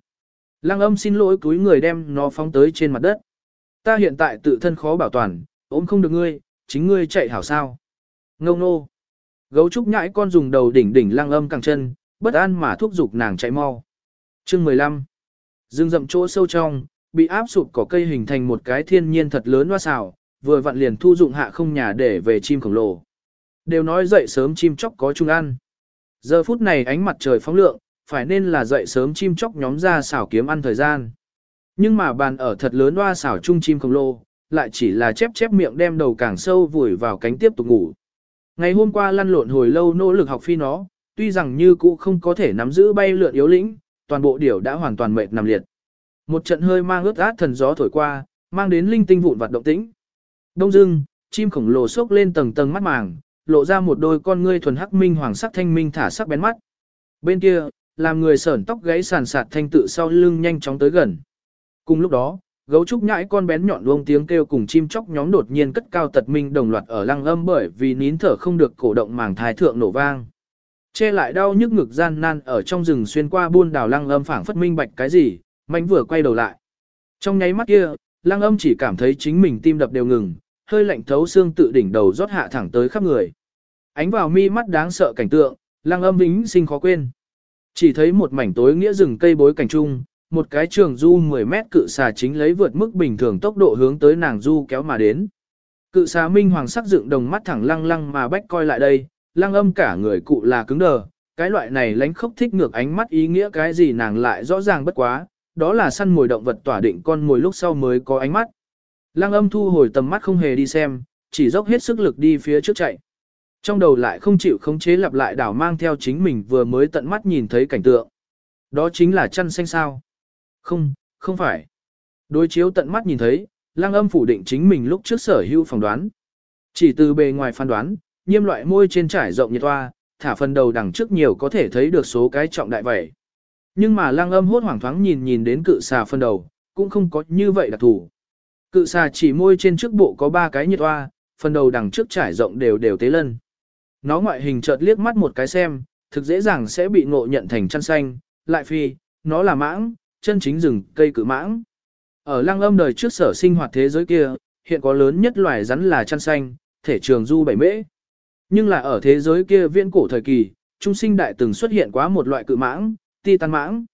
Lăng âm xin lỗi túi người đem nó phóng tới trên mặt đất. Ta hiện tại tự thân khó bảo toàn, ốm không được ngươi, chính ngươi chạy hảo sao. Ngông nô. Gấu trúc nhãi con dùng đầu đỉnh đỉnh lăng âm càng chân, bất an mà thúc giục nàng chạy mau. Chương 15. Dương rậm chỗ sâu trong, bị áp sụp cỏ cây hình thành một cái thiên nhiên thật lớn hoa xào, vừa vặn liền thu dụng hạ không nhà để về chim khổng lồ. Đều nói dậy sớm chim chóc có chung ăn. Giờ phút này ánh mặt trời phóng lượng, phải nên là dậy sớm chim chóc nhóm ra xảo kiếm ăn thời gian. Nhưng mà bàn ở thật lớn hoa xảo chung chim khổng lồ, lại chỉ là chép chép miệng đem đầu càng sâu vùi vào cánh tiếp tục ngủ. Ngày hôm qua lăn lộn hồi lâu nỗ lực học phi nó, tuy rằng như cũ không có thể nắm giữ bay lượn yếu lĩnh, toàn bộ điều đã hoàn toàn mệt nằm liệt. Một trận hơi mang ướt át thần gió thổi qua, mang đến linh tinh vụn vặt động tĩnh. Đông dưng, chim khổng lồ sốc lên tầng tầng mắt màng, lộ ra một đôi con ngươi thuần hắc minh hoàng sắc thanh minh thả sắc bén mắt. Bên kia, làm người sởn tóc gáy sàn sạt thanh tự sau lưng nhanh chóng tới gần. Cùng lúc đó, gấu trúc nhãi con bén nhọn luông tiếng kêu cùng chim chóc nhóm đột nhiên cất cao tật minh đồng loạt ở lăng âm bởi vì nín thở không được cổ động màng thái thượng nổ vang. Che lại đau nhức ngực gian nan ở trong rừng xuyên qua buôn đào lăng âm phảng phất minh bạch cái gì, mạnh vừa quay đầu lại. Trong nháy mắt kia, lăng âm chỉ cảm thấy chính mình tim đập đều ngừng, hơi lạnh thấu xương tự đỉnh đầu rót hạ thẳng tới khắp người. Ánh vào mi mắt đáng sợ cảnh tượng, lăng âm vĩnh sinh khó quên. Chỉ thấy một mảnh tối nghĩa rừng cây bối cảnh trung, một cái trường du 10 mét cự xà chính lấy vượt mức bình thường tốc độ hướng tới nàng du kéo mà đến. Cự xà minh hoàng sắc dựng đồng mắt thẳng lăng lăng mà bách coi lại đây, lăng âm cả người cụ là cứng đờ, cái loại này lánh khốc thích ngược ánh mắt ý nghĩa cái gì nàng lại rõ ràng bất quá, đó là săn mồi động vật tỏa định con mồi lúc sau mới có ánh mắt. Lăng âm thu hồi tầm mắt không hề đi xem, chỉ dốc hết sức lực đi phía trước chạy. Trong đầu lại không chịu khống chế lặp lại đảo mang theo chính mình vừa mới tận mắt nhìn thấy cảnh tượng. Đó chính là chăn xanh sao. Không, không phải. Đối chiếu tận mắt nhìn thấy, lang âm phủ định chính mình lúc trước sở hữu phỏng đoán. Chỉ từ bề ngoài phán đoán, nhiêm loại môi trên trải rộng nhiệt toa, thả phần đầu đằng trước nhiều có thể thấy được số cái trọng đại vậy. Nhưng mà lang âm hốt hoảng thoáng nhìn nhìn đến cự xà phần đầu, cũng không có như vậy đặc thủ. Cự xà chỉ môi trên trước bộ có ba cái nhiệt oa, phần đầu đằng trước trải rộng đều đều tế lân. Nó ngoại hình chợt liếc mắt một cái xem, thực dễ dàng sẽ bị ngộ nhận thành chăn xanh, lại phi, nó là mãng, chân chính rừng cây cự mãng. Ở lăng âm đời trước sở sinh hoạt thế giới kia, hiện có lớn nhất loài rắn là chăn xanh, thể trường du bảy mễ. Nhưng là ở thế giới kia viễn cổ thời kỳ, trung sinh đại từng xuất hiện quá một loại cự mãng, titan mãng.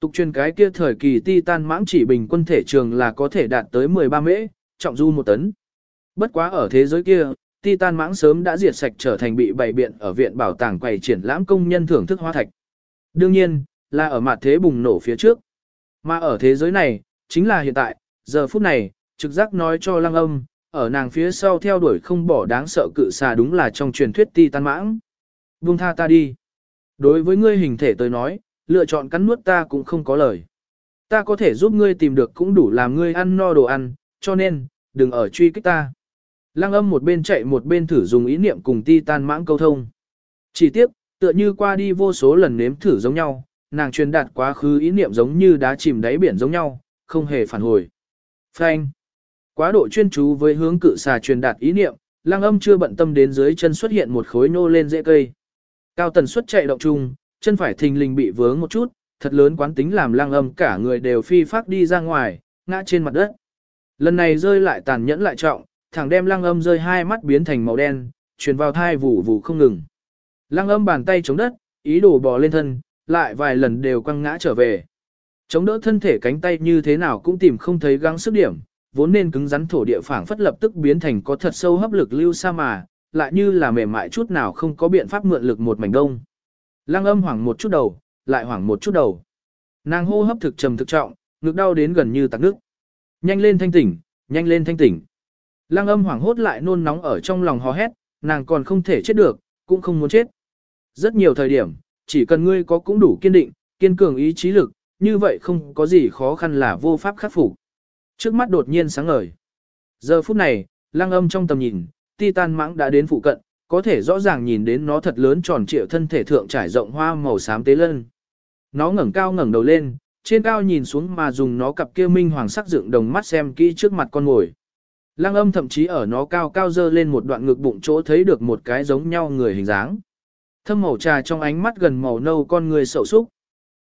Tục truyền cái kia thời kỳ titan mãng chỉ bình quân thể trường là có thể đạt tới 13 mễ, trọng du một tấn. Bất quá ở thế giới kia, titan mãng sớm đã diệt sạch trở thành bị bày biện ở viện bảo tàng quầy triển lãm công nhân thưởng thức hoa thạch. Đương nhiên, là ở mặt thế bùng nổ phía trước. Mà ở thế giới này, chính là hiện tại, giờ phút này, trực giác nói cho lăng âm, ở nàng phía sau theo đuổi không bỏ đáng sợ cự xà đúng là trong truyền thuyết ti tan mãng. Vương tha ta đi. Đối với ngươi hình thể tôi nói, lựa chọn cắn nuốt ta cũng không có lời. Ta có thể giúp ngươi tìm được cũng đủ làm ngươi ăn no đồ ăn, cho nên, đừng ở truy kích ta. Lăng âm một bên chạy một bên thử dùng ý niệm cùng ti tan mãng câu thông. Chỉ tiếc, tựa như qua đi vô số lần nếm thử giống nhau, nàng truyền đạt quá khứ ý niệm giống như đá chìm đáy biển giống nhau, không hề phản hồi. Phanh. Quá độ chuyên chú với hướng cự xà truyền đạt ý niệm, lang âm chưa bận tâm đến dưới chân xuất hiện một khối nô lên rễ cây. Cao tần suất chạy động chung, chân phải thình lình bị vướng một chút, thật lớn quán tính làm lang âm cả người đều phi phát đi ra ngoài, ngã trên mặt đất. Lần này rơi lại tàn nhẫn lại trọng, thẳng đem lang âm rơi hai mắt biến thành màu đen, truyền vào thai vụ vụ không ngừng. Lang âm bàn tay chống đất, ý đồ bò lên thân, lại vài lần đều quăng ngã trở về. Chống đỡ thân thể cánh tay như thế nào cũng tìm không thấy gắng sức điểm, vốn nên cứng rắn thổ địa phảng phất lập tức biến thành có thật sâu hấp lực lưu sa mà, lại như là mềm mại chút nào không có biện pháp mượn lực một mảnh đông. Lăng âm hoảng một chút đầu, lại hoảng một chút đầu. Nàng hô hấp thực trầm thực trọng, ngực đau đến gần như tắc nước. Nhanh lên thanh tỉnh, nhanh lên thanh tỉnh. Lăng âm hoảng hốt lại nôn nóng ở trong lòng hò hét, nàng còn không thể chết được, cũng không muốn chết. Rất nhiều thời điểm, chỉ cần ngươi có cũng đủ kiên định, kiên cường ý chí lực, như vậy không có gì khó khăn là vô pháp khắc phục. Trước mắt đột nhiên sáng ngời. Giờ phút này, lăng âm trong tầm nhìn, Titan mãng đã đến phụ cận, có thể rõ ràng nhìn đến nó thật lớn tròn trịa thân thể thượng trải rộng hoa màu xám tế lân. Nó ngẩng cao ngẩng đầu lên, trên cao nhìn xuống mà dùng nó cặp kia minh hoàng sắc dựng đồng mắt xem kỹ trước mặt con ngồi. Lăng âm thậm chí ở nó cao cao dơ lên một đoạn ngực bụng chỗ thấy được một cái giống nhau người hình dáng. Thâm màu trà trong ánh mắt gần màu nâu con người sậu súc.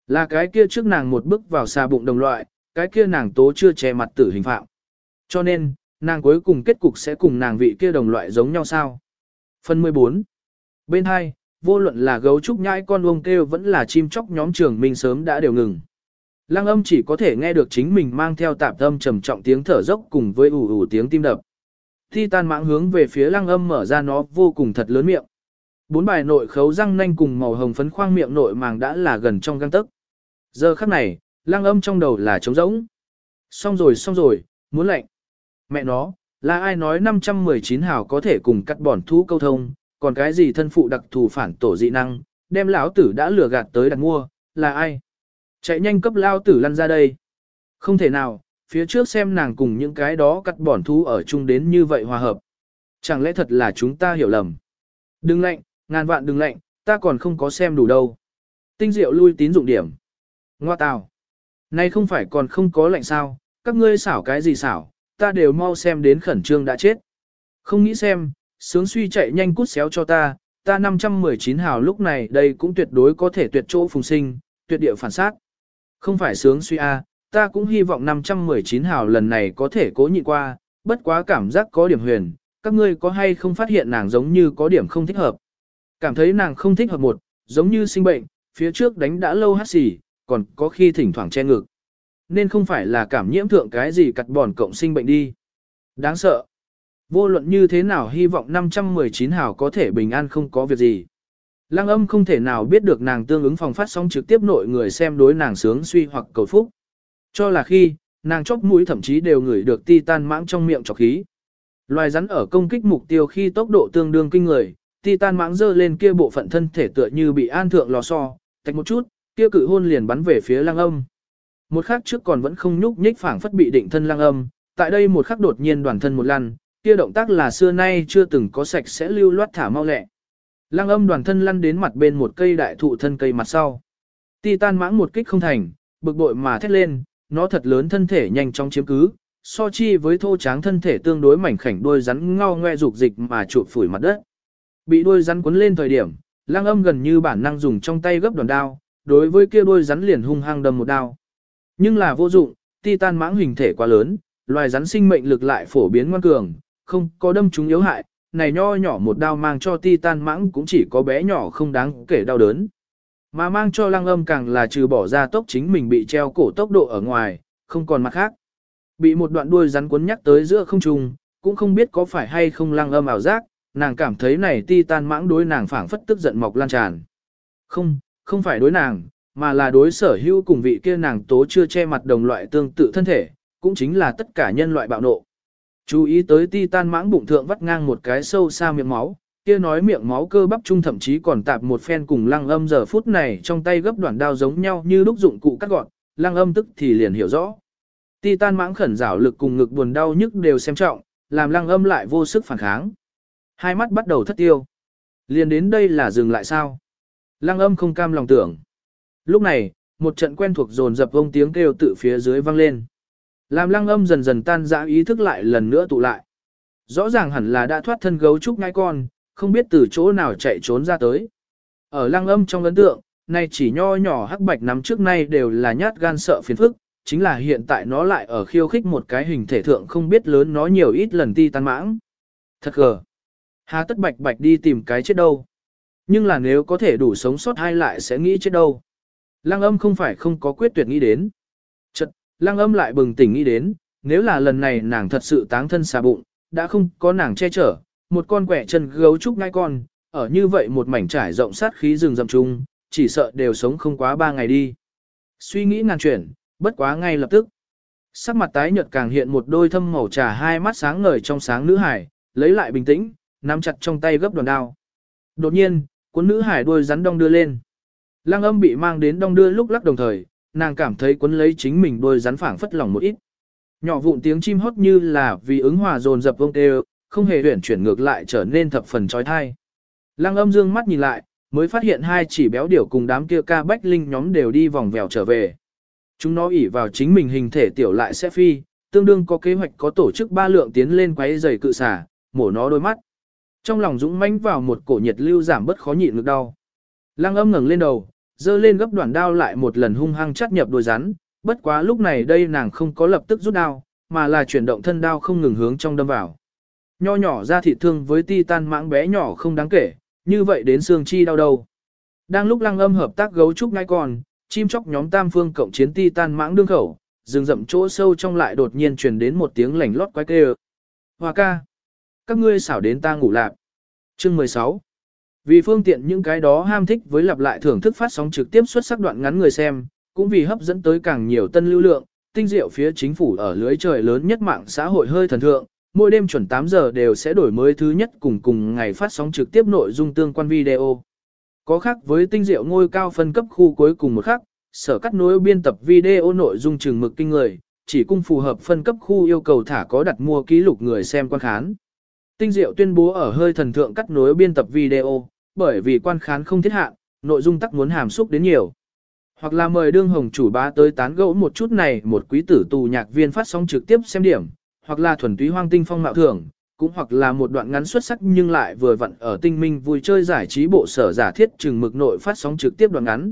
Là cái kia trước nàng một bước vào xà bụng đồng loại, cái kia nàng tố chưa che mặt tử hình phạm. Cho nên, nàng cuối cùng kết cục sẽ cùng nàng vị kia đồng loại giống nhau sao. Phần 14 Bên hai, vô luận là gấu trúc nhãi con uông kêu vẫn là chim chóc nhóm trường mình sớm đã đều ngừng. Lăng âm chỉ có thể nghe được chính mình mang theo tạp âm trầm trọng tiếng thở dốc cùng với ủ ủ tiếng tim đập. Thi tan mạng hướng về phía lăng âm mở ra nó vô cùng thật lớn miệng. Bốn bài nội khấu răng nanh cùng màu hồng phấn khoang miệng nội màng đã là gần trong găng tấc. Giờ khắc này, lăng âm trong đầu là trống rỗng. Xong rồi xong rồi, muốn lạnh. Mẹ nó, là ai nói 519 hào có thể cùng cắt bọn thú câu thông, còn cái gì thân phụ đặc thù phản tổ dị năng, đem lão tử đã lừa gạt tới đặt mua, là ai? Chạy nhanh cấp lao tử lăn ra đây. Không thể nào, phía trước xem nàng cùng những cái đó cắt bọn thú ở chung đến như vậy hòa hợp. Chẳng lẽ thật là chúng ta hiểu lầm? Đừng lạnh, ngàn vạn đừng lạnh, ta còn không có xem đủ đâu. Tinh diệu lui tín dụng điểm. Ngoa tào. Nay không phải còn không có lạnh sao, các ngươi xảo cái gì xảo, ta đều mau xem đến khẩn trương đã chết. Không nghĩ xem, sướng suy chạy nhanh cút xéo cho ta, ta 519 hào lúc này đây cũng tuyệt đối có thể tuyệt chỗ phùng sinh, tuyệt địa phản sát. Không phải sướng suy a, ta cũng hy vọng 519 hào lần này có thể cố nhịn qua, bất quá cảm giác có điểm huyền, các ngươi có hay không phát hiện nàng giống như có điểm không thích hợp. Cảm thấy nàng không thích hợp một, giống như sinh bệnh, phía trước đánh đã lâu hát xỉ, còn có khi thỉnh thoảng che ngực. Nên không phải là cảm nhiễm thượng cái gì cặt bòn cộng sinh bệnh đi. Đáng sợ. Vô luận như thế nào hy vọng 519 hào có thể bình an không có việc gì. Lăng âm không thể nào biết được nàng tương ứng phòng phát sóng trực tiếp nội người xem đối nàng sướng suy hoặc cầu phúc. Cho là khi, nàng chốc mũi thậm chí đều ngửi được titan mãng trong miệng trọc khí. Loài rắn ở công kích mục tiêu khi tốc độ tương đương kinh người, titan mãng dơ lên kia bộ phận thân thể tựa như bị an thượng lò xo, tạch một chút, kia cự hôn liền bắn về phía lăng âm. Một khắc trước còn vẫn không nhúc nhích phảng phất bị định thân lăng âm, tại đây một khắc đột nhiên đoàn thân một lăn, kia động tác là xưa nay chưa từng có sạch sẽ lưu loát thả mau lẹ. Lăng âm đoàn thân lăn đến mặt bên một cây đại thụ thân cây mặt sau. Titan mãng một kích không thành, bực bội mà thét lên, nó thật lớn thân thể nhanh chóng chiếm cứ, so chi với thô tráng thân thể tương đối mảnh khảnh đôi rắn ngao ngoe dục dịch mà chụp phủi mặt đất. Bị đôi rắn cuốn lên thời điểm, lăng âm gần như bản năng dùng trong tay gấp đòn đao, đối với kia đôi rắn liền hung hăng đâm một đao. Nhưng là vô dụng, titan mãng hình thể quá lớn, loài rắn sinh mệnh lực lại phổ biến ngoan cường, không có đâm chúng yếu hại, này nho nhỏ một đao mang cho titan mãng cũng chỉ có bé nhỏ không đáng kể đau đớn. Mà mang cho lăng âm càng là trừ bỏ ra tốc chính mình bị treo cổ tốc độ ở ngoài, không còn mặt khác. Bị một đoạn đuôi rắn cuốn nhắc tới giữa không trung, cũng không biết có phải hay không lăng âm ảo giác, nàng cảm thấy này titan mãng đối nàng phảng phất tức giận mọc lan tràn. Không, không phải đối nàng, mà là đối sở hữu cùng vị kia nàng tố chưa che mặt đồng loại tương tự thân thể, cũng chính là tất cả nhân loại bạo nộ. Chú ý tới titan mãng bụng thượng vắt ngang một cái sâu xa miệng máu, kia nói miệng máu cơ bắp trung thậm chí còn tạp một phen cùng lăng âm giờ phút này trong tay gấp đoạn đao giống nhau như lúc dụng cụ cắt gọn, lăng âm tức thì liền hiểu rõ. Titan mãng khẩn rảo lực cùng ngực buồn đau nhức đều xem trọng, làm lăng âm lại vô sức phản kháng. Hai mắt bắt đầu thất tiêu. Liền đến đây là dừng lại sao? Lăng âm không cam lòng tưởng. Lúc này, một trận quen thuộc dồn dập vông tiếng kêu tự phía dưới vang lên. Làm lăng âm dần dần tan dã ý thức lại lần nữa tụ lại. Rõ ràng hẳn là đã thoát thân gấu trúc ngai con, không biết từ chỗ nào chạy trốn ra tới. Ở lăng âm trong ấn tượng, nay chỉ nho nhỏ hắc bạch nắm trước nay đều là nhát gan sợ phiền phức, chính là hiện tại nó lại ở khiêu khích một cái hình thể thượng không biết lớn nó nhiều ít lần ti tan mãng. Thật gờ. Hà tất bạch bạch đi tìm cái chết đâu. Nhưng là nếu có thể đủ sống sót hay lại sẽ nghĩ chết đâu. Lăng âm không phải không có quyết tuyệt nghĩ đến. Chật, lăng âm lại bừng tỉnh nghĩ đến, nếu là lần này nàng thật sự táng thân xà bụng, đã không có nàng che chở, một con quẻ chân gấu trúc ngai con, ở như vậy một mảnh trải rộng sát khí rừng rậm chung, chỉ sợ đều sống không quá ba ngày đi. Suy nghĩ ngàn chuyển, bất quá ngay lập tức. Sắc mặt tái nhợt càng hiện một đôi thâm màu trà hai mắt sáng ngời trong sáng nữ hải, lấy lại bình tĩnh, nắm chặt trong tay gấp đòn đao. Đột nhiên, cuốn nữ hải đuôi rắn đong đưa lên. Lăng âm bị mang đến đong đưa lúc lắc đồng thời, nàng cảm thấy cuốn lấy chính mình đôi rắn phảng phất lòng một ít. Nhỏ vụn tiếng chim hót như là vì ứng hòa dồn dập vông tê không hề huyển chuyển ngược lại trở nên thập phần trói thai. Lăng âm dương mắt nhìn lại, mới phát hiện hai chỉ béo điểu cùng đám kia ca bách linh nhóm đều đi vòng vèo trở về. Chúng nó ỉ vào chính mình hình thể tiểu lại sẽ phi, tương đương có kế hoạch có tổ chức ba lượng tiến lên quấy giày cự xả, mổ nó đôi mắt. Trong lòng dũng mãnh vào một cổ nhiệt lưu giảm bất khó nhịn ngực đau. Lăng âm ngẩng lên đầu, dơ lên gấp đoạn đao lại một lần hung hăng chắt nhập đôi rắn, bất quá lúc này đây nàng không có lập tức rút đao, mà là chuyển động thân đao không ngừng hướng trong đâm vào. Nho nhỏ ra thị thương với ti tan mãng bé nhỏ không đáng kể, như vậy đến xương chi đau đầu. Đang lúc lăng âm hợp tác gấu trúc ngay còn, chim chóc nhóm tam phương cộng chiến ti tan mãng đương khẩu, rừng rậm chỗ sâu trong lại đột nhiên truyền đến một tiếng lảnh lót quái kêu. Hoa ca, các ngươi xảo đến ta ngủ lạc. Chương 16 vì phương tiện những cái đó ham thích với lặp lại thưởng thức phát sóng trực tiếp xuất sắc đoạn ngắn người xem, cũng vì hấp dẫn tới càng nhiều tân lưu lượng, tinh diệu phía chính phủ ở lưới trời lớn nhất mạng xã hội hơi thần thượng, mỗi đêm chuẩn 8 giờ đều sẽ đổi mới thứ nhất cùng cùng ngày phát sóng trực tiếp nội dung tương quan video. Có khác với tinh diệu ngôi cao phân cấp khu cuối cùng một khắc, sở cắt nối biên tập video nội dung trường mực kinh người, chỉ cung phù hợp phân cấp khu yêu cầu thả có đặt mua ký lục người xem quan khán. Tinh diệu tuyên bố ở hơi thần thượng cắt nối biên tập video, bởi vì quan khán không thiết hạn, nội dung tắc muốn hàm xúc đến nhiều. Hoặc là mời đương hồng chủ bá tới tán gẫu một chút này một quý tử tù nhạc viên phát sóng trực tiếp xem điểm, hoặc là thuần túy hoang tinh phong mạo thưởng, cũng hoặc là một đoạn ngắn xuất sắc nhưng lại vừa vặn ở tinh minh vui chơi giải trí bộ sở giả thiết chừng mực nội phát sóng trực tiếp đoạn ngắn.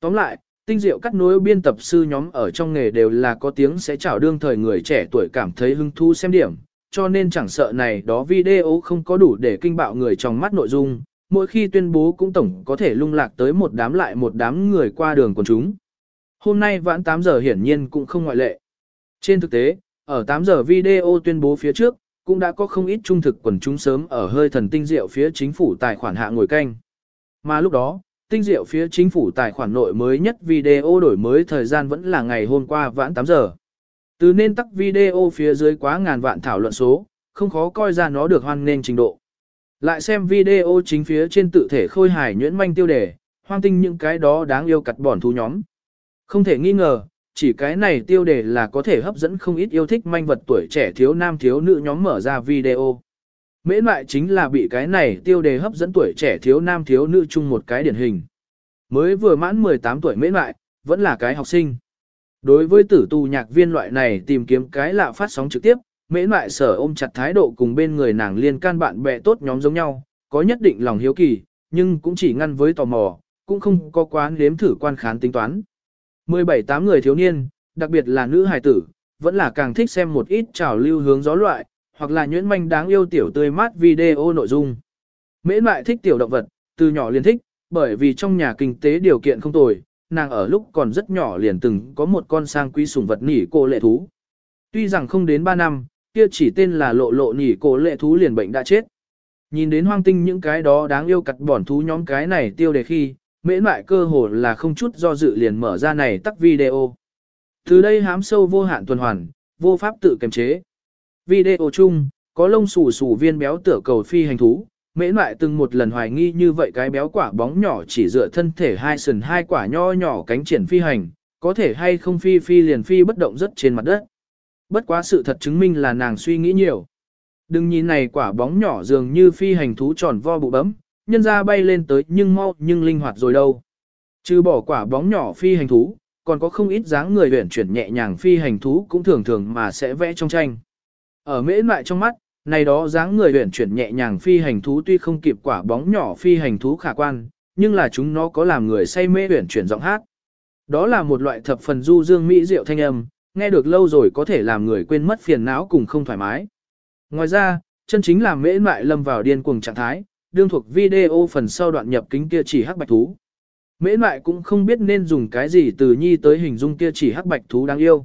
Tóm lại, tinh diệu cắt nối biên tập sư nhóm ở trong nghề đều là có tiếng sẽ chào đương thời người trẻ tuổi cảm thấy hứng thú xem điểm, cho nên chẳng sợ này đó video không có đủ để kinh bạo người trong mắt nội dung, mỗi khi tuyên bố cũng tổng có thể lung lạc tới một đám lại một đám người qua đường của chúng. Hôm nay vãn 8 giờ hiển nhiên cũng không ngoại lệ. Trên thực tế, ở 8 giờ video tuyên bố phía trước, cũng đã có không ít trung thực quần chúng sớm ở hơi thần tinh diệu phía chính phủ tài khoản hạ ngồi canh. Mà lúc đó, tinh diệu phía chính phủ tài khoản nội mới nhất video đổi mới thời gian vẫn là ngày hôm qua vãn 8 giờ. Từ nên tắt video phía dưới quá ngàn vạn thảo luận số, không khó coi ra nó được hoan nên trình độ. Lại xem video chính phía trên tự thể khôi hài nhuyễn manh tiêu đề, hoang tinh những cái đó đáng yêu cặt bỏn thú nhóm. Không thể nghi ngờ, chỉ cái này tiêu đề là có thể hấp dẫn không ít yêu thích manh vật tuổi trẻ thiếu nam thiếu nữ nhóm mở ra video. Mễ mại chính là bị cái này tiêu đề hấp dẫn tuổi trẻ thiếu nam thiếu nữ chung một cái điển hình. Mới vừa mãn 18 tuổi mễ mại, vẫn là cái học sinh. Đối với tử tù nhạc viên loại này tìm kiếm cái lạ phát sóng trực tiếp, mễ mại sở ôm chặt thái độ cùng bên người nàng liên can bạn bè tốt nhóm giống nhau, có nhất định lòng hiếu kỳ, nhưng cũng chỉ ngăn với tò mò, cũng không có quá nếm thử quan khán tính toán. 17-8 người thiếu niên, đặc biệt là nữ hài tử, vẫn là càng thích xem một ít trào lưu hướng gió loại, hoặc là nhuyễn manh đáng yêu tiểu tươi mát video nội dung. Mễ mại thích tiểu động vật, từ nhỏ liền thích, bởi vì trong nhà kinh tế điều kiện không tồi, nàng ở lúc còn rất nhỏ liền từng có một con sang quý sủng vật nỉ cô lệ thú. Tuy rằng không đến 3 năm, kia chỉ tên là lộ lộ nhỉ cổ lệ thú liền bệnh đã chết. Nhìn đến hoang tinh những cái đó đáng yêu cặt bỏn thú nhóm cái này tiêu đề khi, mễ mại cơ hồ là không chút do dự liền mở ra này tắt video. Từ đây hám sâu vô hạn tuần hoàn, vô pháp tự kiềm chế. Video chung, có lông xù xù viên béo tựa cầu phi hành thú, mễ mại từng một lần hoài nghi như vậy cái béo quả bóng nhỏ chỉ dựa thân thể hai sừng hai quả nho nhỏ cánh triển phi hành, có thể hay không phi phi liền phi bất động rất trên mặt đất. Bất quá sự thật chứng minh là nàng suy nghĩ nhiều. Đừng nhìn này quả bóng nhỏ dường như phi hành thú tròn vo bụ bấm, nhân ra bay lên tới nhưng mau nhưng linh hoạt rồi đâu. Trừ bỏ quả bóng nhỏ phi hành thú, còn có không ít dáng người huyển chuyển nhẹ nhàng phi hành thú cũng thường thường mà sẽ vẽ trong tranh. Ở mễ mại trong mắt, này đó dáng người huyển chuyển nhẹ nhàng phi hành thú tuy không kịp quả bóng nhỏ phi hành thú khả quan, nhưng là chúng nó có làm người say mê huyển chuyển giọng hát. Đó là một loại thập phần du dương mỹ diệu thanh âm, nghe được lâu rồi có thể làm người quên mất phiền não cùng không thoải mái. Ngoài ra, chân chính làm mễ mại lâm vào điên cuồng trạng thái, đương thuộc video phần sau đoạn nhập kính kia chỉ hắc bạch thú. Mễ mại cũng không biết nên dùng cái gì từ nhi tới hình dung kia chỉ hắc bạch thú đáng yêu.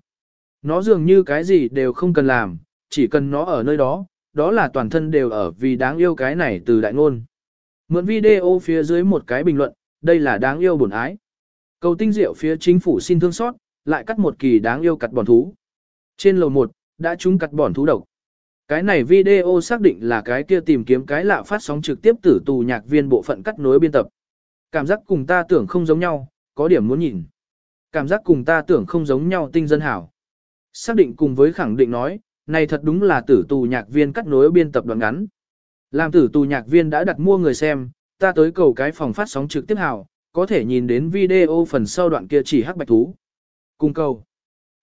Nó dường như cái gì đều không cần làm, chỉ cần nó ở nơi đó, đó là toàn thân đều ở vì đáng yêu cái này từ đại ngôn. Mượn video phía dưới một cái bình luận, đây là đáng yêu bổn ái. Cầu tinh diệu phía chính phủ xin thương xót, lại cắt một kỳ đáng yêu cắt bòn thú. Trên lầu 1, đã trúng cắt bòn thú độc. Cái này video xác định là cái kia tìm kiếm cái lạ phát sóng trực tiếp tử tù nhạc viên bộ phận cắt nối biên tập. Cảm giác cùng ta tưởng không giống nhau, có điểm muốn nhìn. Cảm giác cùng ta tưởng không giống nhau tinh dân hảo. Xác định cùng với khẳng định nói, này thật đúng là tử tù nhạc viên cắt nối biên tập đoạn ngắn. Làm tử tù nhạc viên đã đặt mua người xem, ta tới cầu cái phòng phát sóng trực tiếp hảo, có thể nhìn đến video phần sau đoạn kia chỉ hắc bạch thú. Cùng cầu.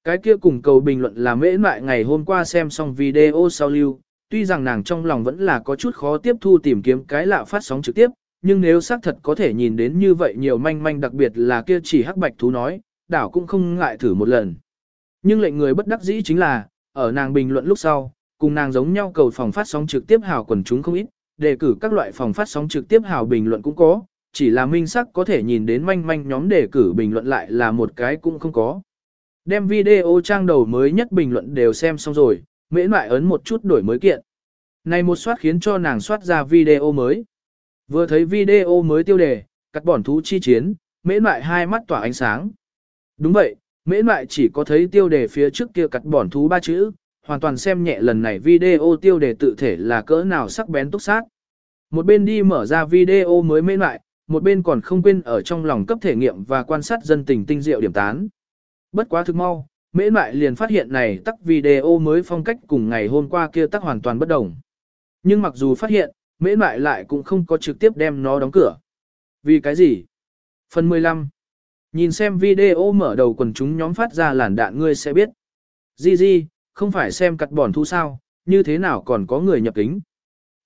Cái kia cùng cầu bình luận là mễ mại ngày hôm qua xem xong video sau lưu, tuy rằng nàng trong lòng vẫn là có chút khó tiếp thu tìm kiếm cái lạ phát sóng trực tiếp, nhưng nếu xác thật có thể nhìn đến như vậy nhiều manh manh đặc biệt là kia chỉ hắc bạch thú nói, đảo cũng không ngại thử một lần. Nhưng lệnh người bất đắc dĩ chính là, ở nàng bình luận lúc sau, cùng nàng giống nhau cầu phòng phát sóng trực tiếp hào quần chúng không ít, đề cử các loại phòng phát sóng trực tiếp hào bình luận cũng có, chỉ là minh sắc có thể nhìn đến manh manh nhóm đề cử bình luận lại là một cái cũng không có. Đem video trang đầu mới nhất bình luận đều xem xong rồi, mễ lại ấn một chút đổi mới kiện. Này một soát khiến cho nàng soát ra video mới. Vừa thấy video mới tiêu đề, cắt bỏn thú chi chiến, mễ lại hai mắt tỏa ánh sáng. Đúng vậy, mễ lại chỉ có thấy tiêu đề phía trước kia cắt bỏn thú ba chữ, hoàn toàn xem nhẹ lần này video tiêu đề tự thể là cỡ nào sắc bén túc sát. Một bên đi mở ra video mới mễ lại, một bên còn không quên ở trong lòng cấp thể nghiệm và quan sát dân tình tinh diệu điểm tán. Bất quá thực mau, mễ mại liền phát hiện này tắc video mới phong cách cùng ngày hôm qua kia tắc hoàn toàn bất đồng. Nhưng mặc dù phát hiện, mễ mại lại cũng không có trực tiếp đem nó đóng cửa. Vì cái gì? Phần 15 Nhìn xem video mở đầu quần chúng nhóm phát ra làn đạn ngươi sẽ biết. Di Di, không phải xem cắt bòn thu sao, như thế nào còn có người nhập kính.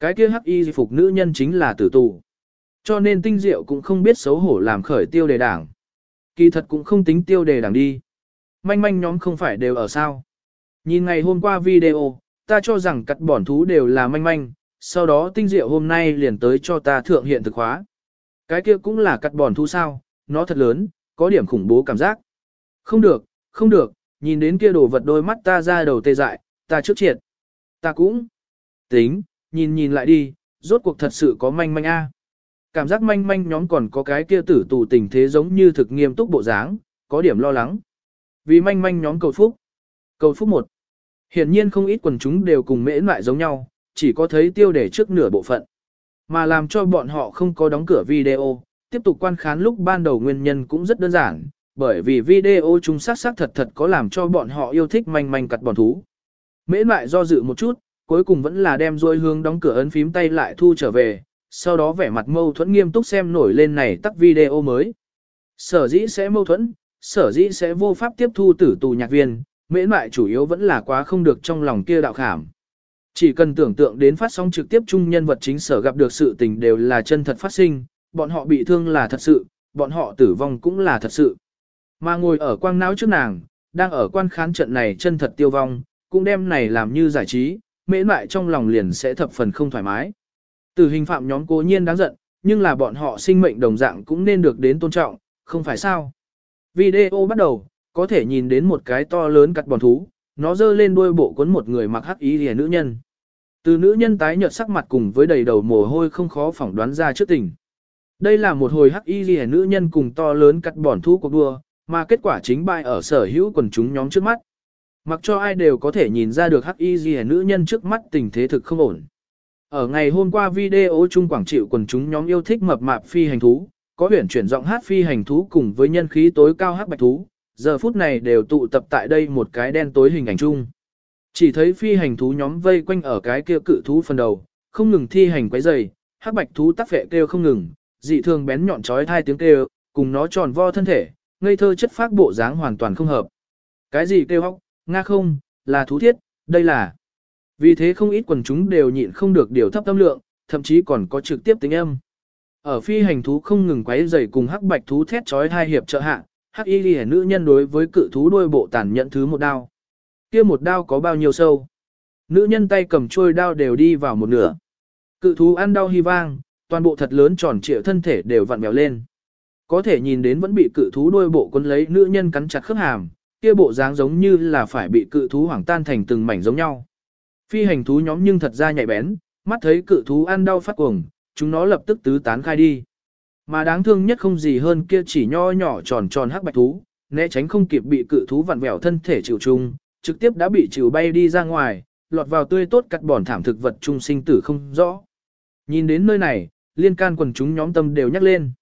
Cái kia hắc y phục nữ nhân chính là tử tù. Cho nên tinh diệu cũng không biết xấu hổ làm khởi tiêu đề đảng. Kỳ thật cũng không tính tiêu đề đảng đi. Manh manh nhóm không phải đều ở sao. Nhìn ngày hôm qua video, ta cho rằng cắt bỏn thú đều là manh manh, sau đó tinh diệu hôm nay liền tới cho ta thượng hiện thực hóa. Cái kia cũng là cắt bỏn thú sao, nó thật lớn, có điểm khủng bố cảm giác. Không được, không được, nhìn đến kia đồ vật đôi mắt ta ra đầu tê dại, ta trước triệt. Ta cũng tính, nhìn nhìn lại đi, rốt cuộc thật sự có manh manh a. Cảm giác manh manh nhóm còn có cái kia tử tù tình thế giống như thực nghiêm túc bộ dáng, có điểm lo lắng. Vì manh manh nhóm cầu phúc. Cầu phúc một. Hiển nhiên không ít quần chúng đều cùng mễ lại giống nhau, chỉ có thấy tiêu đề trước nửa bộ phận. Mà làm cho bọn họ không có đóng cửa video, tiếp tục quan khán lúc ban đầu nguyên nhân cũng rất đơn giản, bởi vì video chúng sát sát thật thật có làm cho bọn họ yêu thích manh manh cặt bọn thú. Mễ lại do dự một chút, cuối cùng vẫn là đem dôi hương đóng cửa ấn phím tay lại thu trở về, sau đó vẻ mặt mâu thuẫn nghiêm túc xem nổi lên này tắt video mới. Sở dĩ sẽ mâu thuẫn, sở dĩ sẽ vô pháp tiếp thu tử tù nhạc viên, mễ mại chủ yếu vẫn là quá không được trong lòng kia đạo khảm. Chỉ cần tưởng tượng đến phát sóng trực tiếp chung nhân vật chính sở gặp được sự tình đều là chân thật phát sinh, bọn họ bị thương là thật sự, bọn họ tử vong cũng là thật sự. Mà ngồi ở quang não trước nàng, đang ở quan khán trận này chân thật tiêu vong, cũng đem này làm như giải trí, mễ mại trong lòng liền sẽ thập phần không thoải mái. Tử hình phạm nhóm cố nhiên đáng giận, nhưng là bọn họ sinh mệnh đồng dạng cũng nên được đến tôn trọng, không phải sao. Video bắt đầu, có thể nhìn đến một cái to lớn cắt bòn thú, nó dơ lên đuôi bộ cuốn một người mặc hắc y rìa nữ nhân. Từ nữ nhân tái nhợt sắc mặt cùng với đầy đầu mồ hôi không khó phỏng đoán ra trước tình. Đây là một hồi hắc y rìa nữ nhân cùng to lớn cắt bòn thú cuộc đua, mà kết quả chính bại ở sở hữu quần chúng nhóm trước mắt. Mặc cho ai đều có thể nhìn ra được hắc y rìa nữ nhân trước mắt tình thế thực không ổn. Ở ngày hôm qua video chung quảng chịu quần chúng nhóm yêu thích mập mạp phi hành thú, có huyển chuyển giọng hát phi hành thú cùng với nhân khí tối cao hát bạch thú, giờ phút này đều tụ tập tại đây một cái đen tối hình ảnh chung. Chỉ thấy phi hành thú nhóm vây quanh ở cái kia cự thú phần đầu, không ngừng thi hành quấy dày, hắc bạch thú tác vệ kêu không ngừng, dị thường bén nhọn chói thai tiếng kêu, cùng nó tròn vo thân thể, ngây thơ chất phác bộ dáng hoàn toàn không hợp. Cái gì kêu hóc, nga không, là thú thiết, đây là. Vì thế không ít quần chúng đều nhịn không được điều thấp tâm lượng, thậm chí còn có trực tiếp tính âm. Ở phi hành thú không ngừng quấy rầy cùng hắc bạch thú thét chói hai hiệp trợ hạ, hắc y liễu nữ nhân đối với cự thú đuôi bộ tàn nhận thứ một đao. Kia một đao có bao nhiêu sâu? Nữ nhân tay cầm trôi đao đều đi vào một nửa. Cự thú ăn đau hy vang, toàn bộ thật lớn tròn trịa thân thể đều vặn vẹo lên. Có thể nhìn đến vẫn bị cự thú đuôi bộ cuốn lấy nữ nhân cắn chặt khớp hàm, kia bộ dáng giống như là phải bị cự thú hoảng tan thành từng mảnh giống nhau. Phi hành thú nhóm nhưng thật ra nhạy bén, mắt thấy cự thú ăn đau phát cuồng, chúng nó lập tức tứ tán khai đi. Mà đáng thương nhất không gì hơn kia chỉ nho nhỏ tròn tròn hắc bạch thú, né tránh không kịp bị cự thú vặn vẹo thân thể chịu chung, trực tiếp đã bị chịu bay đi ra ngoài, lọt vào tươi tốt cắt bòn thảm thực vật trung sinh tử không rõ. Nhìn đến nơi này, liên can quần chúng nhóm tâm đều nhắc lên.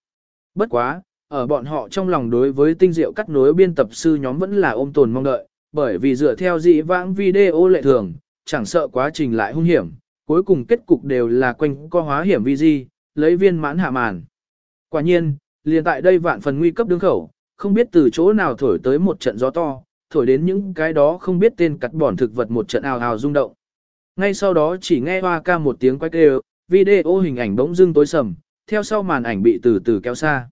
Bất quá, ở bọn họ trong lòng đối với tinh diệu cắt nối biên tập sư nhóm vẫn là ôm tồn mong đợi, bởi vì dựa theo dị vãng video lệ thường, chẳng sợ quá trình lại hung hiểm, cuối cùng kết cục đều là quanh co hóa hiểm vi di, lấy viên mãn hạ màn. Quả nhiên, liền tại đây vạn phần nguy cấp đứng khẩu, không biết từ chỗ nào thổi tới một trận gió to, thổi đến những cái đó không biết tên cắt bỏn thực vật một trận ào ào rung động. Ngay sau đó chỉ nghe hoa ca một tiếng quay kêu, video hình ảnh bỗng dưng tối sầm, theo sau màn ảnh bị từ từ kéo xa.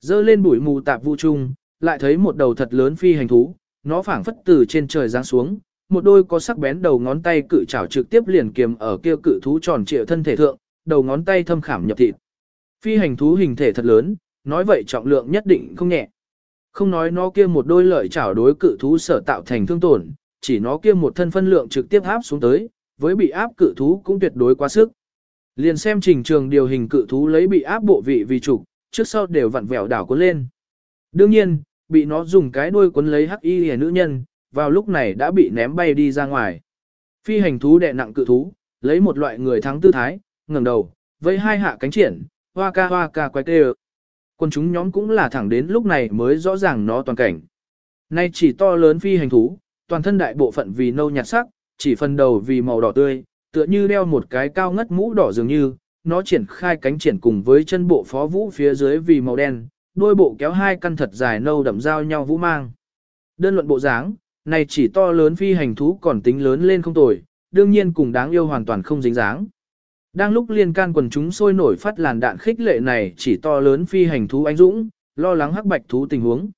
Dơ lên bụi mù tạp vu trung, lại thấy một đầu thật lớn phi hành thú, nó phảng phất từ trên trời giáng xuống, một đôi có sắc bén đầu ngón tay cự chảo trực tiếp liền kiềm ở kia cự thú tròn trịa thân thể thượng, đầu ngón tay thâm khảm nhập thịt. Phi hành thú hình thể thật lớn, nói vậy trọng lượng nhất định không nhẹ. Không nói nó kia một đôi lợi chảo đối cự thú sở tạo thành thương tổn, chỉ nó kia một thân phân lượng trực tiếp áp xuống tới, với bị áp cự thú cũng tuyệt đối quá sức. Liền xem trình trường điều hình cự thú lấy bị áp bộ vị vì trục, trước sau đều vặn vẹo đảo cuốn lên. Đương nhiên, bị nó dùng cái đuôi cuốn lấy hắc y hề nữ nhân, vào lúc này đã bị ném bay đi ra ngoài. Phi hành thú đè nặng cự thú, lấy một loại người thắng tư thái, ngẩng đầu, với hai hạ cánh triển, hoa ca hoa ca quay tê Quân chúng nhóm cũng là thẳng đến lúc này mới rõ ràng nó toàn cảnh. Nay chỉ to lớn phi hành thú, toàn thân đại bộ phận vì nâu nhạt sắc, chỉ phần đầu vì màu đỏ tươi, tựa như đeo một cái cao ngất mũ đỏ dường như, nó triển khai cánh triển cùng với chân bộ phó vũ phía dưới vì màu đen, đôi bộ kéo hai căn thật dài nâu đậm giao nhau vũ mang. Đơn luận bộ dáng, này chỉ to lớn phi hành thú còn tính lớn lên không tồi, đương nhiên cùng đáng yêu hoàn toàn không dính dáng. Đang lúc liên can quần chúng sôi nổi phát làn đạn khích lệ này chỉ to lớn phi hành thú anh dũng, lo lắng hắc bạch thú tình huống.